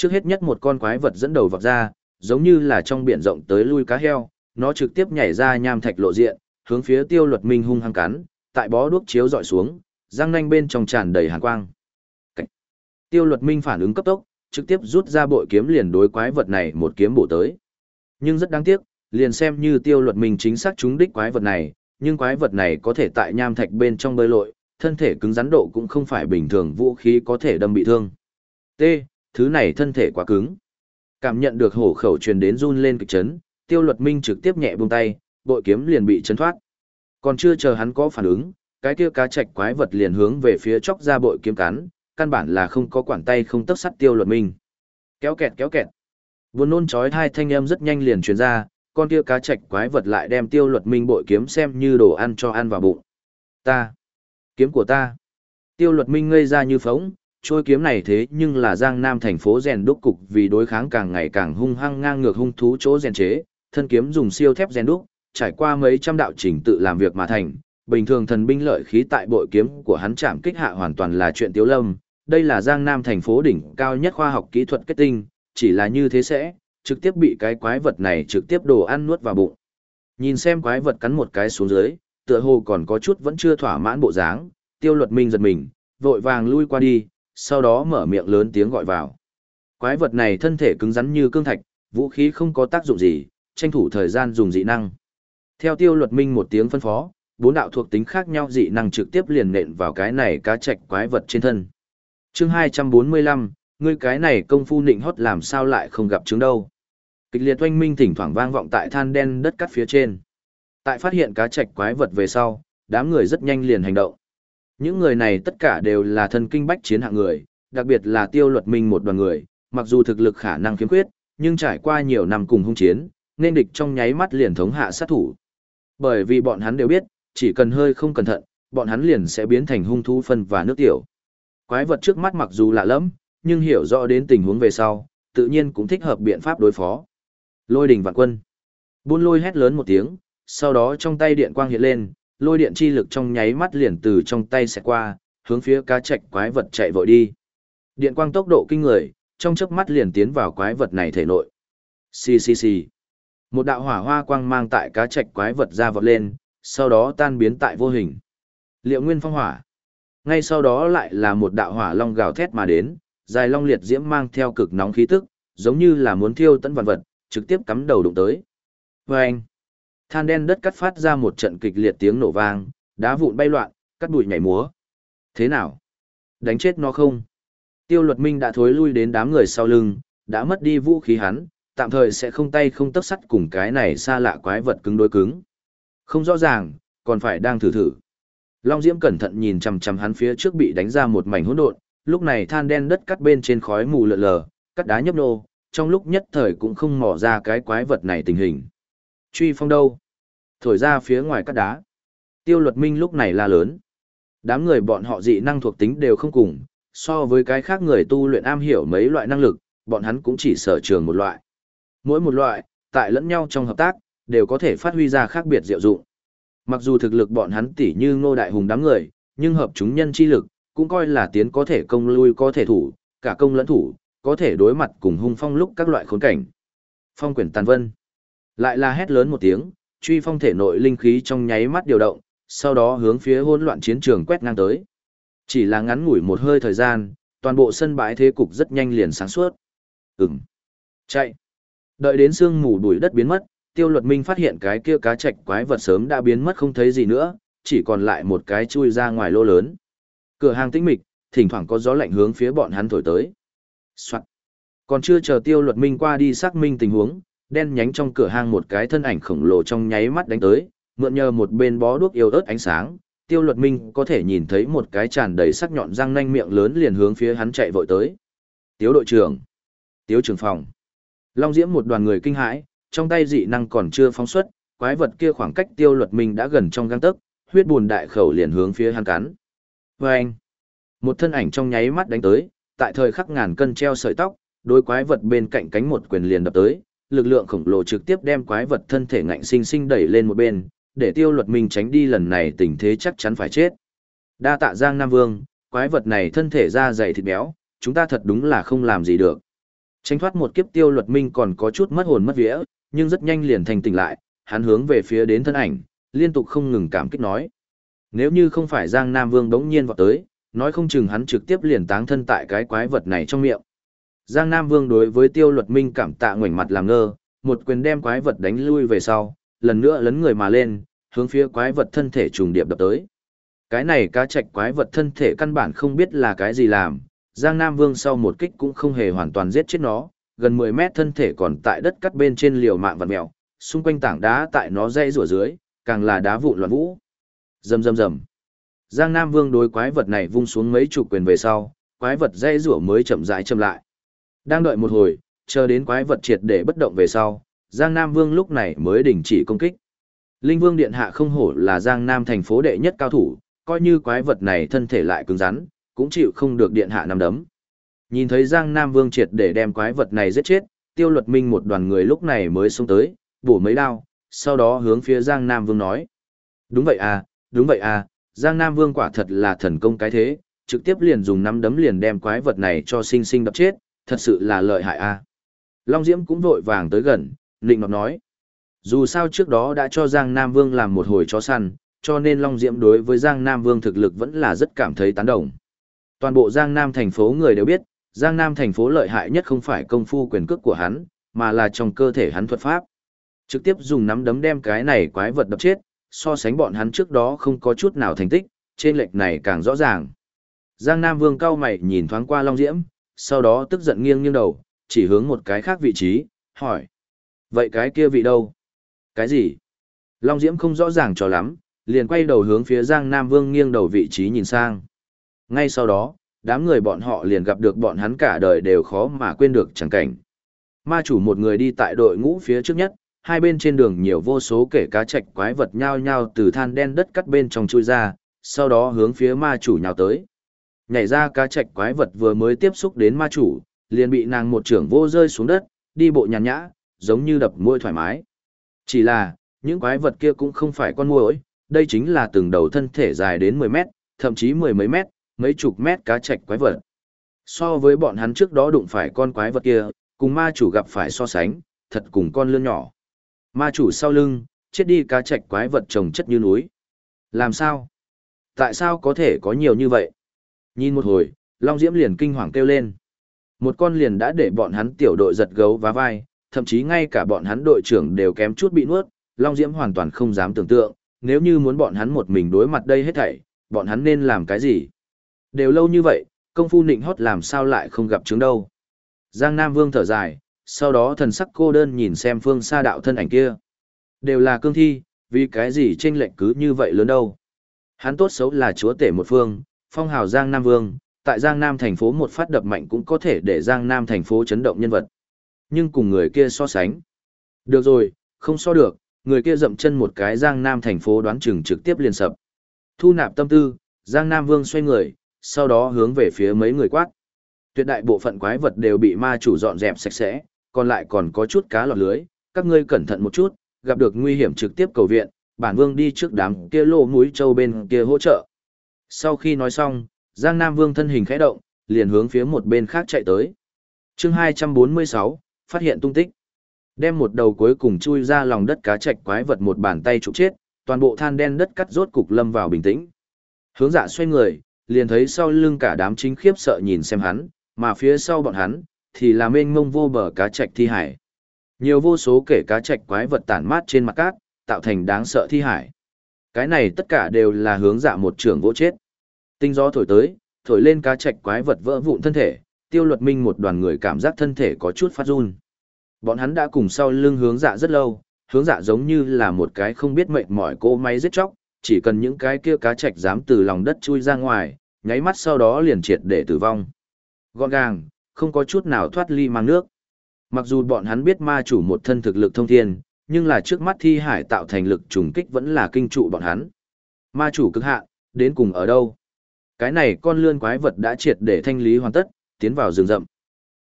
trước hết nhất một con quái vật dẫn đầu vọt ra, giống như là trong biển rộng tới lui cá heo, nó trực tiếp nhảy ra nham thạch lộ diện, hướng phía tiêu luật minh hung hăng cắn, tại bó đuốc chiếu dọi xuống, răng nanh bên trong tràn đầy hàn quang. Tiêu luật minh phản ứng cấp tốc, trực tiếp rút ra bội kiếm liền đối quái vật này một kiếm bổ tới. Nhưng rất đáng tiếc, liền xem như tiêu luật minh chính xác trúng đích quái vật này, nhưng quái vật này có thể tại nham thạch bên trong bơi lội, thân thể cứng rắn độ cũng không phải bình thường vũ khí có thể đâm bị thương. T, thứ này thân thể quá cứng. Cảm nhận được hổ khẩu truyền đến run lên kịch chấn, tiêu luật minh trực tiếp nhẹ buông tay, bội kiếm liền bị chấn thoát. Còn chưa chờ hắn có phản ứng, cái kia cá chạch quái vật liền hướng về phía chóc ra bội kiếm cắn, căn bản là không có quản tay không tấp sắt tiêu luật minh. Kéo kẹt kéo kẹt. Buồn nôn chói hai thanh âm rất nhanh liền truyền ra, con kia cá chạch quái vật lại đem tiêu luật minh bội kiếm xem như đồ ăn cho ăn vào bụng. Ta, kiếm của ta. Tiêu luật minh ngây ra như phóng, trôi kiếm này thế nhưng là giang nam thành phố rèn đúc cục vì đối kháng càng ngày càng hung hăng ngang ngược hung thú chỗ rèn chế, thân kiếm dùng siêu thép rèn đúc, trải qua mấy trăm đạo trình tự làm việc mà thành, bình thường thần binh lợi khí tại bội kiếm của hắn chạm kích hạ hoàn toàn là chuyện tiếu lâm, đây là Giang Nam thành phố đỉnh cao nhất khoa học kỹ thuật kết tinh, chỉ là như thế sẽ, trực tiếp bị cái quái vật này trực tiếp đồ ăn nuốt vào bụng. Nhìn xem quái vật cắn một cái xuống dưới, tựa hồ còn có chút vẫn chưa thỏa mãn bộ dáng, tiêu luật minh giật mình, vội vàng lui qua đi, sau đó mở miệng lớn tiếng gọi vào. Quái vật này thân thể cứng rắn như cương thạch, vũ khí không có tác dụng gì, tranh thủ thời gian dùng dị năng. Theo tiêu luật minh một tiếng phân phó, bốn đạo thuộc tính khác nhau dị năng trực tiếp liền nện vào cái này cá trạch quái vật trên thân. chương 245, ngươi cái này công phu nịnh hót làm sao lại không gặp chứng đâu. Kịch liệt oanh minh thỉnh thoảng vang vọng tại than đen đất cắt phía trên. Tại phát hiện cá trạch quái vật về sau, đám người rất nhanh liền hành động. Những người này tất cả đều là thân kinh bách chiến hạng người, đặc biệt là tiêu luật minh một đoàn người, mặc dù thực lực khả năng khiếm khuyết, nhưng trải qua nhiều năm cùng hung chiến, nên địch trong nháy mắt liền thống hạ sát thủ. Bởi vì bọn hắn đều biết, chỉ cần hơi không cẩn thận, bọn hắn liền sẽ biến thành hung thú phân và nước tiểu. Quái vật trước mắt mặc dù lạ lẫm, nhưng hiểu rõ đến tình huống về sau, tự nhiên cũng thích hợp biện pháp đối phó. Lôi đỉnh vạn quân. Buôn lôi hét lớn một tiếng, sau đó trong tay điện quang hiện lên, lôi điện chi lực trong nháy mắt liền từ trong tay sẽ qua, hướng phía cá trạch quái vật chạy vội đi. Điện quang tốc độ kinh người, trong chớp mắt liền tiến vào quái vật này thể nội. Xì xì xì. Một đạo hỏa hoa quang mang tại cá trạch quái vật ra vọt lên, sau đó tan biến tại vô hình. Liệu nguyên phong hỏa. Ngay sau đó lại là một đạo hỏa long gào thét mà đến, dài long liệt diễm mang theo cực nóng khí tức, giống như là muốn thiêu tận vạn vật, trực tiếp cắm đầu đụng tới. Vâng! Than đen đất cắt phát ra một trận kịch liệt tiếng nổ vang, đá vụn bay loạn, cắt bụi nhảy múa. Thế nào? Đánh chết nó không? Tiêu luật minh đã thối lui đến đám người sau lưng, đã mất đi vũ khí hắn, tạm thời sẽ không tay không tấc sắt cùng cái này xa lạ quái vật cứng đối cứng. Không rõ ràng, còn phải đang thử thử. Long Diễm cẩn thận nhìn chằm chằm hắn phía trước bị đánh ra một mảnh hỗn độn, lúc này than đen đất cắt bên trên khói mù lờ lờ, cắt đá nhấp nô, trong lúc nhất thời cũng không mò ra cái quái vật này tình hình. Truy phong đâu? Thổi ra phía ngoài cắt đá. Tiêu luật minh lúc này la lớn. Đám người bọn họ dị năng thuộc tính đều không cùng, so với cái khác người tu luyện am hiểu mấy loại năng lực, bọn hắn cũng chỉ sở trường một loại. Mỗi một loại, tại lẫn nhau trong hợp tác, đều có thể phát huy ra khác biệt diệu dụng. Mặc dù thực lực bọn hắn tỷ như ngô đại hùng đám người, nhưng hợp chúng nhân chi lực, cũng coi là tiến có thể công lui có thể thủ, cả công lẫn thủ, có thể đối mặt cùng hung phong lúc các loại khốn cảnh. Phong quyển tàn vân. Lại là hét lớn một tiếng, truy phong thể nội linh khí trong nháy mắt điều động, sau đó hướng phía hỗn loạn chiến trường quét ngang tới. Chỉ là ngắn ngủi một hơi thời gian, toàn bộ sân bãi thế cục rất nhanh liền sáng suốt. Ừm. Chạy. Đợi đến sương mù đuổi đất biến mất, tiêu luật minh phát hiện cái kia cá trạch quái vật sớm đã biến mất không thấy gì nữa, chỉ còn lại một cái chui ra ngoài lô lớn. Cửa hàng tĩnh mịch, thỉnh thoảng có gió lạnh hướng phía bọn hắn thổi tới. Soạn. Còn chưa chờ tiêu luật minh qua đi xác minh tình huống, đen nhánh trong cửa hang một cái thân ảnh khổng lồ trong nháy mắt đánh tới, mượn nhờ một bên bó đuốc yếu ớt ánh sáng, tiêu luật minh có thể nhìn thấy một cái tràn đầy sắc nhọn răng nanh miệng lớn liền hướng phía hắn chạy vội tới. Tiếu đội trưởng, tiếu trưởng phòng. Long diễm một đoàn người kinh hãi, trong tay dị năng còn chưa phóng xuất, quái vật kia khoảng cách tiêu luật minh đã gần trong gang tấc, huyết buồn đại khẩu liền hướng phía hắn cắn. Vâng! Một thân ảnh trong nháy mắt đánh tới, tại thời khắc ngàn cân treo sợi tóc, đôi quái vật bên cạnh cánh một quyền liền đập tới, lực lượng khổng lồ trực tiếp đem quái vật thân thể ngạnh sinh sinh đẩy lên một bên, để tiêu luật minh tránh đi lần này tình thế chắc chắn phải chết. Đa tạ Giang Nam Vương, quái vật này thân thể da dày thịt béo, chúng ta thật đúng là không làm gì được. Tránh thoát một kiếp tiêu luật minh còn có chút mất hồn mất vía, nhưng rất nhanh liền thành tỉnh lại, hắn hướng về phía đến thân ảnh, liên tục không ngừng cảm kích nói. Nếu như không phải Giang Nam Vương đống nhiên vọt tới, nói không chừng hắn trực tiếp liền táng thân tại cái quái vật này trong miệng. Giang Nam Vương đối với tiêu luật minh cảm tạ ngoảnh mặt làm ngơ, một quyền đem quái vật đánh lui về sau, lần nữa lấn người mà lên, hướng phía quái vật thân thể trùng điệp đập tới. Cái này cá trạch quái vật thân thể căn bản không biết là cái gì làm, Giang Nam Vương sau một kích cũng không hề hoàn toàn giết chết nó, gần 10 mét thân thể còn tại đất cắt bên trên liều mạng vật mèo, xung quanh tảng đá tại nó dây rủa dưới, càng là đá vụn loạn vũ. Rầm rầm rầm. Giang Nam Vương đối quái vật này vung xuống mấy chục quyền về sau, quái vật dây rủa mới chậm rãi chậm lại. Đang đợi một hồi, chờ đến quái vật triệt để bất động về sau, Giang Nam Vương lúc này mới đình chỉ công kích. Linh Vương Điện Hạ không hổ là Giang Nam thành phố đệ nhất cao thủ, coi như quái vật này thân thể lại cứng rắn, cũng chịu không được Điện Hạ nằm đấm. Nhìn thấy Giang Nam Vương triệt để đem quái vật này giết chết, tiêu luật minh một đoàn người lúc này mới xông tới, bổ mấy đao, sau đó hướng phía Giang Nam Vương nói. Đúng vậy à, đúng vậy à, Giang Nam Vương quả thật là thần công cái thế, trực tiếp liền dùng nắm đấm liền đem quái vật này cho sinh sinh đập chết, thật sự là lợi hại à. Long Diễm cũng vội vàng tới gần, Nịnh nọt nói. Dù sao trước đó đã cho Giang Nam Vương làm một hồi chó săn, cho nên Long Diễm đối với Giang Nam Vương thực lực vẫn là rất cảm thấy tán đồng. Toàn bộ Giang Nam thành phố người đều biết, Giang Nam thành phố lợi hại nhất không phải công phu quyền cước của hắn, mà là trong cơ thể hắn thuật pháp. Trực tiếp dùng nắm đấm đem cái này quái vật đập chết, so sánh bọn hắn trước đó không có chút nào thành tích, trên lệch này càng rõ ràng. Giang Nam Vương cao mày nhìn thoáng qua Long Diễm, sau đó tức giận nghiêng nghiêng đầu, chỉ hướng một cái khác vị trí, hỏi. Vậy cái kia vị đâu? Cái gì? Long Diễm không rõ ràng cho lắm, liền quay đầu hướng phía Giang Nam Vương nghiêng đầu vị trí nhìn sang. Ngay sau đó, đám người bọn họ liền gặp được bọn hắn cả đời đều khó mà quên được chẳng cảnh. Ma chủ một người đi tại đội ngũ phía trước nhất, hai bên trên đường nhiều vô số kể cá trạch quái vật nhao nhao từ than đen đất cắt bên trong chui ra, sau đó hướng phía ma chủ nhào tới. Nhảy ra cá trạch quái vật vừa mới tiếp xúc đến ma chủ, liền bị nàng một trưởng vô rơi xuống đất, đi bộ nhàn nhã, giống như đập môi thoải mái. Chỉ là, những quái vật kia cũng không phải con muỗi, đây chính là từng đầu thân thể dài đến 10 mét, thậm chí mười mấy mét, mấy chục mét cá trạch quái vật. So với bọn hắn trước đó đụng phải con quái vật kia, cùng ma chủ gặp phải so sánh, thật cùng con lươn nhỏ. Ma chủ sau lưng, chết đi cá trạch quái vật trồng chất như núi. Làm sao? Tại sao có thể có nhiều như vậy? Nhìn một hồi, Long Diễm liền kinh hoàng kêu lên. Một con liền đã để bọn hắn tiểu đội giật gấu và vai, thậm chí ngay cả bọn hắn đội trưởng đều kém chút bị nuốt, Long Diễm hoàn toàn không dám tưởng tượng, nếu như muốn bọn hắn một mình đối mặt đây hết thảy, bọn hắn nên làm cái gì? Đều lâu như vậy, công phu nịnh hót làm sao lại không gặp chứng đâu. Giang Nam Vương thở dài, sau đó thần sắc cô đơn nhìn xem phương xa đạo thân ảnh kia. Đều là cương thi, vì cái gì tranh lệnh cứ như vậy lớn đâu. Hắn tốt xấu là chúa tể một phương, phong hào Giang Nam Vương, tại Giang Nam thành phố một phát đập mạnh cũng có thể để Giang Nam thành phố chấn động nhân vật. Nhưng cùng người kia so sánh. Được rồi, không so được, người kia dậm chân một cái Giang Nam thành phố đoán chừng trực tiếp liền sập. Thu nạp tâm tư, Giang Nam Vương xoay người, sau đó hướng về phía mấy người quát. Tuyệt đại bộ phận quái vật đều bị ma chủ dọn dẹp sạch sẽ, còn lại còn có chút cá lọt lưới, các ngươi cẩn thận một chút, gặp được nguy hiểm trực tiếp cầu viện, bản vương đi trước đám kia lô mũi châu bên kia hỗ trợ. Sau khi nói xong, Giang Nam Vương thân hình khẽ động, liền hướng phía một bên khác chạy tới. chương 246, phát hiện tung tích. Đem một đầu cuối cùng chui ra lòng đất cá chạch quái vật một bàn tay trục chết, toàn bộ than đen đất cắt rốt cục lâm vào bình tĩnh. Hướng dạ xoay người, liền thấy sau lưng cả đám chính khiếp sợ nhìn xem hắn, mà phía sau bọn hắn, thì là mênh mông vô bờ cá chạch thi hải. Nhiều vô số kể cá chạch quái vật tản mát trên mặt cát, tạo thành đáng sợ thi hải. Cái này tất cả đều là hướng dạ một trưởng vỗ chết. Tinh gió thổi tới, thổi lên cá chạch quái vật vỡ vụn thân thể, tiêu luật minh một đoàn người cảm giác thân thể có chút phát run. Bọn hắn đã cùng sau lưng hướng dạ rất lâu, hướng dạ giống như là một cái không biết mệnh mỏi cô máy giết chóc, chỉ cần những cái kia cá chạch dám từ lòng đất chui ra ngoài, nháy mắt sau đó liền triệt để tử vong. Gọn gàng, không có chút nào thoát ly mang nước. Mặc dù bọn hắn biết ma chủ một thân thực lực thông thiên, nhưng là trước mắt thi hải tạo thành lực trùng kích vẫn là kinh trụ bọn hắn. Ma chủ cực hạ đến cùng ở đâu? Cái này con lươn quái vật đã triệt để thanh lý hoàn tất, tiến vào rừng rậm.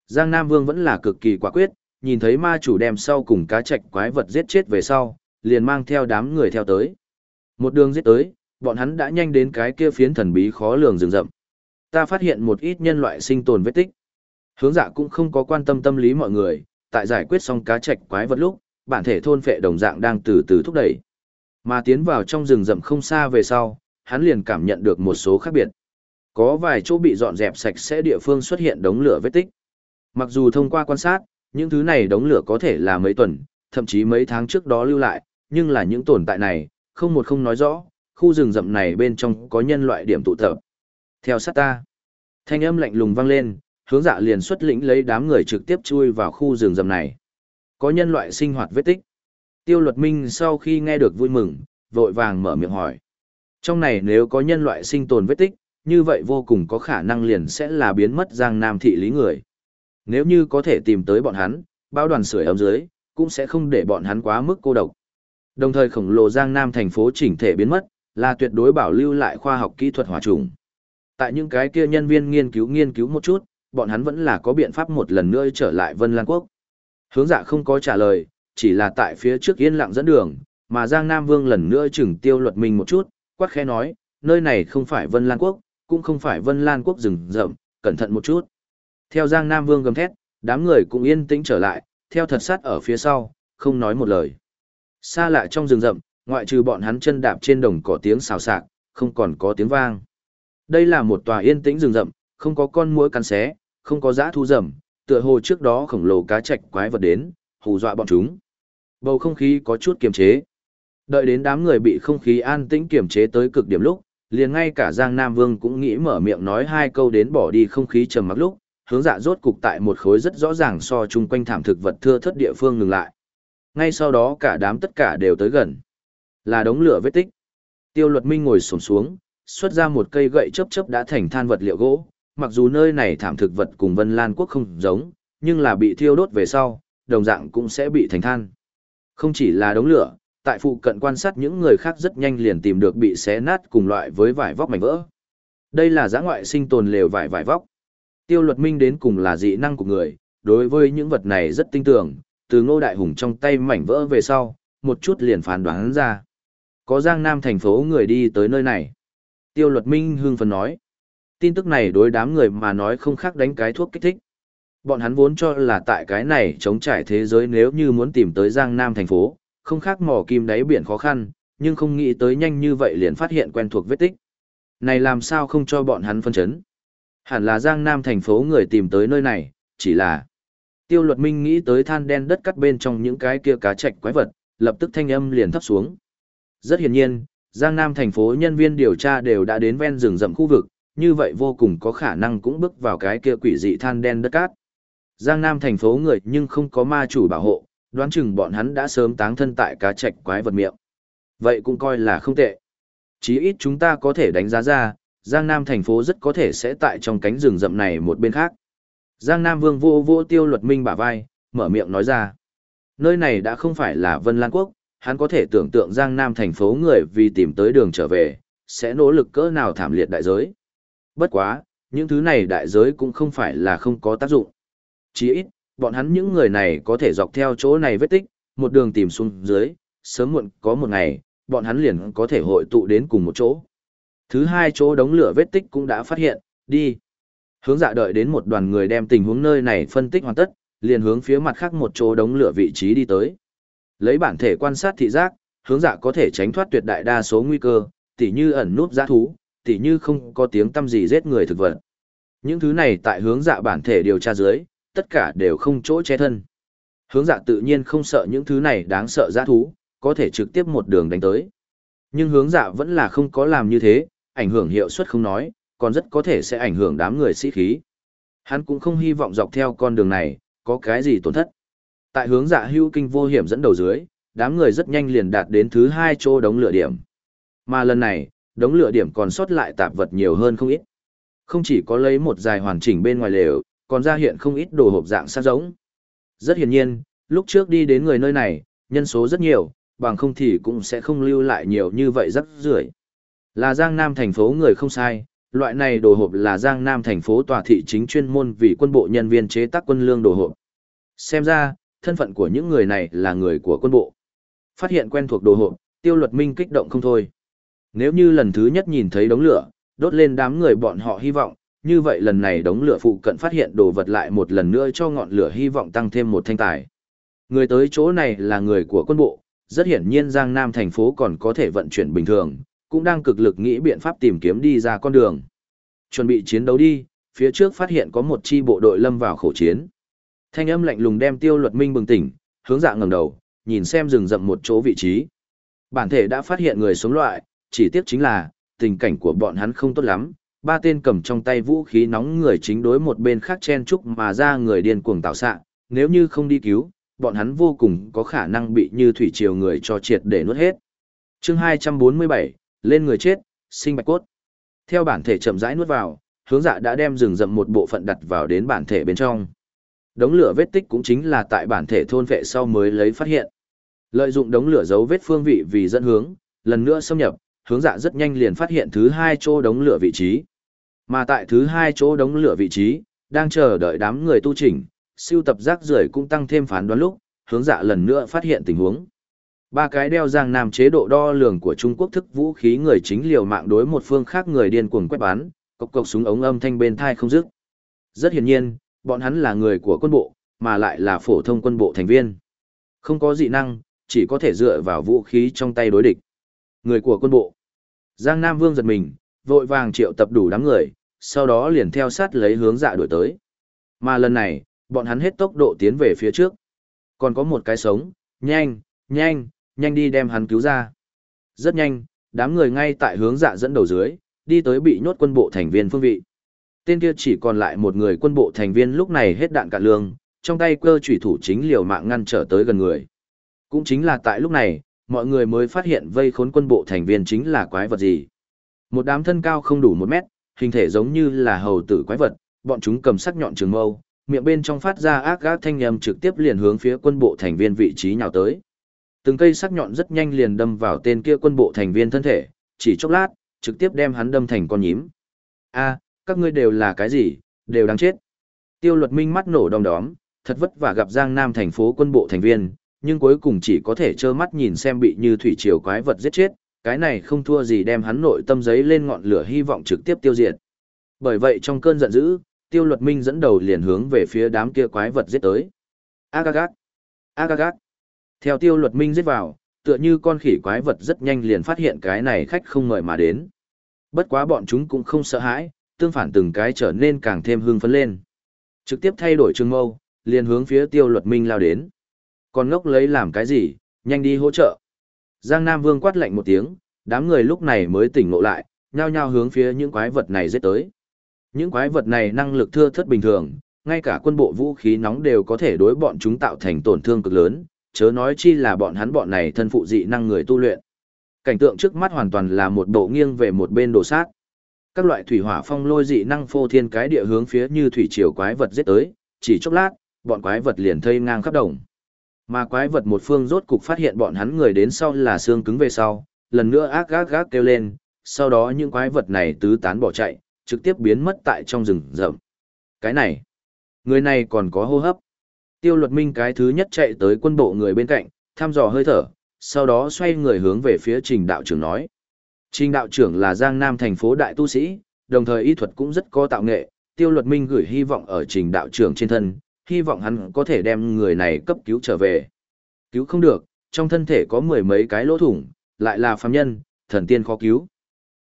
Giang Nam Vương vẫn là cực kỳ quả quyết, nhìn thấy ma chủ đem sau cùng cá trạch quái vật giết chết về sau, liền mang theo đám người theo tới. Một đường giết tới, bọn hắn đã nhanh đến cái kia phiến thần bí khó lường rừng rậm. Ta phát hiện một ít nhân loại sinh tồn vết tích. Hướng dạ cũng không có quan tâm tâm lý mọi người, tại giải quyết xong cá trạch quái vật lúc, bản thể thôn phệ đồng dạng đang từ từ thúc đẩy. Mà tiến vào trong rừng rậm không xa về sau, hắn liền cảm nhận được một số khác biệt. Có vài chỗ bị dọn dẹp sạch sẽ địa phương xuất hiện đống lửa vết tích. Mặc dù thông qua quan sát, những thứ này đống lửa có thể là mấy tuần, thậm chí mấy tháng trước đó lưu lại, nhưng là những tồn tại này, không một không nói rõ, khu rừng rậm này bên trong có nhân loại điểm tụ tập. Theo sát ta, thanh âm lạnh lùng vang lên, hướng dạ liền xuất lĩnh lấy đám người trực tiếp chui vào khu rừng rậm này. Có nhân loại sinh hoạt vết tích. Tiêu luật minh sau khi nghe được vui mừng, vội vàng mở miệng hỏi. Trong này nếu có nhân loại sinh tồn vết tích, như vậy vô cùng có khả năng liền sẽ là biến mất giang nam thị lý người. Nếu như có thể tìm tới bọn hắn, bao đoàn sưởi ấm dưới, cũng sẽ không để bọn hắn quá mức cô độc. Đồng thời khổng lồ giang nam thành phố chỉnh thể biến mất, là tuyệt đối bảo lưu lại khoa học kỹ thuật hỏa trùng. Tại những cái kia nhân viên nghiên cứu nghiên cứu một chút, bọn hắn vẫn là có biện pháp một lần nữa trở lại Vân Lan Quốc. Hướng dạ không có trả lời, chỉ là tại phía trước yên lặng dẫn đường, mà Giang Nam Vương lần nữa chừng tiêu luật mình một chút, quát khẽ nói, nơi này không phải Vân Lan Quốc, cũng không phải Vân Lan Quốc rừng rậm, cẩn thận một chút. Theo Giang Nam Vương gầm thét, đám người cũng yên tĩnh trở lại, theo thật sát ở phía sau, không nói một lời. Xa lạ trong rừng rậm, ngoại trừ bọn hắn chân đạp trên đồng cỏ tiếng xào xạc, không còn có tiếng vang. Đây là một tòa yên tĩnh rừng rậm, không có con muỗi cắn xé, không có dã thu rầm, tựa hồ trước đó khổng lồ cá trạch quái vật đến, hù dọa bọn chúng. Bầu không khí có chút kiềm chế. Đợi đến đám người bị không khí an tĩnh kiềm chế tới cực điểm lúc, liền ngay cả Giang Nam Vương cũng nghĩ mở miệng nói hai câu đến bỏ đi không khí trầm mặc lúc, hướng dạ rốt cục tại một khối rất rõ ràng so chung quanh thảm thực vật thưa thất địa phương ngừng lại. Ngay sau đó cả đám tất cả đều tới gần. Là đống lửa vết tích. Tiêu luật minh ngồi sổm xuống, xuất ra một cây gậy chớp chớp đã thành than vật liệu gỗ, mặc dù nơi này thảm thực vật cùng Vân Lan quốc không giống, nhưng là bị thiêu đốt về sau, đồng dạng cũng sẽ bị thành than. Không chỉ là đống lửa, tại phụ cận quan sát những người khác rất nhanh liền tìm được bị xé nát cùng loại với vải vóc mảnh vỡ. Đây là giã ngoại sinh tồn lều vải vải vóc. Tiêu luật minh đến cùng là dị năng của người, đối với những vật này rất tinh tưởng, từ ngô đại hùng trong tay mảnh vỡ về sau, một chút liền phán đoán ra. Có giang nam thành phố người đi tới nơi này. Tiêu luật minh hương phần nói. Tin tức này đối đám người mà nói không khác đánh cái thuốc kích thích. Bọn hắn vốn cho là tại cái này chống trải thế giới nếu như muốn tìm tới giang nam thành phố, không khác mò kim đáy biển khó khăn, nhưng không nghĩ tới nhanh như vậy liền phát hiện quen thuộc vết tích. Này làm sao không cho bọn hắn phân chấn? Hẳn là Giang Nam thành phố người tìm tới nơi này, chỉ là Tiêu luật minh nghĩ tới than đen đất cắt bên trong những cái kia cá chạch quái vật, lập tức thanh âm liền thấp xuống. Rất hiển nhiên, Giang Nam thành phố nhân viên điều tra đều đã đến ven rừng rậm khu vực, như vậy vô cùng có khả năng cũng bước vào cái kia quỷ dị than đen đất cát. Giang Nam thành phố người nhưng không có ma chủ bảo hộ, đoán chừng bọn hắn đã sớm táng thân tại cá trạch quái vật miệng. Vậy cũng coi là không tệ. Chí ít chúng ta có thể đánh giá ra, Giang Nam thành phố rất có thể sẽ tại trong cánh rừng rậm này một bên khác. Giang Nam Vương vô vô tiêu luật minh bả vai, mở miệng nói ra. Nơi này đã không phải là Vân Lan Quốc, hắn có thể tưởng tượng Giang Nam thành phố người vì tìm tới đường trở về, sẽ nỗ lực cỡ nào thảm liệt đại giới. Bất quá, những thứ này đại giới cũng không phải là không có tác dụng. Chỉ ít, bọn hắn những người này có thể dọc theo chỗ này vết tích, một đường tìm xuống dưới, sớm muộn có một ngày, bọn hắn liền có thể hội tụ đến cùng một chỗ. Thứ hai chỗ đống lửa vết tích cũng đã phát hiện, đi. Hướng dạ đợi đến một đoàn người đem tình huống nơi này phân tích hoàn tất, liền hướng phía mặt khác một chỗ đống lửa vị trí đi tới. Lấy bản thể quan sát thị giác, hướng dạ có thể tránh thoát tuyệt đại đa số nguy cơ, tỉ như ẩn núp giã thú, tỉ như không có tiếng tâm gì giết người thực vật. Những thứ này tại hướng dạ bản thể điều tra dưới, tất cả đều không chỗ che thân. Hướng dạ tự nhiên không sợ những thứ này đáng sợ giã thú, có thể trực tiếp một đường đánh tới. Nhưng hướng dạ vẫn là không có làm như thế, ảnh hưởng hiệu suất không nói, còn rất có thể sẽ ảnh hưởng đám người sĩ khí. Hắn cũng không hy vọng dọc theo con đường này, có cái gì tổn thất. Tại hướng dạ hưu kinh vô hiểm dẫn đầu dưới, đám người rất nhanh liền đạt đến thứ hai chỗ đống lửa điểm. Mà lần này, đống lửa điểm còn sót lại tạp vật nhiều hơn không ít. Không chỉ có lấy một dài hoàn chỉnh bên ngoài lều, còn ra hiện không ít đồ hộp dạng sát giống. Rất hiển nhiên, lúc trước đi đến người nơi này, nhân số rất nhiều, bằng không thì cũng sẽ không lưu lại nhiều như vậy rất rưởi. Là Giang Nam thành phố người không sai, loại này đồ hộp là Giang Nam thành phố tòa thị chính chuyên môn vì quân bộ nhân viên chế tác quân lương đồ hộp. Xem ra, thân phận của những người này là người của quân bộ. Phát hiện quen thuộc đồ hộp, tiêu luật minh kích động không thôi. Nếu như lần thứ nhất nhìn thấy đống lửa, đốt lên đám người bọn họ hy vọng, như vậy lần này đống lửa phụ cận phát hiện đồ vật lại một lần nữa cho ngọn lửa hy vọng tăng thêm một thanh tài. Người tới chỗ này là người của quân bộ, rất hiển nhiên Giang Nam thành phố còn có thể vận chuyển bình thường, cũng đang cực lực nghĩ biện pháp tìm kiếm đi ra con đường. Chuẩn bị chiến đấu đi, phía trước phát hiện có một chi bộ đội lâm vào khổ chiến. Thanh âm lạnh lùng đem Tiêu Luật Minh bừng tỉnh, hướng dạ ngẩng đầu, nhìn xem rừng rậm một chỗ vị trí. Bản thể đã phát hiện người sống loại, chỉ tiếc chính là, tình cảnh của bọn hắn không tốt lắm, ba tên cầm trong tay vũ khí nóng người chính đối một bên khác chen chúc mà ra người điên cuồng tạo xạ, nếu như không đi cứu, bọn hắn vô cùng có khả năng bị như thủy triều người cho triệt để nuốt hết. Chương 247, lên người chết, sinh bạch cốt. Theo bản thể chậm rãi nuốt vào, hướng dạ đã đem rừng rậm một bộ phận đặt vào đến bản thể bên trong. Đống lửa vết tích cũng chính là tại bản thể thôn vệ sau mới lấy phát hiện. Lợi dụng đống lửa dấu vết phương vị vì dẫn hướng, lần nữa xâm nhập, hướng dạ rất nhanh liền phát hiện thứ hai chỗ đống lửa vị trí. Mà tại thứ hai chỗ đống lửa vị trí, đang chờ đợi đám người tu chỉnh, siêu tập rác rưởi cũng tăng thêm phán đoán lúc, hướng dạ lần nữa phát hiện tình huống. Ba cái đeo giang nam chế độ đo lường của Trung Quốc thức vũ khí người chính liều mạng đối một phương khác người điên cuồng quét bán cộc cộc súng ống âm thanh bên thai không dứt. Rất hiển nhiên, bọn hắn là người của quân bộ, mà lại là phổ thông quân bộ thành viên. Không có dị năng, chỉ có thể dựa vào vũ khí trong tay đối địch. Người của quân bộ. Giang Nam Vương giật mình, vội vàng triệu tập đủ đám người, sau đó liền theo sát lấy hướng dạ đuổi tới. Mà lần này, bọn hắn hết tốc độ tiến về phía trước. Còn có một cái sống, nhanh, nhanh, nhanh đi đem hắn cứu ra. Rất nhanh, đám người ngay tại hướng dạ dẫn đầu dưới, đi tới bị nhốt quân bộ thành viên phương vị. Tên kia chỉ còn lại một người quân bộ thành viên lúc này hết đạn cạn lương, trong tay cơ chủy thủ chính liều mạng ngăn trở tới gần người. Cũng chính là tại lúc này, mọi người mới phát hiện vây khốn quân bộ thành viên chính là quái vật gì. Một đám thân cao không đủ một mét, hình thể giống như là hầu tử quái vật, bọn chúng cầm sắc nhọn trường mâu, miệng bên trong phát ra ác gác thanh âm trực tiếp liền hướng phía quân bộ thành viên vị trí nhào tới. Từng cây sắc nhọn rất nhanh liền đâm vào tên kia quân bộ thành viên thân thể, chỉ chốc lát, trực tiếp đem hắn đâm thành con nhím. A, các ngươi đều là cái gì, đều đáng chết. Tiêu luật minh mắt nổ đom đóm, thật vất vả gặp Giang Nam thành phố quân bộ thành viên, nhưng cuối cùng chỉ có thể trơ mắt nhìn xem bị như thủy triều quái vật giết chết, cái này không thua gì đem hắn nội tâm giấy lên ngọn lửa hy vọng trực tiếp tiêu diệt. Bởi vậy trong cơn giận dữ, Tiêu Luật Minh dẫn đầu liền hướng về phía đám kia quái vật giết tới. Agagag! Agagag! Theo Tiêu Luật Minh giết vào, tựa như con khỉ quái vật rất nhanh liền phát hiện cái này khách không mời mà đến. Bất quá bọn chúng cũng không sợ hãi, tương phản từng cái trở nên càng thêm hưng phấn lên. Trực tiếp thay đổi trường mâu, liền hướng phía tiêu luật minh lao đến. Còn ngốc lấy làm cái gì, nhanh đi hỗ trợ. Giang Nam Vương quát lạnh một tiếng, đám người lúc này mới tỉnh ngộ lại, nhao nhao hướng phía những quái vật này giết tới. Những quái vật này năng lực thưa thất bình thường, ngay cả quân bộ vũ khí nóng đều có thể đối bọn chúng tạo thành tổn thương cực lớn, chớ nói chi là bọn hắn bọn này thân phụ dị năng người tu luyện. Cảnh tượng trước mắt hoàn toàn là một bộ nghiêng về một bên đổ sát. Các loại thủy hỏa phong lôi dị năng phô thiên cái địa hướng phía như thủy triều quái vật giết tới, chỉ chốc lát, bọn quái vật liền thây ngang khắp đồng. Mà quái vật một phương rốt cục phát hiện bọn hắn người đến sau là xương cứng về sau, lần nữa ác gác gác kêu lên, sau đó những quái vật này tứ tán bỏ chạy, trực tiếp biến mất tại trong rừng rậm. Cái này, người này còn có hô hấp. Tiêu luật minh cái thứ nhất chạy tới quân bộ người bên cạnh, thăm dò hơi thở, sau đó xoay người hướng về phía trình đạo trưởng nói. Trình đạo trưởng là Giang Nam thành phố đại tu sĩ, đồng thời y thuật cũng rất có tạo nghệ, tiêu luật minh gửi hy vọng ở trình đạo trưởng trên thân, hy vọng hắn có thể đem người này cấp cứu trở về. Cứu không được, trong thân thể có mười mấy cái lỗ thủng, lại là phàm nhân, thần tiên khó cứu.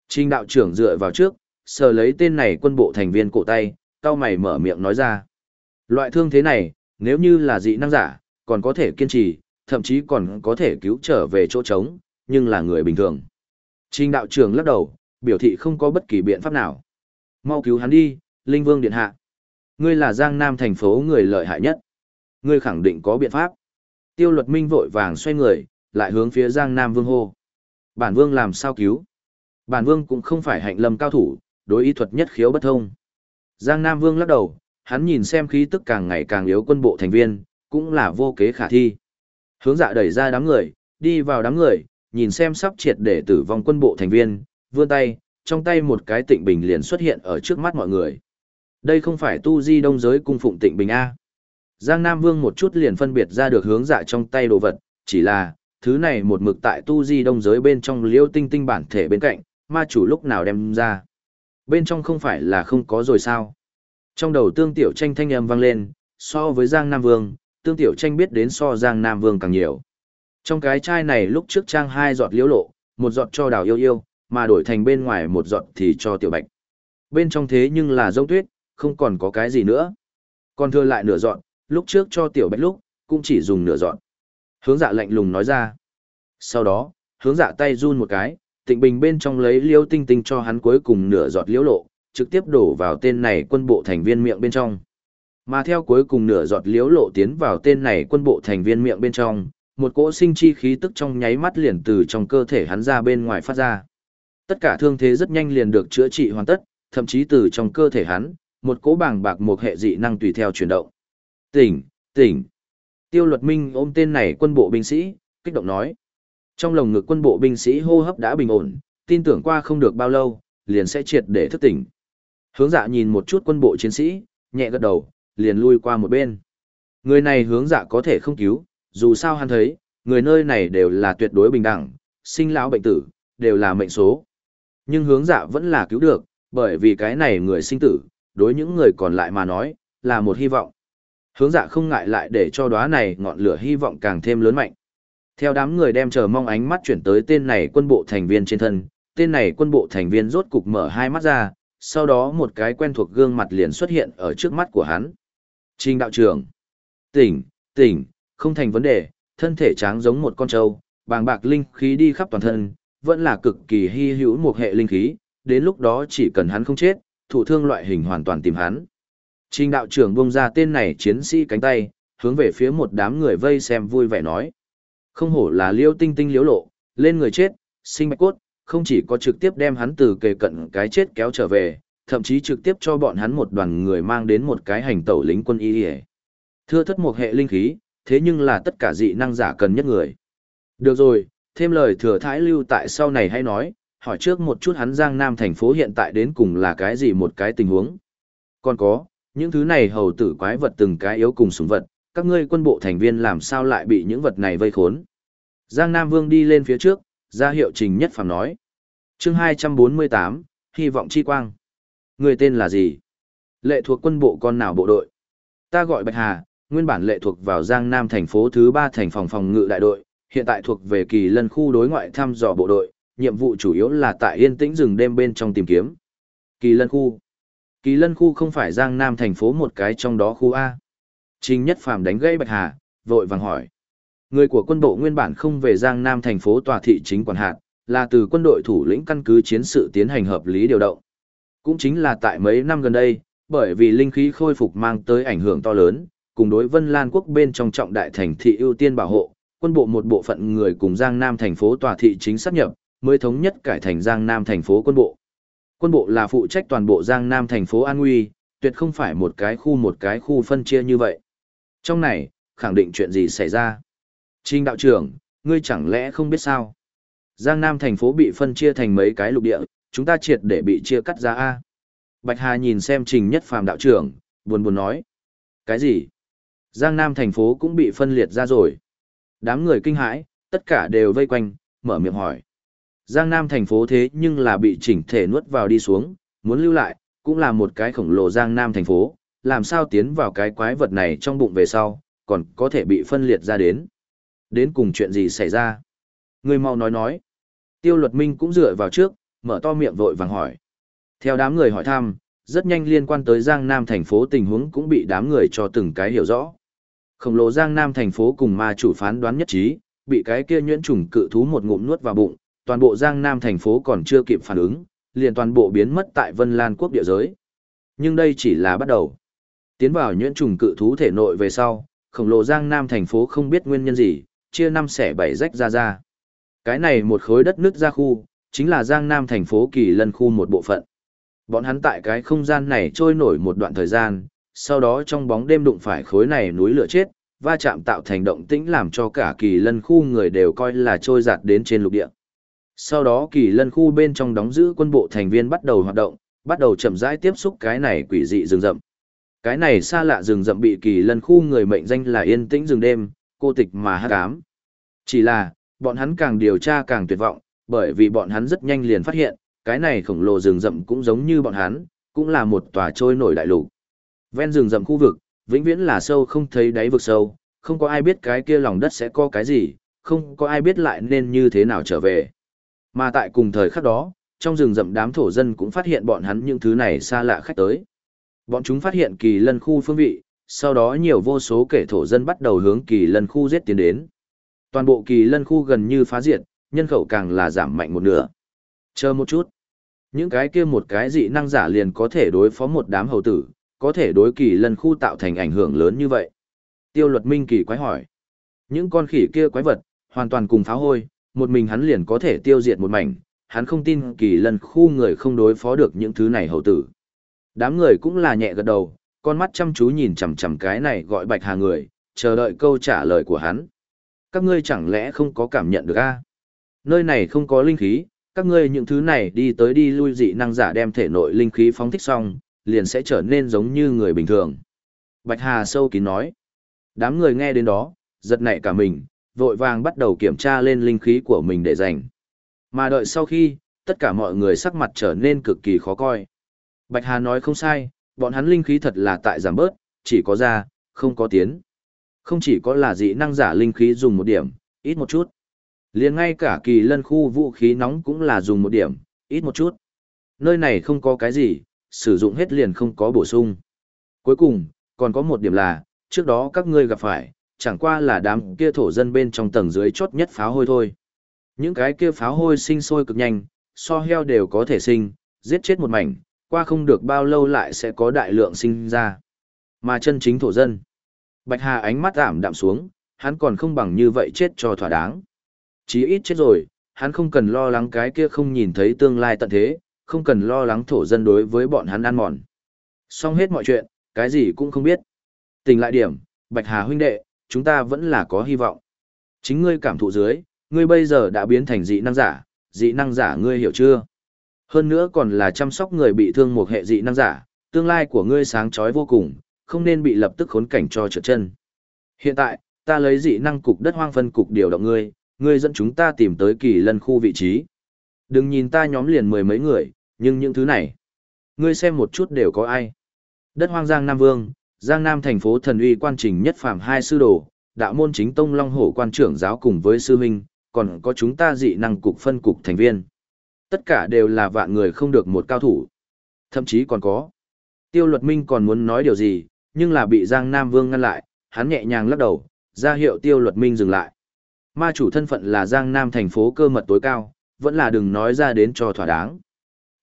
Trình đạo trưởng dựa vào trước, sờ lấy tên này quân bộ thành viên cổ tay, cao mày mở miệng nói ra. Loại thương thế này, nếu như là dị năng giả, còn có thể kiên trì, thậm chí còn có thể cứu trở về chỗ trống, nhưng là người bình thường. Trình đạo trưởng lắc đầu, biểu thị không có bất kỳ biện pháp nào. Mau cứu hắn đi, Linh Vương Điện Hạ. Ngươi là Giang Nam thành phố người lợi hại nhất. Ngươi khẳng định có biện pháp. Tiêu luật minh vội vàng xoay người, lại hướng phía Giang Nam Vương hô. Bản Vương làm sao cứu? Bản Vương cũng không phải hạnh lâm cao thủ, đối ý thuật nhất khiếu bất thông. Giang Nam Vương lắc đầu, hắn nhìn xem khí tức càng ngày càng yếu quân bộ thành viên, cũng là vô kế khả thi. Hướng dạ đẩy ra đám người, đi vào đám người, nhìn xem sắp triệt để tử vong quân bộ thành viên, vươn tay, trong tay một cái tịnh bình liền xuất hiện ở trước mắt mọi người. Đây không phải tu di đông giới cung phụng tịnh bình A. Giang Nam Vương một chút liền phân biệt ra được hướng dạ trong tay đồ vật, chỉ là, thứ này một mực tại tu di đông giới bên trong liêu tinh tinh bản thể bên cạnh, ma chủ lúc nào đem ra. Bên trong không phải là không có rồi sao. Trong đầu tương tiểu tranh thanh âm vang lên, so với Giang Nam Vương, tương tiểu tranh biết đến so Giang Nam Vương càng nhiều. Trong cái chai này lúc trước trang hai giọt liễu lộ, một giọt cho đào yêu yêu, mà đổi thành bên ngoài một giọt thì cho tiểu bạch. Bên trong thế nhưng là dông tuyết, không còn có cái gì nữa. Còn thừa lại nửa giọt, lúc trước cho tiểu bạch lúc, cũng chỉ dùng nửa giọt. Hướng dạ lạnh lùng nói ra. Sau đó, hướng dạ tay run một cái, tịnh bình bên trong lấy liêu tinh tinh cho hắn cuối cùng nửa giọt liễu lộ, trực tiếp đổ vào tên này quân bộ thành viên miệng bên trong. Mà theo cuối cùng nửa giọt liễu lộ tiến vào tên này quân bộ thành viên miệng bên trong, một cỗ sinh chi khí tức trong nháy mắt liền từ trong cơ thể hắn ra bên ngoài phát ra. Tất cả thương thế rất nhanh liền được chữa trị hoàn tất, thậm chí từ trong cơ thể hắn, một cỗ bàng bạc một hệ dị năng tùy theo chuyển động. Tỉnh, tỉnh. Tiêu luật minh ôm tên này quân bộ binh sĩ, kích động nói. Trong lồng ngực quân bộ binh sĩ hô hấp đã bình ổn, tin tưởng qua không được bao lâu, liền sẽ triệt để thức tỉnh. Hướng dạ nhìn một chút quân bộ chiến sĩ, nhẹ gật đầu, liền lui qua một bên. Người này hướng dạ có thể không cứu, dù sao hắn thấy, người nơi này đều là tuyệt đối bình đẳng, sinh lão bệnh tử, đều là mệnh số. Nhưng hướng dạ vẫn là cứu được, bởi vì cái này người sinh tử, đối những người còn lại mà nói, là một hy vọng. Hướng dạ không ngại lại để cho đóa này ngọn lửa hy vọng càng thêm lớn mạnh. Theo đám người đem chờ mong ánh mắt chuyển tới tên này quân bộ thành viên trên thân, tên này quân bộ thành viên rốt cục mở hai mắt ra, sau đó một cái quen thuộc gương mặt liền xuất hiện ở trước mắt của hắn. Trình đạo trưởng. Tỉnh, tỉnh, không thành vấn đề, thân thể tráng giống một con trâu, bàng bạc linh khí đi khắp toàn thân, vẫn là cực kỳ hy hữu một hệ linh khí, đến lúc đó chỉ cần hắn không chết, thủ thương loại hình hoàn toàn tìm hắn. Trình đạo trưởng buông ra tên này chiến sĩ cánh tay, hướng về phía một đám người vây xem vui vẻ nói. Không hổ là liêu tinh tinh liếu lộ, lên người chết, sinh bạch cốt, không chỉ có trực tiếp đem hắn từ kề cận cái chết kéo trở về, thậm chí trực tiếp cho bọn hắn một đoàn người mang đến một cái hành tẩu lính quân y hề. Thưa thất một hệ linh khí, thế nhưng là tất cả dị năng giả cần nhất người. Được rồi, thêm lời thừa thái lưu tại sau này hay nói, hỏi trước một chút hắn Giang Nam thành phố hiện tại đến cùng là cái gì một cái tình huống. Còn có, những thứ này hầu tử quái vật từng cái yếu cùng súng vật, các ngươi quân bộ thành viên làm sao lại bị những vật này vây khốn. Giang Nam Vương đi lên phía trước, ra hiệu trình nhất phàm nói. chương 248, hy vọng chi quang. Người tên là gì? Lệ thuộc quân bộ con nào bộ đội? Ta gọi Bạch Hà, nguyên bản lệ thuộc vào Giang Nam thành phố thứ 3 thành phòng phòng ngự đại đội, hiện tại thuộc về kỳ lân khu đối ngoại thăm dò bộ đội, nhiệm vụ chủ yếu là tại yên tĩnh rừng đêm bên trong tìm kiếm. Kỳ lân khu. Kỳ lân khu không phải Giang Nam thành phố một cái trong đó khu A. Trình Nhất Phàm đánh gãy Bạch Hà, vội vàng hỏi. Người của quân bộ nguyên bản không về Giang Nam thành phố tòa thị chính quản hạt, là từ quân đội thủ lĩnh căn cứ chiến sự tiến hành hợp lý điều động. Cũng chính là tại mấy năm gần đây, bởi vì linh khí khôi phục mang tới ảnh hưởng to lớn, cùng đối Vân Lan quốc bên trong trọng đại thành thị ưu tiên bảo hộ, quân bộ một bộ phận người cùng Giang Nam thành phố tòa thị chính sát nhập, mới thống nhất cải thành Giang Nam thành phố quân bộ. Quân bộ là phụ trách toàn bộ Giang Nam thành phố An Nguy, tuyệt không phải một cái khu một cái khu phân chia như vậy. Trong này, khẳng định chuyện gì xảy ra. Trình đạo trưởng, ngươi chẳng lẽ không biết sao? Giang Nam thành phố bị phân chia thành mấy cái lục địa, chúng ta triệt để bị chia cắt ra A. Bạch Hà nhìn xem trình nhất phàm đạo trưởng, buồn buồn nói. Cái gì? Giang Nam thành phố cũng bị phân liệt ra rồi. Đám người kinh hãi, tất cả đều vây quanh, mở miệng hỏi. Giang Nam thành phố thế nhưng là bị chỉnh thể nuốt vào đi xuống, muốn lưu lại, cũng là một cái khổng lồ Giang Nam thành phố, làm sao tiến vào cái quái vật này trong bụng về sau, còn có thể bị phân liệt ra đến. Đến cùng chuyện gì xảy ra? Người mau nói nói. Tiêu luật minh cũng dựa vào trước, mở to miệng vội vàng hỏi. Theo đám người hỏi thăm, rất nhanh liên quan tới Giang Nam thành phố tình huống cũng bị đám người cho từng cái hiểu rõ. Khổng lồ Giang Nam thành phố cùng ma chủ phán đoán nhất trí, bị cái kia nhuyễn trùng cự thú một ngụm nuốt vào bụng, toàn bộ Giang Nam thành phố còn chưa kịp phản ứng, liền toàn bộ biến mất tại Vân Lan quốc địa giới. Nhưng đây chỉ là bắt đầu. Tiến vào nhuyễn trùng cự thú thể nội về sau, khổng lồ Giang Nam thành phố không biết nguyên nhân gì, chia năm xẻ bảy rách ra ra. Cái này một khối đất nước ra khu, chính là Giang Nam thành phố Kỳ Lân khu một bộ phận. Bọn hắn tại cái không gian này trôi nổi một đoạn thời gian, sau đó trong bóng đêm đụng phải khối này núi lửa chết, va chạm tạo thành động tĩnh làm cho cả Kỳ Lân khu người đều coi là trôi giạt đến trên lục địa. Sau đó Kỳ Lân khu bên trong đóng giữ quân bộ thành viên bắt đầu hoạt động, bắt đầu chậm rãi tiếp xúc cái này quỷ dị rừng rậm. Cái này xa lạ rừng rậm bị Kỳ Lân khu người mệnh danh là yên tĩnh rừng đêm, cô tịch mà hát ám. Chỉ là, bọn hắn càng điều tra càng tuyệt vọng, bởi vì bọn hắn rất nhanh liền phát hiện, cái này khổng lồ rừng rậm cũng giống như bọn hắn, cũng là một tòa trôi nổi đại lục. Ven rừng rậm khu vực, vĩnh viễn là sâu không thấy đáy vực sâu, không có ai biết cái kia lòng đất sẽ có cái gì, không có ai biết lại nên như thế nào trở về. Mà tại cùng thời khắc đó, trong rừng rậm đám thổ dân cũng phát hiện bọn hắn những thứ này xa lạ khách tới. Bọn chúng phát hiện kỳ lân khu phương vị, sau đó nhiều vô số kẻ thổ dân bắt đầu hướng kỳ lân khu giết tiến đến. Toàn bộ kỳ lân khu gần như phá diệt, nhân khẩu càng là giảm mạnh một nửa. Chờ một chút. Những cái kia một cái dị năng giả liền có thể đối phó một đám hầu tử, có thể đối kỳ lân khu tạo thành ảnh hưởng lớn như vậy. Tiêu luật minh kỳ quái hỏi. Những con khỉ kia quái vật, hoàn toàn cùng pháo hôi, một mình hắn liền có thể tiêu diệt một mảnh, hắn không tin kỳ lần khu người không đối phó được những thứ này hầu tử. Đám người cũng là nhẹ gật đầu, con mắt chăm chú nhìn chằm chằm cái này gọi bạch hà người, chờ đợi câu trả lời của hắn. Các ngươi chẳng lẽ không có cảm nhận được a? Nơi này không có linh khí, các ngươi những thứ này đi tới đi lui dị năng giả đem thể nội linh khí phóng thích xong, liền sẽ trở nên giống như người bình thường. Bạch Hà sâu kín nói. Đám người nghe đến đó, giật nảy cả mình, vội vàng bắt đầu kiểm tra lên linh khí của mình để dành. Mà đợi sau khi, tất cả mọi người sắc mặt trở nên cực kỳ khó coi. Bạch Hà nói không sai, bọn hắn linh khí thật là tại giảm bớt, chỉ có ra, không có tiến. Không chỉ có là dị năng giả linh khí dùng một điểm, ít một chút. liền ngay cả kỳ lân khu vũ khí nóng cũng là dùng một điểm, ít một chút. Nơi này không có cái gì, sử dụng hết liền không có bổ sung. Cuối cùng, còn có một điểm là, trước đó các ngươi gặp phải, chẳng qua là đám kia thổ dân bên trong tầng dưới chốt nhất pháo hôi thôi. Những cái kia pháo hôi sinh sôi cực nhanh, so heo đều có thể sinh, giết chết một mảnh, qua không được bao lâu lại sẽ có đại lượng sinh ra. Mà chân chính thổ dân. Bạch Hà ánh mắt ảm đạm xuống, hắn còn không bằng như vậy chết cho thỏa đáng. Chí ít chết rồi, hắn không cần lo lắng cái kia không nhìn thấy tương lai tận thế, không cần lo lắng thổ dân đối với bọn hắn ăn mòn. Xong hết mọi chuyện, cái gì cũng không biết. Tình lại điểm, Bạch Hà huynh đệ, chúng ta vẫn là có hy vọng. Chính ngươi cảm thụ dưới, ngươi bây giờ đã biến thành dị năng giả, dị năng giả ngươi hiểu chưa? Hơn nữa còn là chăm sóc người bị thương một hệ dị năng giả, tương lai của ngươi sáng chói vô cùng, không nên bị lập tức khốn cảnh cho trượt chân. Hiện tại, ta lấy dị năng cục đất hoang phân cục điều động ngươi, ngươi dẫn chúng ta tìm tới kỳ lân khu vị trí. Đừng nhìn ta nhóm liền mười mấy người, nhưng những thứ này, ngươi xem một chút đều có ai. Đất hoang Giang Nam Vương, Giang Nam thành phố thần uy quan trình nhất phàm hai sư đồ, đạo môn chính tông long hổ quan trưởng giáo cùng với sư huynh, còn có chúng ta dị năng cục phân cục thành viên. Tất cả đều là vạn người không được một cao thủ. Thậm chí còn có. Tiêu luật minh còn muốn nói điều gì, nhưng là bị Giang Nam Vương ngăn lại, hắn nhẹ nhàng lắc đầu, ra hiệu Tiêu Luật Minh dừng lại. Ma chủ thân phận là Giang Nam thành phố cơ mật tối cao, vẫn là đừng nói ra đến cho thỏa đáng.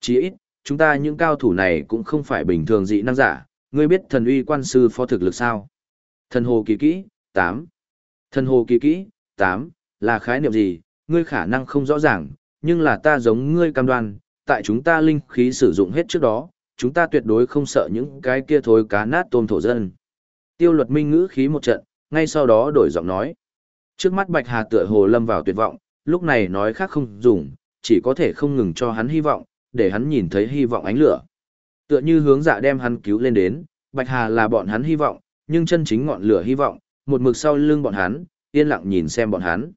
Chỉ ít, chúng ta những cao thủ này cũng không phải bình thường dị năng giả, ngươi biết thần uy quan sư phó thực lực sao? Thần hồ kỳ kỹ, 8. Thần hồ kỳ kỹ, 8, là khái niệm gì, ngươi khả năng không rõ ràng, nhưng là ta giống ngươi cam đoan, tại chúng ta linh khí sử dụng hết trước đó, chúng ta tuyệt đối không sợ những cái kia thối cá nát tôm thổ dân. Tiêu luật minh ngữ khí một trận, ngay sau đó đổi giọng nói. Trước mắt Bạch Hà tựa hồ lâm vào tuyệt vọng, lúc này nói khác không dùng, chỉ có thể không ngừng cho hắn hy vọng, để hắn nhìn thấy hy vọng ánh lửa. Tựa như hướng dạ đem hắn cứu lên đến, Bạch Hà là bọn hắn hy vọng, nhưng chân chính ngọn lửa hy vọng, một mực sau lưng bọn hắn, yên lặng nhìn xem bọn hắn.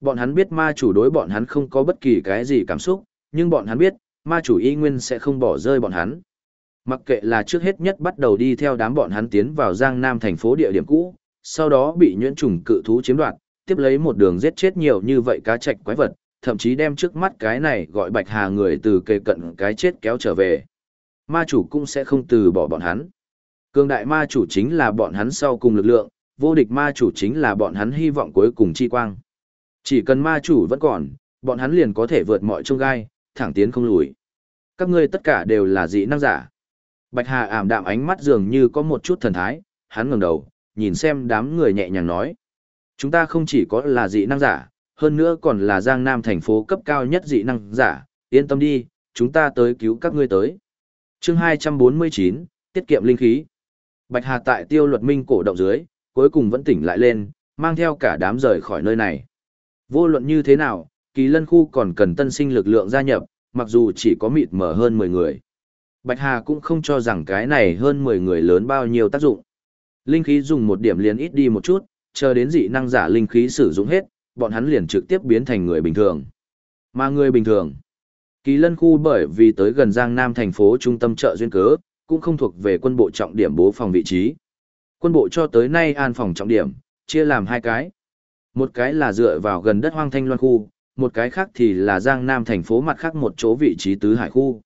Bọn hắn biết ma chủ đối bọn hắn không có bất kỳ cái gì cảm xúc, nhưng bọn hắn biết, ma chủ y nguyên sẽ không bỏ rơi bọn hắn. Mặc kệ là trước hết nhất bắt đầu đi theo đám bọn hắn tiến vào Giang Nam thành phố địa điểm cũ, sau đó bị nhuyễn trùng cự thú chiếm đoạt, tiếp lấy một đường giết chết nhiều như vậy cá trạch quái vật, thậm chí đem trước mắt cái này gọi bạch hà người từ kề cận cái chết kéo trở về. Ma chủ cũng sẽ không từ bỏ bọn hắn. Cương đại ma chủ chính là bọn hắn sau cùng lực lượng, vô địch ma chủ chính là bọn hắn hy vọng cuối cùng chi quang. Chỉ cần ma chủ vẫn còn, bọn hắn liền có thể vượt mọi chông gai, thẳng tiến không lùi. Các ngươi tất cả đều là dị năng giả. Bạch Hà ảm đạm ánh mắt dường như có một chút thần thái, hắn ngẩng đầu, nhìn xem đám người nhẹ nhàng nói. Chúng ta không chỉ có là dị năng giả, hơn nữa còn là Giang Nam thành phố cấp cao nhất dị năng giả, yên tâm đi, chúng ta tới cứu các ngươi tới chương 249, tiết kiệm linh khí. Bạch Hà tại tiêu luật minh cổ động dưới, cuối cùng vẫn tỉnh lại lên, mang theo cả đám rời khỏi nơi này. Vô luận như thế nào, kỳ lân khu còn cần tân sinh lực lượng gia nhập, mặc dù chỉ có mịt mở hơn 10 người. Bạch Hà cũng không cho rằng cái này hơn 10 người lớn bao nhiêu tác dụng. Linh khí dùng một điểm liền ít đi một chút, chờ đến dị năng giả linh khí sử dụng hết, bọn hắn liền trực tiếp biến thành người bình thường. Mà người bình thường, kỳ lân khu bởi vì tới gần Giang Nam thành phố trung tâm chợ duyên cớ, cũng không thuộc về quân bộ trọng điểm bố phòng vị trí. Quân bộ cho tới nay an phòng trọng điểm, chia làm hai cái. Một cái là dựa vào gần đất hoang thanh loan khu, một cái khác thì là Giang Nam thành phố mặt khác một chỗ vị trí tứ hải khu.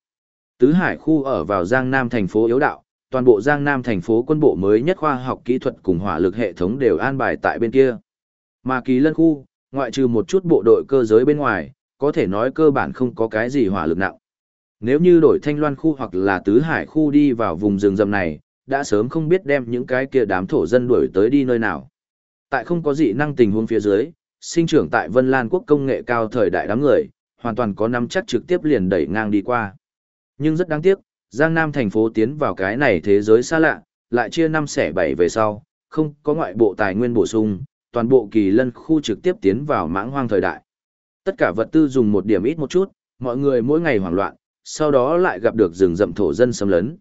Tứ hải khu ở vào Giang Nam thành phố yếu đạo, toàn bộ Giang Nam thành phố quân bộ mới nhất khoa học kỹ thuật cùng hỏa lực hệ thống đều an bài tại bên kia. Mà kỳ lân khu, ngoại trừ một chút bộ đội cơ giới bên ngoài, có thể nói cơ bản không có cái gì hỏa lực nặng. Nếu như đổi thanh loan khu hoặc là tứ hải khu đi vào vùng rừng rậm này, đã sớm không biết đem những cái kia đám thổ dân đuổi tới đi nơi nào. Tại không có dị năng tình huống phía dưới, sinh trưởng tại Vân Lan quốc công nghệ cao thời đại đám người, hoàn toàn có nắm chắc trực tiếp liền đẩy ngang đi qua. Nhưng rất đáng tiếc, Giang Nam thành phố tiến vào cái này thế giới xa lạ, lại chia năm xẻ bảy về sau, không có ngoại bộ tài nguyên bổ sung, toàn bộ kỳ lân khu trực tiếp tiến vào mãng hoang thời đại. Tất cả vật tư dùng một điểm ít một chút, mọi người mỗi ngày hoảng loạn, sau đó lại gặp được rừng rậm thổ dân xâm lấn.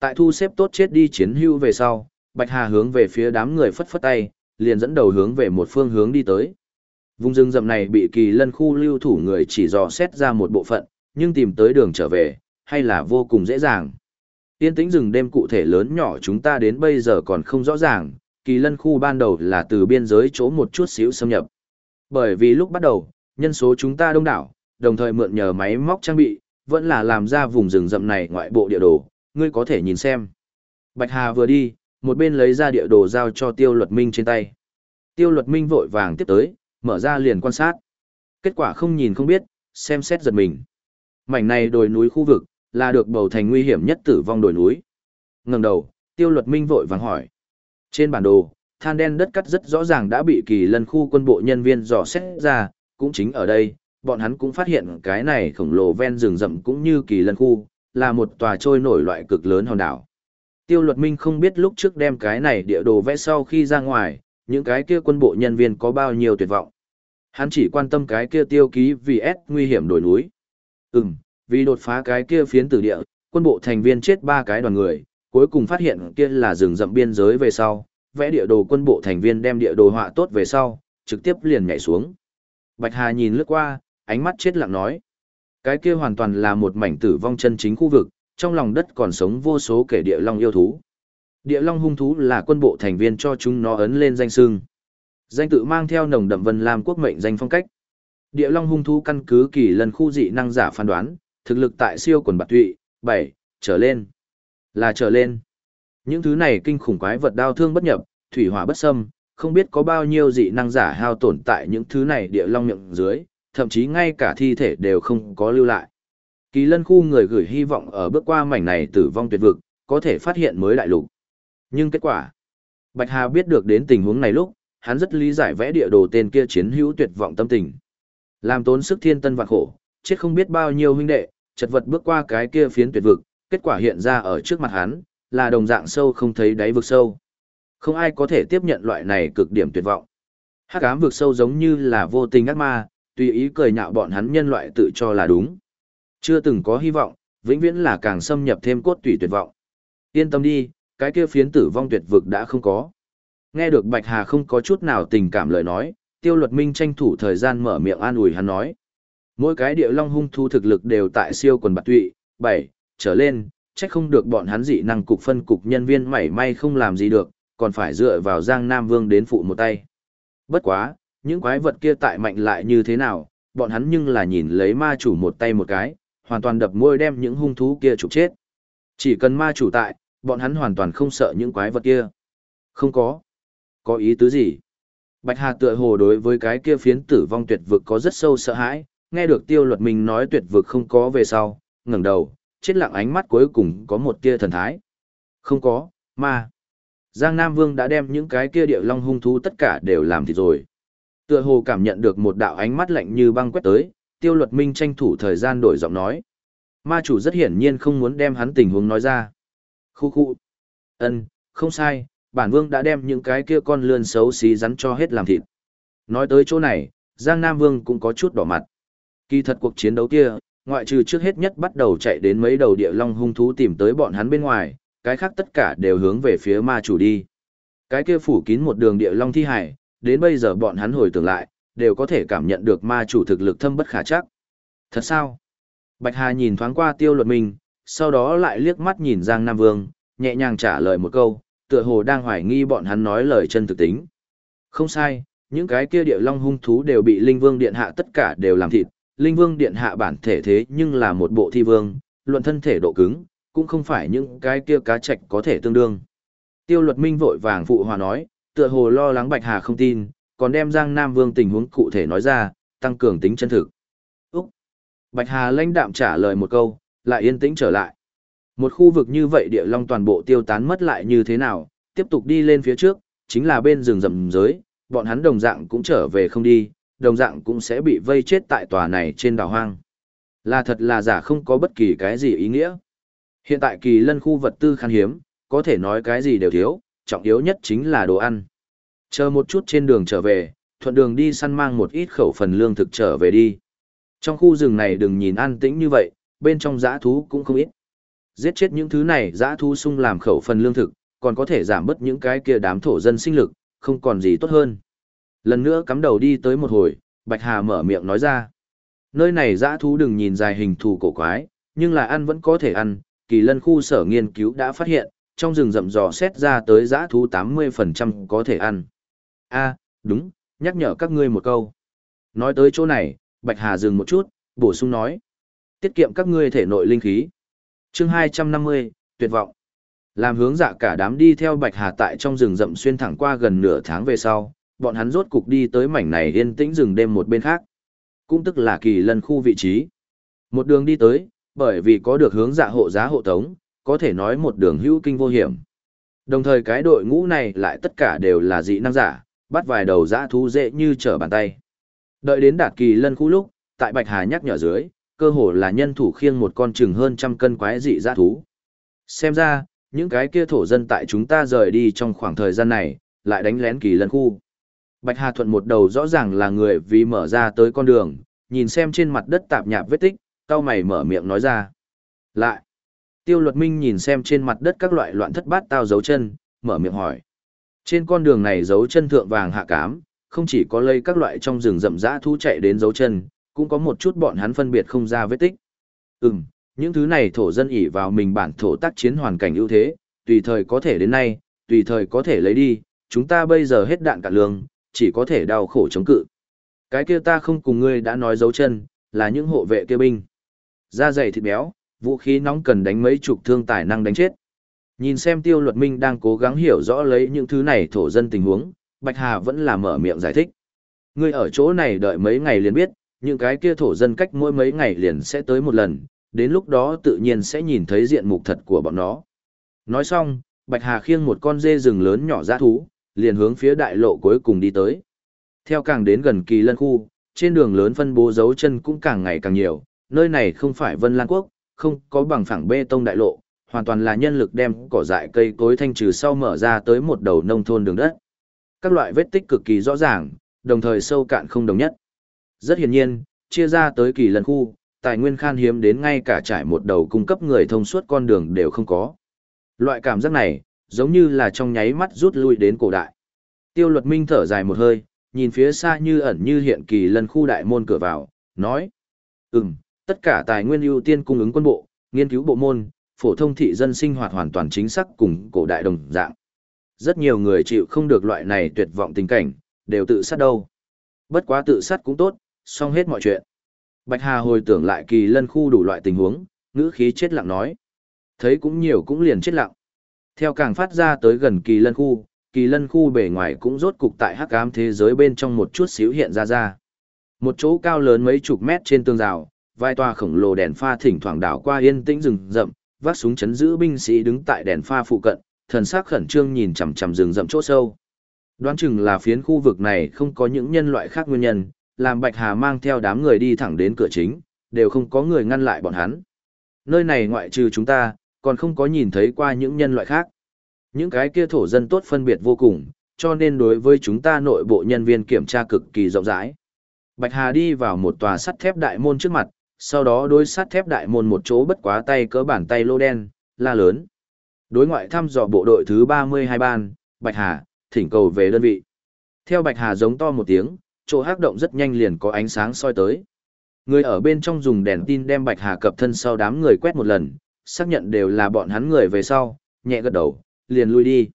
Tại thu xếp tốt chết đi chiến hưu về sau, Bạch Hà hướng về phía đám người phất phất tay, liền dẫn đầu hướng về một phương hướng đi tới. Vùng rừng rậm này bị kỳ lân khu lưu thủ người chỉ dò xét ra một bộ phận, nhưng tìm tới đường trở về, hay là vô cùng dễ dàng. Yên tĩnh rừng đêm cụ thể lớn nhỏ chúng ta đến bây giờ còn không rõ ràng, kỳ lân khu ban đầu là từ biên giới chỗ một chút xíu xâm nhập. Bởi vì lúc bắt đầu, nhân số chúng ta đông đảo, đồng thời mượn nhờ máy móc trang bị, vẫn là làm ra vùng rừng rậm này ngoại bộ địa đồ, ngươi có thể nhìn xem. Bạch Hà vừa đi, một bên lấy ra địa đồ giao cho Tiêu Luật Minh trên tay. Tiêu Luật Minh vội vàng tiếp tới, mở ra liền quan sát. Kết quả không nhìn không biết, xem xét giật mình. Mảnh này đồi núi khu vực, là được bầu thành nguy hiểm nhất tử vong đồi núi. Ngẩng đầu, Tiêu Luật Minh vội vàng hỏi. Trên bản đồ, than đen đất cắt rất rõ ràng đã bị kỳ lân khu quân bộ nhân viên dò xét ra, cũng chính ở đây, bọn hắn cũng phát hiện cái này khổng lồ ven rừng rậm cũng như kỳ lân khu, là một tòa trôi nổi loại cực lớn hòn đảo. Tiêu luật minh không biết lúc trước đem cái này địa đồ vẽ sau khi ra ngoài, những cái kia quân bộ nhân viên có bao nhiêu tuyệt vọng. Hắn chỉ quan tâm cái kia tiêu ký vì S nguy hiểm đổi núi. Ừm, vì đột phá cái kia phiến tử địa, quân bộ thành viên chết ba cái đoàn người, cuối cùng phát hiện kia là rừng rậm biên giới về sau, vẽ địa đồ quân bộ thành viên đem địa đồ họa tốt về sau, trực tiếp liền nhảy xuống. Bạch Hà nhìn lướt qua, ánh mắt chết lặng nói. Cái kia hoàn toàn là một mảnh tử vong chân chính khu vực, trong lòng đất còn sống vô số kẻ địa long yêu thú. Địa long hung thú là quân bộ thành viên cho chúng nó ấn lên danh sưng. Danh tự mang theo nồng đậm vân làm quốc mệnh danh phong cách. Địa long hung thú căn cứ kỳ lần khu dị năng giả phán đoán, thực lực tại siêu quần bạc tụy, 7, trở lên. Là trở lên. Những thứ này kinh khủng quái vật đao thương bất nhập, thủy hỏa bất xâm, không biết có bao nhiêu dị năng giả hao tổn tại những thứ này địa long miệng dưới, thậm chí ngay cả thi thể đều không có lưu lại. Kỳ lân khu người gửi hy vọng ở bước qua mảnh này tử vong tuyệt vực, có thể phát hiện mới đại lục. Nhưng kết quả, Bạch Hà biết được đến tình huống này lúc, hắn rất lý giải vẽ địa đồ tên kia chiến hữu tuyệt vọng tâm tình. Làm tốn sức thiên tân vạn khổ, chết không biết bao nhiêu huynh đệ, chật vật bước qua cái kia phiến tuyệt vực, kết quả hiện ra ở trước mặt hắn, là đồng dạng sâu không thấy đáy vực sâu. Không ai có thể tiếp nhận loại này cực điểm tuyệt vọng. Hắc ám vực sâu giống như là vô tình ác ma, tùy ý cười nhạo bọn hắn nhân loại tự cho là đúng. Chưa từng có hy vọng, vĩnh viễn là càng xâm nhập thêm cốt tủy tuyệt vọng. Yên tâm đi, cái kia phiến tử vong tuyệt vực đã không có. Nghe được Bạch Hà không có chút nào tình cảm lời nói, Tiêu Luật Minh tranh thủ thời gian mở miệng an ủi hắn nói. Mỗi cái địa long hung thu thực lực đều tại siêu quần bạc tụy, bảy trở lên, chắc không được bọn hắn dị năng cục phân cục nhân viên mảy may không làm gì được, còn phải dựa vào Giang Nam Vương đến phụ một tay. Bất quá, những quái vật kia tại mạnh lại như thế nào, bọn hắn nhưng là nhìn lấy ma chủ một tay một cái, hoàn toàn đập môi đem những hung thú kia trục chết. Chỉ cần ma chủ tại, bọn hắn hoàn toàn không sợ những quái vật kia. Không có. Có ý tứ gì? Bạch Hà tựa hồ đối với cái kia phiến tử vong tuyệt vực có rất sâu sợ hãi, nghe được tiêu luật mình nói tuyệt vực không có về sau, ngẩng đầu, chết lặng ánh mắt cuối cùng có một tia thần thái. Không có, ma. Giang Nam Vương đã đem những cái kia địa long hung thú tất cả đều làm thịt rồi. Tựa hồ cảm nhận được một đạo ánh mắt lạnh như băng quét tới, tiêu luật minh tranh thủ thời gian đổi giọng nói. Ma chủ rất hiển nhiên không muốn đem hắn tình huống nói ra. Khu khu. ân không sai, bản vương đã đem những cái kia con lươn xấu xí rắn cho hết làm thịt. Nói tới chỗ này, Giang Nam Vương cũng có chút đỏ mặt. Kỳ thật cuộc chiến đấu kia, ngoại trừ trước hết nhất bắt đầu chạy đến mấy đầu địa long hung thú tìm tới bọn hắn bên ngoài, cái khác tất cả đều hướng về phía ma chủ đi. Cái kia phủ kín một đường địa long thi hải, đến bây giờ bọn hắn hồi tưởng lại, đều có thể cảm nhận được ma chủ thực lực thâm bất khả chắc. Thật sao? Bạch Hà nhìn thoáng qua tiêu luật minh, sau đó lại liếc mắt nhìn Giang Nam Vương, nhẹ nhàng trả lời một câu, tựa hồ đang hoài nghi bọn hắn nói lời chân thực tính. Không sai, những cái kia địa long hung thú đều bị Linh Vương Điện Hạ tất cả đều làm thịt. Linh Vương Điện Hạ bản thể thế nhưng là một bộ thi vương, luận thân thể độ cứng, cũng không phải những cái kia cá trạch có thể tương đương. Tiêu luật minh vội vàng phụ hòa nói, tựa hồ lo lắng Bạch Hà không tin, còn đem Giang Nam Vương tình huống cụ thể nói ra, tăng cường tính chân thực. Úc! Bạch Hà lãnh đạm trả lời một câu, lại yên tĩnh trở lại. Một khu vực như vậy địa long toàn bộ tiêu tán mất lại như thế nào, tiếp tục đi lên phía trước, chính là bên rừng rậm giới, bọn hắn đồng dạng cũng trở về không đi, đồng dạng cũng sẽ bị vây chết tại tòa này trên đảo hoang. Là thật là giả không có bất kỳ cái gì ý nghĩa. Hiện tại kỳ lân khu vật tư khan hiếm, có thể nói cái gì đều thiếu, trọng yếu nhất chính là đồ ăn. Chờ một chút trên đường trở về, thuận đường đi săn mang một ít khẩu phần lương thực trở về đi. Trong khu rừng này đừng nhìn an tĩnh như vậy, bên trong giã thú cũng không ít. Giết chết những thứ này giã thú sung làm khẩu phần lương thực, còn có thể giảm bớt những cái kia đám thổ dân sinh lực, không còn gì tốt hơn. Lần nữa cắm đầu đi tới một hồi, Bạch Hà mở miệng nói ra. Nơi này giã thú đừng nhìn dài hình thù cổ quái, nhưng là ăn vẫn có thể ăn, kỳ lân khu sở nghiên cứu đã phát hiện, trong rừng rậm rò xét ra tới giã thú 80% có thể ăn. a đúng, nhắc nhở các ngươi một câu. Nói tới chỗ này, Bạch Hà dừng một chút, bổ sung nói. Tiết kiệm các ngươi thể nội linh khí. chương 250, tuyệt vọng. Làm hướng dạ cả đám đi theo Bạch Hà tại trong rừng rậm xuyên thẳng qua gần nửa tháng về sau, bọn hắn rốt cục đi tới mảnh này yên tĩnh rừng đêm một bên khác. Cũng tức là kỳ lân khu vị trí. Một đường đi tới, bởi vì có được hướng dạ hộ giá hộ tống, có thể nói một đường hữu kinh vô hiểm. Đồng thời cái đội ngũ này lại tất cả đều là dị năng giả, bắt vài đầu dã thú dễ như trở bàn tay. Đợi đến đạt kỳ lân khu lúc, tại Bạch Hà nhắc nhở dưới, cơ hồ là nhân thủ khiêng một con chừng hơn trăm cân quái dị dã thú. Xem ra, những cái kia thổ dân tại chúng ta rời đi trong khoảng thời gian này, lại đánh lén kỳ lân khu. Bạch Hà Thuận một đầu rõ ràng là người vì mở ra tới con đường, nhìn xem trên mặt đất tạp nhạp vết tích, cao mày mở miệng nói ra. Lại, tiêu luật minh nhìn xem trên mặt đất các loại loạn thất bát tao dấu chân, mở miệng hỏi. Trên con đường này dấu chân thượng vàng hạ cám, không chỉ có lây các loại trong rừng rậm rã thu chạy đến dấu chân, cũng có một chút bọn hắn phân biệt không ra vết tích. Ừm, những thứ này thổ dân ỉ vào mình bản thổ tác chiến hoàn cảnh ưu thế, tùy thời có thể đến nay, tùy thời có thể lấy đi, chúng ta bây giờ hết đạn cả lương, chỉ có thể đau khổ chống cự. Cái kia ta không cùng ngươi đã nói dấu chân, là những hộ vệ kia binh. Da dày thịt béo, vũ khí nóng cần đánh mấy chục thương tài năng đánh chết. Nhìn xem tiêu luật minh đang cố gắng hiểu rõ lấy những thứ này thổ dân tình huống, Bạch Hà vẫn là mở miệng giải thích. Ngươi ở chỗ này đợi mấy ngày liền biết, những cái kia thổ dân cách mỗi mấy ngày liền sẽ tới một lần, đến lúc đó tự nhiên sẽ nhìn thấy diện mục thật của bọn nó. Nói xong, Bạch Hà khiêng một con dê rừng lớn nhỏ ra thú, liền hướng phía đại lộ cuối cùng đi tới. Theo càng đến gần kỳ lân khu, trên đường lớn phân bố dấu chân cũng càng ngày càng nhiều, nơi này không phải Vân Lan Quốc, không có bằng phẳng bê tông đại lộ, hoàn toàn là nhân lực đem cỏ dại cây cối thanh trừ sau mở ra tới một đầu nông thôn đường đất. Các loại vết tích cực kỳ rõ ràng, đồng thời sâu cạn không đồng nhất. Rất hiển nhiên, chia ra tới kỳ lần khu, tài nguyên khan hiếm đến ngay cả trải một đầu cung cấp người thông suốt con đường đều không có. Loại cảm giác này, giống như là trong nháy mắt rút lui đến cổ đại. Tiêu luật minh thở dài một hơi, nhìn phía xa như ẩn như hiện kỳ lần khu đại môn cửa vào, nói. Ừm, tất cả tài nguyên ưu tiên cung ứng quân bộ, nghiên cứu bộ môn, phổ thông thị dân sinh hoạt hoàn toàn chính xác cùng cổ đại đồng dạng. Rất nhiều người chịu không được loại này tuyệt vọng tình cảnh, đều tự sát đâu. Bất quá tự sát cũng tốt, xong hết mọi chuyện. Bạch Hà hồi tưởng lại kỳ lân khu đủ loại tình huống, ngữ khí chết lặng nói. Thấy cũng nhiều cũng liền chết lặng. Theo càng phát ra tới gần kỳ lân khu, kỳ lân khu bề ngoài cũng rốt cục tại hắc ám thế giới bên trong một chút xíu hiện ra ra. Một chỗ cao lớn mấy chục mét trên tường rào, vai toa khổng lồ đèn pha thỉnh thoảng đảo qua yên tĩnh rừng rậm, vác súng chấn giữ binh sĩ đứng tại đèn pha phụ cận, thần sắc khẩn trương nhìn chằm chằm rừng rậm chỗ sâu. Đoán chừng là phiến khu vực này không có những nhân loại khác nguyên nhân, làm Bạch Hà mang theo đám người đi thẳng đến cửa chính, đều không có người ngăn lại bọn hắn. Nơi này ngoại trừ chúng ta, còn không có nhìn thấy qua những nhân loại khác. Những cái kia thổ dân tốt phân biệt vô cùng, cho nên đối với chúng ta nội bộ nhân viên kiểm tra cực kỳ rộng rãi. Bạch Hà đi vào một tòa sắt thép đại môn trước mặt, sau đó đối sắt thép đại môn một chỗ bất quá tay cỡ bàn tay lô đen, la lớn. Đối ngoại thăm dò bộ đội thứ 32 ban, Bạch Hà, thỉnh cầu về đơn vị. Theo Bạch Hà giống to một tiếng, chỗ hắc động rất nhanh liền có ánh sáng soi tới. Người ở bên trong dùng đèn tin đem Bạch Hà cập thân sau đám người quét một lần, xác nhận đều là bọn hắn người về sau, nhẹ gật đầu, liền lui đi.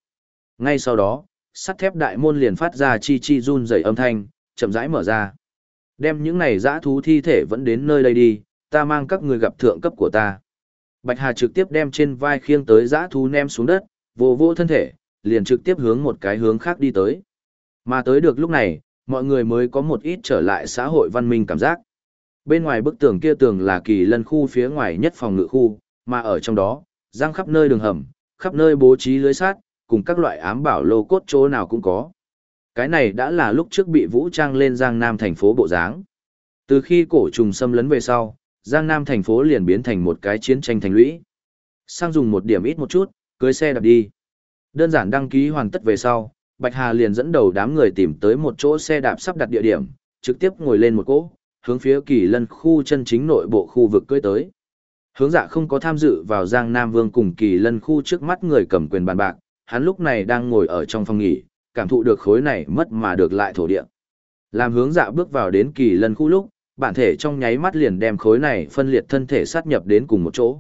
Ngay sau đó, sắt thép đại môn liền phát ra chi chi run rẩy âm thanh, chậm rãi mở ra. Đem những này dã thú thi thể vẫn đến nơi đây đi, ta mang các người gặp thượng cấp của ta. Bạch Hà trực tiếp đem trên vai khiêng tới dã thú ném xuống đất, vô vô thân thể, liền trực tiếp hướng một cái hướng khác đi tới. Mà tới được lúc này, mọi người mới có một ít trở lại xã hội văn minh cảm giác. Bên ngoài bức tường kia tường là kỳ lân khu phía ngoài nhất phòng ngự khu, mà ở trong đó, răng khắp nơi đường hầm, khắp nơi bố trí lưới sát, cùng các loại ám bảo lô cốt chỗ nào cũng có. Cái này đã là lúc trước bị vũ trang lên Giang Nam thành phố bộ dáng. Từ khi cổ trùng xâm lấn về sau, Giang Nam thành phố liền biến thành một cái chiến tranh thành lũy. Sang dùng một điểm ít một chút, cưới xe đạp đi. Đơn giản đăng ký hoàn tất về sau, Bạch Hà liền dẫn đầu đám người tìm tới một chỗ xe đạp sắp đặt địa điểm, trực tiếp ngồi lên một cỗ, hướng phía kỳ lân khu chân chính nội bộ khu vực cưới tới. Hướng dạ không có tham dự vào Giang Nam Vương cùng kỳ lân khu trước mắt người cầm quyền bàn bạc, hắn lúc này đang ngồi ở trong phòng nghỉ, cảm thụ được khối này mất mà được lại thổ địa. Làm hướng dạ bước vào đến kỳ lân khu lúc, bản thể trong nháy mắt liền đem khối này phân liệt thân thể sát nhập đến cùng một chỗ.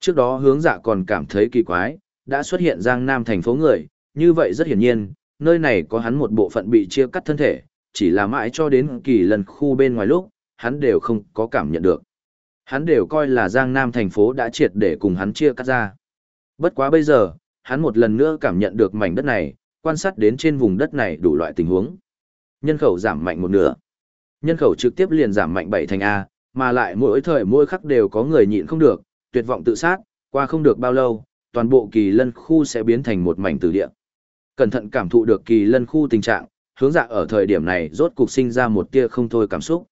Trước đó hướng dạ còn cảm thấy kỳ quái, đã xuất hiện Giang Nam thành phố người, như vậy rất hiển nhiên, nơi này có hắn một bộ phận bị chia cắt thân thể, chỉ là mãi cho đến kỳ lần khu bên ngoài lúc, hắn đều không có cảm nhận được. Hắn đều coi là Giang Nam thành phố đã triệt để cùng hắn chia cắt ra. Bất quá bây giờ, hắn một lần nữa cảm nhận được mảnh đất này, quan sát đến trên vùng đất này đủ loại tình huống. Nhân khẩu giảm mạnh một nửa. Nhân khẩu trực tiếp liền giảm mạnh bảy thành A, mà lại mỗi thời mỗi khắc đều có người nhịn không được, tuyệt vọng tự sát, qua không được bao lâu, toàn bộ kỳ lân khu sẽ biến thành một mảnh tử địa. Cẩn thận cảm thụ được kỳ lân khu tình trạng, hướng dạ ở thời điểm này rốt cục sinh ra một tia không thôi cảm xúc.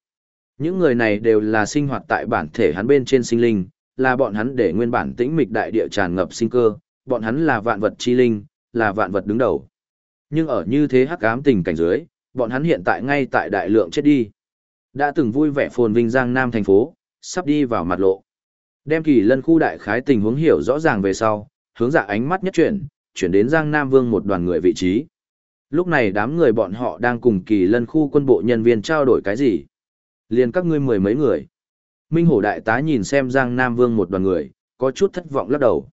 Những người này đều là sinh hoạt tại bản thể hắn bên trên sinh linh, là bọn hắn để nguyên bản tĩnh mịch đại địa tràn ngập sinh cơ, bọn hắn là vạn vật chi linh, là vạn vật đứng đầu. Nhưng ở như thế hắc ám tình cảnh dưới, bọn hắn hiện tại ngay tại đại lượng chết đi. Đã từng vui vẻ phồn vinh giang nam thành phố, sắp đi vào mặt lộ. Đem kỳ lân khu đại khái tình huống hiểu rõ ràng về sau, hướng dạ ánh mắt nhất chuyển, chuyển đến Giang Nam Vương một đoàn người vị trí. Lúc này đám người bọn họ đang cùng kỳ lân khu quân bộ nhân viên trao đổi cái gì? Liền các ngươi mười mấy người. Minh Hổ Đại tá nhìn xem Giang Nam Vương một đoàn người, có chút thất vọng lắc đầu.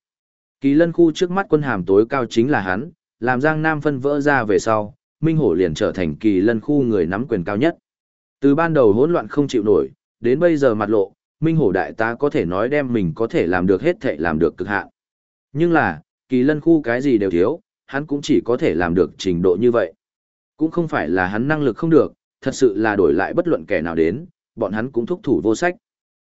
Kỳ lân khu trước mắt quân hàm tối cao chính là hắn, làm Giang Nam phân vỡ ra về sau, Minh Hổ liền trở thành kỳ lân khu người nắm quyền cao nhất. Từ ban đầu hỗn loạn không chịu nổi, đến bây giờ mặt lộ, Minh Hổ Đại tá có thể nói đem mình có thể làm được hết thể làm được cực hạn. Nhưng là, kỳ lân khu cái gì đều thiếu, hắn cũng chỉ có thể làm được trình độ như vậy. Cũng không phải là hắn năng lực không được, thật sự là đổi lại bất luận kẻ nào đến, bọn hắn cũng thúc thủ vô sách.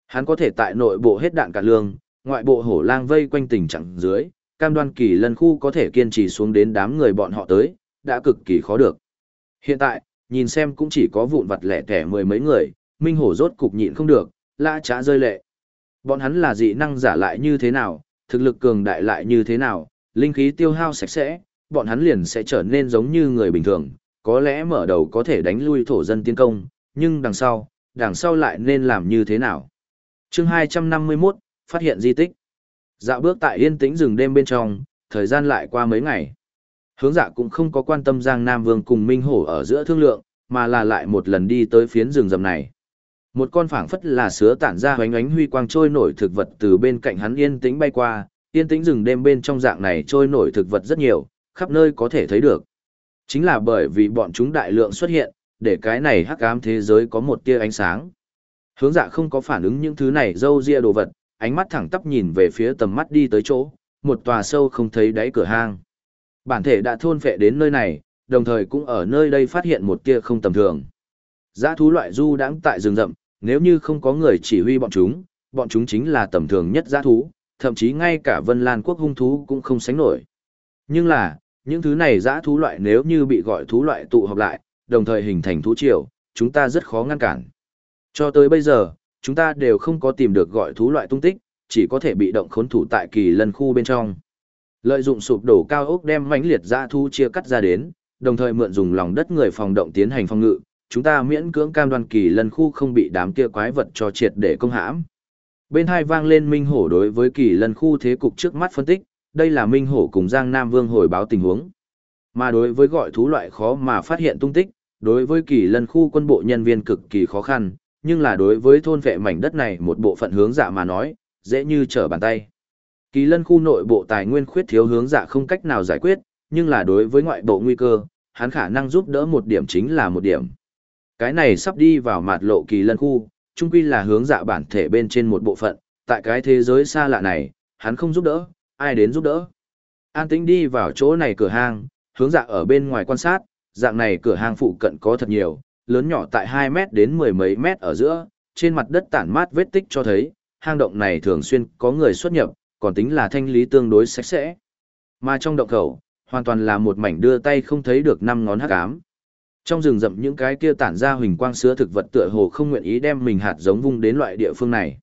Hắn có thể tại nội bộ hết đạn cả lương, ngoại bộ hổ lang vây quanh tình trạng dưới, cam đoan kỳ lân khu có thể kiên trì xuống đến đám người bọn họ tới, đã cực kỳ khó được. Hiện tại, nhìn xem cũng chỉ có vụn vặt lẻ tẻ mười mấy người, minh hổ rốt cục nhịn không được, lã trá rơi lệ. Bọn hắn là dị năng giả lại như thế nào, thực lực cường đại lại như thế nào, linh khí tiêu hao sạch sẽ, bọn hắn liền sẽ trở nên giống như người bình thường, có lẽ mở đầu có thể đánh lui thổ dân tiên công, nhưng đằng sau, đằng sau lại nên làm như thế nào. chương 251, phát hiện di tích. Dạo bước tại yên tĩnh rừng đêm bên trong, thời gian lại qua mấy ngày. Hướng dạ cũng không có quan tâm Giang Nam Vương cùng Minh Hổ ở giữa thương lượng, mà là lại một lần đi tới phiến rừng rầm này. Một con phảng phất là sứa tản ra hoánh ánh huy quang trôi nổi thực vật từ bên cạnh hắn yên tĩnh bay qua, yên tĩnh rừng đêm bên trong dạng này trôi nổi thực vật rất nhiều, khắp nơi có thể thấy được. Chính là bởi vì bọn chúng đại lượng xuất hiện, để cái này hắc ám thế giới có một tia ánh sáng. Hướng dạ không có phản ứng những thứ này dâu ria đồ vật, ánh mắt thẳng tắp nhìn về phía tầm mắt đi tới chỗ, một tòa sâu không thấy đáy cửa hang. Bản thể đã thôn phệ đến nơi này, đồng thời cũng ở nơi đây phát hiện một tia không tầm thường. Giã thú loại du đáng tại rừng rậm, nếu như không có người chỉ huy bọn chúng, bọn chúng chính là tầm thường nhất giã thú, thậm chí ngay cả Vân Lan quốc hung thú cũng không sánh nổi. Nhưng là, những thứ này giã thú loại nếu như bị gọi thú loại tụ hợp lại, đồng thời hình thành thú triều, chúng ta rất khó ngăn cản. Cho tới bây giờ, chúng ta đều không có tìm được gọi thú loại tung tích, chỉ có thể bị động khốn thủ tại kỳ lân khu bên trong. Lợi dụng sụp đổ cao ốc đem mãnh liệt ra thu chia cắt ra đến, đồng thời mượn dùng lòng đất người phòng động tiến hành phòng ngự, chúng ta miễn cưỡng cam đoan kỳ lân khu không bị đám kia quái vật cho triệt để công hãm. Bên hai vang lên Minh Hổ đối với kỳ lân khu thế cục trước mắt phân tích, đây là Minh Hổ cùng Giang Nam Vương hồi báo tình huống. Mà đối với gọi thú loại khó mà phát hiện tung tích, đối với kỳ lân khu quân bộ nhân viên cực kỳ khó khăn, nhưng là đối với thôn vệ mảnh đất này một bộ phận hướng dạ mà nói, dễ như trở bàn tay. Kỳ lân khu nội bộ tài nguyên khuyết thiếu hướng dạ không cách nào giải quyết, nhưng là đối với ngoại bộ nguy cơ, hắn khả năng giúp đỡ một điểm chính là một điểm. Cái này sắp đi vào mạt lộ kỳ lân khu, chung quy là hướng dạ bản thể bên trên một bộ phận, tại cái thế giới xa lạ này, hắn không giúp đỡ, ai đến giúp đỡ. An tĩnh đi vào chỗ này cửa hang, hướng dạ ở bên ngoài quan sát, dạng này cửa hang phụ cận có thật nhiều, lớn nhỏ tại 2 mét đến mười mấy mét ở giữa, trên mặt đất tản mát vết tích cho thấy, hang động này thường xuyên có người xuất nhập, còn tính là thanh lý tương đối sạch sẽ. Mà trong động khẩu, hoàn toàn là một mảnh đưa tay không thấy được năm ngón hắc ám. Trong rừng rậm những cái kia tản ra huỳnh quang sứa thực vật tựa hồ không nguyện ý đem mình hạt giống vung đến loại địa phương này.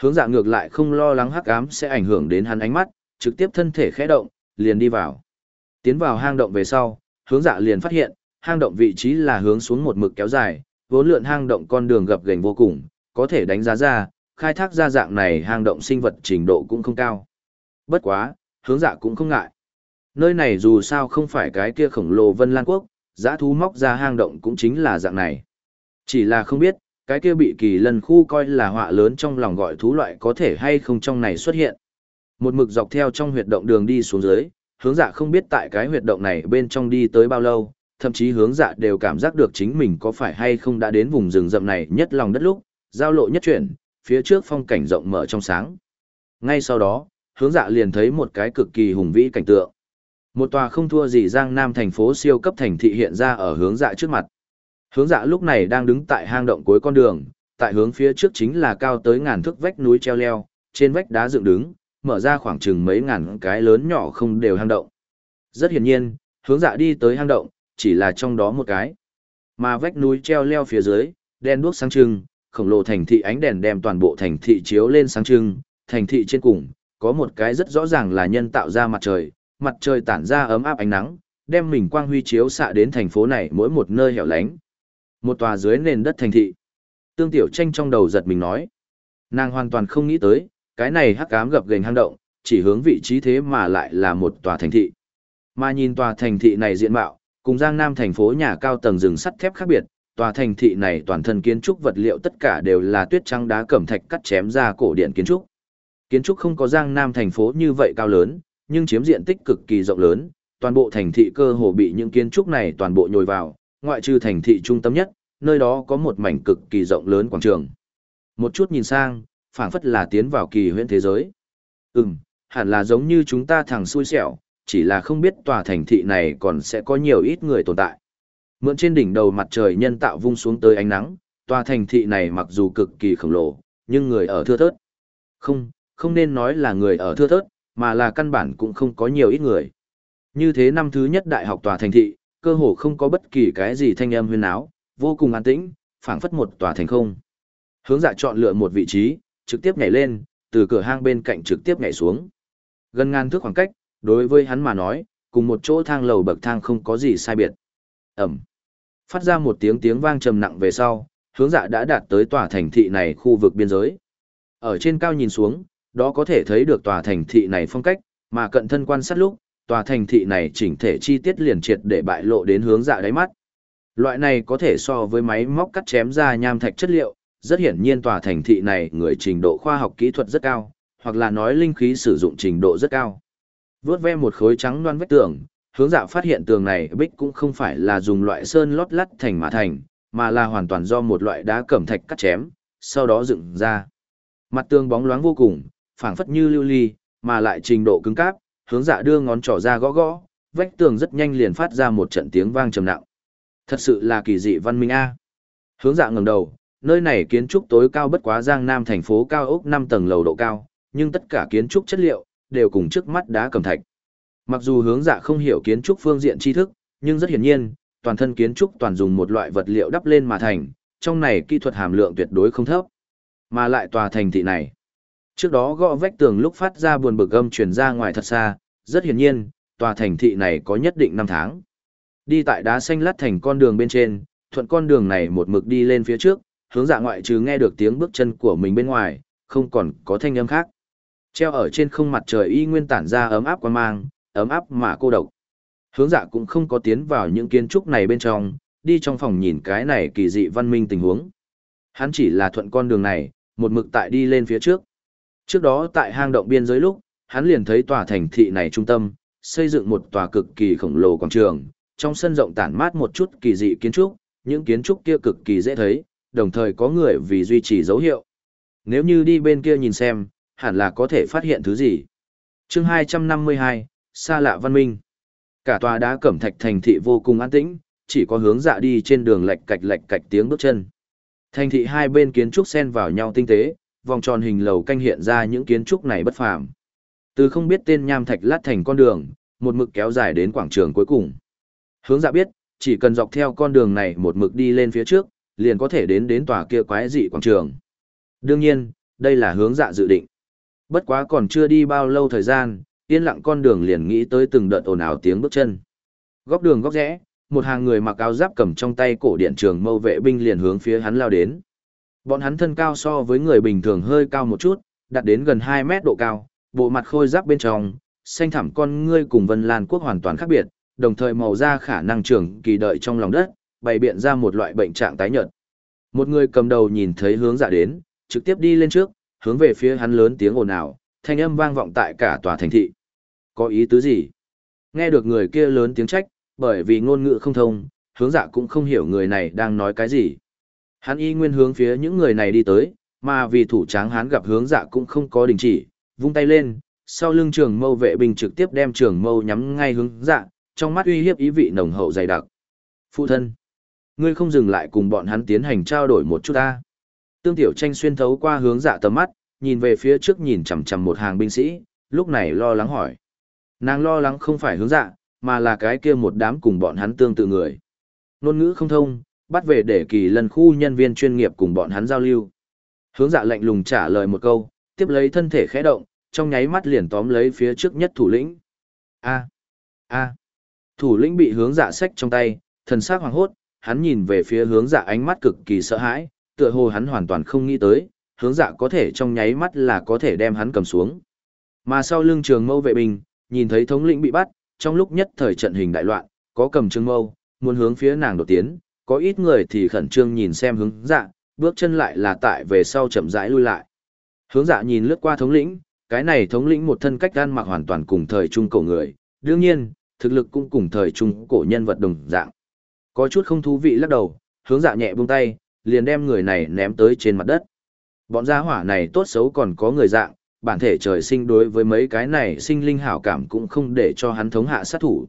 Hướng dạ ngược lại không lo lắng hắc ám sẽ ảnh hưởng đến hắn ánh mắt, trực tiếp thân thể khẽ động, liền đi vào. Tiến vào hang động về sau, hướng dạ liền phát hiện, hang động vị trí là hướng xuống một mực kéo dài, vốn lượn hang động con đường gập ghềnh vô cùng, có thể đánh giá ra, khai thác ra dạng này hang động sinh vật trình độ cũng không cao. Bất quá, hướng dạ cũng không ngại. Nơi này dù sao không phải cái kia khổng lồ Vân Lan Quốc, giã thú móc ra hang động cũng chính là dạng này. Chỉ là không biết, cái kia bị kỳ lần khu coi là họa lớn trong lòng gọi thú loại có thể hay không trong này xuất hiện. Một mực dọc theo trong huyệt động đường đi xuống dưới, hướng dạ không biết tại cái huyệt động này bên trong đi tới bao lâu, thậm chí hướng dạ đều cảm giác được chính mình có phải hay không đã đến vùng rừng rậm này nhất lòng đất lúc, giao lộ nhất chuyển, phía trước phong cảnh rộng mở trong sáng. Ngay sau đó, hướng dạ liền thấy một cái cực kỳ hùng vĩ cảnh tượng. Một tòa không thua gì Giang Nam thành phố siêu cấp thành thị hiện ra ở hướng dạ trước mặt. Hướng dạ lúc này đang đứng tại hang động cuối con đường, tại hướng phía trước chính là cao tới ngàn thước vách núi treo leo, trên vách đá dựng đứng, mở ra khoảng chừng mấy ngàn cái lớn nhỏ không đều hang động. Rất hiển nhiên, hướng dạ đi tới hang động, chỉ là trong đó một cái. Mà vách núi treo leo phía dưới, đen đuốc sáng trưng, khổng lồ thành thị ánh đèn đem toàn bộ thành thị chiếu lên sáng trưng, thành thị trên cùng, có một cái rất rõ ràng là nhân tạo ra mặt trời, mặt trời tản ra ấm áp ánh nắng, đem mình quang huy chiếu xạ đến thành phố này mỗi một nơi hẻo lánh. Một tòa dưới nền đất thành thị. Tương Tiểu Tranh trong đầu giật mình nói. Nàng hoàn toàn không nghĩ tới, cái này hắc ám gập gềnh hang động, chỉ hướng vị trí thế mà lại là một tòa thành thị. Mà nhìn tòa thành thị này diện mạo, cùng Giang Nam thành phố nhà cao tầng rừng sắt thép khác biệt, tòa thành thị này toàn thân kiến trúc vật liệu tất cả đều là tuyết trắng đá cẩm thạch cắt chém ra cổ điện kiến trúc. Kiến trúc không có Giang Nam thành phố như vậy cao lớn, nhưng chiếm diện tích cực kỳ rộng lớn, toàn bộ thành thị cơ hồ bị những kiến trúc này toàn bộ nhồi vào, ngoại trừ thành thị trung tâm nhất, nơi đó có một mảnh cực kỳ rộng lớn quảng trường. Một chút nhìn sang, phảng phất là tiến vào kỳ huyễn thế giới. Ừm, hẳn là giống như chúng ta thằng xui xẻo, chỉ là không biết tòa thành thị này còn sẽ có nhiều ít người tồn tại. Mượn trên đỉnh đầu mặt trời nhân tạo vung xuống tới ánh nắng, tòa thành thị này mặc dù cực kỳ khổng lồ, nhưng người ở thưa thớt. Không, không nên nói là người ở thưa thớt, mà là căn bản cũng không có nhiều ít người. Như thế năm thứ nhất đại học tòa thành thị, cơ hồ không có bất kỳ cái gì thanh âm huyên áo, vô cùng an tĩnh, phảng phất một tòa thành không. Hướng dạ chọn lựa một vị trí, trực tiếp nhảy lên, từ cửa hang bên cạnh trực tiếp nhảy xuống. Gần ngàn thước khoảng cách, đối với hắn mà nói, cùng một chỗ thang lầu bậc thang không có gì sai biệt. Ẩm. Phát ra một tiếng tiếng vang trầm nặng về sau, hướng dạ đã đạt tới tòa thành thị này khu vực biên giới. Ở trên cao nhìn xuống, đó có thể thấy được tòa thành thị này phong cách, mà cận thân quan sát lúc, tòa thành thị này chỉnh thể chi tiết liền triệt để bại lộ đến hướng dạ đáy mắt. Loại này có thể so với máy móc cắt chém ra nham thạch chất liệu, rất hiển nhiên tòa thành thị này người trình độ khoa học kỹ thuật rất cao, hoặc là nói linh khí sử dụng trình độ rất cao. Vướt ve một khối trắng loan vách tường, hướng dạ phát hiện tường này bích cũng không phải là dùng loại sơn lót lắt thành mà thành, mà là hoàn toàn do một loại đá cẩm thạch cắt chém, sau đó dựng ra. Mặt tường bóng loáng vô cùng, phảng phất như lưu ly, mà lại trình độ cứng cáp, hướng dạ đưa ngón trỏ ra gõ gõ, vách tường rất nhanh liền phát ra một trận tiếng vang trầm nặng. Thật sự là kỳ dị văn minh a. Hướng dạ ngẩng đầu, nơi này kiến trúc tối cao bất quá Giang Nam thành phố cao ốc 5 tầng lầu độ cao, nhưng tất cả kiến trúc chất liệu đều cùng trước mắt đá cầm thạch. Mặc dù hướng dạ không hiểu kiến trúc phương diện tri thức, nhưng rất hiển nhiên, toàn thân kiến trúc toàn dùng một loại vật liệu đắp lên mà thành, trong này kỹ thuật hàm lượng tuyệt đối không thấp. Mà lại tòa thành thị này. Trước đó gõ vách tường lúc phát ra buồn bực âm truyền ra ngoài thật xa, rất hiển nhiên, tòa thành thị này có nhất định năm tháng. Đi tại đá xanh lát thành con đường bên trên, thuận con đường này một mực đi lên phía trước, hướng dạ ngoại trừ nghe được tiếng bước chân của mình bên ngoài, không còn có thanh âm khác. Treo ở trên không mặt trời y nguyên tản ra ấm áp quan mang, ấm áp mà cô độc. Hướng dạ cũng không có tiến vào những kiến trúc này bên trong, đi trong phòng nhìn cái này kỳ dị văn minh tình huống. Hắn chỉ là thuận con đường này, một mực tại đi lên phía trước. Trước đó tại hang động biên giới lúc, hắn liền thấy tòa thành thị này trung tâm, xây dựng một tòa cực kỳ khổng lồ quảng trường, trong sân rộng tản mát một chút kỳ dị kiến trúc, những kiến trúc kia cực kỳ dễ thấy, đồng thời có người vì duy trì dấu hiệu. Nếu như đi bên kia nhìn xem, hẳn là có thể phát hiện thứ gì. chương 252, xa lạ văn minh. Cả tòa đá cẩm thạch thành thị vô cùng an tĩnh, chỉ có hướng dạ đi trên đường lạch cạch lạch cạch tiếng bước chân. Thành thị hai bên kiến trúc xen vào nhau tinh tế, vòng tròn hình lầu canh hiện ra những kiến trúc này bất phàm. Từ không biết tên nham thạch lát thành con đường, một mực kéo dài đến quảng trường cuối cùng. Hướng dạ biết, chỉ cần dọc theo con đường này một mực đi lên phía trước, liền có thể đến đến tòa kia quái dị quảng trường. Đương nhiên, đây là hướng dạ dự định. Bất quá còn chưa đi bao lâu thời gian, yên lặng con đường liền nghĩ tới từng đợt ồn ào tiếng bước chân. Góc đường góc rẽ, một hàng người mặc áo giáp cầm trong tay cổ điện trường mâu vệ binh liền hướng phía hắn lao đến. Bọn hắn thân cao so với người bình thường hơi cao một chút, đạt đến gần 2 mét độ cao, bộ mặt khôi giáp bên trong, xanh thẳm con ngươi cùng Vân Lan quốc hoàn toàn khác biệt, đồng thời màu da khả năng trưởng kỳ đợi trong lòng đất, bày biện ra một loại bệnh trạng tái nhợt. Một người cầm đầu nhìn thấy hướng dạ đến, trực tiếp đi lên trước, hướng về phía hắn lớn tiếng ồn ào, thanh âm vang vọng tại cả tòa thành thị. Có ý tứ gì? Nghe được người kia lớn tiếng trách, bởi vì ngôn ngữ không thông, hướng dạ cũng không hiểu người này đang nói cái gì. Hắn y nguyên hướng phía những người này đi tới, mà vì thủ tráng hắn gặp hướng dạ cũng không có đình chỉ, vung tay lên, sau lưng trường mâu vệ binh trực tiếp đem trường mâu nhắm ngay hướng dạ, trong mắt uy hiếp ý vị nồng hậu dày đặc. Phụ thân, ngươi không dừng lại cùng bọn hắn tiến hành trao đổi một chút ta. Tương tiểu tranh xuyên thấu qua hướng dạ tầm mắt, nhìn về phía trước nhìn chằm chằm một hàng binh sĩ, lúc này lo lắng hỏi. Nàng lo lắng không phải hướng dạ, mà là cái kia một đám cùng bọn hắn tương tự người. Nôn ngữ không thông, bắt về để kỳ lần khu nhân viên chuyên nghiệp cùng bọn hắn giao lưu. Hướng dạ lạnh lùng trả lời một câu, tiếp lấy thân thể khẽ động, trong nháy mắt liền tóm lấy phía trước nhất thủ lĩnh. A. A. Thủ lĩnh bị hướng dạ sách trong tay, thần sắc hoàng hốt, hắn nhìn về phía hướng dạ ánh mắt cực kỳ sợ hãi, tựa hồ hắn hoàn toàn không nghĩ tới, hướng dạ có thể trong nháy mắt là có thể đem hắn cầm xuống. Mà sau lưng trường mâu vệ binh, nhìn thấy thống lĩnh bị bắt, trong lúc nhất thời trận hình đại loạn, có cầm trường mâu, muốn hướng phía nàng đột tiến, có ít người thì khẩn trương nhìn xem hướng dạ, bước chân lại là tại về sau chậm rãi lui lại. Hướng dạ nhìn lướt qua thống lĩnh, cái này thống lĩnh một thân cách gan mặc hoàn toàn cùng thời trung cổ người, đương nhiên, thực lực cũng cùng thời trung cổ nhân vật đồng dạng. Có chút không thú vị lắc đầu, hướng dạ nhẹ buông tay, liền đem người này ném tới trên mặt đất. Bọn gia hỏa này tốt xấu còn có người dạng, bản thể trời sinh đối với mấy cái này sinh linh hảo cảm cũng không để cho hắn thống hạ sát thủ.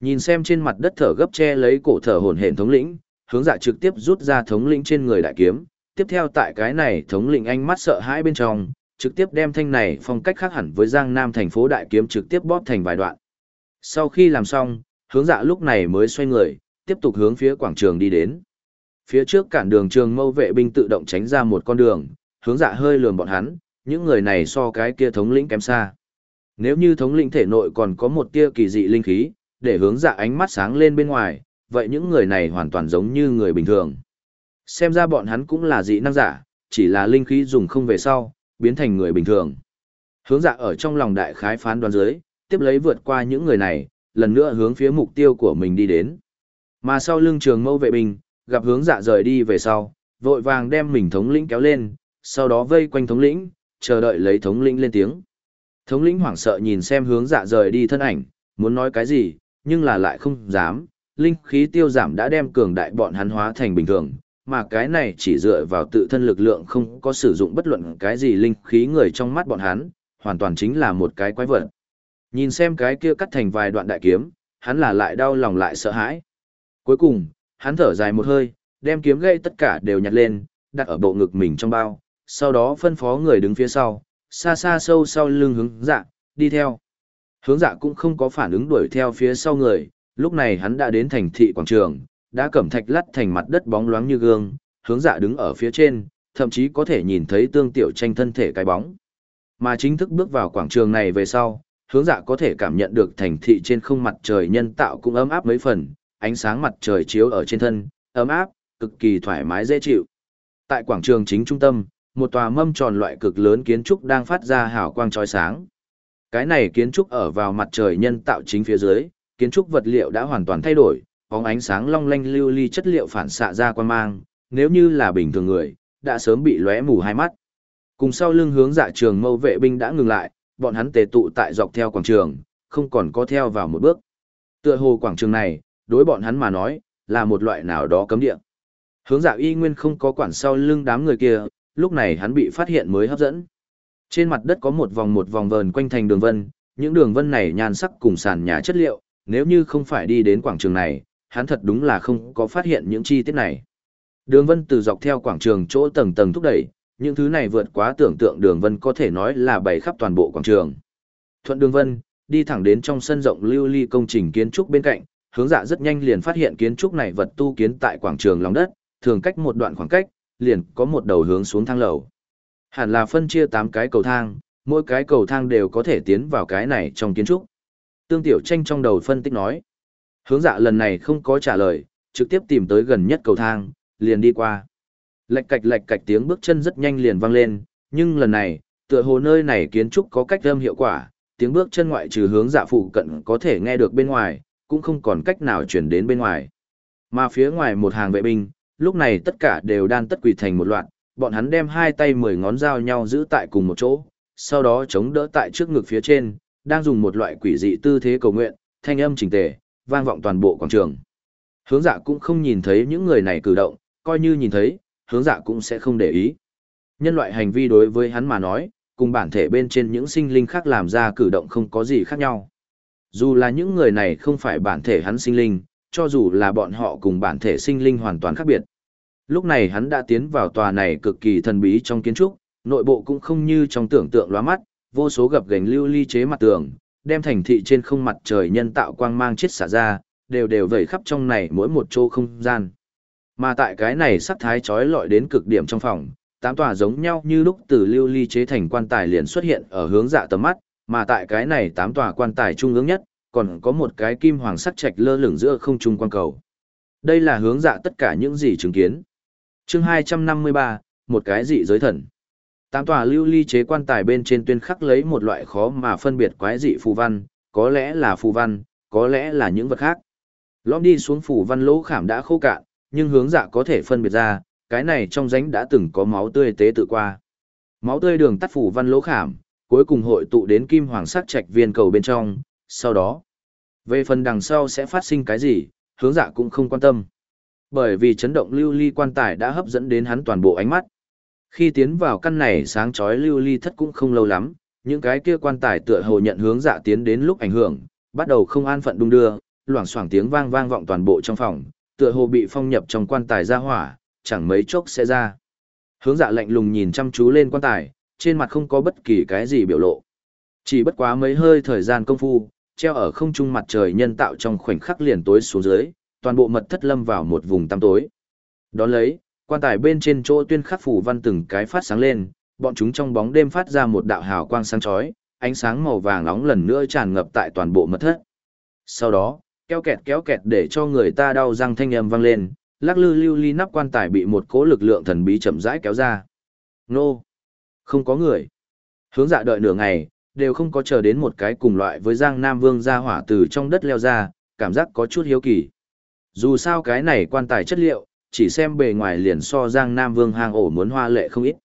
Nhìn xem trên mặt đất thở gấp che lấy cổ thở hổn hển thống lĩnh, hướng dạ trực tiếp rút ra thống lĩnh trên người đại kiếm, tiếp theo tại cái này thống lĩnh ánh mắt sợ hãi bên trong, trực tiếp đem thanh này phong cách khác hẳn với Giang Nam thành phố đại kiếm trực tiếp bóp thành vài đoạn. Sau khi làm xong, hướng dạ lúc này mới xoay người, tiếp tục hướng phía quảng trường đi đến. Phía trước cản đường trường mâu vệ binh tự động tránh ra một con đường, hướng dạ hơi lườm bọn hắn, những người này so cái kia thống lĩnh kém xa. Nếu như thống lĩnh thể nội còn có một tia kỳ dị linh khí, để hướng dạ ánh mắt sáng lên bên ngoài, vậy những người này hoàn toàn giống như người bình thường. Xem ra bọn hắn cũng là dị năng giả, chỉ là linh khí dùng không về sau, biến thành người bình thường. Hướng dạ ở trong lòng đại khái phán đoán dưới, tiếp lấy vượt qua những người này, lần nữa hướng phía mục tiêu của mình đi đến. Mà sau lưng trường mâu vệ binh, gặp hướng dạ rời đi về sau, vội vàng đem mình thống lĩnh kéo lên, sau đó vây quanh thống lĩnh, chờ đợi lấy thống lĩnh lên tiếng. Thống lĩnh hoảng sợ nhìn xem hướng dạ rời đi thân ảnh, muốn nói cái gì, nhưng là lại không dám, linh khí tiêu giảm đã đem cường đại bọn hắn hóa thành bình thường, mà cái này chỉ dựa vào tự thân lực lượng không có sử dụng bất luận cái gì linh khí người trong mắt bọn hắn, hoàn toàn chính là một cái quái vật. Nhìn xem cái kia cắt thành vài đoạn đại kiếm, hắn là lại đau lòng lại sợ hãi. Cuối cùng, hắn thở dài một hơi, đem kiếm gây tất cả đều nhặt lên, đặt ở bộ ngực mình trong bao, sau đó phân phó người đứng phía sau, xa xa sâu sau lưng hướng dạ, đi theo. Hướng dạ cũng không có phản ứng đuổi theo phía sau người, lúc này hắn đã đến thành thị quảng trường, đã cẩm thạch lắt thành mặt đất bóng loáng như gương, hướng dạ đứng ở phía trên, thậm chí có thể nhìn thấy tương tiểu tranh thân thể cái bóng. Mà chính thức bước vào quảng trường này về sau, hướng dạ có thể cảm nhận được thành thị trên không mặt trời nhân tạo cũng ấm áp mấy phần, ánh sáng mặt trời chiếu ở trên thân, ấm áp, cực kỳ thoải mái dễ chịu. Tại quảng trường chính trung tâm, một tòa mâm tròn loại cực lớn kiến trúc đang phát ra hào quang chói sáng. Cái này kiến trúc ở vào mặt trời nhân tạo chính phía dưới, kiến trúc vật liệu đã hoàn toàn thay đổi, bóng ánh sáng long lanh lưu ly chất liệu phản xạ ra quang mang, nếu như là bình thường người, đã sớm bị lóe mù hai mắt. Cùng sau lưng hướng dạ trường mâu vệ binh đã ngừng lại, bọn hắn tề tụ tại dọc theo quảng trường, không còn có theo vào một bước. Tựa hồ quảng trường này, đối bọn hắn mà nói, là một loại nào đó cấm địa. Hướng dạ y nguyên không có quản sau lưng đám người kia, lúc này hắn bị phát hiện mới hấp dẫn. Trên mặt đất có một vòng một vòng vờn quanh thành đường vân, những đường vân này nhan sắc cùng sàn nhà chất liệu, nếu như không phải đi đến quảng trường này, hắn thật đúng là không có phát hiện những chi tiết này. Đường vân từ dọc theo quảng trường chỗ tầng tầng thúc đẩy, những thứ này vượt quá tưởng tượng đường vân có thể nói là bày khắp toàn bộ quảng trường. Thuận đường vân, đi thẳng đến trong sân rộng lưu ly công trình kiến trúc bên cạnh, hướng dạ rất nhanh liền phát hiện kiến trúc này vật tu kiến tại quảng trường lòng đất, thường cách một đoạn khoảng cách, liền có một đầu hướng xuống thang lầu. Hẳn là phân chia 8 cái cầu thang, mỗi cái cầu thang đều có thể tiến vào cái này trong kiến trúc. Tương Tiểu Tranh trong đầu phân tích nói. Hướng dạ lần này không có trả lời, trực tiếp tìm tới gần nhất cầu thang, liền đi qua. Lạch cạch lạch cạch tiếng bước chân rất nhanh liền vang lên, nhưng lần này, tựa hồ nơi này kiến trúc có cách âm hiệu quả, tiếng bước chân ngoại trừ hướng dạ phụ cận có thể nghe được bên ngoài, cũng không còn cách nào chuyển đến bên ngoài. Mà phía ngoài một hàng vệ binh, lúc này tất cả đều đan tất quỳ thành một loạt, bọn hắn đem hai tay mười ngón dao nhau giữ tại cùng một chỗ, sau đó chống đỡ tại trước ngực phía trên, đang dùng một loại quỷ dị tư thế cầu nguyện, thanh âm chỉnh tề, vang vọng toàn bộ quảng trường. Hướng dạ cũng không nhìn thấy những người này cử động, coi như nhìn thấy, hướng dạ cũng sẽ không để ý. Nhân loại hành vi đối với hắn mà nói, cùng bản thể bên trên những sinh linh khác làm ra cử động không có gì khác nhau. Dù là những người này không phải bản thể hắn sinh linh, cho dù là bọn họ cùng bản thể sinh linh hoàn toàn khác biệt. Lúc này hắn đã tiến vào tòa này cực kỳ thần bí trong kiến trúc, nội bộ cũng không như trong tưởng tượng lóa mắt, vô số gập gành lưu ly chế mặt tường, đem thành thị trên không mặt trời nhân tạo quang mang chết xả ra, đều đều vẩy khắp trong này mỗi một chỗ không gian. Mà tại cái này sắc thái trói lọi đến cực điểm trong phòng, tám tòa giống nhau như lúc từ lưu ly chế thành quan tài liền xuất hiện ở hướng dạ tầm mắt, mà tại cái này tám tòa quan tài trung ương nhất, còn có một cái kim hoàng sắc trạch lơ lửng giữa không trung quan cầu. Đây là hướng dạ tất cả những gì chứng kiến. Chương 253, một cái dị giới thần. Tám tòa lưu ly chế quan tài bên trên tuyên khắc lấy một loại khó mà phân biệt quái dị phù văn, có lẽ là phù văn, có lẽ là những vật khác. Lõm đi xuống phù văn lỗ khảm đã khô cạn, nhưng hướng dạ có thể phân biệt ra, cái này trong rãnh đã từng có máu tươi tế tự qua. Máu tươi đường tắt phù văn lỗ khảm, cuối cùng hội tụ đến kim hoàng sắc trạch viên cầu bên trong, sau đó. Về phần đằng sau sẽ phát sinh cái gì, hướng dạ cũng không quan tâm. Bởi vì chấn động lưu ly quan tài đã hấp dẫn đến hắn toàn bộ ánh mắt. Khi tiến vào căn này sáng chói lưu ly thất cũng không lâu lắm, những cái kia quan tài tựa hồ nhận hướng dạ tiến đến lúc ảnh hưởng, bắt đầu không an phận đung đưa, loảng xoảng tiếng vang vang vọng toàn bộ trong phòng, tựa hồ bị phong nhập trong quan tài ra hỏa, chẳng mấy chốc sẽ ra. Hướng dạ lạnh lùng nhìn chăm chú lên quan tài, trên mặt không có bất kỳ cái gì biểu lộ. Chỉ bất quá mấy hơi thời gian công phu, treo ở không trung mặt trời nhân tạo trong khoảnh khắc liền tối xuống dưới, toàn bộ mật thất lâm vào một vùng tăm tối. Đón lấy, quan tài bên trên chỗ tuyên khắc phủ văn từng cái phát sáng lên, bọn chúng trong bóng đêm phát ra một đạo hào quang sáng chói, ánh sáng màu vàng nóng lần nữa tràn ngập tại toàn bộ mật thất. Sau đó, kéo kẹt kéo kẹt để cho người ta đau răng thanh âm vang lên, lắc lư lưu ly nắp quan tài bị một cỗ lực lượng thần bí chậm rãi kéo ra. Nô! Không có người. Hướng dạ đợi nửa ngày, đều không có chờ đến một cái cùng loại với Giang Nam Vương ra hỏa từ trong đất leo ra, cảm giác có chút hiếu kỳ. Dù sao cái này quan tài chất liệu, chỉ xem bề ngoài liền so Giang Nam Vương hang ổ muốn hoa lệ không ít.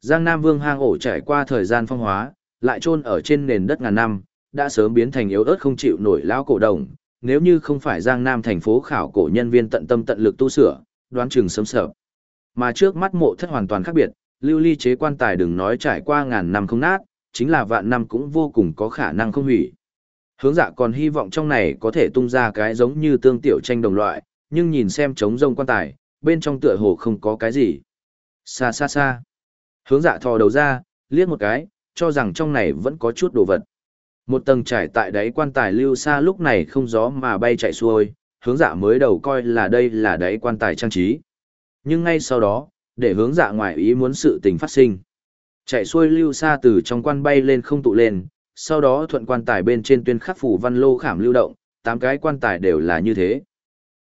Giang Nam Vương hang ổ trải qua thời gian phong hóa, lại chôn ở trên nền đất ngàn năm, đã sớm biến thành yếu ớt không chịu nổi lão cổ đồng, nếu như không phải Giang Nam thành phố khảo cổ nhân viên tận tâm tận lực tu sửa, đoán chừng sớm sợ. Mà trước mắt mộ thất hoàn toàn khác biệt, lưu ly chế quan tài đừng nói trải qua ngàn năm không nát, chính là vạn năm cũng vô cùng có khả năng không hủy. Hướng dạ còn hy vọng trong này có thể tung ra cái giống như tương tiểu tranh đồng loại, nhưng nhìn xem trống rông quan tài, bên trong tựa hồ không có cái gì. Xa xa xa. Hướng dạ thò đầu ra, liếc một cái, cho rằng trong này vẫn có chút đồ vật. Một tầng trải tại đáy quan tài lưu xa lúc này không gió mà bay chạy xuôi, hướng dạ mới đầu coi là đây là đáy quan tài trang trí. Nhưng ngay sau đó, để hướng dạ ngoài ý muốn sự tình phát sinh. Chạy xuôi lưu xa từ trong quan bay lên không tụ lên, sau đó thuận quan tài bên trên tuyên khắc phủ văn lô khảm lưu động, tám cái quan tài đều là như thế.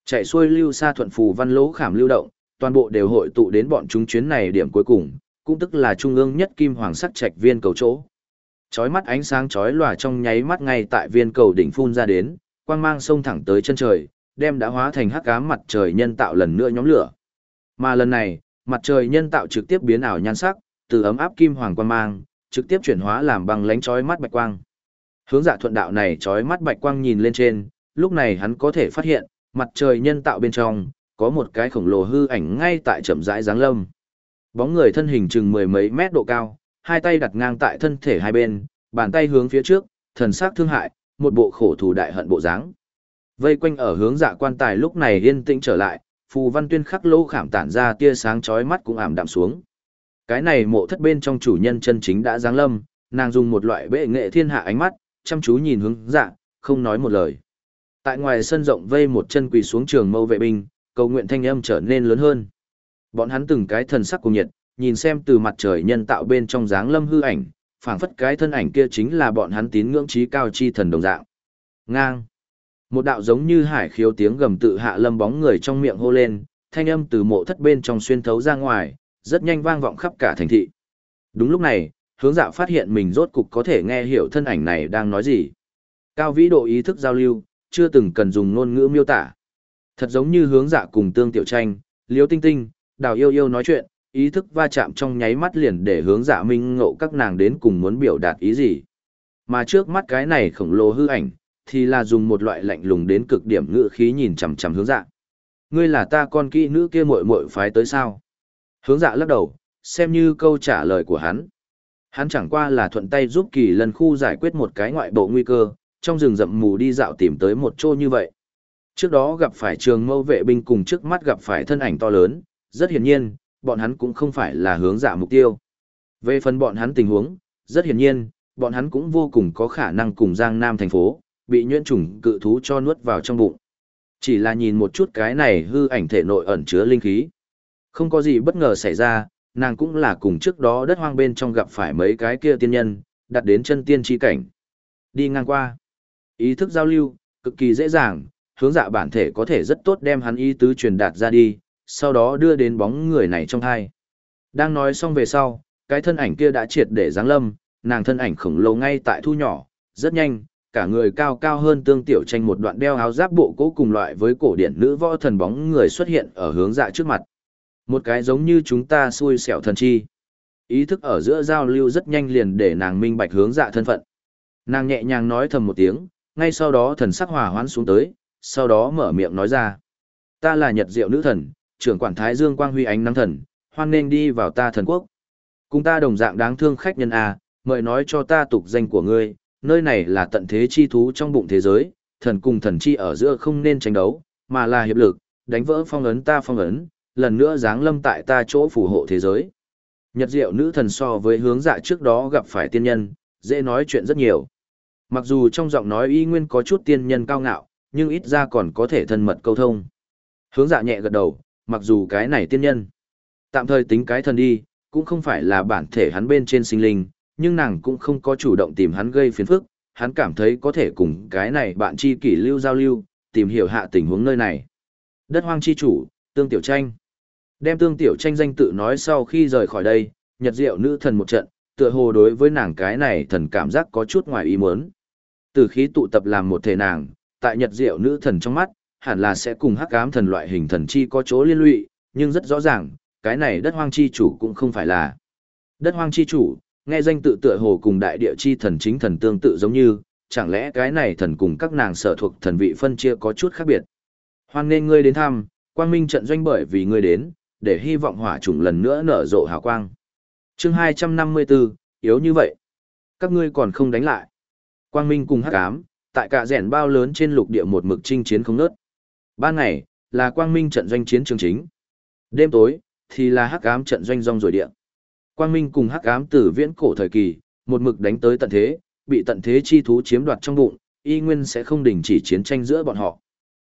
Chạy xuôi lưu xa thuận phủ văn lô khảm lưu động, toàn bộ đều hội tụ đến bọn chúng chuyến này điểm cuối cùng, cũng tức là trung ương nhất kim hoàng sắc trạch viên cầu chỗ. Chói mắt ánh sáng chói lòa trong nháy mắt ngay tại viên cầu đỉnh phun ra đến, quang mang sông thẳng tới chân trời, đem đã hóa thành hắc ám mặt trời nhân tạo lần nữa nhóm lửa. Mà lần này, mặt trời nhân tạo trực tiếp biến ảo nhan sắc, từ ấm áp kim hoàng quang mang, trực tiếp chuyển hóa làm băng lánh chói mắt bạch quang. Hướng dạ thuận đạo này chói mắt bạch quang nhìn lên trên, lúc này hắn có thể phát hiện, mặt trời nhân tạo bên trong, có một cái khổng lồ hư ảnh ngay tại chậm rãi dáng lâm. Bóng người thân hình chừng mười mấy mét độ cao, hai tay đặt ngang tại thân thể hai bên, bàn tay hướng phía trước, thần sắc thương hại, một bộ khổ thủ đại hận bộ dáng. Vây quanh ở hướng dạ quan tài lúc này yên tĩnh trở lại, phù văn tuyên khắc lâu khảm tản ra tia sáng chói mắt cũng ảm đạm xuống. Cái này mộ thất bên trong chủ nhân chân chính đã giáng lâm, nàng dùng một loại bệ nghệ thiên hạ ánh mắt, chăm chú nhìn hướng dạ, không nói một lời. Tại ngoài sân rộng vây một chân quỳ xuống trường mâu vệ binh, cầu nguyện thanh âm trở nên lớn hơn. Bọn hắn từng cái thần sắc cùng nhiệt, nhìn xem từ mặt trời nhân tạo bên trong dáng lâm hư ảnh, phảng phất cái thân ảnh kia chính là bọn hắn tín ngưỡng trí cao chi thần đồng dạng. Ngang. Một đạo giống như hải khiếu tiếng gầm tự hạ lâm bóng người trong miệng hô lên, thanh âm từ mộ thất bên trong xuyên thấu ra ngoài, rất nhanh vang vọng khắp cả thành thị. Đúng lúc này, hướng dạ phát hiện mình rốt cục có thể nghe hiểu thân ảnh này đang nói gì. Cao vĩ độ ý thức giao lưu, chưa từng cần dùng ngôn ngữ miêu tả. Thật giống như hướng dạ cùng tương tiểu tranh, liếu tinh tinh, đào yêu yêu nói chuyện, ý thức va chạm trong nháy mắt liền để hướng dạ minh ngộ các nàng đến cùng muốn biểu đạt ý gì. Mà trước mắt cái này khổng lồ hư ảnh, thì là dùng một loại lạnh lùng đến cực điểm ngữ khí nhìn chằm chằm hướng dạ. Ngươi là ta con kỹ nữ kia muội muội phái tới sao? Hướng dạ lắc đầu, xem như câu trả lời của hắn. Hắn chẳng qua là thuận tay giúp kỳ lần khu giải quyết một cái ngoại bộ nguy cơ, trong rừng rậm mù đi dạo tìm tới một chỗ như vậy. Trước đó gặp phải trường mâu vệ binh cùng trước mắt gặp phải thân ảnh to lớn, rất hiển nhiên, bọn hắn cũng không phải là hướng dạ mục tiêu. Về phần bọn hắn tình huống, rất hiển nhiên, bọn hắn cũng vô cùng có khả năng cùng Giang Nam thành phố, bị nhuyễn trùng cự thú cho nuốt vào trong bụng. Chỉ là nhìn một chút cái này hư ảnh thể nội ẩn chứa linh khí. Không có gì bất ngờ xảy ra, nàng cũng là cùng trước đó đất hoang bên trong gặp phải mấy cái kia tiên nhân, đặt đến chân tiên chi cảnh. Đi ngang qua. Ý thức giao lưu, cực kỳ dễ dàng, hướng dạ bản thể có thể rất tốt đem hắn ý tứ truyền đạt ra đi, sau đó đưa đến bóng người này trong hai. Đang nói xong về sau, cái thân ảnh kia đã triệt để giáng lâm, nàng thân ảnh khổng lồ ngay tại thu nhỏ, rất nhanh, cả người cao cao hơn tương tiểu tranh một đoạn đeo áo giáp bộ cố cùng loại với cổ điển nữ võ thần bóng người xuất hiện ở hướng dạ trước mặt. Một cái giống như chúng ta xui xẻo thần chi. Ý thức ở giữa giao lưu rất nhanh liền để nàng minh bạch hướng dạ thân phận. Nàng nhẹ nhàng nói thầm một tiếng, ngay sau đó thần sắc hòa hoãn xuống tới, sau đó mở miệng nói ra. Ta là Nhật Diệu nữ thần, trưởng quản Thái Dương Quang Huy ánh nắng thần, hoan nên đi vào ta thần quốc. Cùng ta đồng dạng đáng thương khách nhân A, mời nói cho ta tục danh của ngươi, nơi này là tận thế chi thú trong bụng thế giới, thần cùng thần chi ở giữa không nên tranh đấu, mà là hiệp lực, đánh vỡ phong ấn ta phong ấn, lần nữa giáng lâm tại ta chỗ phù hộ thế giới. Nhật diệu nữ thần so với hướng dạ trước đó gặp phải tiên nhân, dễ nói chuyện rất nhiều. Mặc dù trong giọng nói y nguyên có chút tiên nhân cao ngạo, nhưng ít ra còn có thể thân mật câu thông. Hướng dạ nhẹ gật đầu, mặc dù cái này tiên nhân. Tạm thời tính cái thần đi, cũng không phải là bản thể hắn bên trên sinh linh, nhưng nàng cũng không có chủ động tìm hắn gây phiền phức, hắn cảm thấy có thể cùng cái này bạn chi kỷ lưu giao lưu, tìm hiểu hạ tình huống nơi này. Đất hoang chi chủ, tương tiểu tranh. Đem tương tiểu tranh danh tự nói sau khi rời khỏi đây, nhật diệu nữ thần một trận, tựa hồ đối với nàng cái này thần cảm giác có chút ngoài ý muốn. Từ khí tụ tập làm một thể nàng, tại nhật diệu nữ thần trong mắt, hẳn là sẽ cùng hắc ám thần loại hình thần chi có chỗ liên lụy, nhưng rất rõ ràng, cái này đất hoang chi chủ cũng không phải là. Đất hoang chi chủ, nghe danh tự tựa hồ cùng đại địa chi thần chính thần tương tự giống như, chẳng lẽ cái này thần cùng các nàng sở thuộc thần vị phân chia có chút khác biệt. Hoan nên ngươi đến thăm, quang minh trận doanh bởi vì ngươi đến, để hy vọng hỏa chủng lần nữa nở rộ hào quang. chương 254, yếu như vậy. Các ngươi còn không đánh lại. Quang minh cùng hắc ám, tại cả rẻn bao lớn trên lục địa một mực chinh chiến không nớt. Ban ngày, là quang minh trận doanh chiến trường chính. Đêm tối, thì là hắc ám trận doanh rong rồi địa. Quang minh cùng hắc ám từ viễn cổ thời kỳ, một mực đánh tới tận thế, bị tận thế chi thú chiếm đoạt trong bụng, y nguyên sẽ không đình chỉ chiến tranh giữa bọn họ.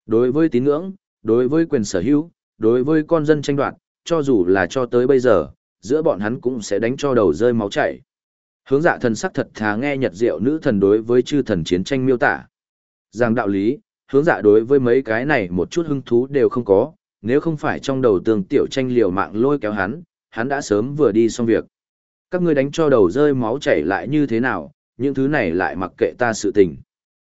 Đối với tín ngưỡng, đối với quyền sở hữu, đối với con dân tranh đoạt, cho dù là cho tới bây giờ, giữa bọn hắn cũng sẽ đánh cho đầu rơi máu chảy. Hướng dạ thần sắc thật thà nghe nhật diệu nữ thần đối với chư thần chiến tranh miêu tả. Rằng đạo lý, hướng dạ đối với mấy cái này một chút hứng thú đều không có, nếu không phải trong đầu tường tiểu tranh liều mạng lôi kéo hắn, hắn đã sớm vừa đi xong việc. Các ngươi đánh cho đầu rơi máu chảy lại như thế nào, những thứ này lại mặc kệ ta sự tình.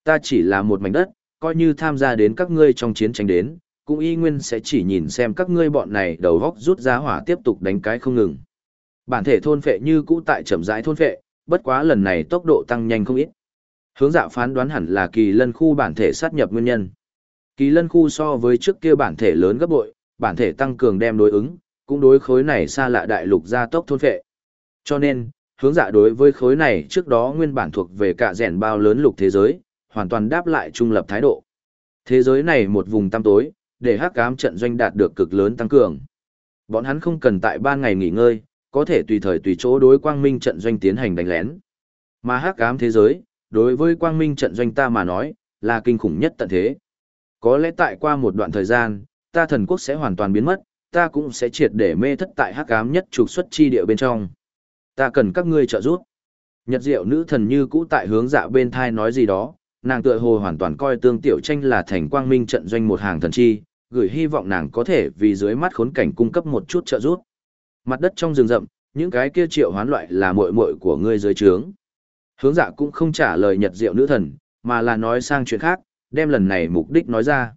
Ta chỉ là một mảnh đất, coi như tham gia đến các ngươi trong chiến tranh đến, cũng y nguyên sẽ chỉ nhìn xem các ngươi bọn này đầu góc rút ra hỏa tiếp tục đánh cái không ngừng. Bản thể thôn phệ như cũ tại chậm rãi thôn phệ, bất quá lần này tốc độ tăng nhanh không ít. Hướng dạ phán đoán hẳn là kỳ lân khu bản thể sát nhập nguyên nhân. Kỳ lân khu so với trước kia bản thể lớn gấp bội, bản thể tăng cường đem đối ứng, cũng đối khối này xa lạ đại lục gia tốc thôn phệ. Cho nên, hướng dạ đối với khối này trước đó nguyên bản thuộc về cả rèn bao lớn lục thế giới, hoàn toàn đáp lại trung lập thái độ. Thế giới này một vùng tăm tối, để hắc ám trận doanh đạt được cực lớn tăng cường. Bọn hắn không cần tại ban ngày nghỉ ngơi, có thể tùy thời tùy chỗ đối quang minh trận doanh tiến hành đánh lén. Mà hắc ám thế giới, đối với quang minh trận doanh ta mà nói, là kinh khủng nhất tận thế. Có lẽ tại qua một đoạn thời gian, ta thần quốc sẽ hoàn toàn biến mất, ta cũng sẽ triệt để mê thất tại hắc ám nhất trục xuất chi địa bên trong. Ta cần các ngươi trợ giúp. Nhật diệu nữ thần như cũ tại hướng dạ bên thai nói gì đó, nàng tựa hồ hoàn toàn coi tương tiểu tranh là thành quang minh trận doanh một hàng thần chi, gửi hy vọng nàng có thể vì dưới mắt khốn cảnh cung cấp một chút trợ giúp. Mặt đất trong rừng rậm, những cái kia triệu hoán loại là muội muội của ngươi dưới trướng. Hướng dạ cũng không trả lời nhật diệu nữ thần, mà là nói sang chuyện khác, đem lần này mục đích nói ra.